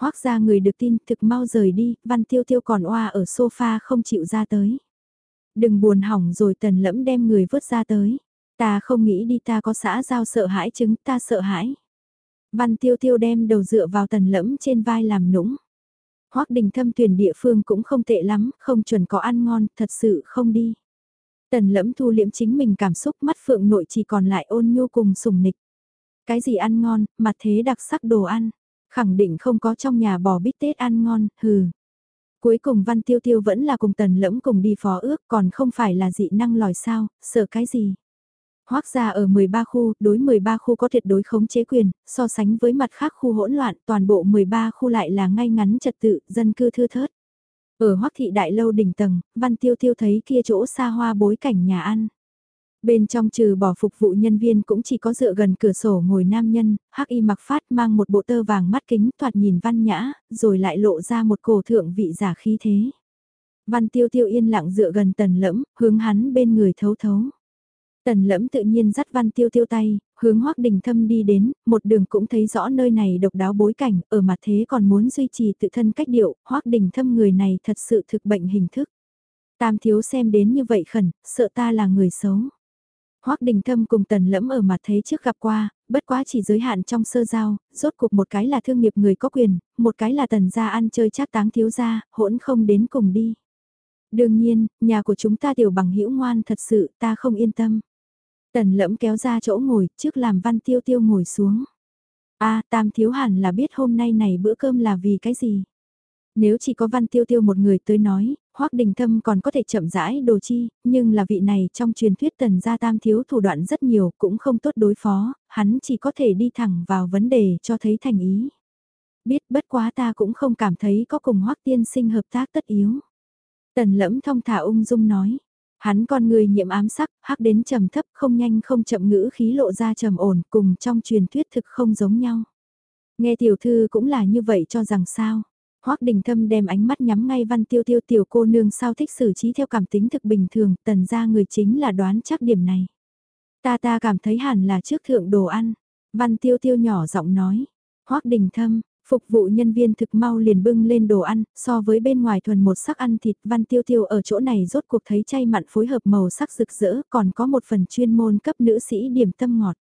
Hoác ra người được tin thực mau rời đi, văn tiêu tiêu còn oa ở sofa không chịu ra tới. Đừng buồn hỏng rồi tần lẫm đem người vớt ra tới. Ta không nghĩ đi ta có xã giao sợ hãi chứng ta sợ hãi. Văn tiêu tiêu đem đầu dựa vào tần lẫm trên vai làm nũng. Hoác đình thâm tuyển địa phương cũng không tệ lắm, không chuẩn có ăn ngon, thật sự không đi. Tần lẫm thu liễm chính mình cảm xúc mắt phượng nội chỉ còn lại ôn nhu cùng sùng nịch. Cái gì ăn ngon, mặt thế đặc sắc đồ ăn. Khẳng định không có trong nhà bò bít tết ăn ngon, hừ. Cuối cùng Văn Tiêu Tiêu vẫn là cùng tần lẫm cùng đi phó ước còn không phải là dị năng lòi sao, sợ cái gì. Hoác ra ở 13 khu, đối 13 khu có tuyệt đối khống chế quyền, so sánh với mặt khác khu hỗn loạn, toàn bộ 13 khu lại là ngay ngắn trật tự, dân cư thưa thớt. Ở Hoắc thị đại lâu đỉnh tầng, Văn Tiêu Tiêu thấy kia chỗ xa hoa bối cảnh nhà ăn. Bên trong trừ bỏ phục vụ nhân viên cũng chỉ có dựa gần cửa sổ ngồi nam nhân, hắc y mặc phát mang một bộ tơ vàng mắt kính thoạt nhìn văn nhã, rồi lại lộ ra một cổ thượng vị giả khí thế. Văn tiêu tiêu yên lặng dựa gần tần lẫm, hướng hắn bên người thấu thấu. Tần lẫm tự nhiên dắt văn tiêu tiêu tay, hướng hoắc đình thâm đi đến, một đường cũng thấy rõ nơi này độc đáo bối cảnh, ở mặt thế còn muốn duy trì tự thân cách điệu, hoắc đình thâm người này thật sự thực bệnh hình thức. Tam thiếu xem đến như vậy khẩn, sợ ta là người xấu. Hoắc Đình Thâm cùng Tần Lẫm ở mặt thế trước gặp qua, bất quá chỉ giới hạn trong sơ giao, rốt cuộc một cái là thương nghiệp người có quyền, một cái là tần gia ăn chơi chắc táng thiếu gia, hỗn không đến cùng đi. Đương nhiên, nhà của chúng ta tiểu bằng hữu ngoan thật sự ta không yên tâm. Tần lẫm kéo ra chỗ ngồi, trước làm văn tiêu tiêu ngồi xuống. a tam thiếu hẳn là biết hôm nay này bữa cơm là vì cái gì. Nếu chỉ có văn tiêu tiêu một người tới nói, Hoắc Đình Thâm còn có thể chậm rãi đồ chi, nhưng là vị này trong truyền thuyết tần gia tam thiếu thủ đoạn rất nhiều cũng không tốt đối phó, hắn chỉ có thể đi thẳng vào vấn đề cho thấy thành ý. Biết bất quá ta cũng không cảm thấy có cùng Hoắc tiên sinh hợp tác tất yếu. Tần lẫm thông thả ung dung nói. Hắn con người nhiễm ám sắc, hắc đến trầm thấp không nhanh không chậm ngữ khí lộ ra trầm ổn cùng trong truyền thuyết thực không giống nhau. Nghe tiểu thư cũng là như vậy cho rằng sao. Hoắc Đình Thâm đem ánh mắt nhắm ngay Văn Tiêu Tiêu tiểu cô nương sao thích xử trí theo cảm tính thực bình thường, tần ra người chính là đoán chắc điểm này. Ta ta cảm thấy hẳn là trước thượng đồ ăn. Văn Tiêu Tiêu nhỏ giọng nói. Hoắc Đình Thâm, phục vụ nhân viên thực mau liền bưng lên đồ ăn, so với bên ngoài thuần một sắc ăn thịt Văn Tiêu Tiêu ở chỗ này rốt cuộc thấy chay mặn phối hợp màu sắc rực rỡ, còn có một phần chuyên môn cấp nữ sĩ điểm tâm ngọt.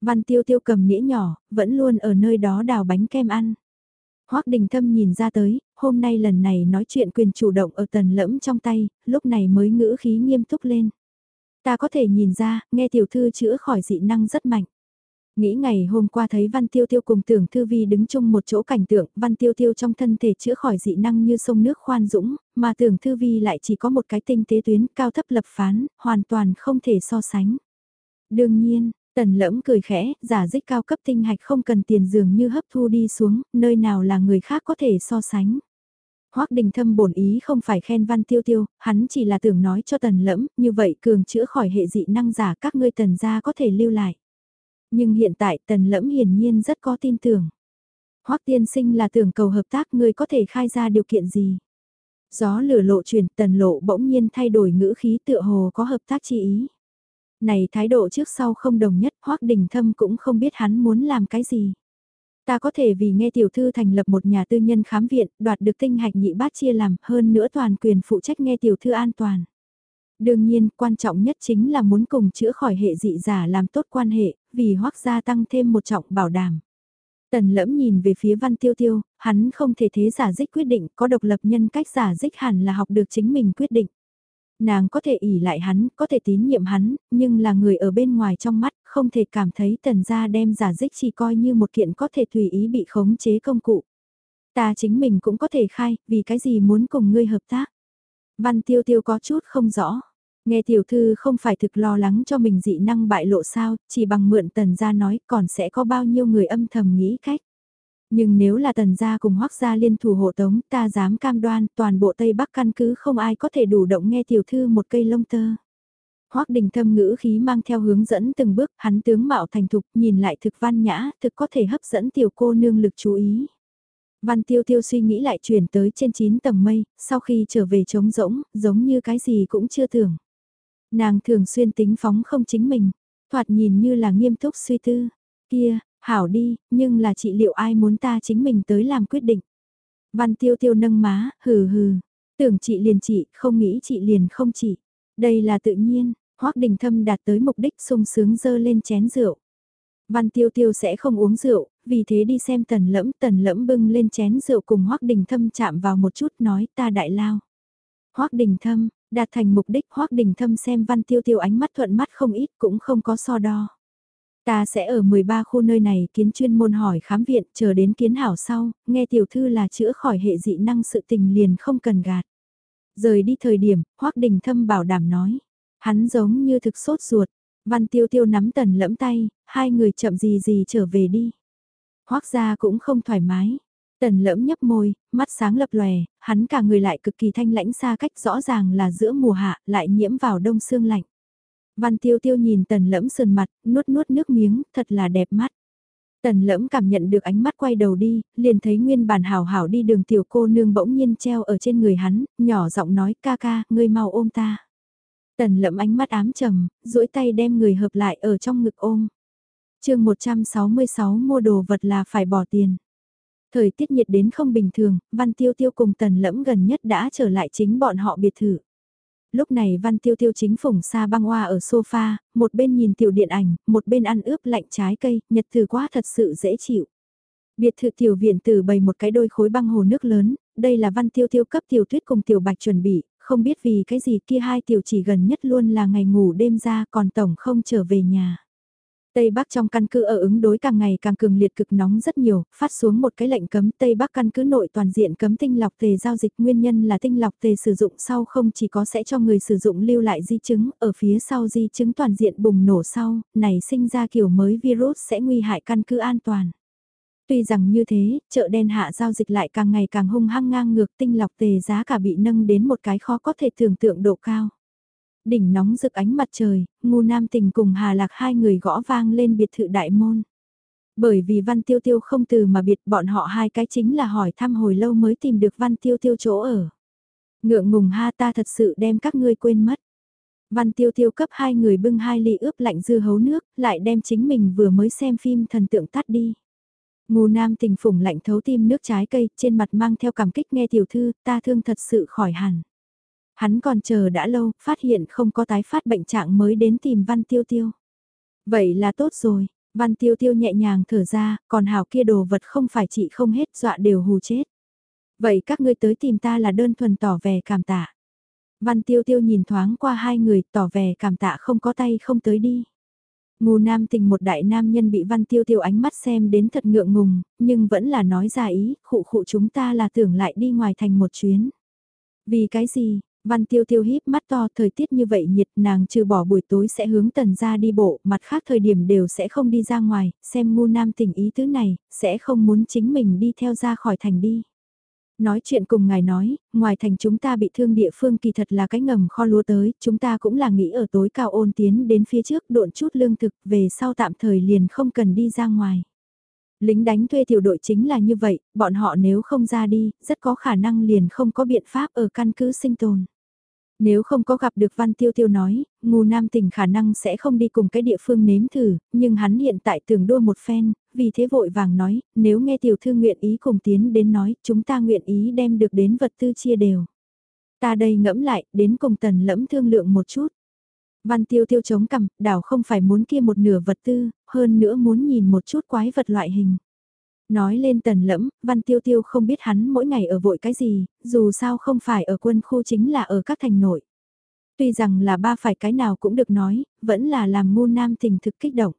Văn Tiêu Tiêu cầm nĩa nhỏ, vẫn luôn ở nơi đó đào bánh kem ăn. Hoác Đình Thâm nhìn ra tới, hôm nay lần này nói chuyện quyền chủ động ở tần lẫm trong tay, lúc này mới ngữ khí nghiêm túc lên. Ta có thể nhìn ra, nghe tiểu thư chữa khỏi dị năng rất mạnh. Nghĩ ngày hôm qua thấy Văn Tiêu Tiêu cùng tưởng Thư Vi đứng chung một chỗ cảnh tượng, Văn Tiêu Tiêu trong thân thể chữa khỏi dị năng như sông nước khoan dũng, mà tưởng Thư Vi lại chỉ có một cái tinh tế tuyến cao thấp lập phán, hoàn toàn không thể so sánh. Đương nhiên, Tần lẫm cười khẽ, giả dích cao cấp tinh hạch không cần tiền dường như hấp thu đi xuống, nơi nào là người khác có thể so sánh. hoắc đình thâm bổn ý không phải khen văn tiêu tiêu, hắn chỉ là tưởng nói cho tần lẫm, như vậy cường chữa khỏi hệ dị năng giả các ngươi tần gia có thể lưu lại. Nhưng hiện tại tần lẫm hiển nhiên rất có tin tưởng. hoắc tiên sinh là tưởng cầu hợp tác ngươi có thể khai ra điều kiện gì. Gió lửa lộ chuyển tần lộ bỗng nhiên thay đổi ngữ khí tựa hồ có hợp tác chi ý. Này thái độ trước sau không đồng nhất, Hoắc Đình Thâm cũng không biết hắn muốn làm cái gì. Ta có thể vì nghe tiểu thư thành lập một nhà tư nhân khám viện, đoạt được tinh hạch nhị bát chia làm, hơn nữa toàn quyền phụ trách nghe tiểu thư an toàn. Đương nhiên, quan trọng nhất chính là muốn cùng chữa khỏi hệ dị giả làm tốt quan hệ, vì hoác gia tăng thêm một trọng bảo đảm. Tần lẫm nhìn về phía văn tiêu tiêu, hắn không thể thế giả dích quyết định, có độc lập nhân cách giả dích hẳn là học được chính mình quyết định. Nàng có thể ỉ lại hắn, có thể tín nhiệm hắn, nhưng là người ở bên ngoài trong mắt, không thể cảm thấy tần gia đem giả dích chỉ coi như một kiện có thể tùy ý bị khống chế công cụ. Ta chính mình cũng có thể khai, vì cái gì muốn cùng ngươi hợp tác. Văn tiêu tiêu có chút không rõ. Nghe tiểu thư không phải thực lo lắng cho mình dị năng bại lộ sao, chỉ bằng mượn tần gia nói còn sẽ có bao nhiêu người âm thầm nghĩ cách. Nhưng nếu là tần gia cùng hoắc gia liên thủ hộ tống ta dám cam đoan toàn bộ Tây Bắc căn cứ không ai có thể đủ động nghe tiểu thư một cây lông tơ. Hoắc đình thâm ngữ khí mang theo hướng dẫn từng bước, hắn tướng mạo thành thục, nhìn lại thực văn nhã, thực có thể hấp dẫn tiểu cô nương lực chú ý. Văn tiêu tiêu suy nghĩ lại chuyển tới trên 9 tầng mây, sau khi trở về trống rỗng, giống như cái gì cũng chưa tưởng. Nàng thường xuyên tính phóng không chính mình, thoạt nhìn như là nghiêm túc suy tư. Kia, hảo đi, nhưng là chị liệu ai muốn ta chính mình tới làm quyết định. Văn tiêu tiêu nâng má, hừ hừ, tưởng chị liền chị, không nghĩ chị liền không chị. Đây là tự nhiên, hoắc Đình Thâm đạt tới mục đích sung sướng dơ lên chén rượu. Văn Tiêu Tiêu sẽ không uống rượu, vì thế đi xem Tần Lẫm, Tần Lẫm bưng lên chén rượu cùng hoắc Đình Thâm chạm vào một chút nói ta đại lao. hoắc Đình Thâm, đạt thành mục đích Hoác Đình Thâm xem Văn Tiêu Tiêu ánh mắt thuận mắt không ít cũng không có so đo. Ta sẽ ở 13 khu nơi này kiến chuyên môn hỏi khám viện chờ đến kiến hảo sau, nghe tiểu thư là chữa khỏi hệ dị năng sự tình liền không cần gạt. Rời đi thời điểm, Hoác Đình Thâm bảo đảm nói. Hắn giống như thực sốt ruột. Văn Tiêu Tiêu nắm tần lẫm tay, hai người chậm gì gì trở về đi. Hoác gia cũng không thoải mái. Tần lẫm nhấp môi, mắt sáng lập lòe, hắn cả người lại cực kỳ thanh lãnh xa cách rõ ràng là giữa mùa hạ lại nhiễm vào đông sương lạnh. Văn tiêu tiêu nhìn tần lẫm sườn mặt, nuốt nuốt nước miếng, thật là đẹp mắt. Tần lẫm cảm nhận được ánh mắt quay đầu đi, liền thấy nguyên bản hảo hảo đi đường tiểu cô nương bỗng nhiên treo ở trên người hắn, nhỏ giọng nói ca ca, ngươi mau ôm ta. Tần lẫm ánh mắt ám trầm, duỗi tay đem người hợp lại ở trong ngực ôm. chương 166 mua đồ vật là phải bỏ tiền. Thời tiết nhiệt đến không bình thường, Văn Tiêu Tiêu cùng Tần Lẫm gần nhất đã trở lại chính bọn họ biệt thự. Lúc này Văn Tiêu Tiêu chính phủng xa băng hoa ở sofa, một bên nhìn tiểu điện ảnh, một bên ăn ướp lạnh trái cây, nhật thử quá thật sự dễ chịu. Biệt thự tiểu viện tử bày một cái đôi khối băng hồ nước lớn, đây là Văn Tiêu Tiêu cấp tiểu tuyết cùng tiểu bạch chuẩn bị, không biết vì cái gì kia hai tiểu chỉ gần nhất luôn là ngày ngủ đêm ra còn tổng không trở về nhà. Tây Bắc trong căn cứ ở ứng đối càng ngày càng cường liệt cực nóng rất nhiều, phát xuống một cái lệnh cấm Tây Bắc căn cứ nội toàn diện cấm tinh lọc tề giao dịch nguyên nhân là tinh lọc tề sử dụng sau không chỉ có sẽ cho người sử dụng lưu lại di chứng, ở phía sau di chứng toàn diện bùng nổ sau, này sinh ra kiểu mới virus sẽ nguy hại căn cứ an toàn. Tuy rằng như thế, chợ đen hạ giao dịch lại càng ngày càng hung hăng ngang ngược tinh lọc tề giá cả bị nâng đến một cái khó có thể tưởng tượng độ cao đỉnh nóng rực ánh mặt trời, ngu nam tình cùng Hà Lạc hai người gõ vang lên biệt thự đại môn. Bởi vì Văn Tiêu Tiêu không từ mà biệt bọn họ hai cái chính là hỏi thăm hồi lâu mới tìm được Văn Tiêu Tiêu chỗ ở. Ngượng ngùng ha ta thật sự đem các ngươi quên mất. Văn Tiêu Tiêu cấp hai người bưng hai ly ướp lạnh dưa hấu nước, lại đem chính mình vừa mới xem phim thần tượng tắt đi. Ngô nam tình phủng lạnh thấu tim nước trái cây, trên mặt mang theo cảm kích nghe tiểu thư, ta thương thật sự khỏi hẳn. Hắn còn chờ đã lâu, phát hiện không có tái phát bệnh trạng mới đến tìm Văn Tiêu Tiêu. Vậy là tốt rồi, Văn Tiêu Tiêu nhẹ nhàng thở ra, còn hảo kia đồ vật không phải chị không hết dọa đều hù chết. Vậy các ngươi tới tìm ta là đơn thuần tỏ vẻ cảm tạ. Văn Tiêu Tiêu nhìn thoáng qua hai người tỏ vẻ cảm tạ không có tay không tới đi. Ngù nam tình một đại nam nhân bị Văn Tiêu Tiêu ánh mắt xem đến thật ngượng ngùng, nhưng vẫn là nói ra ý, khụ khụ chúng ta là tưởng lại đi ngoài thành một chuyến. Vì cái gì, Văn tiêu tiêu híp mắt to thời tiết như vậy nhiệt nàng trừ bỏ buổi tối sẽ hướng tần ra đi bộ, mặt khác thời điểm đều sẽ không đi ra ngoài, xem ngu nam tình ý tứ này, sẽ không muốn chính mình đi theo ra khỏi thành đi. Nói chuyện cùng ngài nói, ngoài thành chúng ta bị thương địa phương kỳ thật là cái ngầm kho lúa tới, chúng ta cũng là nghĩ ở tối cao ôn tiến đến phía trước độn chút lương thực về sau tạm thời liền không cần đi ra ngoài. Lính đánh thuê tiểu đội chính là như vậy, bọn họ nếu không ra đi, rất có khả năng liền không có biện pháp ở căn cứ sinh tồn. Nếu không có gặp được Văn Tiêu Tiêu nói, ngu nam tình khả năng sẽ không đi cùng cái địa phương nếm thử, nhưng hắn hiện tại tưởng đua một phen, vì thế vội vàng nói, nếu nghe tiểu thư nguyện ý cùng tiến đến nói, chúng ta nguyện ý đem được đến vật tư chia đều. Ta đây ngẫm lại, đến cùng tần lẫm thương lượng một chút. Văn tiêu tiêu chống cằm, đảo không phải muốn kia một nửa vật tư, hơn nữa muốn nhìn một chút quái vật loại hình. Nói lên tần lẫm, văn tiêu tiêu không biết hắn mỗi ngày ở vội cái gì, dù sao không phải ở quân khu chính là ở các thành nội. Tuy rằng là ba phải cái nào cũng được nói, vẫn là làm ngu nam tình thực kích động.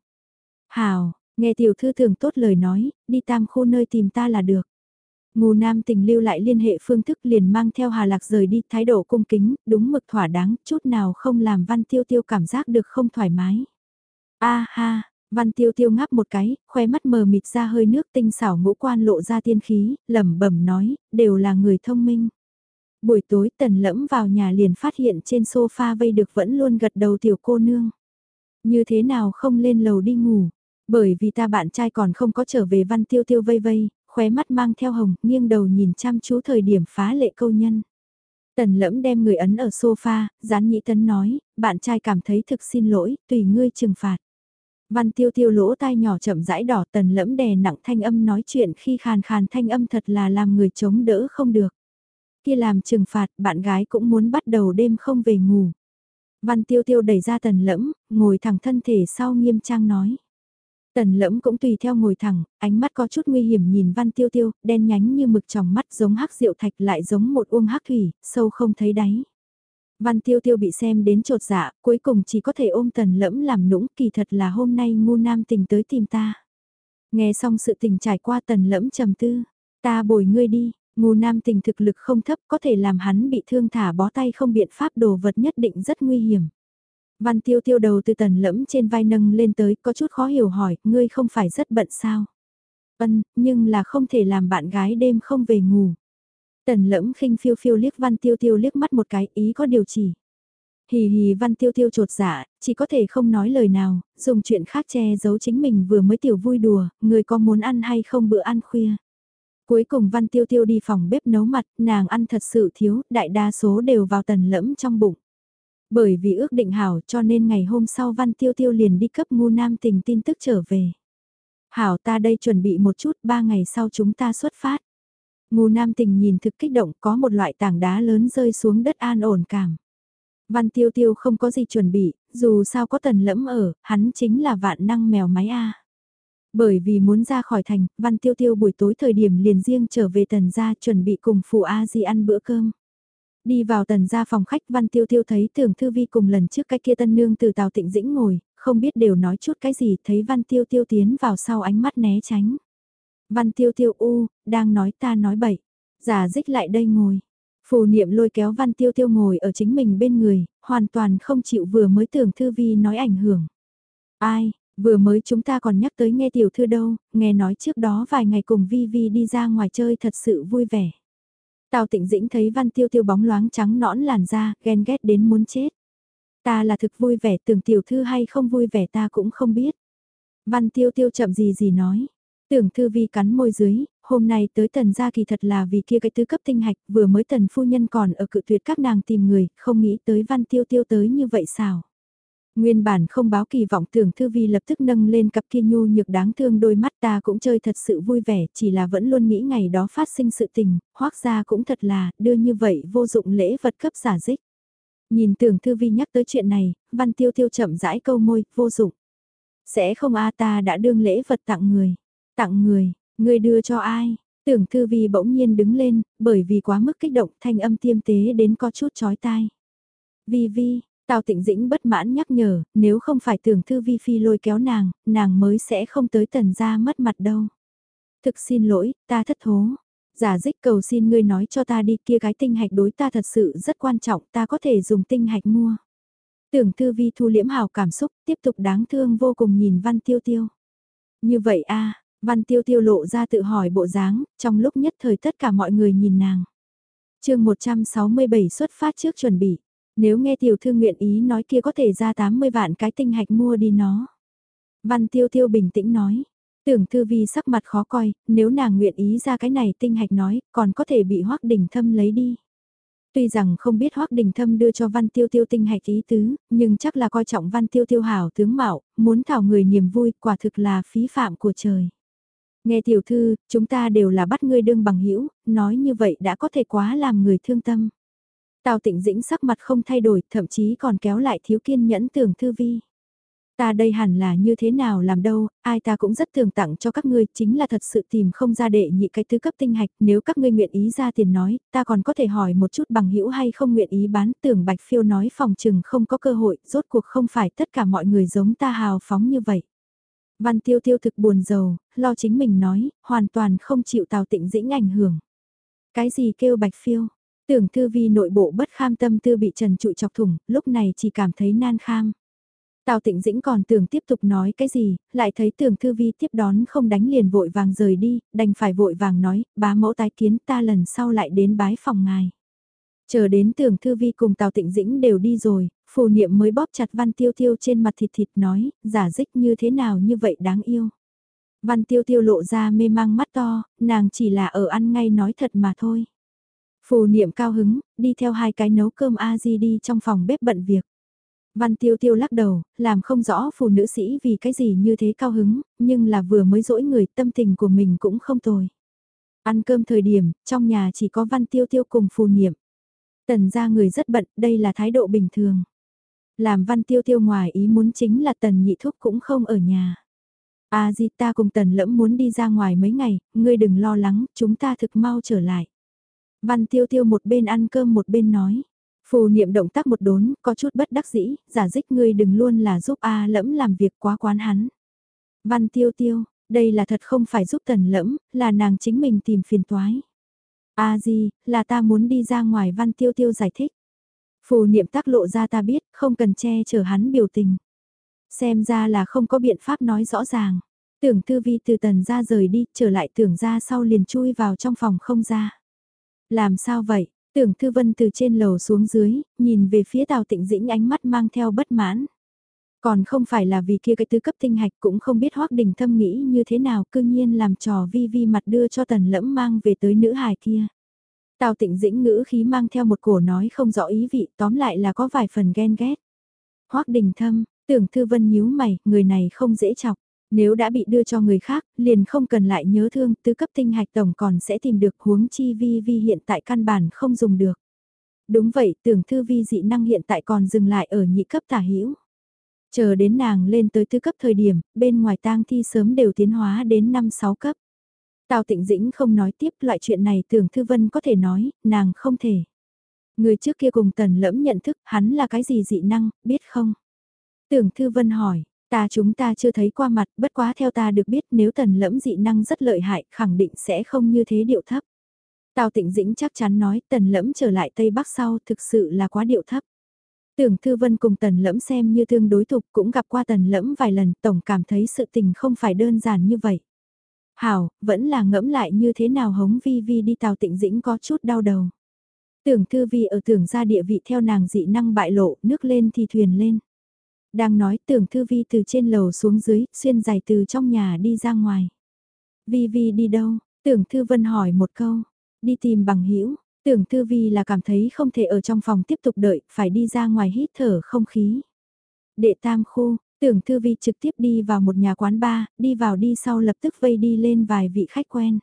Hào, nghe tiểu thư thường tốt lời nói, đi tam khu nơi tìm ta là được. Ngô Nam tình lưu lại liên hệ phương thức liền mang theo Hà Lạc rời đi, thái độ cung kính, đúng mực thỏa đáng, chút nào không làm Văn Tiêu Tiêu cảm giác được không thoải mái. A ha, Văn Tiêu Tiêu ngáp một cái, khoe mắt mờ mịt ra hơi nước tinh xảo ngũ quan lộ ra tiên khí, lẩm bẩm nói, đều là người thông minh. Buổi tối tần lẫm vào nhà liền phát hiện trên sofa vây được vẫn luôn gật đầu tiểu cô nương. Như thế nào không lên lầu đi ngủ, bởi vì ta bạn trai còn không có trở về văn tiêu tiêu vây vây, khóe mắt mang theo hồng, nghiêng đầu nhìn chăm chú thời điểm phá lệ câu nhân. Tần lẫm đem người ấn ở sofa, gián nhị tấn nói, bạn trai cảm thấy thực xin lỗi, tùy ngươi trừng phạt. Văn tiêu tiêu lỗ tai nhỏ chậm rãi đỏ tần lẫm đè nặng thanh âm nói chuyện khi khàn khàn thanh âm thật là làm người chống đỡ không được. Kia làm trừng phạt, bạn gái cũng muốn bắt đầu đêm không về ngủ. Văn tiêu tiêu đẩy ra tần lẫm, ngồi thẳng thân thể sau nghiêm trang nói. Tần lẫm cũng tùy theo ngồi thẳng, ánh mắt có chút nguy hiểm nhìn văn tiêu tiêu, đen nhánh như mực trong mắt giống hắc rượu thạch lại giống một uông hắc thủy, sâu không thấy đáy. Văn tiêu tiêu bị xem đến trột dạ, cuối cùng chỉ có thể ôm tần lẫm làm nũng kỳ thật là hôm nay ngu nam tình tới tìm ta. Nghe xong sự tình trải qua tần lẫm trầm tư, ta bồi ngươi đi, ngu nam tình thực lực không thấp có thể làm hắn bị thương thả bó tay không biện pháp đồ vật nhất định rất nguy hiểm. Văn tiêu tiêu đầu từ tần lẫm trên vai nâng lên tới có chút khó hiểu hỏi, ngươi không phải rất bận sao? Ân, nhưng là không thể làm bạn gái đêm không về ngủ. Tần lẫm khinh phiêu phiêu liếc văn tiêu tiêu liếc mắt một cái ý có điều chỉ. Hì hì văn tiêu tiêu trột dạ, chỉ có thể không nói lời nào, dùng chuyện khác che giấu chính mình vừa mới tiểu vui đùa, người có muốn ăn hay không bữa ăn khuya. Cuối cùng văn tiêu tiêu đi phòng bếp nấu mặt, nàng ăn thật sự thiếu, đại đa số đều vào tần lẫm trong bụng. Bởi vì ước định hảo cho nên ngày hôm sau Văn Tiêu Tiêu liền đi cấp ngu nam tình tin tức trở về. Hảo ta đây chuẩn bị một chút, ba ngày sau chúng ta xuất phát. Ngô nam tình nhìn thực kích động có một loại tảng đá lớn rơi xuống đất an ổn cảm. Văn Tiêu Tiêu không có gì chuẩn bị, dù sao có tần lẫm ở, hắn chính là vạn năng mèo máy A. Bởi vì muốn ra khỏi thành, Văn Tiêu Tiêu buổi tối thời điểm liền riêng trở về tần gia chuẩn bị cùng phụ A Di ăn bữa cơm. Đi vào tần gia phòng khách Văn Tiêu Tiêu thấy tưởng thư vi cùng lần trước cái kia tân nương từ Tào Tịnh Dĩnh ngồi, không biết đều nói chút cái gì thấy Văn Tiêu Tiêu tiến vào sau ánh mắt né tránh. Văn Tiêu Tiêu u, đang nói ta nói bậy, giả dích lại đây ngồi. Phù niệm lôi kéo Văn Tiêu Tiêu ngồi ở chính mình bên người, hoàn toàn không chịu vừa mới tưởng thư vi nói ảnh hưởng. Ai, vừa mới chúng ta còn nhắc tới nghe tiểu thư đâu, nghe nói trước đó vài ngày cùng Vi Vi đi ra ngoài chơi thật sự vui vẻ. Tào tịnh dĩnh thấy văn tiêu tiêu bóng loáng trắng nõn làn da, ghen ghét đến muốn chết. Ta là thực vui vẻ tưởng tiểu thư hay không vui vẻ ta cũng không biết. Văn tiêu tiêu chậm gì gì nói. Tưởng thư vi cắn môi dưới, hôm nay tới tần gia kỳ thật là vì kia cái tứ cấp tinh hạch vừa mới tần phu nhân còn ở cự tuyệt các nàng tìm người, không nghĩ tới văn tiêu tiêu tới như vậy sao. Nguyên bản không báo kỳ vọng tưởng thư vi lập tức nâng lên cặp kia nhu nhược đáng thương đôi mắt ta cũng chơi thật sự vui vẻ, chỉ là vẫn luôn nghĩ ngày đó phát sinh sự tình, hoác ra cũng thật là, đưa như vậy vô dụng lễ vật cấp giả dích. Nhìn tưởng thư vi nhắc tới chuyện này, văn tiêu tiêu chậm rãi câu môi, vô dụng. Sẽ không a ta đã đương lễ vật tặng người. Tặng người, người đưa cho ai? Tưởng thư vi bỗng nhiên đứng lên, bởi vì quá mức kích động thanh âm tiêm tế đến có chút chói tai. Vi Vi, Tào Tịnh Dĩnh bất mãn nhắc nhở, nếu không phải tưởng thư vi phi lôi kéo nàng, nàng mới sẽ không tới tần gia mất mặt đâu. Thực xin lỗi, ta thất thố. Giả dích cầu xin ngươi nói cho ta đi kia cái tinh hạch đối ta thật sự rất quan trọng, ta có thể dùng tinh hạch mua. Tưởng thư vi thu liễm hào cảm xúc, tiếp tục đáng thương vô cùng nhìn văn tiêu tiêu. Như vậy a văn tiêu tiêu lộ ra tự hỏi bộ dáng, trong lúc nhất thời tất cả mọi người nhìn nàng. chương 167 xuất phát trước chuẩn bị. Nếu nghe tiểu thư nguyện ý nói kia có thể ra 80 vạn cái tinh hạch mua đi nó. Văn tiêu tiêu bình tĩnh nói. Tưởng thư vi sắc mặt khó coi, nếu nàng nguyện ý ra cái này tinh hạch nói, còn có thể bị hoác đỉnh thâm lấy đi. Tuy rằng không biết hoác đình thâm đưa cho văn tiêu tiêu tinh hạch ý tứ, nhưng chắc là coi trọng văn tiêu tiêu hảo tướng mạo, muốn thảo người niềm vui, quả thực là phí phạm của trời. Nghe tiểu thư, chúng ta đều là bắt ngươi đương bằng hữu nói như vậy đã có thể quá làm người thương tâm. Tào tịnh dĩnh sắc mặt không thay đổi, thậm chí còn kéo lại thiếu kiên nhẫn tưởng thư vi. Ta đây hẳn là như thế nào làm đâu, ai ta cũng rất thường tặng cho các ngươi, chính là thật sự tìm không ra đệ nhị cái thứ cấp tinh hạch, nếu các ngươi nguyện ý ra tiền nói, ta còn có thể hỏi một chút bằng hữu hay không nguyện ý bán, tưởng bạch phiêu nói phòng trừng không có cơ hội, rốt cuộc không phải tất cả mọi người giống ta hào phóng như vậy. Văn tiêu tiêu thực buồn giàu, lo chính mình nói, hoàn toàn không chịu tào tịnh dĩnh ảnh hưởng. Cái gì kêu bạch phiêu? Tưởng thư vi nội bộ bất kham tâm tư bị trần trụi chọc thủng, lúc này chỉ cảm thấy nan kham. Tào Tịnh Dĩnh còn tưởng tiếp tục nói cái gì, lại thấy tưởng thư vi tiếp đón không đánh liền vội vàng rời đi, đành phải vội vàng nói, bá mẫu tái kiến ta lần sau lại đến bái phòng ngài. Chờ đến tưởng thư vi cùng Tào Tịnh Dĩnh đều đi rồi, phù niệm mới bóp chặt văn tiêu tiêu trên mặt thịt thịt nói, giả dích như thế nào như vậy đáng yêu. Văn tiêu tiêu lộ ra mê mang mắt to, nàng chỉ là ở ăn ngay nói thật mà thôi. Phù niệm cao hứng, đi theo hai cái nấu cơm A-di đi trong phòng bếp bận việc. Văn tiêu tiêu lắc đầu, làm không rõ phụ nữ sĩ vì cái gì như thế cao hứng, nhưng là vừa mới dỗi người tâm tình của mình cũng không tồi. Ăn cơm thời điểm, trong nhà chỉ có văn tiêu tiêu cùng phù niệm. Tần ra người rất bận, đây là thái độ bình thường. Làm văn tiêu tiêu ngoài ý muốn chính là tần nhị thúc cũng không ở nhà. À di ta cùng tần lẫm muốn đi ra ngoài mấy ngày, ngươi đừng lo lắng, chúng ta thực mau trở lại. Văn tiêu tiêu một bên ăn cơm một bên nói. Phù niệm động tác một đốn, có chút bất đắc dĩ, giả dích ngươi đừng luôn là giúp A lẫm làm việc quá quán hắn. Văn tiêu tiêu, đây là thật không phải giúp tần lẫm, là nàng chính mình tìm phiền toái. A gì, là ta muốn đi ra ngoài văn tiêu tiêu giải thích. Phù niệm tác lộ ra ta biết, không cần che chở hắn biểu tình. Xem ra là không có biện pháp nói rõ ràng. Tưởng thư vi từ tần ra rời đi, trở lại tưởng ra sau liền chui vào trong phòng không ra. Làm sao vậy? Tưởng Thư Vân từ trên lầu xuống dưới, nhìn về phía Tào Tịnh Dĩnh ánh mắt mang theo bất mãn. Còn không phải là vì kia cái tư cấp tinh hạch cũng không biết Hoác Đình Thâm nghĩ như thế nào cương nhiên làm trò vi vi mặt đưa cho tần lẫm mang về tới nữ hài kia. Tào Tịnh Dĩnh ngữ khí mang theo một cổ nói không rõ ý vị tóm lại là có vài phần ghen ghét. Hoác Đình Thâm, tưởng Thư Vân nhíu mày, người này không dễ chọc. Nếu đã bị đưa cho người khác, liền không cần lại nhớ thương, tứ cấp tinh hạch tổng còn sẽ tìm được huống chi vi vi hiện tại căn bản không dùng được. Đúng vậy, tưởng thư vi dị năng hiện tại còn dừng lại ở nhị cấp tả hữu Chờ đến nàng lên tới tứ cấp thời điểm, bên ngoài tang thi sớm đều tiến hóa đến 5-6 cấp. Tào tịnh dĩnh không nói tiếp loại chuyện này tưởng thư vân có thể nói, nàng không thể. Người trước kia cùng tần lẫm nhận thức hắn là cái gì dị năng, biết không? Tưởng thư vân hỏi, Ta chúng ta chưa thấy qua mặt, bất quá theo ta được biết nếu tần lẫm dị năng rất lợi hại, khẳng định sẽ không như thế điệu thấp. Tào tịnh dĩnh chắc chắn nói tần lẫm trở lại Tây Bắc sau thực sự là quá điệu thấp. Tưởng Thư Vân cùng tần lẫm xem như tương đối tục cũng gặp qua tần lẫm vài lần tổng cảm thấy sự tình không phải đơn giản như vậy. Hảo, vẫn là ngẫm lại như thế nào hống vi vi đi tàu tịnh dĩnh có chút đau đầu. Tưởng Thư Vi ở tưởng ra địa vị theo nàng dị năng bại lộ, nước lên thì thuyền lên. Đang nói tưởng Thư Vi từ trên lầu xuống dưới, xuyên dài từ trong nhà đi ra ngoài. Vi Vi đi đâu? Tưởng Thư Vân hỏi một câu. Đi tìm bằng hữu tưởng Thư Vi là cảm thấy không thể ở trong phòng tiếp tục đợi, phải đi ra ngoài hít thở không khí. Đệ tam khu, tưởng Thư Vi trực tiếp đi vào một nhà quán bar, đi vào đi sau lập tức vây đi lên vài vị khách quen.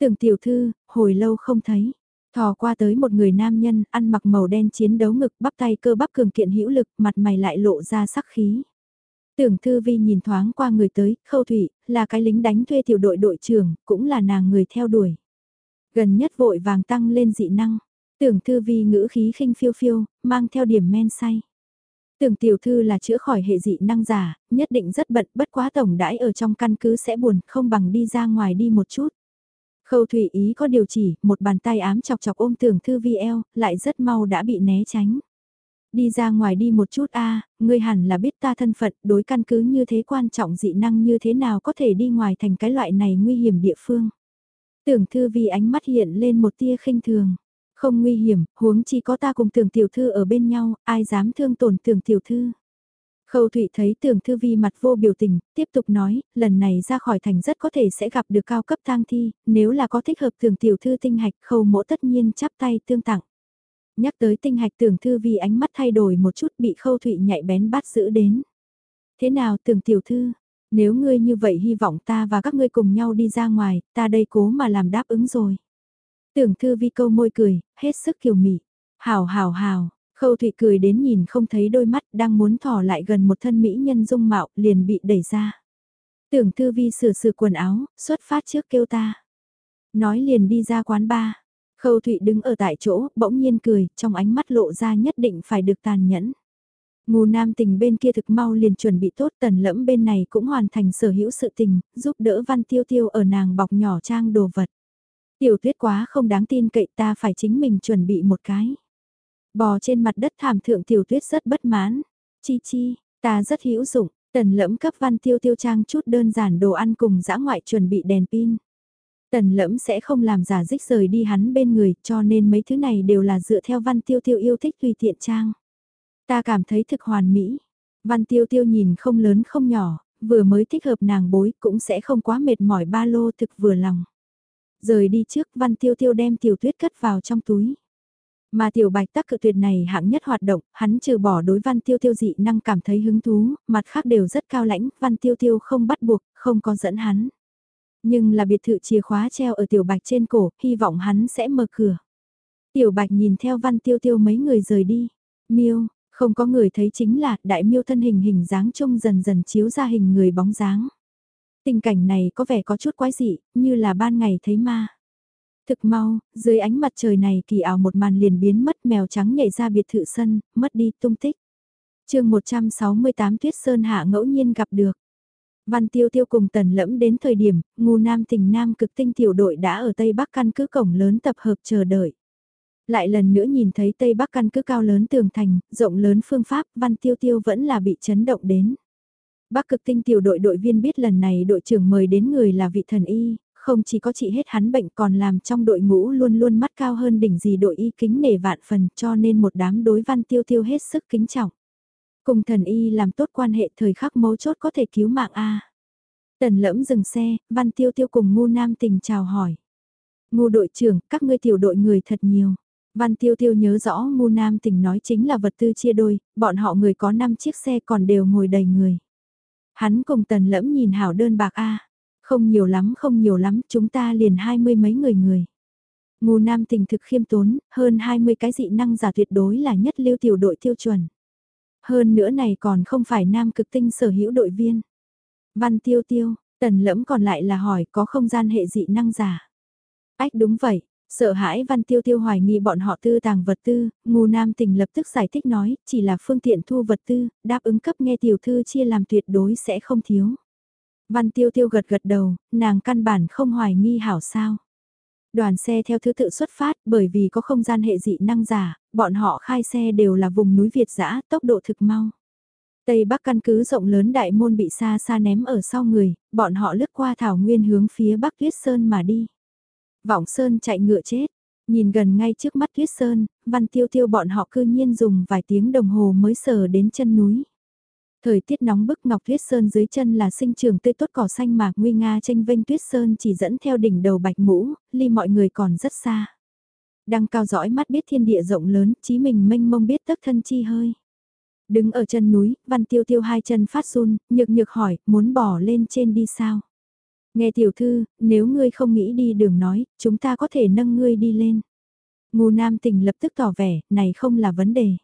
Tưởng Tiểu Thư, hồi lâu không thấy. Thò qua tới một người nam nhân, ăn mặc màu đen chiến đấu ngực, bắp tay cơ bắp cường kiện hữu lực, mặt mày lại lộ ra sắc khí. Tưởng Thư Vi nhìn thoáng qua người tới, Khâu Thủy, là cái lính đánh thuê tiểu đội đội trưởng, cũng là nàng người theo đuổi. Gần nhất vội vàng tăng lên dị năng. Tưởng Thư Vi ngữ khí khinh phiêu phiêu, mang theo điểm men say. Tưởng tiểu thư là chữa khỏi hệ dị năng giả, nhất định rất bận, bất quá tổng đãi ở trong căn cứ sẽ buồn, không bằng đi ra ngoài đi một chút. Khâu Thủy Ý có điều chỉ, một bàn tay ám chọc chọc ôm tưởng thư vi eo, lại rất mau đã bị né tránh. Đi ra ngoài đi một chút a ngươi hẳn là biết ta thân phận, đối căn cứ như thế quan trọng dị năng như thế nào có thể đi ngoài thành cái loại này nguy hiểm địa phương. Tưởng thư vi ánh mắt hiện lên một tia khinh thường. Không nguy hiểm, huống chi có ta cùng tưởng tiểu thư ở bên nhau, ai dám thương tổn tưởng tiểu thư. Khâu Thụy thấy tưởng thư vi mặt vô biểu tình, tiếp tục nói, lần này ra khỏi thành rất có thể sẽ gặp được cao cấp tang thi, nếu là có thích hợp tưởng tiểu thư tinh hạch khâu mỗ tất nhiên chắp tay tương tặng. Nhắc tới tinh hạch tưởng thư vi ánh mắt thay đổi một chút bị khâu Thụy nhạy bén bắt giữ đến. Thế nào tưởng tiểu thư, Nếu ngươi như vậy hy vọng ta và các ngươi cùng nhau đi ra ngoài, ta đây cố mà làm đáp ứng rồi. Tưởng thư vi câu môi cười, hết sức kiều mị. Hào hào hào, khâu thụy cười đến nhìn không thấy đôi mắt đang muốn thỏ lại gần một thân mỹ nhân dung mạo liền bị đẩy ra. Tưởng thư vi sửa sửa quần áo, xuất phát trước kêu ta. Nói liền đi ra quán bar. Khâu Thụy đứng ở tại chỗ, bỗng nhiên cười, trong ánh mắt lộ ra nhất định phải được tàn nhẫn. Ngô nam tình bên kia thực mau liền chuẩn bị tốt tần lẫm bên này cũng hoàn thành sở hữu sự tình, giúp đỡ văn tiêu tiêu ở nàng bọc nhỏ trang đồ vật. Tiểu tuyết quá không đáng tin cậy ta phải chính mình chuẩn bị một cái. Bò trên mặt đất thảm thượng tiểu tuyết rất bất mãn. Chi chi, ta rất hữu dụng, tần lẫm cấp văn tiêu tiêu trang chút đơn giản đồ ăn cùng dã ngoại chuẩn bị đèn pin. Tần lẫm sẽ không làm giả dích rời đi hắn bên người cho nên mấy thứ này đều là dựa theo văn tiêu tiêu yêu thích tùy tiện trang. Ta cảm thấy thực hoàn mỹ. Văn tiêu tiêu nhìn không lớn không nhỏ, vừa mới thích hợp nàng bối cũng sẽ không quá mệt mỏi ba lô thực vừa lòng. Rời đi trước văn tiêu tiêu đem tiểu tuyết cất vào trong túi. Mà tiểu bạch tắc cự tuyệt này hạng nhất hoạt động, hắn trừ bỏ đối văn tiêu tiêu dị năng cảm thấy hứng thú, mặt khác đều rất cao lãnh, văn tiêu tiêu không bắt buộc, không có dẫn hắn. Nhưng là biệt thự chìa khóa treo ở tiểu bạch trên cổ, hy vọng hắn sẽ mở cửa. Tiểu bạch nhìn theo văn tiêu tiêu mấy người rời đi. Miêu, không có người thấy chính là đại miêu thân hình hình dáng trông dần dần chiếu ra hình người bóng dáng. Tình cảnh này có vẻ có chút quái dị, như là ban ngày thấy ma. Thực mau, dưới ánh mặt trời này kỳ ảo một màn liền biến mất mèo trắng nhảy ra biệt thự sân, mất đi tung tích. chương 168 Tuyết Sơn Hạ ngẫu nhiên gặp được. Văn Tiêu Tiêu cùng Tần Lẫm đến thời điểm, ngu nam tình nam cực tinh tiểu đội đã ở Tây Bắc căn cứ cổng lớn tập hợp chờ đợi. Lại lần nữa nhìn thấy Tây Bắc căn cứ cao lớn tường thành, rộng lớn phương pháp, Văn Tiêu Tiêu vẫn là bị chấn động đến. Bắc cực tinh tiểu đội đội viên biết lần này đội trưởng mời đến người là vị thần y, không chỉ có trị hết hắn bệnh còn làm trong đội ngũ luôn luôn mắt cao hơn đỉnh gì đội y kính nể vạn phần cho nên một đám đối văn tiêu tiêu hết sức kính trọng. Cùng thần y làm tốt quan hệ thời khắc mấu chốt có thể cứu mạng A. Tần lẫm dừng xe, văn tiêu tiêu cùng ngu nam tình chào hỏi. Ngu đội trưởng, các ngươi tiểu đội người thật nhiều. Văn tiêu tiêu nhớ rõ ngu nam tình nói chính là vật tư chia đôi, bọn họ người có 5 chiếc xe còn đều ngồi đầy người. Hắn cùng tần lẫm nhìn hảo đơn bạc A. Không nhiều lắm không nhiều lắm, chúng ta liền hai mươi mấy người người. Ngô nam tình thực khiêm tốn, hơn 20 cái dị năng giả tuyệt đối là nhất lưu tiểu đội tiêu chuẩn. Hơn nữa này còn không phải nam cực tinh sở hữu đội viên. Văn tiêu tiêu, tần lẫm còn lại là hỏi có không gian hệ dị năng giả. Ách đúng vậy, sợ hãi văn tiêu tiêu hoài nghi bọn họ tư tàng vật tư, ngu nam tình lập tức giải thích nói, chỉ là phương tiện thu vật tư, đáp ứng cấp nghe tiểu thư chia làm tuyệt đối sẽ không thiếu. Văn tiêu tiêu gật gật đầu, nàng căn bản không hoài nghi hảo sao. Đoàn xe theo thứ tự xuất phát bởi vì có không gian hệ dị năng giả, bọn họ khai xe đều là vùng núi Việt giã, tốc độ thực mau. Tây Bắc căn cứ rộng lớn đại môn bị xa xa ném ở sau người, bọn họ lướt qua thảo nguyên hướng phía Bắc Tuyết Sơn mà đi. Vọng Sơn chạy ngựa chết, nhìn gần ngay trước mắt Tuyết Sơn, văn tiêu tiêu bọn họ cư nhiên dùng vài tiếng đồng hồ mới sờ đến chân núi. Thời tiết nóng bức Ngọc Tuyết Sơn dưới chân là sinh trường tươi tốt cỏ xanh mạc nguy nga tranh vênh Tuyết Sơn chỉ dẫn theo đỉnh đầu bạch mũ, ly mọi người còn rất xa. Đang cao dõi mắt biết thiên địa rộng lớn, chí mình mênh mông biết tất thân chi hơi. Đứng ở chân núi, văn tiêu tiêu hai chân phát run, nhược nhược hỏi, muốn bỏ lên trên đi sao? Nghe tiểu thư, nếu ngươi không nghĩ đi đường nói, chúng ta có thể nâng ngươi đi lên. Ngô Nam Tình lập tức tỏ vẻ, này không là vấn đề.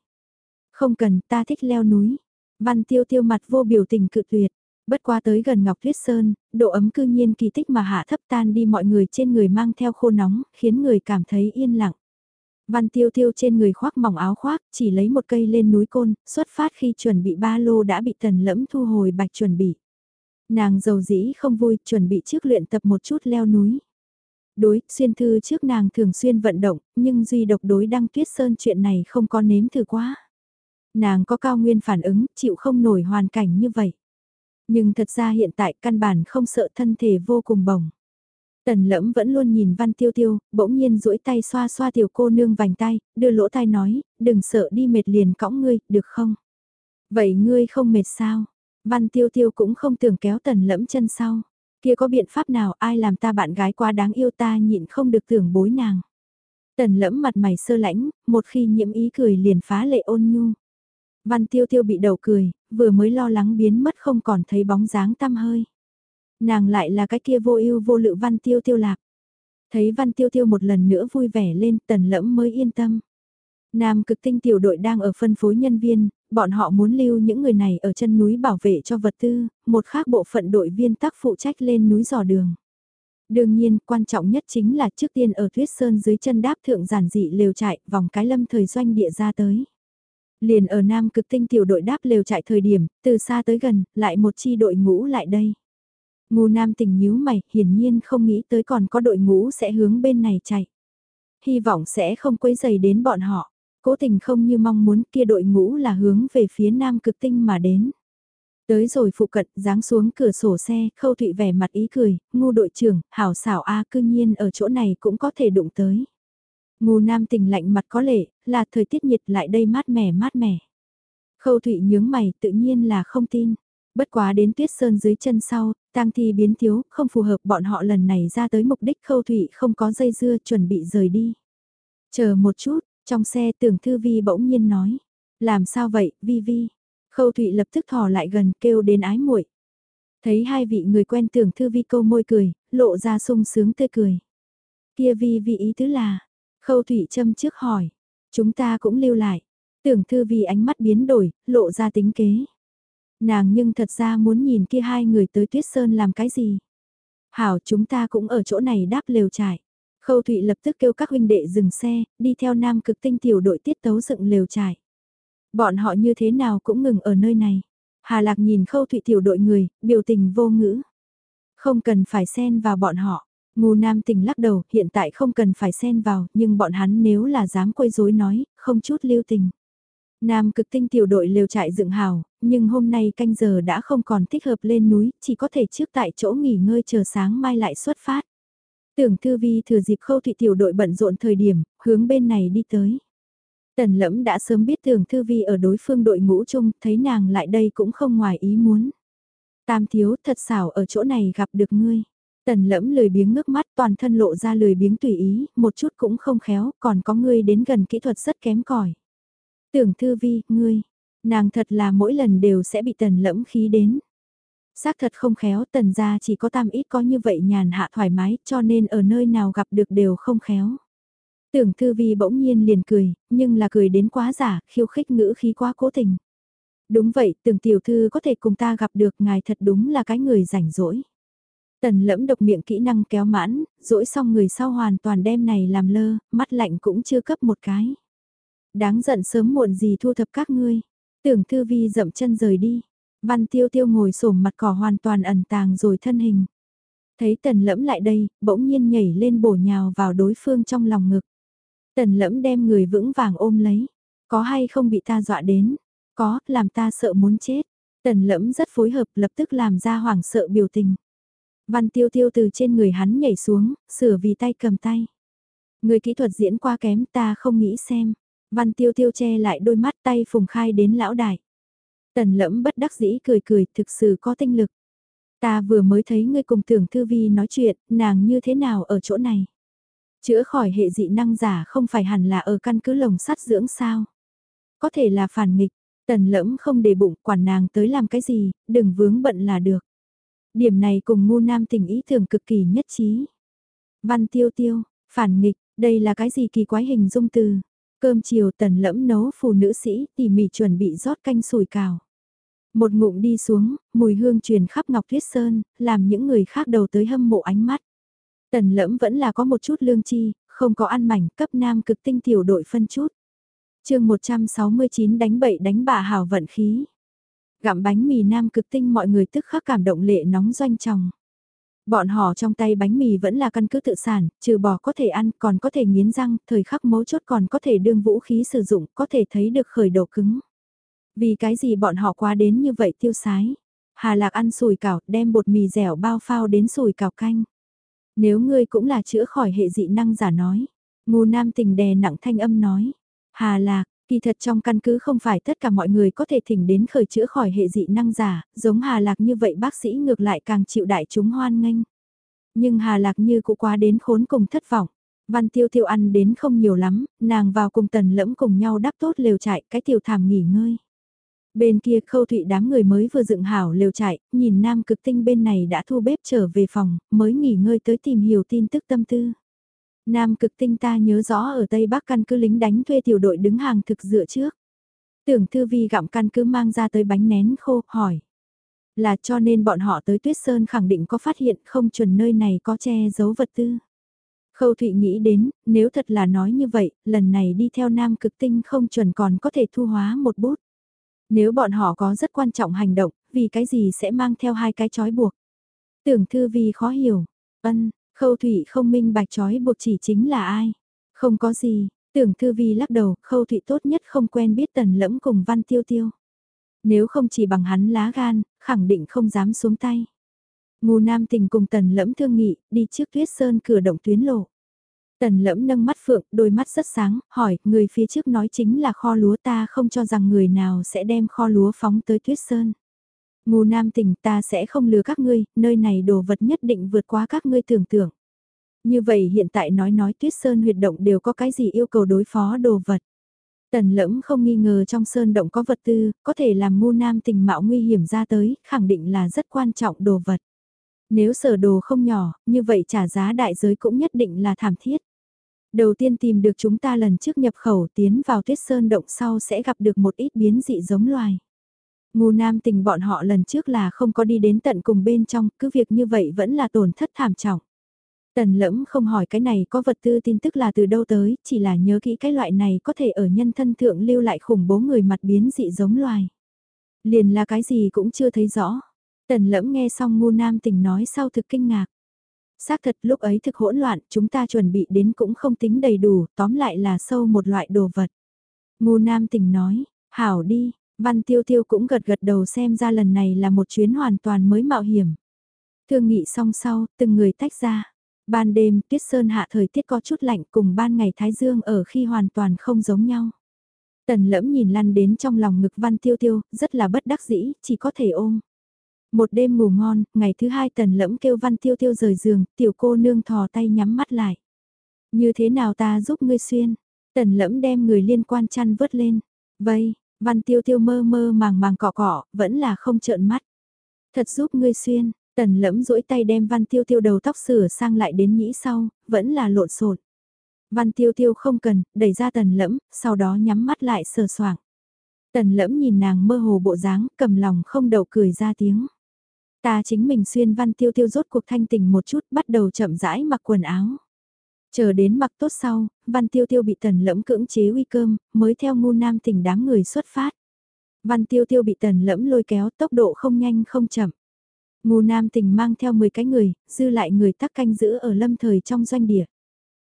Không cần, ta thích leo núi. Văn tiêu tiêu mặt vô biểu tình cự tuyệt. Bất qua tới gần Ngọc Tuyết Sơn, độ ấm cư nhiên kỳ tích mà hạ thấp tan đi mọi người trên người mang theo khô nóng, khiến người cảm thấy yên lặng. Văn tiêu tiêu trên người khoác mỏng áo khoác, chỉ lấy một cây lên núi côn, xuất phát khi chuẩn bị ba lô đã bị tần lẫm thu hồi bạch chuẩn bị. Nàng giàu dĩ không vui, chuẩn bị trước luyện tập một chút leo núi. Đối, xuyên thư trước nàng thường xuyên vận động, nhưng duy độc đối đăng tuyết sơn chuyện này không có nếm thử quá. Nàng có cao nguyên phản ứng, chịu không nổi hoàn cảnh như vậy. Nhưng thật ra hiện tại căn bản không sợ thân thể vô cùng bổng. Tần lẫm vẫn luôn nhìn văn tiêu tiêu, bỗng nhiên duỗi tay xoa xoa tiểu cô nương vành tay, đưa lỗ tai nói, đừng sợ đi mệt liền cõng ngươi, được không? Vậy ngươi không mệt sao? Văn tiêu tiêu cũng không tưởng kéo tần lẫm chân sau. Kia có biện pháp nào ai làm ta bạn gái quá đáng yêu ta nhịn không được tưởng bối nàng. Tần lẫm mặt mày sơ lãnh, một khi nhiễm ý cười liền phá lệ ôn nhu. Văn tiêu tiêu bị đầu cười, vừa mới lo lắng biến mất không còn thấy bóng dáng tăm hơi. Nàng lại là cái kia vô ưu vô lự văn tiêu tiêu lạc. Thấy văn tiêu tiêu một lần nữa vui vẻ lên tần lẫm mới yên tâm. Nam cực tinh tiểu đội đang ở phân phối nhân viên, bọn họ muốn lưu những người này ở chân núi bảo vệ cho vật tư, một khác bộ phận đội viên tác phụ trách lên núi dò đường. Đương nhiên, quan trọng nhất chính là trước tiên ở Thuyết Sơn dưới chân đáp thượng giản dị lều trại, vòng cái lâm thời doanh địa ra tới. Liền ở Nam cực tinh tiểu đội đáp lều trại thời điểm, từ xa tới gần, lại một chi đội ngũ lại đây. Ngô Nam tình nhíu mày, hiển nhiên không nghĩ tới còn có đội ngũ sẽ hướng bên này chạy. Hy vọng sẽ không quấy dày đến bọn họ. Cố tình không như mong muốn kia đội ngũ là hướng về phía Nam cực tinh mà đến. Tới rồi phụ cận, giáng xuống cửa sổ xe, khâu thụy vẻ mặt ý cười, ngu đội trưởng, hảo xảo a cư nhiên ở chỗ này cũng có thể đụng tới. Ngu nam tình lạnh mặt có lệ, là thời tiết nhiệt lại đây mát mẻ mát mẻ. Khâu thụy nhướng mày, tự nhiên là không tin. Bất quá đến tuyết sơn dưới chân sau, tang thi biến thiếu, không phù hợp bọn họ lần này ra tới mục đích khâu thụy không có dây dưa chuẩn bị rời đi. Chờ một chút, trong xe tưởng thư vi bỗng nhiên nói. Làm sao vậy, vi vi? Khâu Thụy lập tức thò lại gần kêu đến ái muội. Thấy hai vị người quen tưởng thư vi câu môi cười, lộ ra sung sướng tươi cười. Kia vi vi ý tứ là, Khâu Thụy châm trước hỏi, chúng ta cũng lưu lại. Tưởng thư vi ánh mắt biến đổi, lộ ra tính kế. Nàng nhưng thật ra muốn nhìn kia hai người tới Tuyết Sơn làm cái gì. Hảo chúng ta cũng ở chỗ này đáp lều trải. Khâu Thụy lập tức kêu các huynh đệ dừng xe, đi theo nam cực tinh tiểu đội tiết tấu dựng lều trải. Bọn họ như thế nào cũng ngừng ở nơi này. Hà Lạc nhìn khâu thụy tiểu đội người, biểu tình vô ngữ. Không cần phải xen vào bọn họ. Ngô nam tình lắc đầu, hiện tại không cần phải xen vào, nhưng bọn hắn nếu là dám quấy rối nói, không chút lưu tình. Nam cực tinh tiểu đội lều trại dựng hào, nhưng hôm nay canh giờ đã không còn thích hợp lên núi, chỉ có thể trước tại chỗ nghỉ ngơi chờ sáng mai lại xuất phát. Tưởng Thư Vi thừa dịp khâu thị tiểu đội bận rộn thời điểm, hướng bên này đi tới. Tần lẫm đã sớm biết tưởng Thư Vi ở đối phương đội ngũ chung, thấy nàng lại đây cũng không ngoài ý muốn. Tam thiếu thật xảo ở chỗ này gặp được ngươi. Tần lẫm lười biếng ngước mắt toàn thân lộ ra lười biếng tùy ý, một chút cũng không khéo, còn có ngươi đến gần kỹ thuật rất kém cỏi. Tưởng Thư Vi, ngươi, nàng thật là mỗi lần đều sẽ bị tần lẫm khí đến. Xác thật không khéo tần gia chỉ có tam ít có như vậy nhàn hạ thoải mái cho nên ở nơi nào gặp được đều không khéo. Tưởng thư vi bỗng nhiên liền cười, nhưng là cười đến quá giả, khiêu khích ngữ khí quá cố tình. Đúng vậy, tưởng tiểu thư có thể cùng ta gặp được ngài thật đúng là cái người rảnh rỗi. Tần lẫm độc miệng kỹ năng kéo mãn, rỗi xong người sau hoàn toàn đem này làm lơ, mắt lạnh cũng chưa cấp một cái. Đáng giận sớm muộn gì thu thập các ngươi. Tưởng thư vi dậm chân rời đi. Văn tiêu tiêu ngồi sổm mặt cỏ hoàn toàn ẩn tàng rồi thân hình. Thấy tần lẫm lại đây, bỗng nhiên nhảy lên bổ nhào vào đối phương trong lòng ngực. Tần lẫm đem người vững vàng ôm lấy. Có hay không bị ta dọa đến? Có, làm ta sợ muốn chết. Tần lẫm rất phối hợp lập tức làm ra hoảng sợ biểu tình. Văn tiêu tiêu từ trên người hắn nhảy xuống, sửa vì tay cầm tay. Người kỹ thuật diễn qua kém ta không nghĩ xem. Văn tiêu tiêu che lại đôi mắt tay phùng khai đến lão đại. Tần lẫm bất đắc dĩ cười cười thực sự có tinh lực. Ta vừa mới thấy ngươi cùng tưởng thư vi nói chuyện, nàng như thế nào ở chỗ này. Chữa khỏi hệ dị năng giả không phải hẳn là ở căn cứ lồng sắt dưỡng sao. Có thể là phản nghịch, tần lẫm không để bụng quản nàng tới làm cái gì, đừng vướng bận là được. Điểm này cùng ngu nam tình ý tưởng cực kỳ nhất trí. Văn tiêu tiêu, phản nghịch, đây là cái gì kỳ quái hình dung từ. Cơm chiều tần lẫm nấu phụ nữ sĩ tỉ mỉ chuẩn bị rót canh sủi cào. Một ngụm đi xuống, mùi hương truyền khắp Ngọc Thuyết Sơn, làm những người khác đầu tới hâm mộ ánh mắt. Tần lẫm vẫn là có một chút lương chi, không có ăn mảnh cấp nam cực tinh tiểu đội phân chút. chương 169 đánh bậy đánh bạ hào vận khí. Gặm bánh mì nam cực tinh mọi người tức khắc cảm động lệ nóng doanh tròng. Bọn họ trong tay bánh mì vẫn là căn cứ tự sản, trừ bỏ có thể ăn còn có thể nghiến răng, thời khắc mấu chốt còn có thể đương vũ khí sử dụng, có thể thấy được khởi đầu cứng. Vì cái gì bọn họ quá đến như vậy tiêu sái. Hà lạc ăn sùi cảo, đem bột mì dẻo bao phao đến sùi cảo canh. Nếu ngươi cũng là chữa khỏi hệ dị năng giả nói. ngô nam tình đè nặng thanh âm nói. Hà lạc, kỳ thật trong căn cứ không phải tất cả mọi người có thể thỉnh đến khởi chữa khỏi hệ dị năng giả, giống Hà lạc như vậy bác sĩ ngược lại càng chịu đại chúng hoan nghênh. Nhưng Hà lạc như cũng quá đến khốn cùng thất vọng. Văn tiêu tiêu ăn đến không nhiều lắm, nàng vào cùng tần lẫm cùng nhau đắp tốt lều trại cái tiểu thảm nghỉ ngơi. Bên kia khâu thụy đám người mới vừa dựng hảo lều trại, nhìn nam cực tinh bên này đã thu bếp trở về phòng, mới nghỉ ngơi tới tìm hiểu tin tức tâm tư. Nam cực tinh ta nhớ rõ ở Tây Bắc căn cứ lính đánh thuê tiểu đội đứng hàng thực dựa trước. Tưởng thư vi gặm căn cứ mang ra tới bánh nén khô, hỏi. Là cho nên bọn họ tới Tuyết Sơn khẳng định có phát hiện không chuẩn nơi này có che giấu vật tư. Khâu Thụy nghĩ đến, nếu thật là nói như vậy, lần này đi theo Nam cực tinh không chuẩn còn có thể thu hóa một bút. Nếu bọn họ có rất quan trọng hành động, vì cái gì sẽ mang theo hai cái chói buộc. Tưởng thư vi khó hiểu, ân, khâu Thụy không minh bạch chói buộc chỉ chính là ai. Không có gì, tưởng thư vi lắc đầu, khâu Thụy tốt nhất không quen biết tần lẫm cùng văn tiêu tiêu. Nếu không chỉ bằng hắn lá gan, khẳng định không dám xuống tay. Ngô Nam Tình cùng Tần Lẫm thương nghị, đi trước tuyết sơn cửa động tuyến lộ. Tần Lẫm nâng mắt phượng, đôi mắt rất sáng, hỏi, người phía trước nói chính là kho lúa ta không cho rằng người nào sẽ đem kho lúa phóng tới tuyết sơn. Ngô Nam Tỉnh ta sẽ không lừa các ngươi, nơi này đồ vật nhất định vượt qua các ngươi tưởng tượng. Như vậy hiện tại nói nói tuyết sơn huyệt động đều có cái gì yêu cầu đối phó đồ vật. Tần lẫm không nghi ngờ trong sơn động có vật tư, có thể làm ngu nam tình mạo nguy hiểm ra tới, khẳng định là rất quan trọng đồ vật. Nếu sở đồ không nhỏ, như vậy trả giá đại giới cũng nhất định là thảm thiết. Đầu tiên tìm được chúng ta lần trước nhập khẩu tiến vào tuyết sơn động sau sẽ gặp được một ít biến dị giống loài. Ngu nam tình bọn họ lần trước là không có đi đến tận cùng bên trong, cứ việc như vậy vẫn là tổn thất thảm trọng. Tần lẫm không hỏi cái này có vật tư tin tức là từ đâu tới, chỉ là nhớ kỹ cái loại này có thể ở nhân thân thượng lưu lại khủng bố người mặt biến dị giống loài. Liền là cái gì cũng chưa thấy rõ. Tần lẫm nghe xong ngu nam tình nói sau thực kinh ngạc. Xác thật lúc ấy thực hỗn loạn, chúng ta chuẩn bị đến cũng không tính đầy đủ, tóm lại là sâu một loại đồ vật. Ngô nam tình nói, hảo đi, văn tiêu tiêu cũng gật gật đầu xem ra lần này là một chuyến hoàn toàn mới mạo hiểm. Thương nghị xong sau, từng người tách ra. Ban đêm, tuyết sơn hạ thời tiết có chút lạnh cùng ban ngày thái dương ở khi hoàn toàn không giống nhau. Tần lẫm nhìn lăn đến trong lòng ngực văn tiêu tiêu, rất là bất đắc dĩ, chỉ có thể ôm. Một đêm ngủ ngon, ngày thứ hai tần lẫm kêu văn tiêu tiêu rời giường, tiểu cô nương thò tay nhắm mắt lại. Như thế nào ta giúp ngươi xuyên? Tần lẫm đem người liên quan chăn vớt lên. Vây, văn tiêu tiêu mơ mơ màng màng cọ cọ, vẫn là không trợn mắt. Thật giúp ngươi xuyên, tần lẫm duỗi tay đem văn tiêu tiêu đầu tóc sửa sang lại đến nhĩ sau, vẫn là lộn xộn. Văn tiêu tiêu không cần, đẩy ra tần lẫm, sau đó nhắm mắt lại sờ soạng. Tần lẫm nhìn nàng mơ hồ bộ dáng, cầm lòng không đậu cười ra tiếng. Ta chính mình xuyên văn tiêu tiêu rốt cuộc thanh tình một chút bắt đầu chậm rãi mặc quần áo. Chờ đến mặc tốt sau, văn tiêu tiêu bị tần lẫm cưỡng chế uy cơm, mới theo ngu nam tình đám người xuất phát. Văn tiêu tiêu bị tần lẫm lôi kéo tốc độ không nhanh không chậm. Ngu nam tình mang theo 10 cái người, dư lại người tắc canh giữ ở lâm thời trong doanh địa.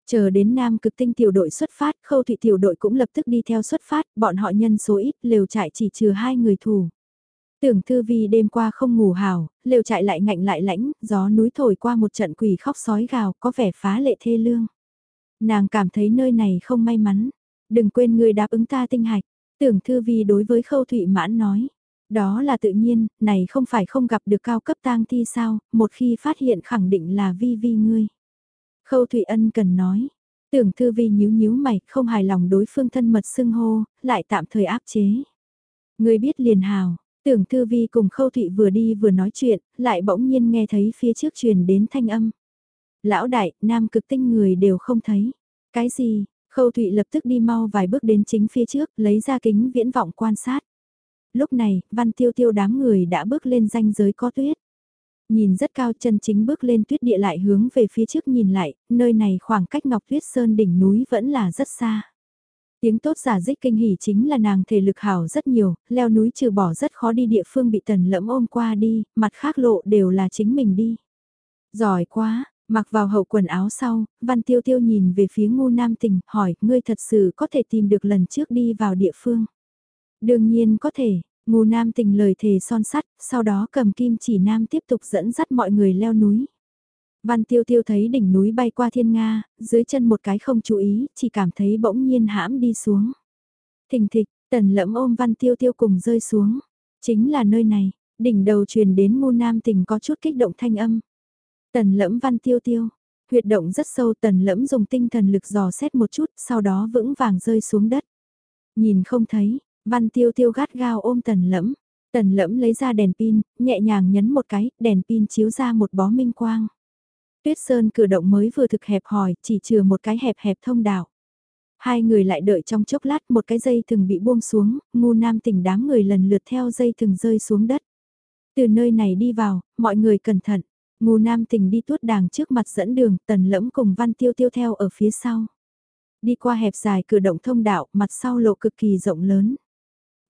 Chờ đến Nam cực tinh tiểu đội xuất phát, khâu thị tiểu đội cũng lập tức đi theo xuất phát, bọn họ nhân số ít, lều trại chỉ trừ hai người thủ. Tưởng thư vi đêm qua không ngủ hào, lều chạy lại ngạnh lại lãnh, gió núi thổi qua một trận quỷ khóc sói gào, có vẻ phá lệ thê lương. Nàng cảm thấy nơi này không may mắn. Đừng quên người đáp ứng ta tinh hạch. Tưởng thư vi đối với khâu thụy mãn nói. Đó là tự nhiên, này không phải không gặp được cao cấp tang thi sao, một khi phát hiện khẳng định là vi vi ngươi. Khâu thụy ân cần nói. Tưởng thư vi nhíu nhíu mày, không hài lòng đối phương thân mật xưng hô, lại tạm thời áp chế. Ngươi biết liền hào, Tưởng Thư Vi cùng Khâu Thụy vừa đi vừa nói chuyện, lại bỗng nhiên nghe thấy phía trước truyền đến thanh âm. Lão đại, nam cực tinh người đều không thấy. Cái gì? Khâu Thụy lập tức đi mau vài bước đến chính phía trước, lấy ra kính viễn vọng quan sát. Lúc này, văn tiêu tiêu đám người đã bước lên ranh giới có tuyết. Nhìn rất cao chân chính bước lên tuyết địa lại hướng về phía trước nhìn lại, nơi này khoảng cách Ngọc Tuyết Sơn đỉnh núi vẫn là rất xa. Tiếng tốt giả dích kinh hỉ chính là nàng thể lực hảo rất nhiều, leo núi trừ bỏ rất khó đi địa phương bị tần lẫm ôm qua đi, mặt khác lộ đều là chính mình đi. Giỏi quá, mặc vào hậu quần áo sau, văn tiêu tiêu nhìn về phía ngu nam tình, hỏi, ngươi thật sự có thể tìm được lần trước đi vào địa phương. Đương nhiên có thể, ngu nam tình lời thề son sắt, sau đó cầm kim chỉ nam tiếp tục dẫn dắt mọi người leo núi. Văn tiêu tiêu thấy đỉnh núi bay qua thiên Nga, dưới chân một cái không chú ý, chỉ cảm thấy bỗng nhiên hãm đi xuống. Thình thịch, tần lẫm ôm văn tiêu tiêu cùng rơi xuống. Chính là nơi này, đỉnh đầu truyền đến ngu nam tình có chút kích động thanh âm. Tần lẫm văn tiêu tiêu, huyệt động rất sâu tần lẫm dùng tinh thần lực dò xét một chút, sau đó vững vàng rơi xuống đất. Nhìn không thấy, Văn tiêu tiêu gắt gao ôm tần lẫm. Tần lẫm lấy ra đèn pin, nhẹ nhàng nhấn một cái, đèn pin chiếu ra một bó minh quang. Tuyết Sơn cử động mới vừa thực hẹp hòi, chỉ chừa một cái hẹp hẹp thông đạo. Hai người lại đợi trong chốc lát một cái dây thừng bị buông xuống, ngu nam tỉnh đám người lần lượt theo dây thừng rơi xuống đất. Từ nơi này đi vào, mọi người cẩn thận. Ngu nam tỉnh đi tuốt đàng trước mặt dẫn đường, tần lẫm cùng văn tiêu tiêu theo ở phía sau. Đi qua hẹp dài cử động thông đạo, mặt sau lộ cực kỳ rộng lớn.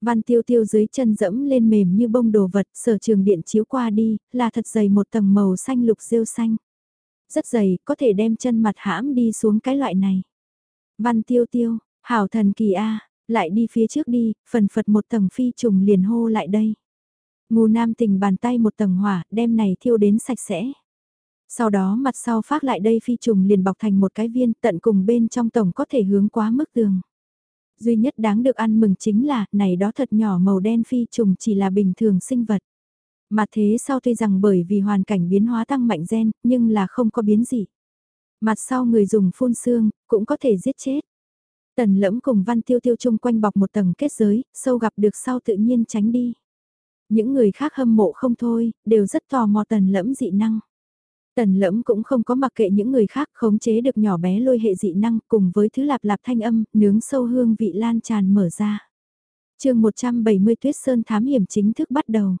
Văn tiêu tiêu dưới chân dẫm lên mềm như bông đồ vật, sở trường điện chiếu qua đi, là thật dày một tầng màu xanh lục rêu xanh. Rất dày, có thể đem chân mặt hãm đi xuống cái loại này. Văn tiêu tiêu, hảo thần kỳ A, lại đi phía trước đi, phần phật một tầng phi trùng liền hô lại đây. Ngô nam tình bàn tay một tầng hỏa, đem này thiêu đến sạch sẽ. Sau đó mặt sau phát lại đây phi trùng liền bọc thành một cái viên tận cùng bên trong tổng có thể hướng quá mức tường. Duy nhất đáng được ăn mừng chính là, này đó thật nhỏ màu đen phi trùng chỉ là bình thường sinh vật. Mà thế sau tuy rằng bởi vì hoàn cảnh biến hóa tăng mạnh gen, nhưng là không có biến gì. Mặt sau người dùng phun xương, cũng có thể giết chết. Tần lẫm cùng văn tiêu tiêu chung quanh bọc một tầng kết giới, sâu gặp được sau tự nhiên tránh đi. Những người khác hâm mộ không thôi, đều rất tò mò tần lẫm dị năng. Tần lẫm cũng không có mặc kệ những người khác khống chế được nhỏ bé lôi hệ dị năng cùng với thứ lạp lạp thanh âm, nướng sâu hương vị lan tràn mở ra. chương 170 Tuyết Sơn thám hiểm chính thức bắt đầu.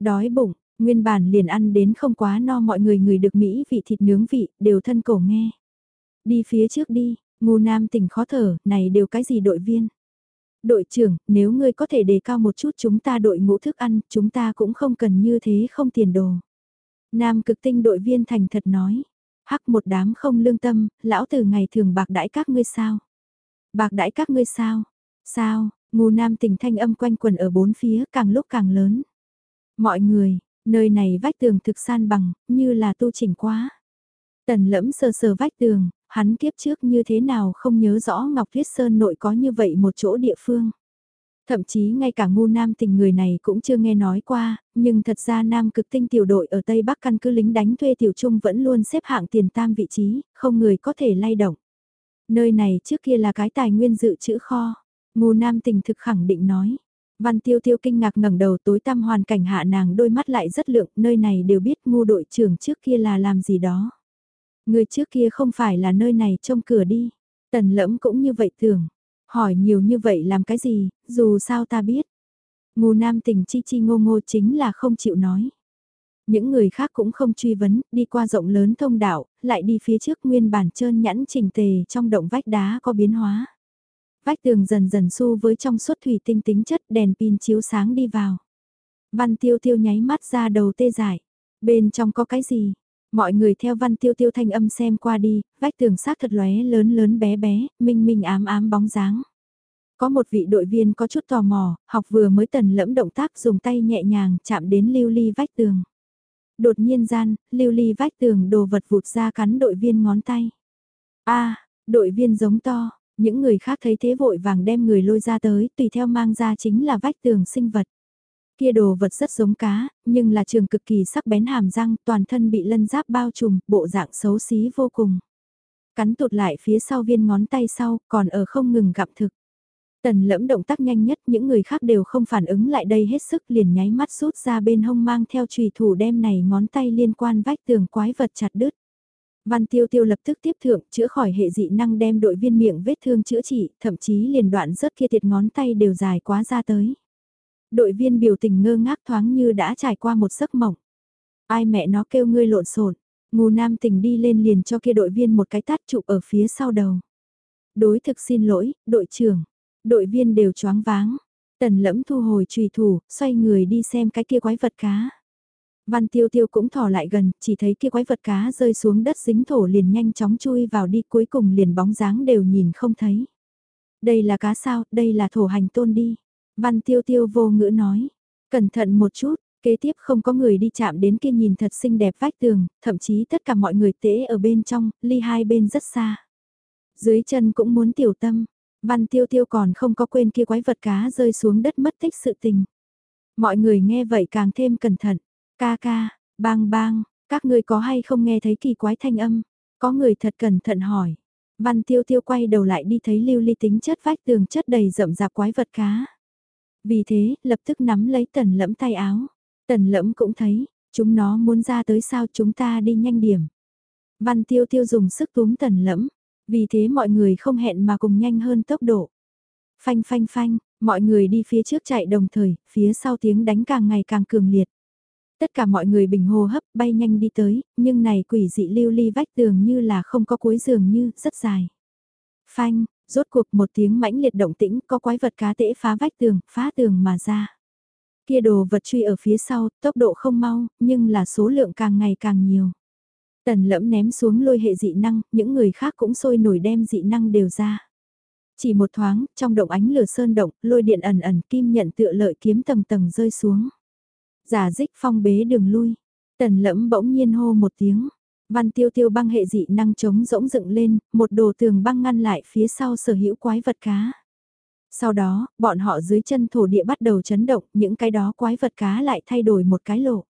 Đói bụng, nguyên bản liền ăn đến không quá no mọi người người được Mỹ vị thịt nướng vị, đều thân cổ nghe. Đi phía trước đi, ngu nam tỉnh khó thở, này đều cái gì đội viên. Đội trưởng, nếu ngươi có thể đề cao một chút chúng ta đội ngũ thức ăn, chúng ta cũng không cần như thế không tiền đồ. Nam cực tinh đội viên thành thật nói. Hắc một đám không lương tâm, lão từ ngày thường bạc đãi các ngươi sao? Bạc đãi các ngươi sao? Sao? Ngu nam tình thanh âm quanh quần ở bốn phía càng lúc càng lớn. Mọi người, nơi này vách tường thực san bằng, như là tu chỉnh quá. Tần lẫm sờ sờ vách tường, hắn kiếp trước như thế nào không nhớ rõ Ngọc Tuyết Sơn nội có như vậy một chỗ địa phương. Thậm chí ngay cả ngu nam tình người này cũng chưa nghe nói qua, nhưng thật ra nam cực tinh tiểu đội ở Tây Bắc căn cứ lính đánh thuê tiểu trung vẫn luôn xếp hạng tiền tam vị trí, không người có thể lay động. Nơi này trước kia là cái tài nguyên dự trữ kho, ngu nam tình thực khẳng định nói. Văn tiêu tiêu kinh ngạc ngẩng đầu tối tăm hoàn cảnh hạ nàng đôi mắt lại rất lượng, nơi này đều biết ngu đội trưởng trước kia là làm gì đó. Người trước kia không phải là nơi này trông cửa đi. Tần lẫm cũng như vậy tưởng. Hỏi nhiều như vậy làm cái gì, dù sao ta biết. Ngu nam tình chi chi ngô ngô chính là không chịu nói. Những người khác cũng không truy vấn, đi qua rộng lớn thông đạo, lại đi phía trước nguyên bản trơn nhẵn trình tề trong động vách đá có biến hóa. Vách tường dần dần xu với trong suốt thủy tinh tính chất đèn pin chiếu sáng đi vào. Văn tiêu tiêu nháy mắt ra đầu tê dại. Bên trong có cái gì? Mọi người theo văn tiêu tiêu thanh âm xem qua đi, vách tường sát thật lóe lớn lớn bé bé, minh minh ám ám bóng dáng. Có một vị đội viên có chút tò mò, học vừa mới tần lẫm động tác dùng tay nhẹ nhàng chạm đến lưu ly vách tường. Đột nhiên gian, lưu ly vách tường đồ vật vụt ra cắn đội viên ngón tay. a đội viên giống to, những người khác thấy thế vội vàng đem người lôi ra tới, tùy theo mang ra chính là vách tường sinh vật. Kia đồ vật rất giống cá, nhưng là trường cực kỳ sắc bén hàm răng, toàn thân bị lân giáp bao trùm, bộ dạng xấu xí vô cùng. Cắn tụt lại phía sau viên ngón tay sau, còn ở không ngừng gặm thực. Tần lẫm động tác nhanh nhất, những người khác đều không phản ứng lại đây hết sức liền nháy mắt rút ra bên hông mang theo trùy thủ đem này ngón tay liên quan vách tường quái vật chặt đứt. Văn Tiêu Tiêu lập tức tiếp thượng, chữa khỏi hệ dị năng đem đội viên miệng vết thương chữa trị, thậm chí liền đoạn rớt kia thiệt ngón tay đều dài quá ra tới. Đội viên biểu tình ngơ ngác thoáng như đã trải qua một giấc mộng. Ai mẹ nó kêu ngươi lộn xộn ngù nam tình đi lên liền cho kia đội viên một cái tát trụ ở phía sau đầu. Đối thực xin lỗi, đội trưởng. Đội viên đều choáng váng. Tần lẫm thu hồi trùy thủ, xoay người đi xem cái kia quái vật cá. Văn tiêu tiêu cũng thò lại gần, chỉ thấy kia quái vật cá rơi xuống đất dính thổ liền nhanh chóng chui vào đi cuối cùng liền bóng dáng đều nhìn không thấy. Đây là cá sao, đây là thổ hành tôn đi. Văn tiêu tiêu vô ngữ nói, cẩn thận một chút, kế tiếp không có người đi chạm đến kia nhìn thật xinh đẹp vách tường, thậm chí tất cả mọi người tễ ở bên trong, ly hai bên rất xa. Dưới chân cũng muốn tiểu tâm, văn tiêu tiêu còn không có quên kia quái vật cá rơi xuống đất mất tích sự tình. Mọi người nghe vậy càng thêm cẩn thận, ca ca, bang bang, các người có hay không nghe thấy kỳ quái thanh âm, có người thật cẩn thận hỏi. Văn tiêu tiêu quay đầu lại đi thấy lưu ly tính chất vách tường chất đầy rậm rạp quái vật cá. Vì thế, lập tức nắm lấy tần lẫm tay áo. Tần lẫm cũng thấy, chúng nó muốn ra tới sao chúng ta đi nhanh điểm. Văn tiêu tiêu dùng sức túm tần lẫm, vì thế mọi người không hẹn mà cùng nhanh hơn tốc độ. Phanh phanh phanh, mọi người đi phía trước chạy đồng thời, phía sau tiếng đánh càng ngày càng cường liệt. Tất cả mọi người bình hô hấp bay nhanh đi tới, nhưng này quỷ dị lưu ly vách tường như là không có cuối giường như, rất dài. Phanh, rốt cuộc một tiếng mãnh liệt động tĩnh có quái vật cá tễ phá vách tường, phá tường mà ra. Kia đồ vật truy ở phía sau, tốc độ không mau, nhưng là số lượng càng ngày càng nhiều. Tần lẫm ném xuống lôi hệ dị năng, những người khác cũng sôi nổi đem dị năng đều ra. Chỉ một thoáng, trong động ánh lửa sơn động, lôi điện ẩn ẩn kim nhận tựa lợi kiếm tầng tầng rơi xuống. Giả dích phong bế đường lui. Tần lẫm bỗng nhiên hô một tiếng. Văn tiêu tiêu băng hệ dị năng chống rỗng dựng lên, một đồ tường băng ngăn lại phía sau sở hữu quái vật cá. Sau đó, bọn họ dưới chân thổ địa bắt đầu chấn động, những cái đó quái vật cá lại thay đổi một cái lộ.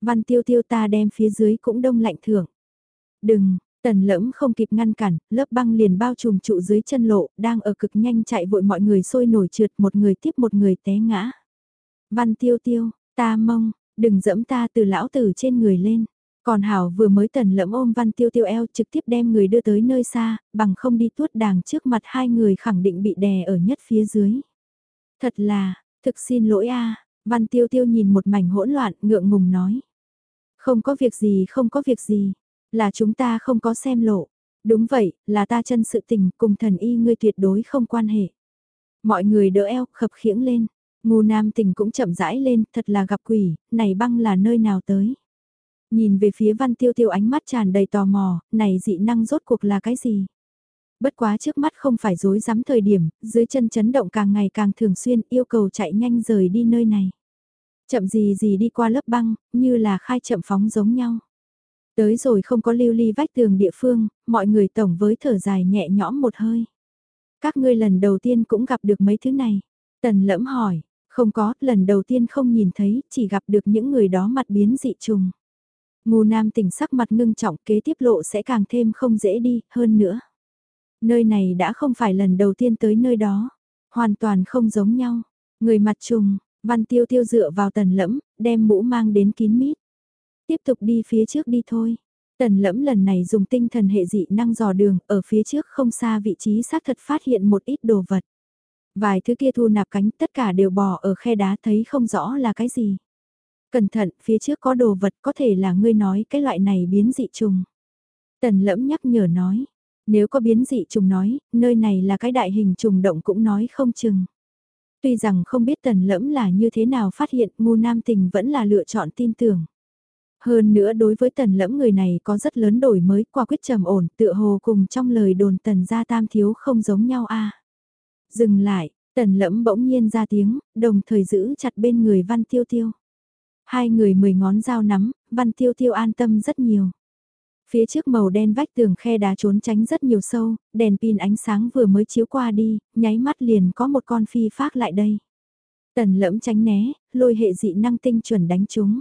Văn tiêu tiêu ta đem phía dưới cũng đông lạnh thưởng. Đừng, tần lẫm không kịp ngăn cản, lớp băng liền bao trùm trụ dưới chân lộ, đang ở cực nhanh chạy vội mọi người sôi nổi trượt một người tiếp một người té ngã. Văn tiêu tiêu, ta mong, đừng dẫm ta từ lão tử trên người lên. Còn Hảo vừa mới tần lẫm ôm văn tiêu tiêu eo trực tiếp đem người đưa tới nơi xa, bằng không đi tuốt đàng trước mặt hai người khẳng định bị đè ở nhất phía dưới. Thật là, thực xin lỗi a văn tiêu tiêu nhìn một mảnh hỗn loạn ngượng ngùng nói. Không có việc gì không có việc gì, là chúng ta không có xem lộ. Đúng vậy, là ta chân sự tình cùng thần y ngươi tuyệt đối không quan hệ. Mọi người đỡ eo khập khiễng lên, ngu nam tình cũng chậm rãi lên, thật là gặp quỷ, này băng là nơi nào tới. Nhìn về phía văn tiêu tiêu ánh mắt tràn đầy tò mò, này dị năng rốt cuộc là cái gì? Bất quá trước mắt không phải dối rắm thời điểm, dưới chân chấn động càng ngày càng thường xuyên yêu cầu chạy nhanh rời đi nơi này. Chậm gì gì đi qua lớp băng, như là khai chậm phóng giống nhau. Tới rồi không có lưu ly vách tường địa phương, mọi người tổng với thở dài nhẹ nhõm một hơi. Các ngươi lần đầu tiên cũng gặp được mấy thứ này. Tần lẫm hỏi, không có, lần đầu tiên không nhìn thấy, chỉ gặp được những người đó mặt biến dị trùng. Ngô Nam tỉnh sắc mặt ngưng trọng kế tiếp lộ sẽ càng thêm không dễ đi, hơn nữa. Nơi này đã không phải lần đầu tiên tới nơi đó, hoàn toàn không giống nhau. Người mặt trùng, văn tiêu tiêu dựa vào tần lẫm, đem mũ mang đến kín mít. Tiếp tục đi phía trước đi thôi. Tần lẫm lần này dùng tinh thần hệ dị năng dò đường, ở phía trước không xa vị trí xác thật phát hiện một ít đồ vật. Vài thứ kia thu nạp cánh tất cả đều bò ở khe đá thấy không rõ là cái gì. Cẩn thận, phía trước có đồ vật có thể là ngươi nói cái loại này biến dị trùng. Tần lẫm nhắc nhở nói, nếu có biến dị trùng nói, nơi này là cái đại hình trùng động cũng nói không chừng. Tuy rằng không biết tần lẫm là như thế nào phát hiện ngu nam tình vẫn là lựa chọn tin tưởng. Hơn nữa đối với tần lẫm người này có rất lớn đổi mới qua quyết trầm ổn tựa hồ cùng trong lời đồn tần gia tam thiếu không giống nhau a Dừng lại, tần lẫm bỗng nhiên ra tiếng, đồng thời giữ chặt bên người văn tiêu tiêu. Hai người mười ngón dao nắm, văn tiêu tiêu an tâm rất nhiều. Phía trước màu đen vách tường khe đá trốn tránh rất nhiều sâu, đèn pin ánh sáng vừa mới chiếu qua đi, nháy mắt liền có một con phi phát lại đây. Tần lẫm tránh né, lôi hệ dị năng tinh chuẩn đánh chúng.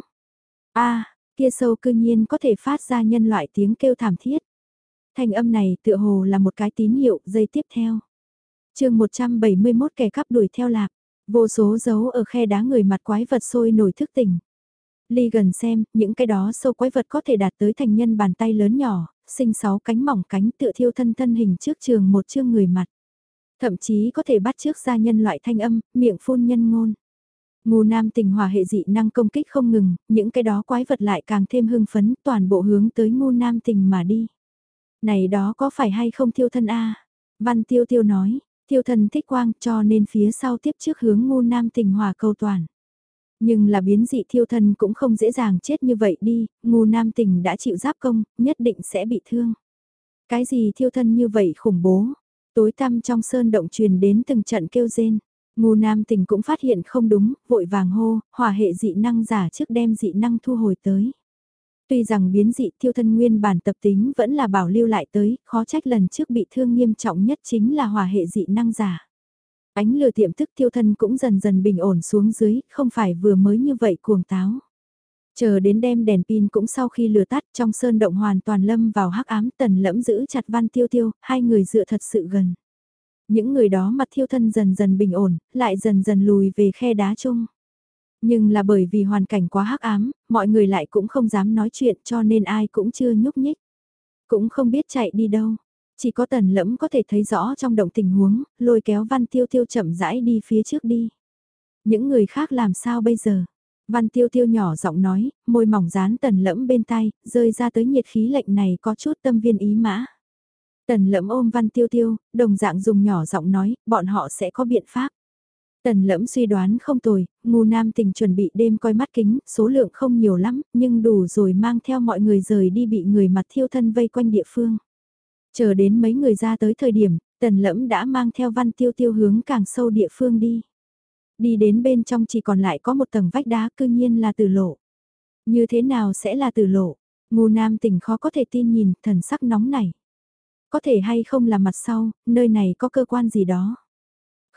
a kia sâu cư nhiên có thể phát ra nhân loại tiếng kêu thảm thiết. Thanh âm này tựa hồ là một cái tín hiệu, dây tiếp theo chương 171 kẻ cắp đuổi theo lạc, vô số dấu ở khe đá người mặt quái vật sôi nổi thức tỉnh. Ly gần xem, những cái đó sâu quái vật có thể đạt tới thành nhân bàn tay lớn nhỏ, sinh sáu cánh mỏng cánh tựa thiêu thân thân hình trước trường một chương người mặt. Thậm chí có thể bắt trước ra nhân loại thanh âm, miệng phun nhân ngôn. Ngô nam tình hòa hệ dị năng công kích không ngừng, những cái đó quái vật lại càng thêm hưng phấn toàn bộ hướng tới ngô nam tình mà đi. Này đó có phải hay không thiêu thân a Văn tiêu tiêu nói, thiêu thân thích quang cho nên phía sau tiếp trước hướng ngô nam tình hòa cầu toàn. Nhưng là biến dị thiêu thân cũng không dễ dàng chết như vậy đi, ngu nam tình đã chịu giáp công, nhất định sẽ bị thương. Cái gì thiêu thân như vậy khủng bố, tối tăm trong sơn động truyền đến từng trận kêu rên. Ngu nam tình cũng phát hiện không đúng, vội vàng hô, hỏa hệ dị năng giả trước đem dị năng thu hồi tới. Tuy rằng biến dị thiêu thân nguyên bản tập tính vẫn là bảo lưu lại tới, khó trách lần trước bị thương nghiêm trọng nhất chính là hòa hệ dị năng giả. Ánh lửa tiệm thức thiêu thân cũng dần dần bình ổn xuống dưới, không phải vừa mới như vậy cuồng táo. Chờ đến đêm đèn pin cũng sau khi lửa tắt trong sơn động hoàn toàn lâm vào hắc ám tần lẫm giữ chặt văn tiêu tiêu, hai người dựa thật sự gần. Những người đó mặt thiêu thân dần dần bình ổn, lại dần dần lùi về khe đá chung. Nhưng là bởi vì hoàn cảnh quá hắc ám, mọi người lại cũng không dám nói chuyện cho nên ai cũng chưa nhúc nhích. Cũng không biết chạy đi đâu. Chỉ có tần lẫm có thể thấy rõ trong động tình huống, lôi kéo văn tiêu tiêu chậm rãi đi phía trước đi. Những người khác làm sao bây giờ? Văn tiêu tiêu nhỏ giọng nói, môi mỏng dán tần lẫm bên tay, rơi ra tới nhiệt khí lệnh này có chút tâm viên ý mã. Tần lẫm ôm văn tiêu tiêu, đồng dạng dùng nhỏ giọng nói, bọn họ sẽ có biện pháp. Tần lẫm suy đoán không tồi, ngu nam tình chuẩn bị đêm coi mắt kính, số lượng không nhiều lắm, nhưng đủ rồi mang theo mọi người rời đi bị người mặt thiêu thân vây quanh địa phương. Chờ đến mấy người ra tới thời điểm, tần lẫm đã mang theo văn tiêu tiêu hướng càng sâu địa phương đi. Đi đến bên trong chỉ còn lại có một tầng vách đá cư nhiên là từ lộ. Như thế nào sẽ là từ lộ? Ngu nam tình khó có thể tin nhìn, thần sắc nóng này. Có thể hay không là mặt sau, nơi này có cơ quan gì đó.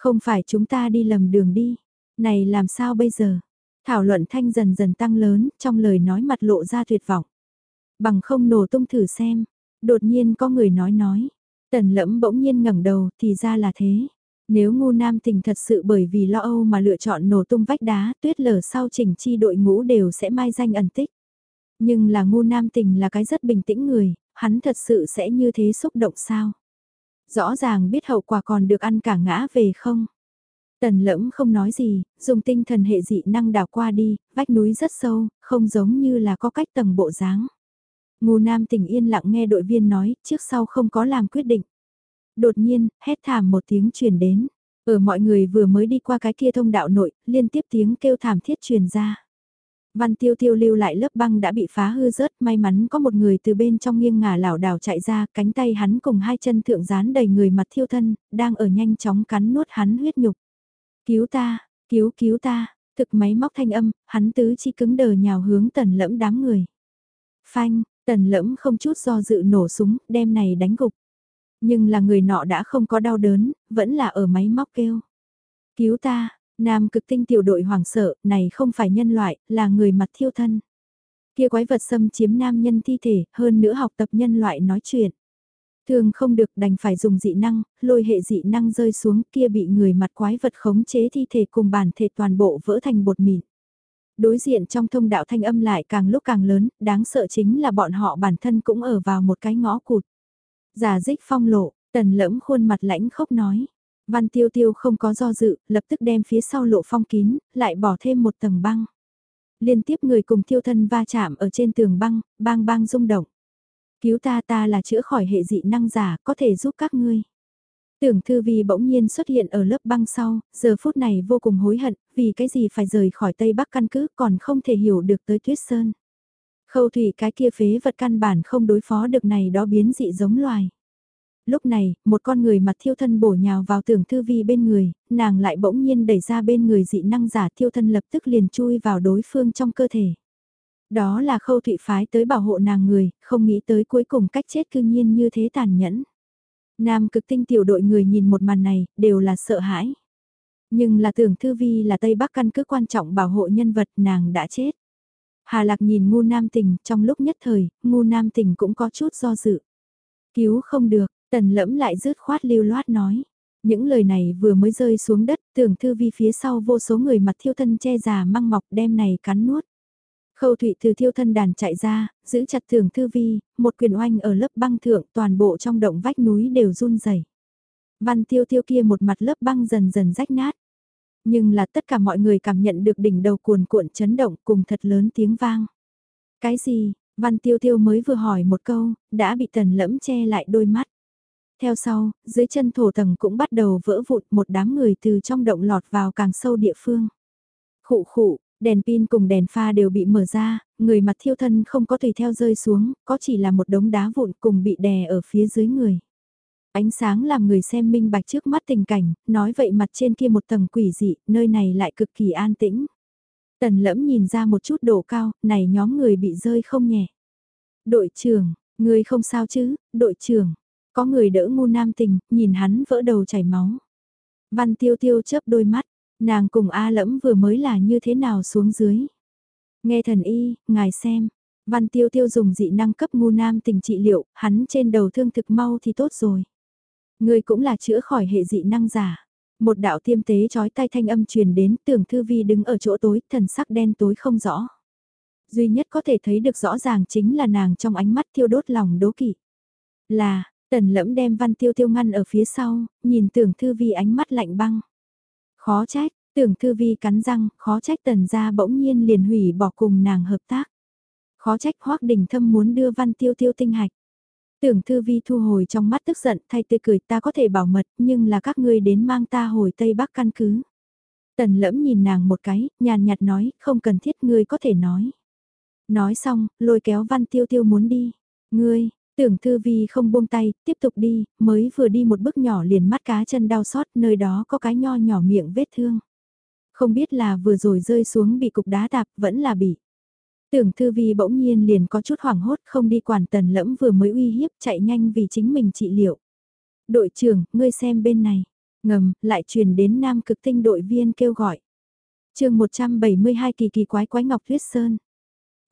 Không phải chúng ta đi lầm đường đi. Này làm sao bây giờ? Thảo luận thanh dần dần tăng lớn, trong lời nói mặt lộ ra tuyệt vọng. Bằng không nổ tung thử xem. Đột nhiên có người nói nói. Tần lẫm bỗng nhiên ngẩng đầu, thì ra là thế. Nếu ngu nam tình thật sự bởi vì lo âu mà lựa chọn nổ tung vách đá, tuyết lở sau chỉnh chi đội ngũ đều sẽ mai danh ẩn tích. Nhưng là ngu nam tình là cái rất bình tĩnh người, hắn thật sự sẽ như thế xúc động sao? Rõ ràng biết hậu quả còn được ăn cả ngã về không? Tần lẫm không nói gì, dùng tinh thần hệ dị năng đảo qua đi, vách núi rất sâu, không giống như là có cách tầng bộ dáng. Ngô Nam tỉnh yên lặng nghe đội viên nói, trước sau không có làm quyết định. Đột nhiên, hét thảm một tiếng truyền đến. Ở mọi người vừa mới đi qua cái kia thông đạo nội, liên tiếp tiếng kêu thảm thiết truyền ra. Văn tiêu tiêu lưu lại lớp băng đã bị phá hư rớt, may mắn có một người từ bên trong nghiêng ngả lảo đảo chạy ra, cánh tay hắn cùng hai chân thượng dán đầy người mặt thiêu thân, đang ở nhanh chóng cắn nuốt hắn huyết nhục. Cứu ta, cứu cứu ta, thực máy móc thanh âm, hắn tứ chi cứng đờ nhào hướng tần lẫm đám người. Phanh, tần lẫm không chút do dự nổ súng, đem này đánh gục. Nhưng là người nọ đã không có đau đớn, vẫn là ở máy móc kêu. Cứu ta, Nam cực tinh tiểu đội hoảng sợ, này không phải nhân loại, là người mặt thiêu thân. Kia quái vật xâm chiếm nam nhân thi thể, hơn nữa học tập nhân loại nói chuyện. Thường không được đành phải dùng dị năng, lôi hệ dị năng rơi xuống kia bị người mặt quái vật khống chế thi thể cùng bản thể toàn bộ vỡ thành bột mịn. Đối diện trong thông đạo thanh âm lại càng lúc càng lớn, đáng sợ chính là bọn họ bản thân cũng ở vào một cái ngõ cụt. Giả dích phong lộ, tần lẫm khuôn mặt lãnh khốc nói. Văn tiêu tiêu không có do dự, lập tức đem phía sau lộ phong kín, lại bỏ thêm một tầng băng. Liên tiếp người cùng tiêu thân va chạm ở trên tường băng, bang bang rung động. Cứu ta ta là chữa khỏi hệ dị năng giả, có thể giúp các ngươi. Tưởng thư vi bỗng nhiên xuất hiện ở lớp băng sau, giờ phút này vô cùng hối hận, vì cái gì phải rời khỏi Tây Bắc căn cứ còn không thể hiểu được tới tuyết sơn. Khâu thủy cái kia phế vật căn bản không đối phó được này đó biến dị giống loài lúc này, một con người mặt thiêu thân bổ nhào vào tưởng thư vi bên người, nàng lại bỗng nhiên đẩy ra bên người dị năng giả thiêu thân lập tức liền chui vào đối phương trong cơ thể. Đó là khâu thụy phái tới bảo hộ nàng người, không nghĩ tới cuối cùng cách chết cư nhiên như thế tàn nhẫn. Nam cực tinh tiểu đội người nhìn một màn này, đều là sợ hãi. Nhưng là tưởng thư vi là Tây Bắc căn cứ quan trọng bảo hộ nhân vật nàng đã chết. Hà Lạc nhìn ngu nam tình, trong lúc nhất thời, ngu nam tình cũng có chút do dự. Cứu không được, Tần lẫm lại rứt khoát lưu loát nói. Những lời này vừa mới rơi xuống đất, tưởng thư vi phía sau vô số người mặt thiêu thân che già măng mọc đem này cắn nuốt. Khâu thụy từ thiêu thân đàn chạy ra, giữ chặt tưởng thư vi, một quyền oanh ở lớp băng thượng toàn bộ trong động vách núi đều run rẩy. Văn tiêu tiêu kia một mặt lớp băng dần dần rách nát. Nhưng là tất cả mọi người cảm nhận được đỉnh đầu cuồn cuộn chấn động cùng thật lớn tiếng vang. Cái gì, văn tiêu tiêu mới vừa hỏi một câu, đã bị tần lẫm che lại đôi mắt. Theo sau, dưới chân thổ tầng cũng bắt đầu vỡ vụt một đám người từ trong động lọt vào càng sâu địa phương. Khụ khụ, đèn pin cùng đèn pha đều bị mở ra, người mặt thiêu thân không có tùy theo rơi xuống, có chỉ là một đống đá vụn cùng bị đè ở phía dưới người. Ánh sáng làm người xem minh bạch trước mắt tình cảnh, nói vậy mặt trên kia một tầng quỷ dị, nơi này lại cực kỳ an tĩnh. Tần lẫm nhìn ra một chút độ cao, này nhóm người bị rơi không nhẹ. Đội trưởng, người không sao chứ, đội trưởng, có người đỡ ngu nam tình, nhìn hắn vỡ đầu chảy máu. Văn tiêu tiêu chớp đôi mắt, nàng cùng A lẫm vừa mới là như thế nào xuống dưới. Nghe thần y, ngài xem, văn tiêu tiêu dùng dị năng cấp ngu nam tình trị liệu, hắn trên đầu thương thực mau thì tốt rồi. người cũng là chữa khỏi hệ dị năng giả. Một đạo tiêm tế chói tai thanh âm truyền đến tưởng thư vi đứng ở chỗ tối, thần sắc đen tối không rõ. Duy nhất có thể thấy được rõ ràng chính là nàng trong ánh mắt thiêu đốt lòng đố kỵ. Là, tần lẫm đem văn tiêu tiêu ngăn ở phía sau, nhìn tưởng thư vi ánh mắt lạnh băng. Khó trách, tưởng thư vi cắn răng, khó trách tần gia bỗng nhiên liền hủy bỏ cùng nàng hợp tác. Khó trách hoác đình thâm muốn đưa văn tiêu tiêu tinh hạch. Tưởng thư vi thu hồi trong mắt tức giận thay tươi cười ta có thể bảo mật nhưng là các ngươi đến mang ta hồi Tây Bắc căn cứ. Tần lẫm nhìn nàng một cái, nhàn nhạt nói, không cần thiết ngươi có thể nói. Nói xong, lôi kéo văn tiêu tiêu muốn đi. Ngươi, tưởng thư vi không buông tay, tiếp tục đi, mới vừa đi một bước nhỏ liền mắt cá chân đau xót, nơi đó có cái nho nhỏ miệng vết thương. Không biết là vừa rồi rơi xuống bị cục đá tạp, vẫn là bị. Tưởng thư vi bỗng nhiên liền có chút hoảng hốt không đi quản tần lẫm vừa mới uy hiếp chạy nhanh vì chính mình trị liệu. Đội trưởng, ngươi xem bên này. Ngầm, lại truyền đến nam cực tinh đội viên kêu gọi. Trường 172 kỳ kỳ quái quái ngọc tuyết sơn.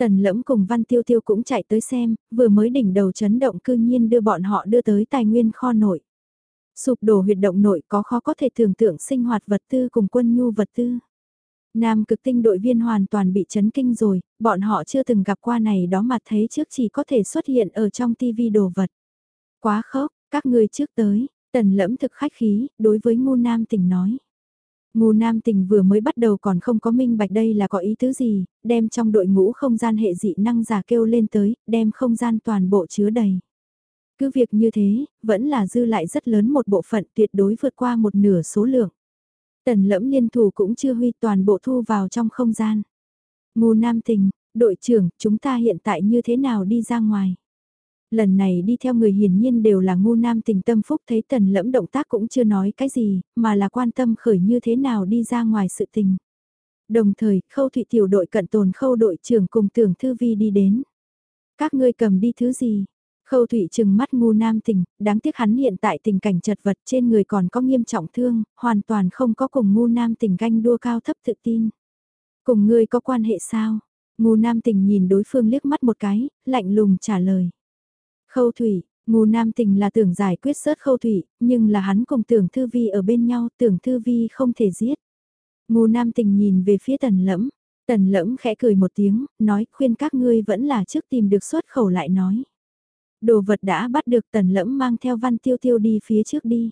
Tần lẫm cùng Văn Tiêu Tiêu cũng chạy tới xem, vừa mới đỉnh đầu chấn động cư nhiên đưa bọn họ đưa tới tài nguyên kho nội. Sụp đổ huyệt động nội có khó có thể tưởng tượng sinh hoạt vật tư cùng quân nhu vật tư. Nam cực tinh đội viên hoàn toàn bị chấn kinh rồi, bọn họ chưa từng gặp qua này đó mà thấy trước chỉ có thể xuất hiện ở trong tivi đồ vật. Quá khốc, các ngươi trước tới, tần lẫm thực khách khí, đối với ngu nam tình nói. Ngô nam tình vừa mới bắt đầu còn không có minh bạch đây là có ý tứ gì, đem trong đội ngũ không gian hệ dị năng giả kêu lên tới, đem không gian toàn bộ chứa đầy. Cứ việc như thế, vẫn là dư lại rất lớn một bộ phận tuyệt đối vượt qua một nửa số lượng. Tần lẫm liên thủ cũng chưa huy toàn bộ thu vào trong không gian. Ngô nam tình, đội trưởng, chúng ta hiện tại như thế nào đi ra ngoài? Lần này đi theo người hiển nhiên đều là ngu nam tình tâm phúc thấy tần lẫm động tác cũng chưa nói cái gì, mà là quan tâm khởi như thế nào đi ra ngoài sự tình. Đồng thời, khâu thụy tiểu đội cận tồn khâu đội trưởng cùng tưởng thư vi đi đến. Các ngươi cầm đi thứ gì? Khâu Thụy trừng mắt ngu nam tình, đáng tiếc hắn hiện tại tình cảnh chật vật trên người còn có nghiêm trọng thương, hoàn toàn không có cùng ngu nam tình ganh đua cao thấp tự tin. Cùng ngươi có quan hệ sao? Ngu nam tình nhìn đối phương liếc mắt một cái, lạnh lùng trả lời. Khâu Thủy, Ngô nam tình là tưởng giải quyết sớt khâu Thủy, nhưng là hắn cùng tưởng thư vi ở bên nhau, tưởng thư vi không thể giết. Ngô nam tình nhìn về phía tần lẫm, tần lẫm khẽ cười một tiếng, nói khuyên các ngươi vẫn là trước tìm được xuất khẩu lại nói. Đồ vật đã bắt được tần lẫm mang theo văn tiêu tiêu đi phía trước đi.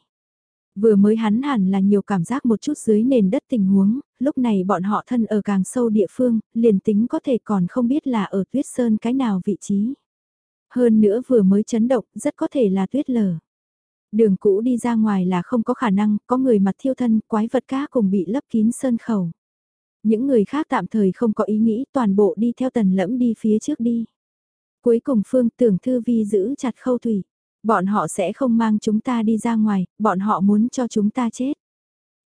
Vừa mới hắn hẳn là nhiều cảm giác một chút dưới nền đất tình huống, lúc này bọn họ thân ở càng sâu địa phương, liền tính có thể còn không biết là ở tuyết sơn cái nào vị trí. Hơn nữa vừa mới chấn động, rất có thể là tuyết lở. Đường cũ đi ra ngoài là không có khả năng, có người mặt thiêu thân, quái vật cá cùng bị lấp kín sơn khẩu. Những người khác tạm thời không có ý nghĩ toàn bộ đi theo tần lẫm đi phía trước đi. Cuối cùng Phương Tưởng Thư Vi giữ chặt khâu thủy. Bọn họ sẽ không mang chúng ta đi ra ngoài, bọn họ muốn cho chúng ta chết.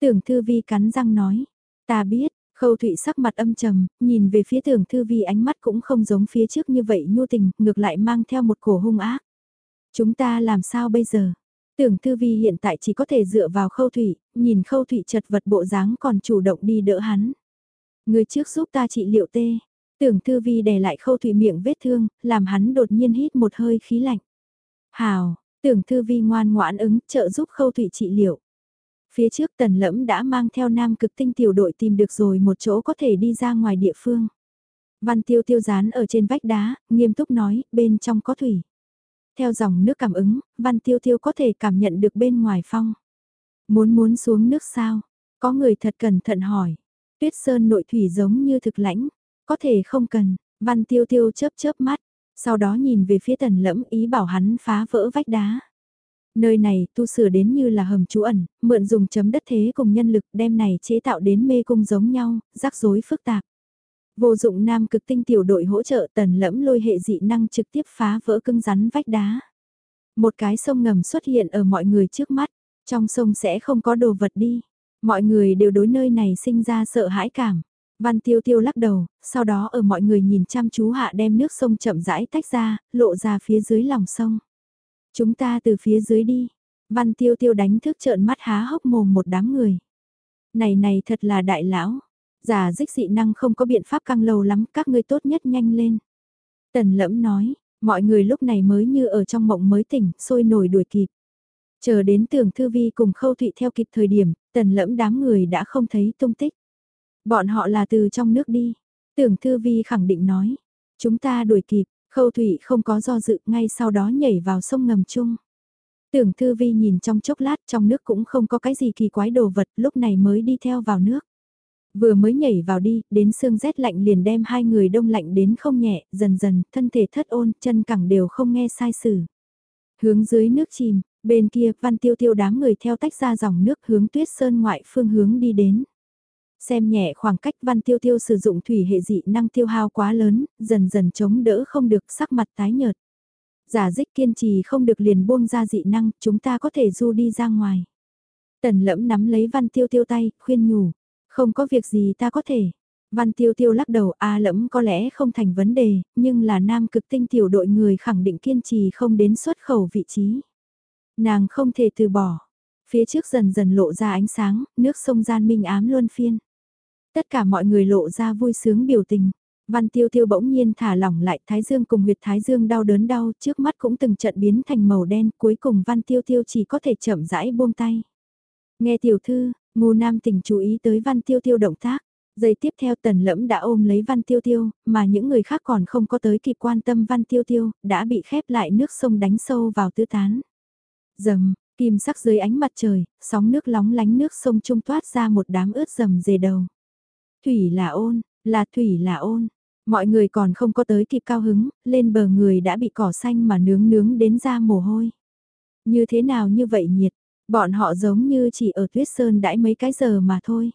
Tưởng Thư Vi cắn răng nói. Ta biết, khâu Thụy sắc mặt âm trầm, nhìn về phía tưởng Thư Vi ánh mắt cũng không giống phía trước như vậy nhu tình, ngược lại mang theo một cổ hung ác. Chúng ta làm sao bây giờ? Tưởng Thư Vi hiện tại chỉ có thể dựa vào khâu thủy, nhìn khâu thủy chật vật bộ dáng còn chủ động đi đỡ hắn. Người trước giúp ta trị liệu tê, Tưởng Thư Vi đè lại khâu thủy miệng vết thương, làm hắn đột nhiên hít một hơi khí lạnh. Hào, tưởng Thư Vi ngoan ngoãn ứng trợ giúp khâu thủy trị liệu. Phía trước tần lẫm đã mang theo nam cực tinh tiểu đội tìm được rồi một chỗ có thể đi ra ngoài địa phương. Văn tiêu tiêu dán ở trên vách đá, nghiêm túc nói, bên trong có thủy. Theo dòng nước cảm ứng, văn tiêu tiêu có thể cảm nhận được bên ngoài phong. Muốn muốn xuống nước sao? Có người thật cẩn thận hỏi. Tuyết sơn nội thủy giống như thực lãnh, có thể không cần, văn tiêu tiêu chớp chớp mắt, sau đó nhìn về phía tần lẫm ý bảo hắn phá vỡ vách đá. Nơi này tu sửa đến như là hầm trú ẩn, mượn dùng chấm đất thế cùng nhân lực đem này chế tạo đến mê cung giống nhau, rắc rối phức tạp. Vô dụng nam cực tinh tiểu đội hỗ trợ tần lẫm lôi hệ dị năng trực tiếp phá vỡ cưng rắn vách đá. Một cái sông ngầm xuất hiện ở mọi người trước mắt, trong sông sẽ không có đồ vật đi. Mọi người đều đối nơi này sinh ra sợ hãi cảm. Văn tiêu tiêu lắc đầu, sau đó ở mọi người nhìn chăm chú hạ đem nước sông chậm rãi tách ra, lộ ra phía dưới lòng sông. Chúng ta từ phía dưới đi. Văn tiêu tiêu đánh thức trợn mắt há hốc mồm một đám người. Này này thật là đại lão. Giả dích dị năng không có biện pháp căng lâu lắm, các ngươi tốt nhất nhanh lên. Tần lẫm nói, mọi người lúc này mới như ở trong mộng mới tỉnh, sôi nổi đuổi kịp. Chờ đến tưởng thư vi cùng khâu thụy theo kịp thời điểm, tần lẫm đám người đã không thấy tung tích. Bọn họ là từ trong nước đi. Tưởng thư vi khẳng định nói. Chúng ta đuổi kịp, khâu Thủy không có do dự ngay sau đó nhảy vào sông ngầm chung. Tưởng thư vi nhìn trong chốc lát trong nước cũng không có cái gì kỳ quái đồ vật lúc này mới đi theo vào nước. Vừa mới nhảy vào đi, đến sương rét lạnh liền đem hai người đông lạnh đến không nhẹ, dần dần, thân thể thất ôn, chân cẳng đều không nghe sai sử. Hướng dưới nước chìm, bên kia văn tiêu tiêu đám người theo tách ra dòng nước hướng tuyết sơn ngoại phương hướng đi đến. Xem nhẹ khoảng cách văn tiêu tiêu sử dụng thủy hệ dị năng tiêu hao quá lớn, dần dần chống đỡ không được sắc mặt tái nhợt. Giả dích kiên trì không được liền buông ra dị năng, chúng ta có thể du đi ra ngoài. Tần lẫm nắm lấy văn tiêu tiêu tay, khuyên nhủ, không có việc gì ta có thể. Văn tiêu tiêu lắc đầu a lẫm có lẽ không thành vấn đề, nhưng là nam cực tinh tiểu đội người khẳng định kiên trì không đến xuất khẩu vị trí. Nàng không thể từ bỏ. Phía trước dần dần lộ ra ánh sáng, nước sông gian minh ám luân phiên. Tất cả mọi người lộ ra vui sướng biểu tình. Văn tiêu tiêu bỗng nhiên thả lỏng lại thái dương cùng huyệt thái dương đau đớn đau trước mắt cũng từng trận biến thành màu đen cuối cùng văn tiêu tiêu chỉ có thể chậm rãi buông tay. Nghe tiểu thư, ngu nam tỉnh chú ý tới văn tiêu tiêu động tác. Giây tiếp theo tần lẫm đã ôm lấy văn tiêu tiêu, mà những người khác còn không có tới kịp quan tâm văn tiêu tiêu, đã bị khép lại nước sông đánh sâu vào tứ tán. Dầm, kim sắc dưới ánh mặt trời, sóng nước lóng lánh nước sông trung toát ra một đám ướt dầm dề đầu. Thủy là ôn, là thủy là ôn. Mọi người còn không có tới kịp cao hứng, lên bờ người đã bị cỏ xanh mà nướng nướng đến ra mồ hôi. Như thế nào như vậy nhiệt, bọn họ giống như chỉ ở tuyết sơn đãi mấy cái giờ mà thôi.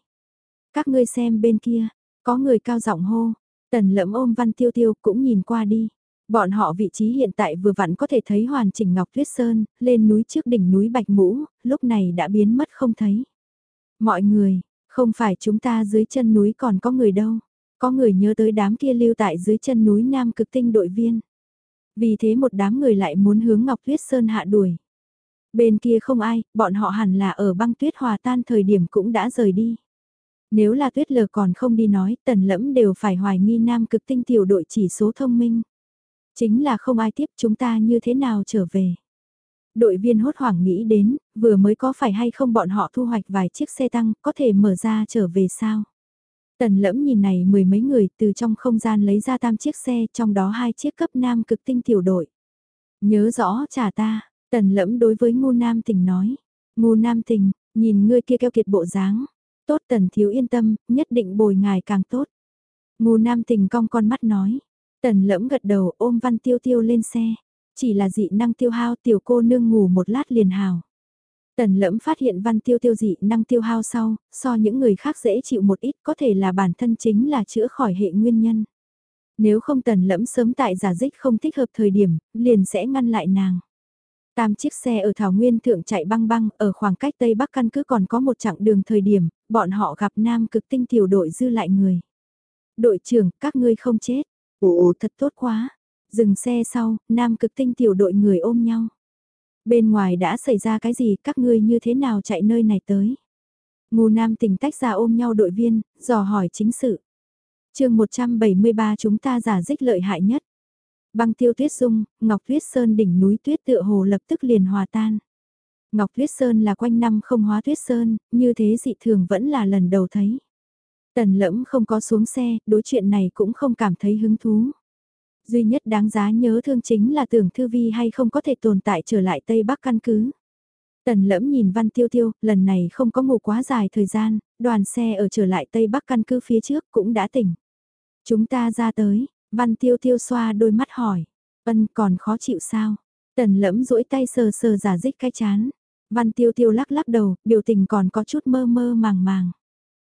Các ngươi xem bên kia, có người cao giọng hô, tần lẫm ôm văn tiêu tiêu cũng nhìn qua đi. Bọn họ vị trí hiện tại vừa vặn có thể thấy hoàn chỉnh Ngọc Tuyết Sơn, lên núi trước đỉnh núi Bạch Mũ, lúc này đã biến mất không thấy. Mọi người, không phải chúng ta dưới chân núi còn có người đâu. Có người nhớ tới đám kia lưu tại dưới chân núi Nam cực tinh đội viên. Vì thế một đám người lại muốn hướng Ngọc Tuyết Sơn hạ đuổi. Bên kia không ai, bọn họ hẳn là ở băng tuyết hòa tan thời điểm cũng đã rời đi. Nếu là tuyết lờ còn không đi nói, tần lẫm đều phải hoài nghi Nam cực tinh tiểu đội chỉ số thông minh. Chính là không ai tiếp chúng ta như thế nào trở về. Đội viên hốt hoảng nghĩ đến, vừa mới có phải hay không bọn họ thu hoạch vài chiếc xe tăng, có thể mở ra trở về sao? Tần lẫm nhìn này mười mấy người từ trong không gian lấy ra tam chiếc xe, trong đó hai chiếc cấp nam cực tinh tiểu đội. Nhớ rõ trả ta, tần lẫm đối với ngu nam tình nói. Ngu nam tình, nhìn ngươi kia keo kiệt bộ dáng. Tốt tần thiếu yên tâm, nhất định bồi ngài càng tốt. Ngu nam tình cong con mắt nói. Tần lẫm gật đầu ôm văn tiêu tiêu lên xe. Chỉ là dị năng tiêu hao tiểu cô nương ngủ một lát liền hào. Tần lẫm phát hiện văn tiêu tiêu dị năng tiêu hao sau, so những người khác dễ chịu một ít có thể là bản thân chính là chữa khỏi hệ nguyên nhân. Nếu không tần lẫm sớm tại giả dích không thích hợp thời điểm, liền sẽ ngăn lại nàng. Tam chiếc xe ở Thảo Nguyên thượng chạy băng băng, ở khoảng cách Tây Bắc căn cứ còn có một chặng đường thời điểm, bọn họ gặp nam cực tinh tiểu đội dư lại người. Đội trưởng, các ngươi không chết. Ồ, thật tốt quá. Dừng xe sau, nam cực tinh tiểu đội người ôm nhau. Bên ngoài đã xảy ra cái gì, các ngươi như thế nào chạy nơi này tới? Ngô nam tỉnh tách ra ôm nhau đội viên, dò hỏi chính sự. chương 173 chúng ta giả dích lợi hại nhất. Băng tiêu tuyết dung, Ngọc Tuyết Sơn đỉnh núi tuyết tựa hồ lập tức liền hòa tan. Ngọc Tuyết Sơn là quanh năm không hóa Tuyết Sơn, như thế dị thường vẫn là lần đầu thấy. Tần lẫm không có xuống xe, đối chuyện này cũng không cảm thấy hứng thú. Duy nhất đáng giá nhớ thương chính là tưởng thư vi hay không có thể tồn tại trở lại Tây Bắc căn cứ. Tần lẫm nhìn văn tiêu tiêu, lần này không có ngủ quá dài thời gian, đoàn xe ở trở lại Tây Bắc căn cứ phía trước cũng đã tỉnh. Chúng ta ra tới, văn tiêu tiêu xoa đôi mắt hỏi, ân còn khó chịu sao? Tần lẫm duỗi tay sờ sờ giả dích cái chán. Văn tiêu tiêu lắc lắc đầu, biểu tình còn có chút mơ mơ màng màng.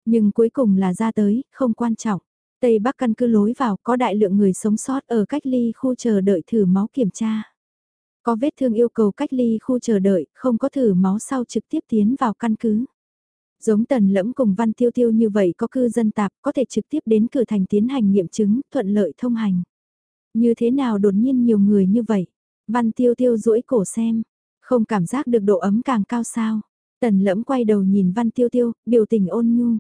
Nhưng cuối cùng là ra tới, không quan trọng. Tây Bắc căn cứ lối vào có đại lượng người sống sót ở cách ly khu chờ đợi thử máu kiểm tra. Có vết thương yêu cầu cách ly khu chờ đợi, không có thử máu sau trực tiếp tiến vào căn cứ. Giống tần lẫm cùng văn tiêu tiêu như vậy có cư dân tạp có thể trực tiếp đến cửa thành tiến hành nghiệm chứng, thuận lợi thông hành. Như thế nào đột nhiên nhiều người như vậy? Văn tiêu tiêu duỗi cổ xem, không cảm giác được độ ấm càng cao sao? Tần lẫm quay đầu nhìn văn tiêu tiêu, biểu tình ôn nhu.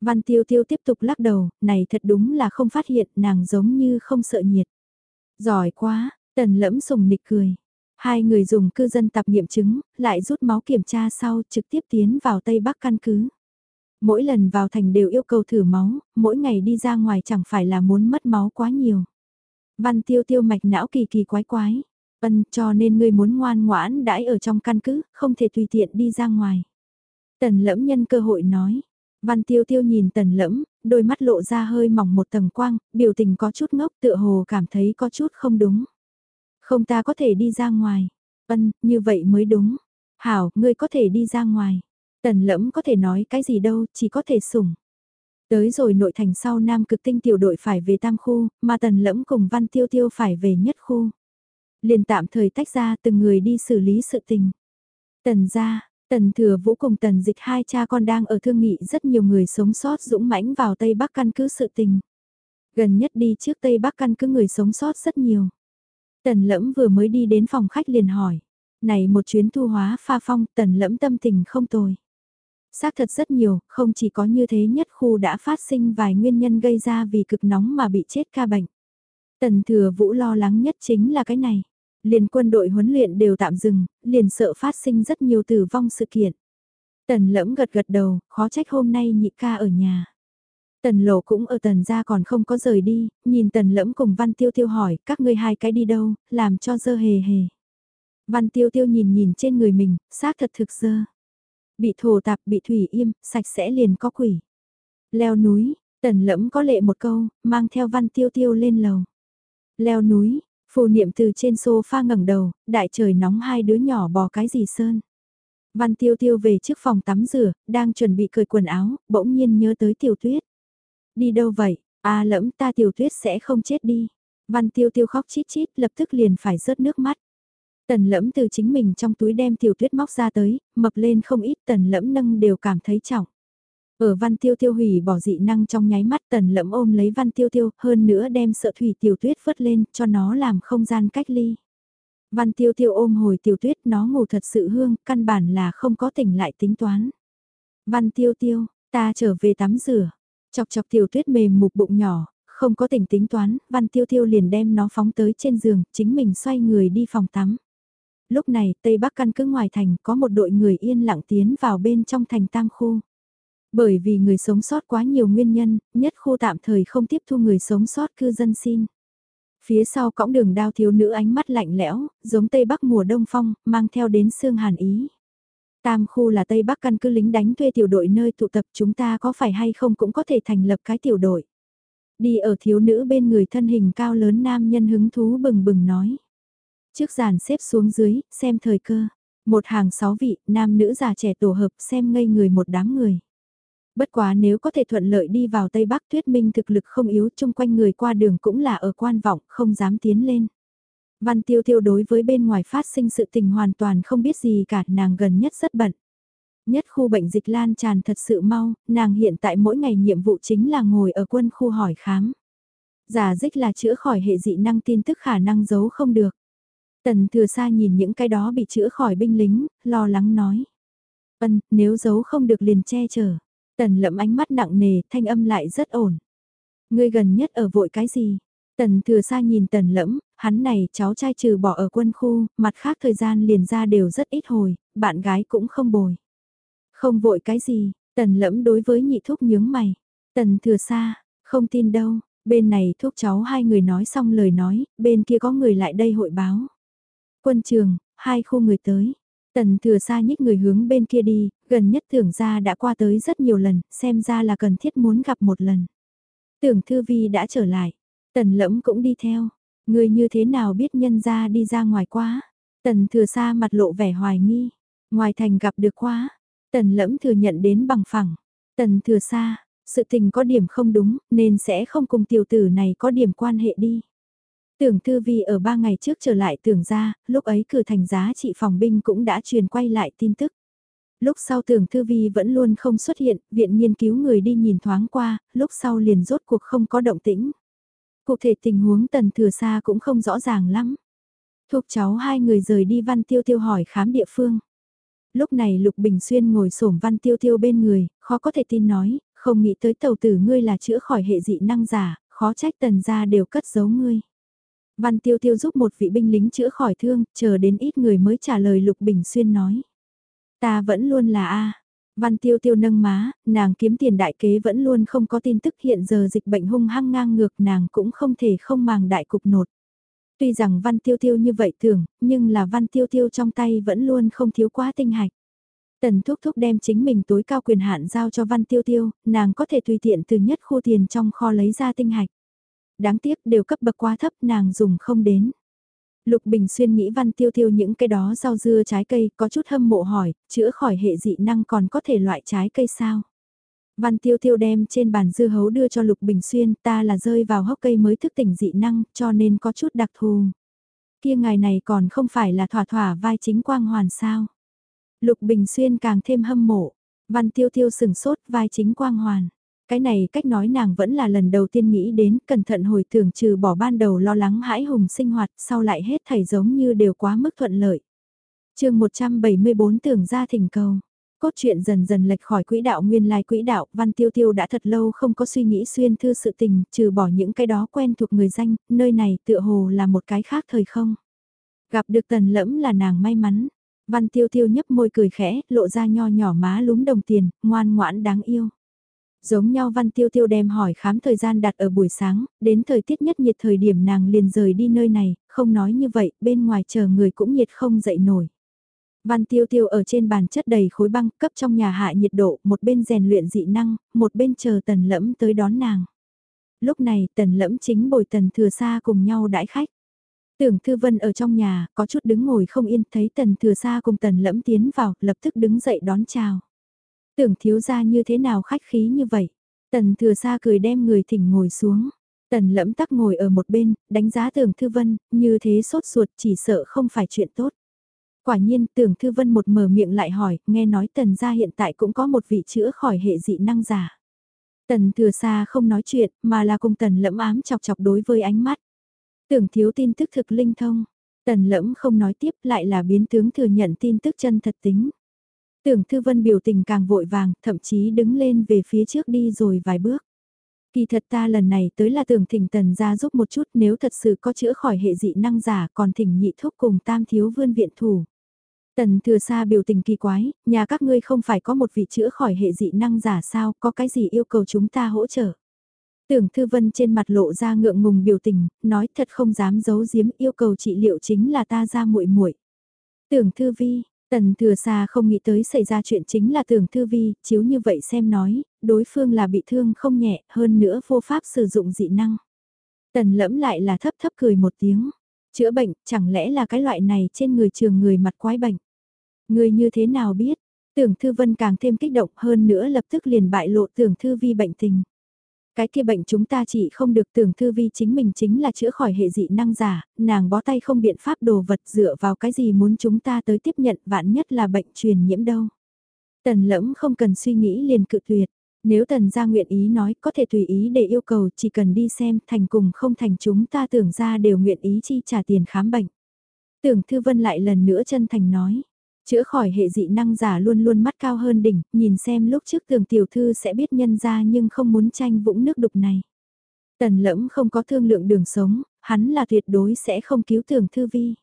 Văn tiêu tiêu tiếp tục lắc đầu, này thật đúng là không phát hiện nàng giống như không sợ nhiệt. Giỏi quá, tần lẫm sùng nịch cười. Hai người dùng cư dân tập nghiệm chứng, lại rút máu kiểm tra sau trực tiếp tiến vào Tây Bắc căn cứ. Mỗi lần vào thành đều yêu cầu thử máu, mỗi ngày đi ra ngoài chẳng phải là muốn mất máu quá nhiều. Văn tiêu tiêu mạch não kỳ kỳ quái quái. Vân cho nên ngươi muốn ngoan ngoãn đãi ở trong căn cứ, không thể tùy tiện đi ra ngoài. Tần lẫm nhân cơ hội nói. Văn tiêu tiêu nhìn tần lẫm, đôi mắt lộ ra hơi mỏng một tầng quang, biểu tình có chút ngốc tựa hồ cảm thấy có chút không đúng. Không ta có thể đi ra ngoài. Ân, như vậy mới đúng. Hảo, ngươi có thể đi ra ngoài. Tần lẫm có thể nói cái gì đâu, chỉ có thể sủng. Tới rồi nội thành sau Nam cực tinh tiểu đội phải về tam khu, mà tần lẫm cùng văn tiêu tiêu phải về nhất khu. Liền tạm thời tách ra từng người đi xử lý sự tình. Tần gia tần thừa vũ cùng tần dịch hai cha con đang ở thương nghị rất nhiều người sống sót dũng mãnh vào Tây Bắc căn cứ sự tình. Gần nhất đi trước Tây Bắc căn cứ người sống sót rất nhiều. Tần lẫm vừa mới đi đến phòng khách liền hỏi. Này một chuyến thu hóa pha phong tần lẫm tâm tình không tồi. Xác thật rất nhiều, không chỉ có như thế nhất khu đã phát sinh vài nguyên nhân gây ra vì cực nóng mà bị chết ca bệnh. Tần thừa vũ lo lắng nhất chính là cái này. Liền quân đội huấn luyện đều tạm dừng, liền sợ phát sinh rất nhiều tử vong sự kiện. Tần lẫm gật gật đầu, khó trách hôm nay nhị ca ở nhà. Tần lộ cũng ở tần gia còn không có rời đi, nhìn tần lẫm cùng văn tiêu tiêu hỏi các ngươi hai cái đi đâu, làm cho dơ hề hề. Văn tiêu tiêu nhìn nhìn trên người mình, xác thật thực dơ. Bị thổ tạp, bị thủy im, sạch sẽ liền có quỷ. Leo núi, tần lẫm có lệ một câu, mang theo văn tiêu tiêu lên lầu. Leo núi, phù niệm từ trên sofa ngẩng đầu, đại trời nóng hai đứa nhỏ bò cái gì sơn. Văn tiêu tiêu về trước phòng tắm rửa, đang chuẩn bị cởi quần áo, bỗng nhiên nhớ tới tiểu tuyết. Đi đâu vậy, à lẫm ta tiểu tuyết sẽ không chết đi. Văn tiêu tiêu khóc chít chít lập tức liền phải rớt nước mắt. Tần lẫm từ chính mình trong túi đem tiểu tuyết móc ra tới, mập lên không ít tần lẫm nâng đều cảm thấy trọng. Ở văn tiêu tiêu hủy bỏ dị năng trong nháy mắt tần lẫm ôm lấy văn tiêu tiêu, hơn nữa đem sợ thủy tiểu tuyết vớt lên, cho nó làm không gian cách ly. Văn tiêu tiêu ôm hồi tiểu tuyết nó ngủ thật sự hương, căn bản là không có tỉnh lại tính toán. Văn tiêu tiêu, ta trở về tắm rửa, chọc chọc tiểu tuyết mềm mục bụng nhỏ, không có tỉnh tính toán, văn tiêu tiêu liền đem nó phóng tới trên giường, chính mình xoay người đi phòng tắm lúc này Tây Bắc căn cứ ngoài thành có một đội người yên lặng tiến vào bên trong thành tam khu. Bởi vì người sống sót quá nhiều nguyên nhân, nhất khu tạm thời không tiếp thu người sống sót cư dân xin. Phía sau cõng đường đao thiếu nữ ánh mắt lạnh lẽo, giống Tây Bắc mùa đông phong, mang theo đến xương hàn ý. Tam khu là Tây Bắc căn cứ lính đánh thuê tiểu đội nơi tụ tập chúng ta có phải hay không cũng có thể thành lập cái tiểu đội. Đi ở thiếu nữ bên người thân hình cao lớn nam nhân hứng thú bừng bừng nói. Trước giàn xếp xuống dưới, xem thời cơ. Một hàng sáu vị, nam nữ già trẻ tổ hợp xem ngây người một đám người. Bất quá nếu có thể thuận lợi đi vào Tây Bắc thuyết minh thực lực không yếu chung quanh người qua đường cũng là ở quan vọng, không dám tiến lên. Văn tiêu tiêu đối với bên ngoài phát sinh sự tình hoàn toàn không biết gì cả, nàng gần nhất rất bận. Nhất khu bệnh dịch lan tràn thật sự mau, nàng hiện tại mỗi ngày nhiệm vụ chính là ngồi ở quân khu hỏi khám. Giả dích là chữa khỏi hệ dị năng tin tức khả năng giấu không được. Tần thừa xa nhìn những cái đó bị chữa khỏi binh lính, lo lắng nói. Vân, nếu giấu không được liền che chở. Tần lẫm ánh mắt nặng nề, thanh âm lại rất ổn. Ngươi gần nhất ở vội cái gì? Tần thừa xa nhìn tần lẫm, hắn này cháu trai trừ bỏ ở quân khu, mặt khác thời gian liền ra đều rất ít hồi, bạn gái cũng không bồi. Không vội cái gì, tần lẫm đối với nhị thúc nhướng mày. Tần thừa xa, không tin đâu, bên này thúc cháu hai người nói xong lời nói, bên kia có người lại đây hội báo. Quân trường, hai khu người tới. Tần thừa xa nhích người hướng bên kia đi, gần nhất tưởng ra đã qua tới rất nhiều lần, xem ra là cần thiết muốn gặp một lần. Tưởng thư vi đã trở lại, tần lẫm cũng đi theo, người như thế nào biết nhân ra đi ra ngoài quá. Tần thừa xa mặt lộ vẻ hoài nghi, ngoài thành gặp được quá, tần lẫm thừa nhận đến bằng phẳng, tần thừa xa, sự tình có điểm không đúng nên sẽ không cùng tiểu tử này có điểm quan hệ đi. Tưởng Thư Vi ở ba ngày trước trở lại tưởng ra, lúc ấy cử thành giá trị phòng binh cũng đã truyền quay lại tin tức. Lúc sau tưởng Thư Vi vẫn luôn không xuất hiện, viện nghiên cứu người đi nhìn thoáng qua, lúc sau liền rốt cuộc không có động tĩnh. Cụ thể tình huống tần thừa xa cũng không rõ ràng lắm. Thuộc cháu hai người rời đi văn tiêu tiêu hỏi khám địa phương. Lúc này Lục Bình Xuyên ngồi xổm văn tiêu tiêu bên người, khó có thể tin nói, không nghĩ tới tàu tử ngươi là chữa khỏi hệ dị năng giả, khó trách tần gia đều cất giấu ngươi. Văn Tiêu Tiêu giúp một vị binh lính chữa khỏi thương, chờ đến ít người mới trả lời Lục Bình Xuyên nói. Ta vẫn luôn là A. Văn Tiêu Tiêu nâng má, nàng kiếm tiền đại kế vẫn luôn không có tin tức hiện giờ dịch bệnh hung hăng ngang ngược nàng cũng không thể không màng đại cục nột. Tuy rằng Văn Tiêu Tiêu như vậy tưởng, nhưng là Văn Tiêu Tiêu trong tay vẫn luôn không thiếu quá tinh hạch. Tần Thúc Thúc đem chính mình tối cao quyền hạn giao cho Văn Tiêu Tiêu, nàng có thể tùy tiện từ nhất khu tiền trong kho lấy ra tinh hạch. Đáng tiếc đều cấp bậc quá thấp nàng dùng không đến. Lục Bình Xuyên nghĩ Văn Tiêu Tiêu những cái đó rau dưa trái cây có chút hâm mộ hỏi, chữa khỏi hệ dị năng còn có thể loại trái cây sao? Văn Tiêu Tiêu đem trên bàn dưa hấu đưa cho Lục Bình Xuyên ta là rơi vào hốc cây mới thức tỉnh dị năng cho nên có chút đặc thù. Kia ngày này còn không phải là thỏa thỏa vai chính quang hoàn sao? Lục Bình Xuyên càng thêm hâm mộ. Văn Tiêu Tiêu sừng sốt vai chính quang hoàn. Cái này cách nói nàng vẫn là lần đầu tiên nghĩ đến, cẩn thận hồi tưởng trừ bỏ ban đầu lo lắng hãi hùng sinh hoạt, sau lại hết thảy giống như đều quá mức thuận lợi. chương 174 tưởng ra thỉnh cầu. Cốt truyện dần dần lệch khỏi quỹ đạo nguyên lai quỹ đạo, Văn Tiêu Tiêu đã thật lâu không có suy nghĩ xuyên thư sự tình, trừ bỏ những cái đó quen thuộc người danh, nơi này tựa hồ là một cái khác thời không. Gặp được tần lẫm là nàng may mắn. Văn Tiêu Tiêu nhấp môi cười khẽ, lộ ra nho nhỏ má lúm đồng tiền, ngoan ngoãn đáng yêu. Giống nhau Văn Tiêu Tiêu đem hỏi khám thời gian đặt ở buổi sáng, đến thời tiết nhất nhiệt thời điểm nàng liền rời đi nơi này, không nói như vậy, bên ngoài chờ người cũng nhiệt không dậy nổi. Văn Tiêu Tiêu ở trên bàn chất đầy khối băng cấp trong nhà hạ nhiệt độ, một bên rèn luyện dị năng, một bên chờ tần lẫm tới đón nàng. Lúc này tần lẫm chính bồi tần thừa xa cùng nhau đãi khách. Tưởng Thư Vân ở trong nhà, có chút đứng ngồi không yên, thấy tần thừa xa cùng tần lẫm tiến vào, lập tức đứng dậy đón chào. Tưởng thiếu ra như thế nào khách khí như vậy. Tần thừa xa cười đem người thỉnh ngồi xuống. Tần lẫm tắc ngồi ở một bên, đánh giá tưởng thư vân, như thế sốt ruột chỉ sợ không phải chuyện tốt. Quả nhiên tưởng thư vân một mở miệng lại hỏi, nghe nói tần gia hiện tại cũng có một vị chữa khỏi hệ dị năng giả. Tần thừa xa không nói chuyện, mà là cùng tần lẫm ám chọc chọc đối với ánh mắt. Tưởng thiếu tin tức thực linh thông, tần lẫm không nói tiếp lại là biến tướng thừa nhận tin tức chân thật tính. Tưởng Thư Vân biểu tình càng vội vàng, thậm chí đứng lên về phía trước đi rồi vài bước. Kỳ thật ta lần này tới là tưởng thỉnh tần ra giúp một chút nếu thật sự có chữa khỏi hệ dị năng giả còn thỉnh nhị thúc cùng tam thiếu vươn viện thủ. Tần thừa xa biểu tình kỳ quái, nhà các ngươi không phải có một vị chữa khỏi hệ dị năng giả sao, có cái gì yêu cầu chúng ta hỗ trợ. Tưởng Thư Vân trên mặt lộ ra ngượng ngùng biểu tình, nói thật không dám giấu giếm yêu cầu trị liệu chính là ta ra muội muội. Tưởng Thư Vi, Tần thừa xa không nghĩ tới xảy ra chuyện chính là tưởng thư vi, chiếu như vậy xem nói, đối phương là bị thương không nhẹ, hơn nữa vô pháp sử dụng dị năng. Tần lẫm lại là thấp thấp cười một tiếng. Chữa bệnh, chẳng lẽ là cái loại này trên người trường người mặt quái bệnh. Người như thế nào biết? Tưởng thư vân càng thêm kích động hơn nữa lập tức liền bại lộ tưởng thư vi bệnh tình. Cái kia bệnh chúng ta chỉ không được tưởng thư vi chính mình chính là chữa khỏi hệ dị năng giả, nàng bó tay không biện pháp đồ vật dựa vào cái gì muốn chúng ta tới tiếp nhận vạn nhất là bệnh truyền nhiễm đâu. Tần lẫm không cần suy nghĩ liền cự tuyệt. Nếu tần gia nguyện ý nói có thể tùy ý để yêu cầu chỉ cần đi xem thành cùng không thành chúng ta tưởng ra đều nguyện ý chi trả tiền khám bệnh. Tưởng Thư Vân lại lần nữa chân thành nói. Chữa khỏi hệ dị năng giả luôn luôn mắt cao hơn đỉnh, nhìn xem lúc trước tường tiểu thư sẽ biết nhân ra nhưng không muốn tranh vũng nước đục này. Tần lẫm không có thương lượng đường sống, hắn là tuyệt đối sẽ không cứu tưởng thư vi.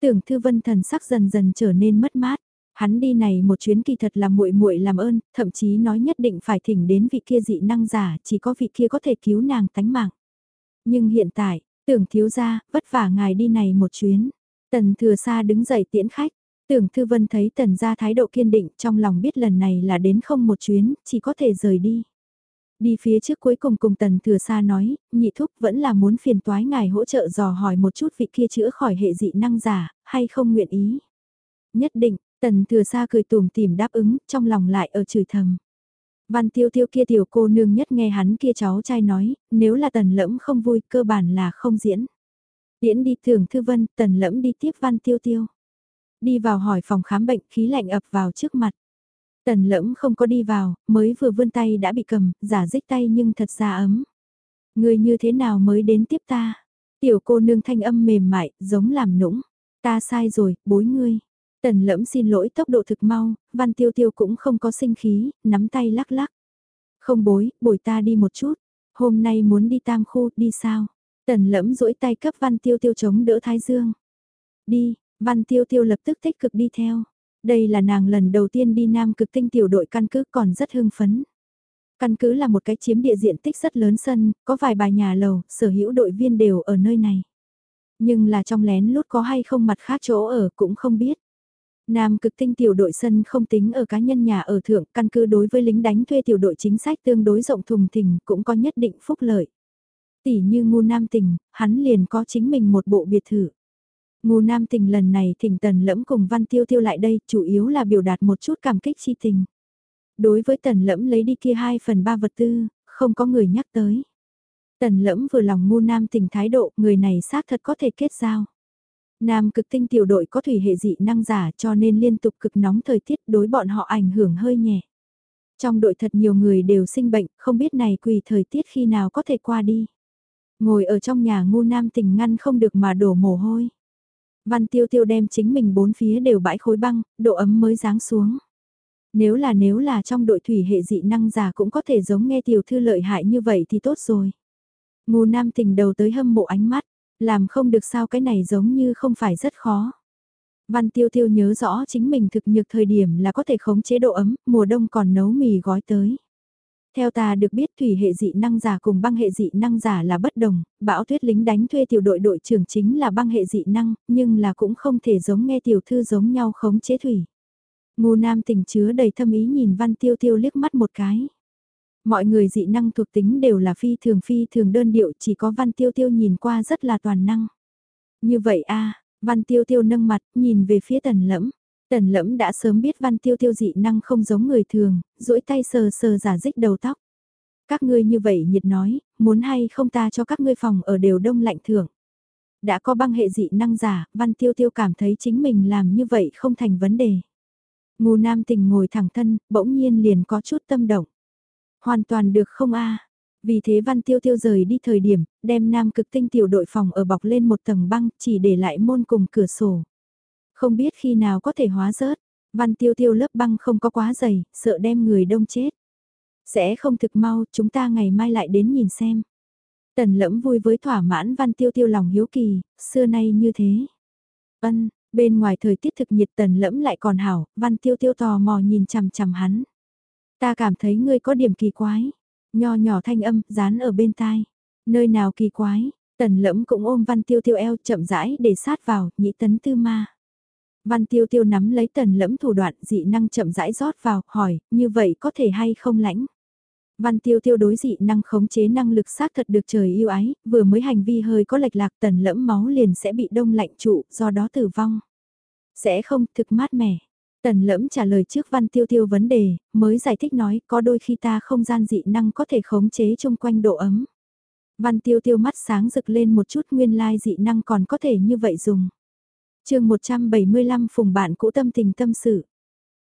Tưởng thư vân thần sắc dần dần trở nên mất mát. Hắn đi này một chuyến kỳ thật là muội muội làm ơn, thậm chí nói nhất định phải thỉnh đến vị kia dị năng giả, chỉ có vị kia có thể cứu nàng tánh mạng. Nhưng hiện tại, tưởng thiếu gia, vất vả ngài đi này một chuyến. Tần thừa xa đứng dậy tiễn khách, Tưởng Thư Vân thấy tần gia thái độ kiên định trong lòng biết lần này là đến không một chuyến, chỉ có thể rời đi. Đi phía trước cuối cùng cùng tần thừa xa nói, nhị thúc vẫn là muốn phiền toái ngài hỗ trợ dò hỏi một chút vị kia chữa khỏi hệ dị năng giả, hay không nguyện ý. Nhất định, tần thừa xa cười tùm tìm đáp ứng, trong lòng lại ở chửi thầm. Văn tiêu tiêu kia tiểu cô nương nhất nghe hắn kia cháu trai nói, nếu là tần lẫm không vui cơ bản là không diễn. Điễn đi thường thư vân, tần lẫm đi tiếp văn tiêu tiêu. Đi vào hỏi phòng khám bệnh khí lạnh ập vào trước mặt. Tần lẫm không có đi vào, mới vừa vươn tay đã bị cầm, giả dích tay nhưng thật ra ấm. Người như thế nào mới đến tiếp ta? Tiểu cô nương thanh âm mềm mại, giống làm nũng. Ta sai rồi, bối ngươi. Tần lẫm xin lỗi tốc độ thực mau, văn tiêu tiêu cũng không có sinh khí, nắm tay lắc lắc. Không bối, bồi ta đi một chút. Hôm nay muốn đi tam khu, đi sao? Tần lẫm duỗi tay cấp văn tiêu tiêu chống đỡ thái dương. Đi, văn tiêu tiêu lập tức tích cực đi theo. Đây là nàng lần đầu tiên đi nam cực tinh tiểu đội căn cứ còn rất hưng phấn. Căn cứ là một cái chiếm địa diện tích rất lớn sân, có vài bài nhà lầu, sở hữu đội viên đều ở nơi này. Nhưng là trong lén lút có hay không mặt khác chỗ ở cũng không biết. Nam cực tinh tiểu đội sân không tính ở cá nhân nhà ở thượng, căn cứ đối với lính đánh thuê tiểu đội chính sách tương đối rộng thùng thình cũng có nhất định phúc lợi. Tỷ như ngu nam tình, hắn liền có chính mình một bộ biệt thự. Ngô nam tình lần này thỉnh tần lẫm cùng văn tiêu tiêu lại đây, chủ yếu là biểu đạt một chút cảm kích chi tình. Đối với tần lẫm lấy đi kia 2 phần 3 vật tư, không có người nhắc tới. Tần lẫm vừa lòng Ngô nam tình thái độ, người này xác thật có thể kết giao. Nam cực tinh tiểu đội có thủy hệ dị năng giả cho nên liên tục cực nóng thời tiết đối bọn họ ảnh hưởng hơi nhẹ. Trong đội thật nhiều người đều sinh bệnh, không biết này quỳ thời tiết khi nào có thể qua đi. Ngồi ở trong nhà ngu nam tình ngăn không được mà đổ mồ hôi. Văn tiêu tiêu đem chính mình bốn phía đều bãi khối băng, độ ấm mới ráng xuống. Nếu là nếu là trong đội thủy hệ dị năng giả cũng có thể giống nghe tiểu thư lợi hại như vậy thì tốt rồi. Ngô nam tình đầu tới hâm mộ ánh mắt, làm không được sao cái này giống như không phải rất khó. Văn tiêu tiêu nhớ rõ chính mình thực nhược thời điểm là có thể khống chế độ ấm, mùa đông còn nấu mì gói tới. Theo ta được biết thủy hệ dị năng giả cùng băng hệ dị năng giả là bất đồng, bão tuyết lính đánh thuê tiểu đội đội trưởng chính là băng hệ dị năng, nhưng là cũng không thể giống nghe tiểu thư giống nhau khống chế thủy. Ngô nam tình chứa đầy thâm ý nhìn văn tiêu tiêu liếc mắt một cái. Mọi người dị năng thuộc tính đều là phi thường phi thường đơn điệu chỉ có văn tiêu tiêu nhìn qua rất là toàn năng. Như vậy a văn tiêu tiêu nâng mặt nhìn về phía tần lẫm. Tần lẫm đã sớm biết văn tiêu tiêu dị năng không giống người thường, duỗi tay sờ sờ giả dích đầu tóc. Các ngươi như vậy nhiệt nói, muốn hay không ta cho các ngươi phòng ở đều đông lạnh thưởng. Đã có băng hệ dị năng giả, văn tiêu tiêu cảm thấy chính mình làm như vậy không thành vấn đề. Ngô nam tình ngồi thẳng thân, bỗng nhiên liền có chút tâm động. Hoàn toàn được không a Vì thế văn tiêu tiêu rời đi thời điểm, đem nam cực tinh tiểu đội phòng ở bọc lên một tầng băng, chỉ để lại môn cùng cửa sổ. Không biết khi nào có thể hóa rớt, văn tiêu tiêu lớp băng không có quá dày, sợ đem người đông chết. Sẽ không thực mau, chúng ta ngày mai lại đến nhìn xem. Tần lẫm vui với thỏa mãn văn tiêu tiêu lòng hiếu kỳ, xưa nay như thế. Ân, bên ngoài thời tiết thực nhiệt tần lẫm lại còn hảo, văn tiêu tiêu tò mò nhìn chằm chằm hắn. Ta cảm thấy ngươi có điểm kỳ quái. Nho nhỏ thanh âm, dán ở bên tai. Nơi nào kỳ quái, tần lẫm cũng ôm văn tiêu tiêu eo chậm rãi để sát vào, nhĩ tấn tư ma. Văn tiêu tiêu nắm lấy tần lẫm thủ đoạn dị năng chậm rãi rót vào, hỏi, như vậy có thể hay không lãnh? Văn tiêu tiêu đối dị năng khống chế năng lực xác thật được trời yêu ái, vừa mới hành vi hơi có lệch lạc tần lẫm máu liền sẽ bị đông lạnh trụ, do đó tử vong. Sẽ không thực mát mẻ. Tần lẫm trả lời trước văn tiêu tiêu vấn đề, mới giải thích nói có đôi khi ta không gian dị năng có thể khống chế chung quanh độ ấm. Văn tiêu tiêu mắt sáng rực lên một chút nguyên lai dị năng còn có thể như vậy dùng chương 175 phùng bạn cũ tâm tình tâm sự.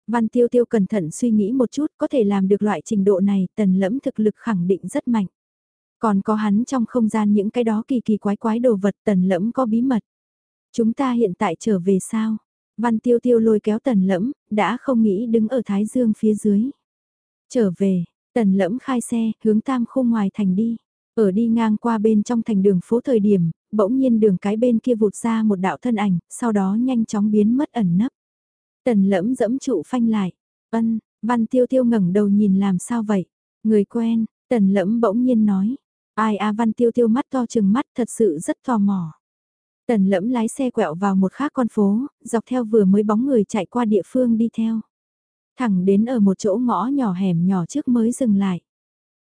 Văn tiêu tiêu cẩn thận suy nghĩ một chút có thể làm được loại trình độ này tần lẫm thực lực khẳng định rất mạnh. Còn có hắn trong không gian những cái đó kỳ kỳ quái quái đồ vật tần lẫm có bí mật. Chúng ta hiện tại trở về sao? Văn tiêu tiêu lôi kéo tần lẫm, đã không nghĩ đứng ở Thái Dương phía dưới. Trở về, tần lẫm khai xe, hướng tam khu ngoài thành đi. Ở đi ngang qua bên trong thành đường phố thời điểm, bỗng nhiên đường cái bên kia vụt ra một đạo thân ảnh, sau đó nhanh chóng biến mất ẩn nấp. Tần lẫm dẫm trụ phanh lại. Ân, văn tiêu tiêu ngẩng đầu nhìn làm sao vậy? Người quen, tần lẫm bỗng nhiên nói. Ai a văn tiêu tiêu mắt to chừng mắt thật sự rất tò mò. Tần lẫm lái xe quẹo vào một khác con phố, dọc theo vừa mới bóng người chạy qua địa phương đi theo. Thẳng đến ở một chỗ ngõ nhỏ hẻm nhỏ trước mới dừng lại.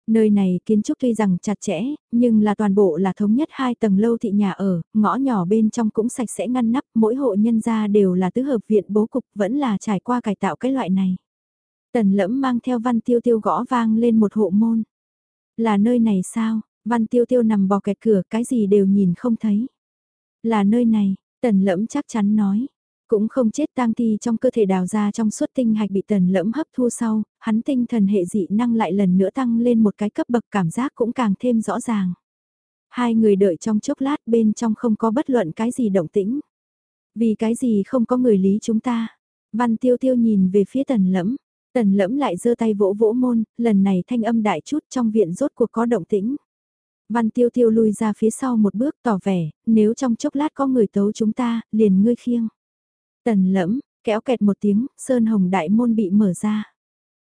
Nơi này kiến trúc tuy rằng chặt chẽ, nhưng là toàn bộ là thống nhất hai tầng lâu thị nhà ở, ngõ nhỏ bên trong cũng sạch sẽ ngăn nắp, mỗi hộ nhân gia đều là tứ hợp viện bố cục, vẫn là trải qua cải tạo cái loại này. Tần lẫm mang theo văn tiêu tiêu gõ vang lên một hộ môn. Là nơi này sao? Văn tiêu tiêu nằm bò kẹt cửa, cái gì đều nhìn không thấy. Là nơi này, tần lẫm chắc chắn nói. Cũng không chết tang thi trong cơ thể đào ra trong suốt tinh hạch bị tần lẫm hấp thu sau, hắn tinh thần hệ dị năng lại lần nữa tăng lên một cái cấp bậc cảm giác cũng càng thêm rõ ràng. Hai người đợi trong chốc lát bên trong không có bất luận cái gì động tĩnh. Vì cái gì không có người lý chúng ta. Văn tiêu tiêu nhìn về phía tần lẫm. Tần lẫm lại giơ tay vỗ vỗ môn, lần này thanh âm đại chút trong viện rốt cuộc có động tĩnh. Văn tiêu tiêu lui ra phía sau một bước tỏ vẻ, nếu trong chốc lát có người tấu chúng ta, liền ngươi khiêng. Tần lẫm, kéo kẹt một tiếng, sơn hồng đại môn bị mở ra.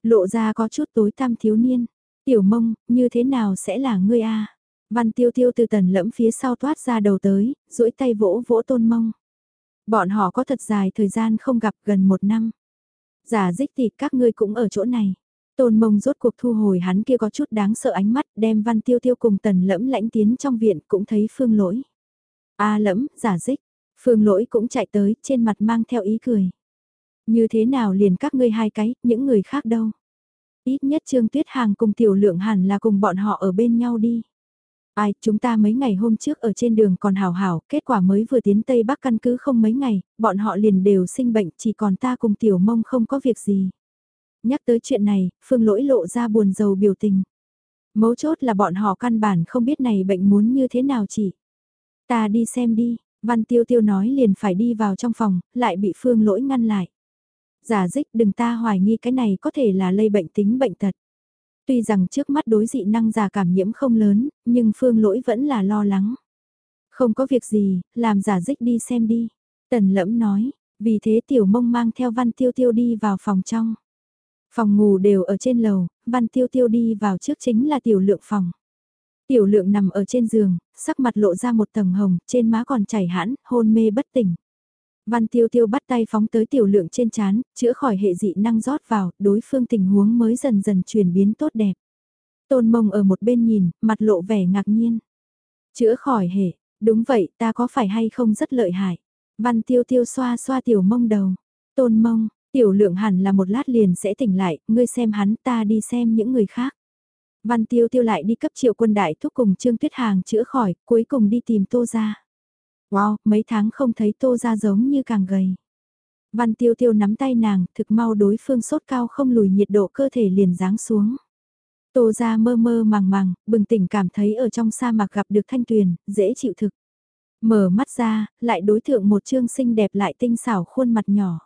Lộ ra có chút tối tăm thiếu niên. Tiểu mông, như thế nào sẽ là ngươi a? Văn tiêu tiêu từ tần lẫm phía sau toát ra đầu tới, duỗi tay vỗ vỗ tôn mông. Bọn họ có thật dài thời gian không gặp gần một năm. Giả dích thì các ngươi cũng ở chỗ này. Tôn mông rốt cuộc thu hồi hắn kia có chút đáng sợ ánh mắt đem văn tiêu tiêu cùng tần lẫm lãnh tiến trong viện cũng thấy phương lỗi. a lẫm, giả dích, phương lỗi cũng chạy tới trên mặt mang theo ý cười. Như thế nào liền các ngươi hai cái, những người khác đâu. Ít nhất Trương Tuyết Hàng cùng tiểu lượng hẳn là cùng bọn họ ở bên nhau đi. Ai, chúng ta mấy ngày hôm trước ở trên đường còn hào hảo, kết quả mới vừa tiến Tây Bắc căn cứ không mấy ngày, bọn họ liền đều sinh bệnh, chỉ còn ta cùng tiểu mông không có việc gì. Nhắc tới chuyện này, Phương Lỗi lộ ra buồn rầu biểu tình. Mấu chốt là bọn họ căn bản không biết này bệnh muốn như thế nào chỉ. Ta đi xem đi, Văn Tiêu Tiêu nói liền phải đi vào trong phòng, lại bị Phương Lỗi ngăn lại. Giả dích đừng ta hoài nghi cái này có thể là lây bệnh tính bệnh tật. Tuy rằng trước mắt đối dị năng giả cảm nhiễm không lớn, nhưng Phương Lỗi vẫn là lo lắng. Không có việc gì, làm giả dích đi xem đi. Tần lẫm nói, vì thế tiểu mông mang theo văn tiêu tiêu đi vào phòng trong. Phòng ngủ đều ở trên lầu, văn tiêu tiêu đi vào trước chính là tiểu lượng phòng. Tiểu lượng nằm ở trên giường, sắc mặt lộ ra một tầng hồng, trên má còn chảy hãn, hôn mê bất tỉnh. Văn tiêu tiêu bắt tay phóng tới tiểu lượng trên chán, chữa khỏi hệ dị năng rót vào, đối phương tình huống mới dần dần chuyển biến tốt đẹp. Tôn mông ở một bên nhìn, mặt lộ vẻ ngạc nhiên. Chữa khỏi hệ, đúng vậy, ta có phải hay không rất lợi hại. Văn tiêu tiêu xoa xoa tiểu mông đầu. Tôn mông, tiểu lượng hẳn là một lát liền sẽ tỉnh lại, ngươi xem hắn ta đi xem những người khác. Văn tiêu tiêu lại đi cấp triệu quân đại thúc cùng Trương Tuyết Hàng chữa khỏi, cuối cùng đi tìm tô gia. Wow, mấy tháng không thấy tô gia giống như càng gầy. Văn tiêu tiêu nắm tay nàng, thực mau đối phương sốt cao không lùi nhiệt độ cơ thể liền giáng xuống. Tô gia mơ mơ màng màng, bừng tỉnh cảm thấy ở trong sa mạc gặp được thanh tuyền, dễ chịu thực. Mở mắt ra, lại đối thượng một trương xinh đẹp lại tinh xảo khuôn mặt nhỏ.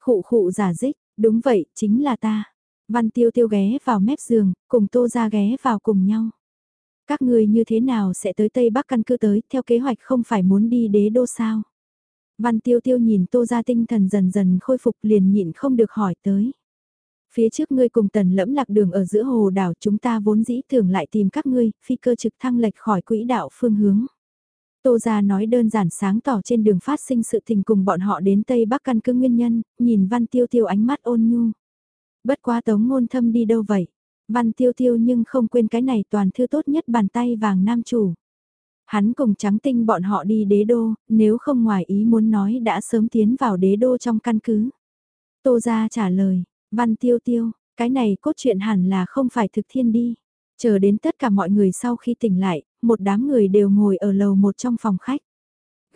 Khụ khụ giả dích, đúng vậy, chính là ta. Văn tiêu tiêu ghé vào mép giường, cùng tô ra ghé vào cùng nhau. Các người như thế nào sẽ tới Tây Bắc căn cứ tới, theo kế hoạch không phải muốn đi đế đô sao? Văn tiêu tiêu nhìn tô ra tinh thần dần dần khôi phục liền nhịn không được hỏi tới. Phía trước ngươi cùng tần lẫm lạc đường ở giữa hồ đảo chúng ta vốn dĩ tưởng lại tìm các ngươi, phi cơ trực thăng lệch khỏi quỹ đạo phương hướng. Tô gia nói đơn giản sáng tỏ trên đường phát sinh sự tình cùng bọn họ đến Tây Bắc căn cứ nguyên nhân, nhìn văn tiêu tiêu ánh mắt ôn nhu. Bất quá tống ngôn thâm đi đâu vậy? Văn tiêu tiêu nhưng không quên cái này toàn thư tốt nhất bàn tay vàng nam chủ. Hắn cùng trắng tinh bọn họ đi đế đô, nếu không ngoài ý muốn nói đã sớm tiến vào đế đô trong căn cứ. Tô gia trả lời, văn tiêu tiêu, cái này cốt truyện hẳn là không phải thực thiên đi. Chờ đến tất cả mọi người sau khi tỉnh lại, một đám người đều ngồi ở lầu một trong phòng khách.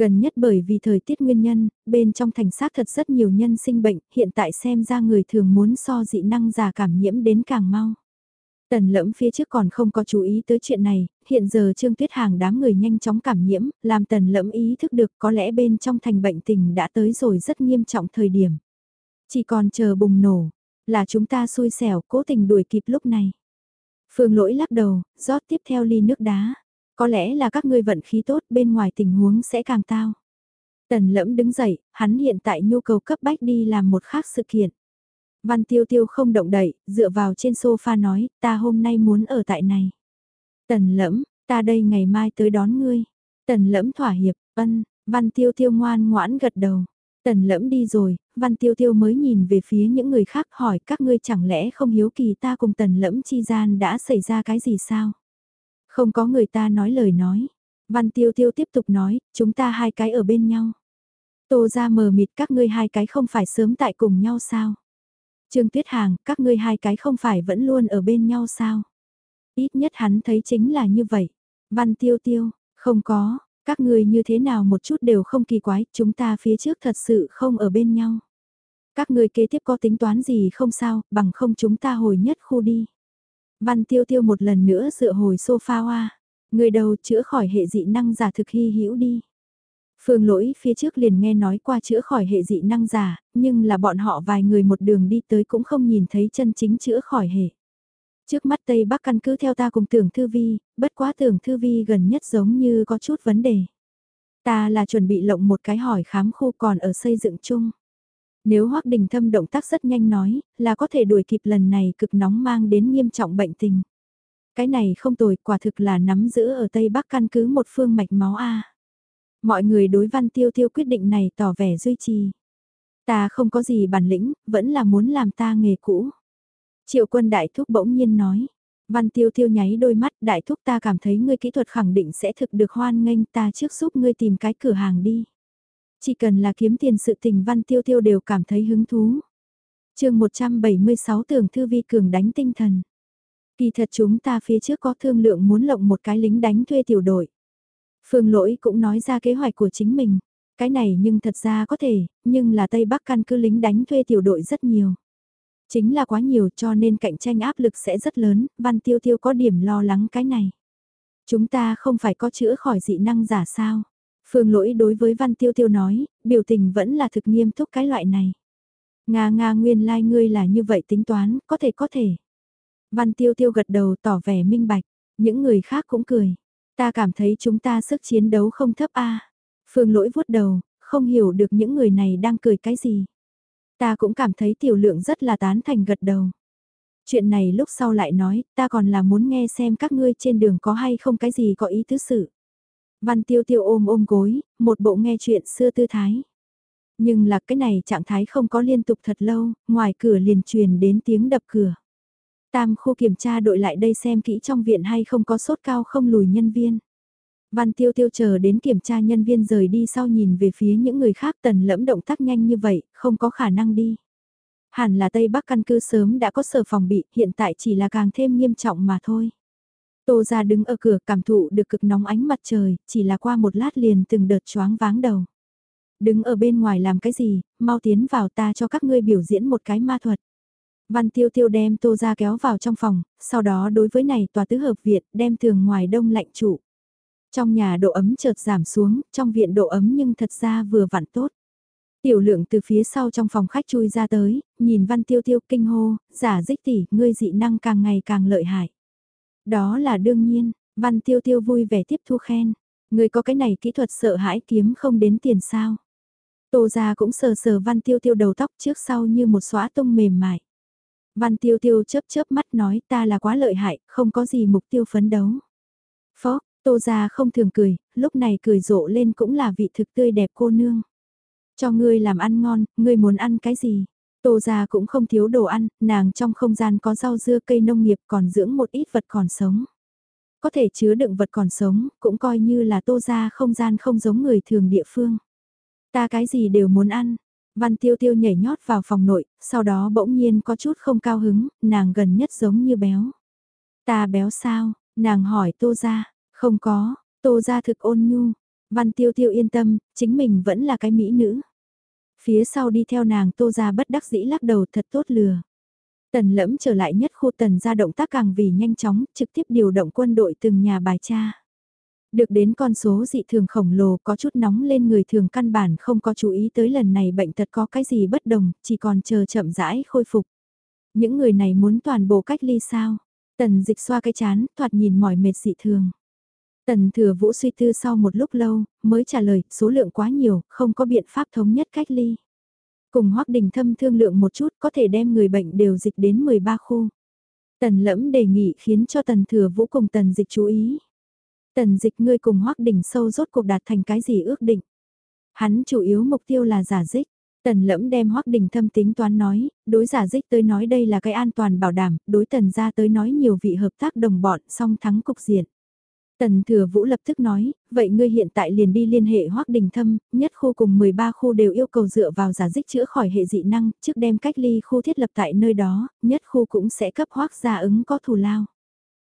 Gần nhất bởi vì thời tiết nguyên nhân, bên trong thành xác thật rất nhiều nhân sinh bệnh, hiện tại xem ra người thường muốn so dị năng già cảm nhiễm đến càng mau. Tần lẫm phía trước còn không có chú ý tới chuyện này, hiện giờ Trương Tuyết Hàng đám người nhanh chóng cảm nhiễm, làm tần lẫm ý thức được có lẽ bên trong thành bệnh tình đã tới rồi rất nghiêm trọng thời điểm. Chỉ còn chờ bùng nổ, là chúng ta xui xẻo cố tình đuổi kịp lúc này. Phương lỗi lắc đầu, rót tiếp theo ly nước đá. Có lẽ là các ngươi vận khí tốt bên ngoài tình huống sẽ càng tao. Tần lẫm đứng dậy, hắn hiện tại nhu cầu cấp bách đi làm một khác sự kiện. Văn tiêu tiêu không động đậy, dựa vào trên sofa nói, ta hôm nay muốn ở tại này. Tần lẫm, ta đây ngày mai tới đón ngươi. Tần lẫm thỏa hiệp, ân, văn tiêu tiêu ngoan ngoãn gật đầu. Tần lẫm đi rồi, văn tiêu tiêu mới nhìn về phía những người khác hỏi các ngươi chẳng lẽ không hiếu kỳ ta cùng tần lẫm chi gian đã xảy ra cái gì sao? Không có người ta nói lời nói. Văn tiêu tiêu tiếp tục nói, chúng ta hai cái ở bên nhau. Tô ra mờ mịt các ngươi hai cái không phải sớm tại cùng nhau sao? Trương Tuyết Hàng, các ngươi hai cái không phải vẫn luôn ở bên nhau sao? Ít nhất hắn thấy chính là như vậy. Văn tiêu tiêu, không có, các ngươi như thế nào một chút đều không kỳ quái, chúng ta phía trước thật sự không ở bên nhau. Các ngươi kế tiếp có tính toán gì không sao, bằng không chúng ta hồi nhất khu đi. Văn tiêu tiêu một lần nữa dựa hồi sofa hoa. Người đầu chữa khỏi hệ dị năng giả thực hy hữu đi. Phương lỗi phía trước liền nghe nói qua chữa khỏi hệ dị năng giả, nhưng là bọn họ vài người một đường đi tới cũng không nhìn thấy chân chính chữa khỏi hệ. Trước mắt Tây Bắc căn cứ theo ta cùng tưởng thư vi, bất quá tưởng thư vi gần nhất giống như có chút vấn đề. Ta là chuẩn bị lộng một cái hỏi khám khu còn ở xây dựng chung. Nếu Hoắc Đình Thâm động tác rất nhanh nói, là có thể đuổi kịp lần này cực nóng mang đến nghiêm trọng bệnh tình. Cái này không tồi, quả thực là nắm giữ ở Tây Bắc căn cứ một phương mạch máu A. Mọi người đối văn tiêu tiêu quyết định này tỏ vẻ duy trì. Ta không có gì bản lĩnh, vẫn là muốn làm ta nghề cũ. Triệu quân đại thúc bỗng nhiên nói. Văn tiêu tiêu nháy đôi mắt đại thúc ta cảm thấy ngươi kỹ thuật khẳng định sẽ thực được hoan nghênh ta trước giúp ngươi tìm cái cửa hàng đi. Chỉ cần là kiếm tiền sự tình văn tiêu tiêu đều cảm thấy hứng thú. chương 176 tưởng thư vi cường đánh tinh thần. Kỳ thật chúng ta phía trước có thương lượng muốn lộng một cái lính đánh thuê tiểu đội. Phương lỗi cũng nói ra kế hoạch của chính mình. Cái này nhưng thật ra có thể, nhưng là Tây Bắc căn cứ lính đánh thuê tiểu đội rất nhiều. Chính là quá nhiều cho nên cạnh tranh áp lực sẽ rất lớn, Văn Tiêu Tiêu có điểm lo lắng cái này. Chúng ta không phải có chữa khỏi dị năng giả sao? Phương lỗi đối với Văn Tiêu Tiêu nói, biểu tình vẫn là thực nghiêm túc cái loại này. Nga Nga nguyên lai like ngươi là như vậy tính toán, có thể có thể. Văn Tiêu Tiêu gật đầu tỏ vẻ minh bạch, những người khác cũng cười. Ta cảm thấy chúng ta sức chiến đấu không thấp a. Phương lỗi vuốt đầu, không hiểu được những người này đang cười cái gì. Ta cũng cảm thấy tiểu lượng rất là tán thành gật đầu. Chuyện này lúc sau lại nói, ta còn là muốn nghe xem các ngươi trên đường có hay không cái gì có ý tứ sự. Văn tiêu tiêu ôm ôm gối, một bộ nghe chuyện xưa tư thái. Nhưng là cái này trạng thái không có liên tục thật lâu, ngoài cửa liền truyền đến tiếng đập cửa. Tam khu kiểm tra đội lại đây xem kỹ trong viện hay không có sốt cao không lùi nhân viên. Văn tiêu tiêu chờ đến kiểm tra nhân viên rời đi sau nhìn về phía những người khác tần lẫm động tác nhanh như vậy, không có khả năng đi. Hẳn là Tây Bắc căn cứ sớm đã có sở phòng bị, hiện tại chỉ là càng thêm nghiêm trọng mà thôi. Tô ra đứng ở cửa cảm thụ được cực nóng ánh mặt trời, chỉ là qua một lát liền từng đợt choáng váng đầu. Đứng ở bên ngoài làm cái gì, mau tiến vào ta cho các ngươi biểu diễn một cái ma thuật. Văn tiêu tiêu đem tô ra kéo vào trong phòng, sau đó đối với này tòa tứ hợp viện đem thường ngoài đông lạnh trụ. Trong nhà độ ấm chợt giảm xuống, trong viện độ ấm nhưng thật ra vừa vặn tốt. Tiểu lượng từ phía sau trong phòng khách chui ra tới, nhìn văn tiêu tiêu kinh hô, giả dích tỉ, ngươi dị năng càng ngày càng lợi hại. Đó là đương nhiên, văn tiêu tiêu vui vẻ tiếp thu khen. người có cái này kỹ thuật sợ hãi kiếm không đến tiền sao. Tô ra cũng sờ sờ văn tiêu tiêu đầu tóc trước sau như một xóa tung mềm mại. Văn tiêu tiêu chớp chớp mắt nói ta là quá lợi hại, không có gì mục tiêu phấn đấu. Phó, tô ra không thường cười, lúc này cười rộ lên cũng là vị thực tươi đẹp cô nương. Cho ngươi làm ăn ngon, ngươi muốn ăn cái gì? Tô gia cũng không thiếu đồ ăn, nàng trong không gian có rau dưa cây nông nghiệp còn dưỡng một ít vật còn sống. Có thể chứa đựng vật còn sống, cũng coi như là tô gia không gian không giống người thường địa phương. Ta cái gì đều muốn ăn, Văn tiêu tiêu nhảy nhót vào phòng nội, sau đó bỗng nhiên có chút không cao hứng, nàng gần nhất giống như béo. Ta béo sao? Nàng hỏi tô gia. không có, tô gia thực ôn nhu. Văn tiêu tiêu yên tâm, chính mình vẫn là cái mỹ nữ. Phía sau đi theo nàng tô ra bất đắc dĩ lắc đầu thật tốt lừa. Tần lẫm trở lại nhất khu tần ra động tác càng vì nhanh chóng, trực tiếp điều động quân đội từng nhà bài tra. Được đến con số dị thường khổng lồ có chút nóng lên người thường căn bản không có chú ý tới lần này bệnh tật có cái gì bất đồng, chỉ còn chờ chậm rãi khôi phục. Những người này muốn toàn bộ cách ly sao? Tần dịch xoa cái chán, thoạt nhìn mỏi mệt dị thường. Tần thừa vũ suy tư sau một lúc lâu, mới trả lời, số lượng quá nhiều, không có biện pháp thống nhất cách ly. Cùng Hoắc Đình Thâm thương lượng một chút có thể đem người bệnh đều dịch đến 13 khu. Tần lẫm đề nghị khiến cho tần thừa vũ cùng tần dịch chú ý. Tần dịch ngươi cùng hoắc đình sâu rốt cuộc đạt thành cái gì ước định. Hắn chủ yếu mục tiêu là giả dích. Tần lẫm đem hoắc đình thâm tính toán nói, đối giả dích tới nói đây là cái an toàn bảo đảm, đối tần gia tới nói nhiều vị hợp tác đồng bọn song thắng cục diện. Tần thừa vũ lập tức nói, vậy ngươi hiện tại liền đi liên hệ hoắc đình thâm, nhất khu cùng 13 khu đều yêu cầu dựa vào giả dích chữa khỏi hệ dị năng, trước đem cách ly khu thiết lập tại nơi đó, nhất khu cũng sẽ cấp hoắc gia ứng có thù lao.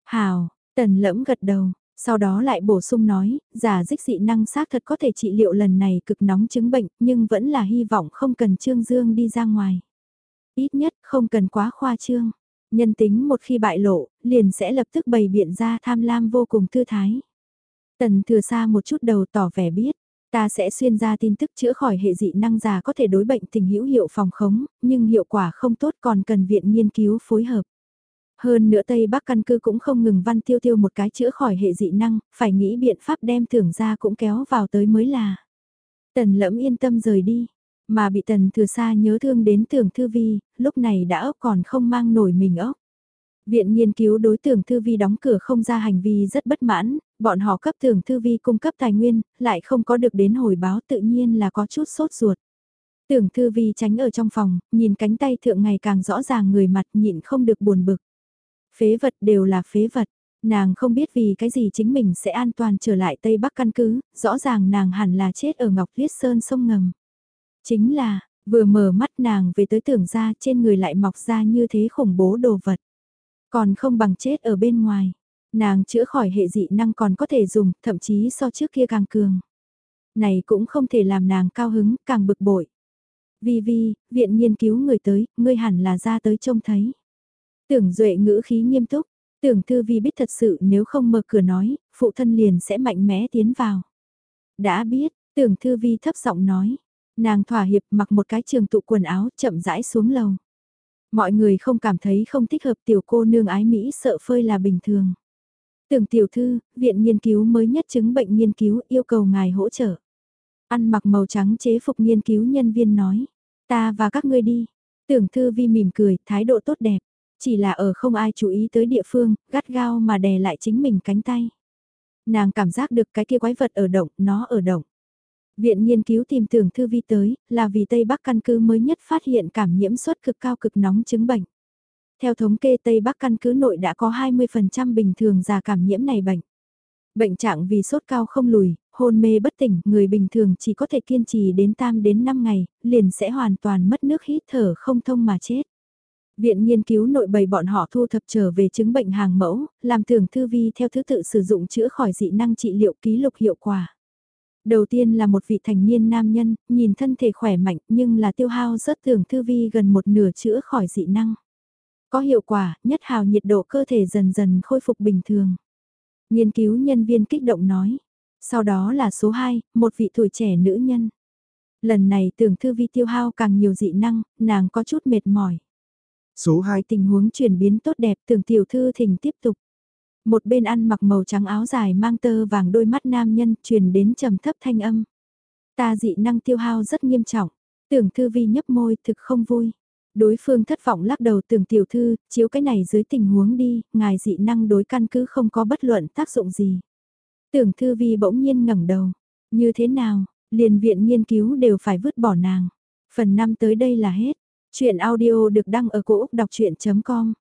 Hào, tần lẫm gật đầu, sau đó lại bổ sung nói, giả dích dị năng xác thật có thể trị liệu lần này cực nóng chứng bệnh, nhưng vẫn là hy vọng không cần Trương Dương đi ra ngoài. Ít nhất không cần quá khoa trương. Nhân tính một khi bại lộ, liền sẽ lập tức bày biện ra tham lam vô cùng thư thái. Tần thừa xa một chút đầu tỏ vẻ biết, ta sẽ xuyên ra tin tức chữa khỏi hệ dị năng già có thể đối bệnh tình hữu hiệu phòng khống, nhưng hiệu quả không tốt còn cần viện nghiên cứu phối hợp. Hơn nữa Tây Bắc căn cứ cũng không ngừng văn tiêu tiêu một cái chữa khỏi hệ dị năng, phải nghĩ biện pháp đem thưởng ra cũng kéo vào tới mới là. Tần lẫm yên tâm rời đi, mà bị tần thừa xa nhớ thương đến tưởng thư vi, lúc này đã ốc còn không mang nổi mình ốc. Viện nghiên cứu đối tưởng thư vi đóng cửa không ra hành vi rất bất mãn, bọn họ cấp tưởng thư vi cung cấp tài nguyên, lại không có được đến hồi báo tự nhiên là có chút sốt ruột. Tưởng thư vi tránh ở trong phòng, nhìn cánh tay thượng ngày càng rõ ràng người mặt nhịn không được buồn bực. Phế vật đều là phế vật, nàng không biết vì cái gì chính mình sẽ an toàn trở lại Tây Bắc căn cứ, rõ ràng nàng hẳn là chết ở Ngọc huyết Sơn sông ngầm. Chính là, vừa mở mắt nàng về tới tưởng ra trên người lại mọc ra như thế khủng bố đồ vật. Còn không bằng chết ở bên ngoài. Nàng chữa khỏi hệ dị năng còn có thể dùng, thậm chí so trước kia càng cường. Này cũng không thể làm nàng cao hứng, càng bực bội. Vi Vi, viện nghiên cứu người tới, ngươi hẳn là ra tới trông thấy. Tưởng Duệ ngữ khí nghiêm túc, tưởng Thư Vi biết thật sự nếu không mở cửa nói, phụ thân liền sẽ mạnh mẽ tiến vào. Đã biết, tưởng Thư Vi thấp giọng nói, nàng thỏa hiệp mặc một cái trường tụ quần áo chậm rãi xuống lầu. Mọi người không cảm thấy không thích hợp tiểu cô nương ái Mỹ sợ phơi là bình thường. Tưởng tiểu thư, viện nghiên cứu mới nhất chứng bệnh nghiên cứu yêu cầu ngài hỗ trợ. Ăn mặc màu trắng chế phục nghiên cứu nhân viên nói. Ta và các ngươi đi. Tưởng thư vi mỉm cười, thái độ tốt đẹp. Chỉ là ở không ai chú ý tới địa phương, gắt gao mà đè lại chính mình cánh tay. Nàng cảm giác được cái kia quái vật ở động, nó ở động. Viện nghiên cứu tìm tưởng thư vi tới, là vì Tây Bắc căn cứ mới nhất phát hiện cảm nhiễm suất cực cao cực nóng chứng bệnh. Theo thống kê Tây Bắc căn cứ nội đã có 20% bình thường già cảm nhiễm này bệnh. Bệnh trạng vì sốt cao không lùi, hôn mê bất tỉnh, người bình thường chỉ có thể kiên trì đến tam đến 5 ngày, liền sẽ hoàn toàn mất nước hít thở không thông mà chết. Viện nghiên cứu nội bày bọn họ thu thập trở về chứng bệnh hàng mẫu, làm tưởng thư vi theo thứ tự sử dụng chữa khỏi dị năng trị liệu ký lục hiệu quả. Đầu tiên là một vị thành niên nam nhân, nhìn thân thể khỏe mạnh nhưng là tiêu hao rất tưởng thư vi gần một nửa chữa khỏi dị năng. Có hiệu quả, nhất hào nhiệt độ cơ thể dần dần khôi phục bình thường. Nghiên cứu nhân viên kích động nói. Sau đó là số 2, một vị tuổi trẻ nữ nhân. Lần này tưởng thư vi tiêu hao càng nhiều dị năng, nàng có chút mệt mỏi. Số 2 tình huống chuyển biến tốt đẹp tưởng tiểu thư thỉnh tiếp tục. Một bên ăn mặc màu trắng áo dài mang tơ vàng đôi mắt nam nhân truyền đến trầm thấp thanh âm. Ta dị năng tiêu hao rất nghiêm trọng. Tưởng thư vi nhấp môi thực không vui. Đối phương thất vọng lắc đầu tưởng tiểu thư, chiếu cái này dưới tình huống đi, ngài dị năng đối căn cứ không có bất luận tác dụng gì. Tưởng thư vi bỗng nhiên ngẩng đầu. Như thế nào, liền viện nghiên cứu đều phải vứt bỏ nàng. Phần 5 tới đây là hết. Chuyện audio được đăng ở cổ Úc đọc chuyện.com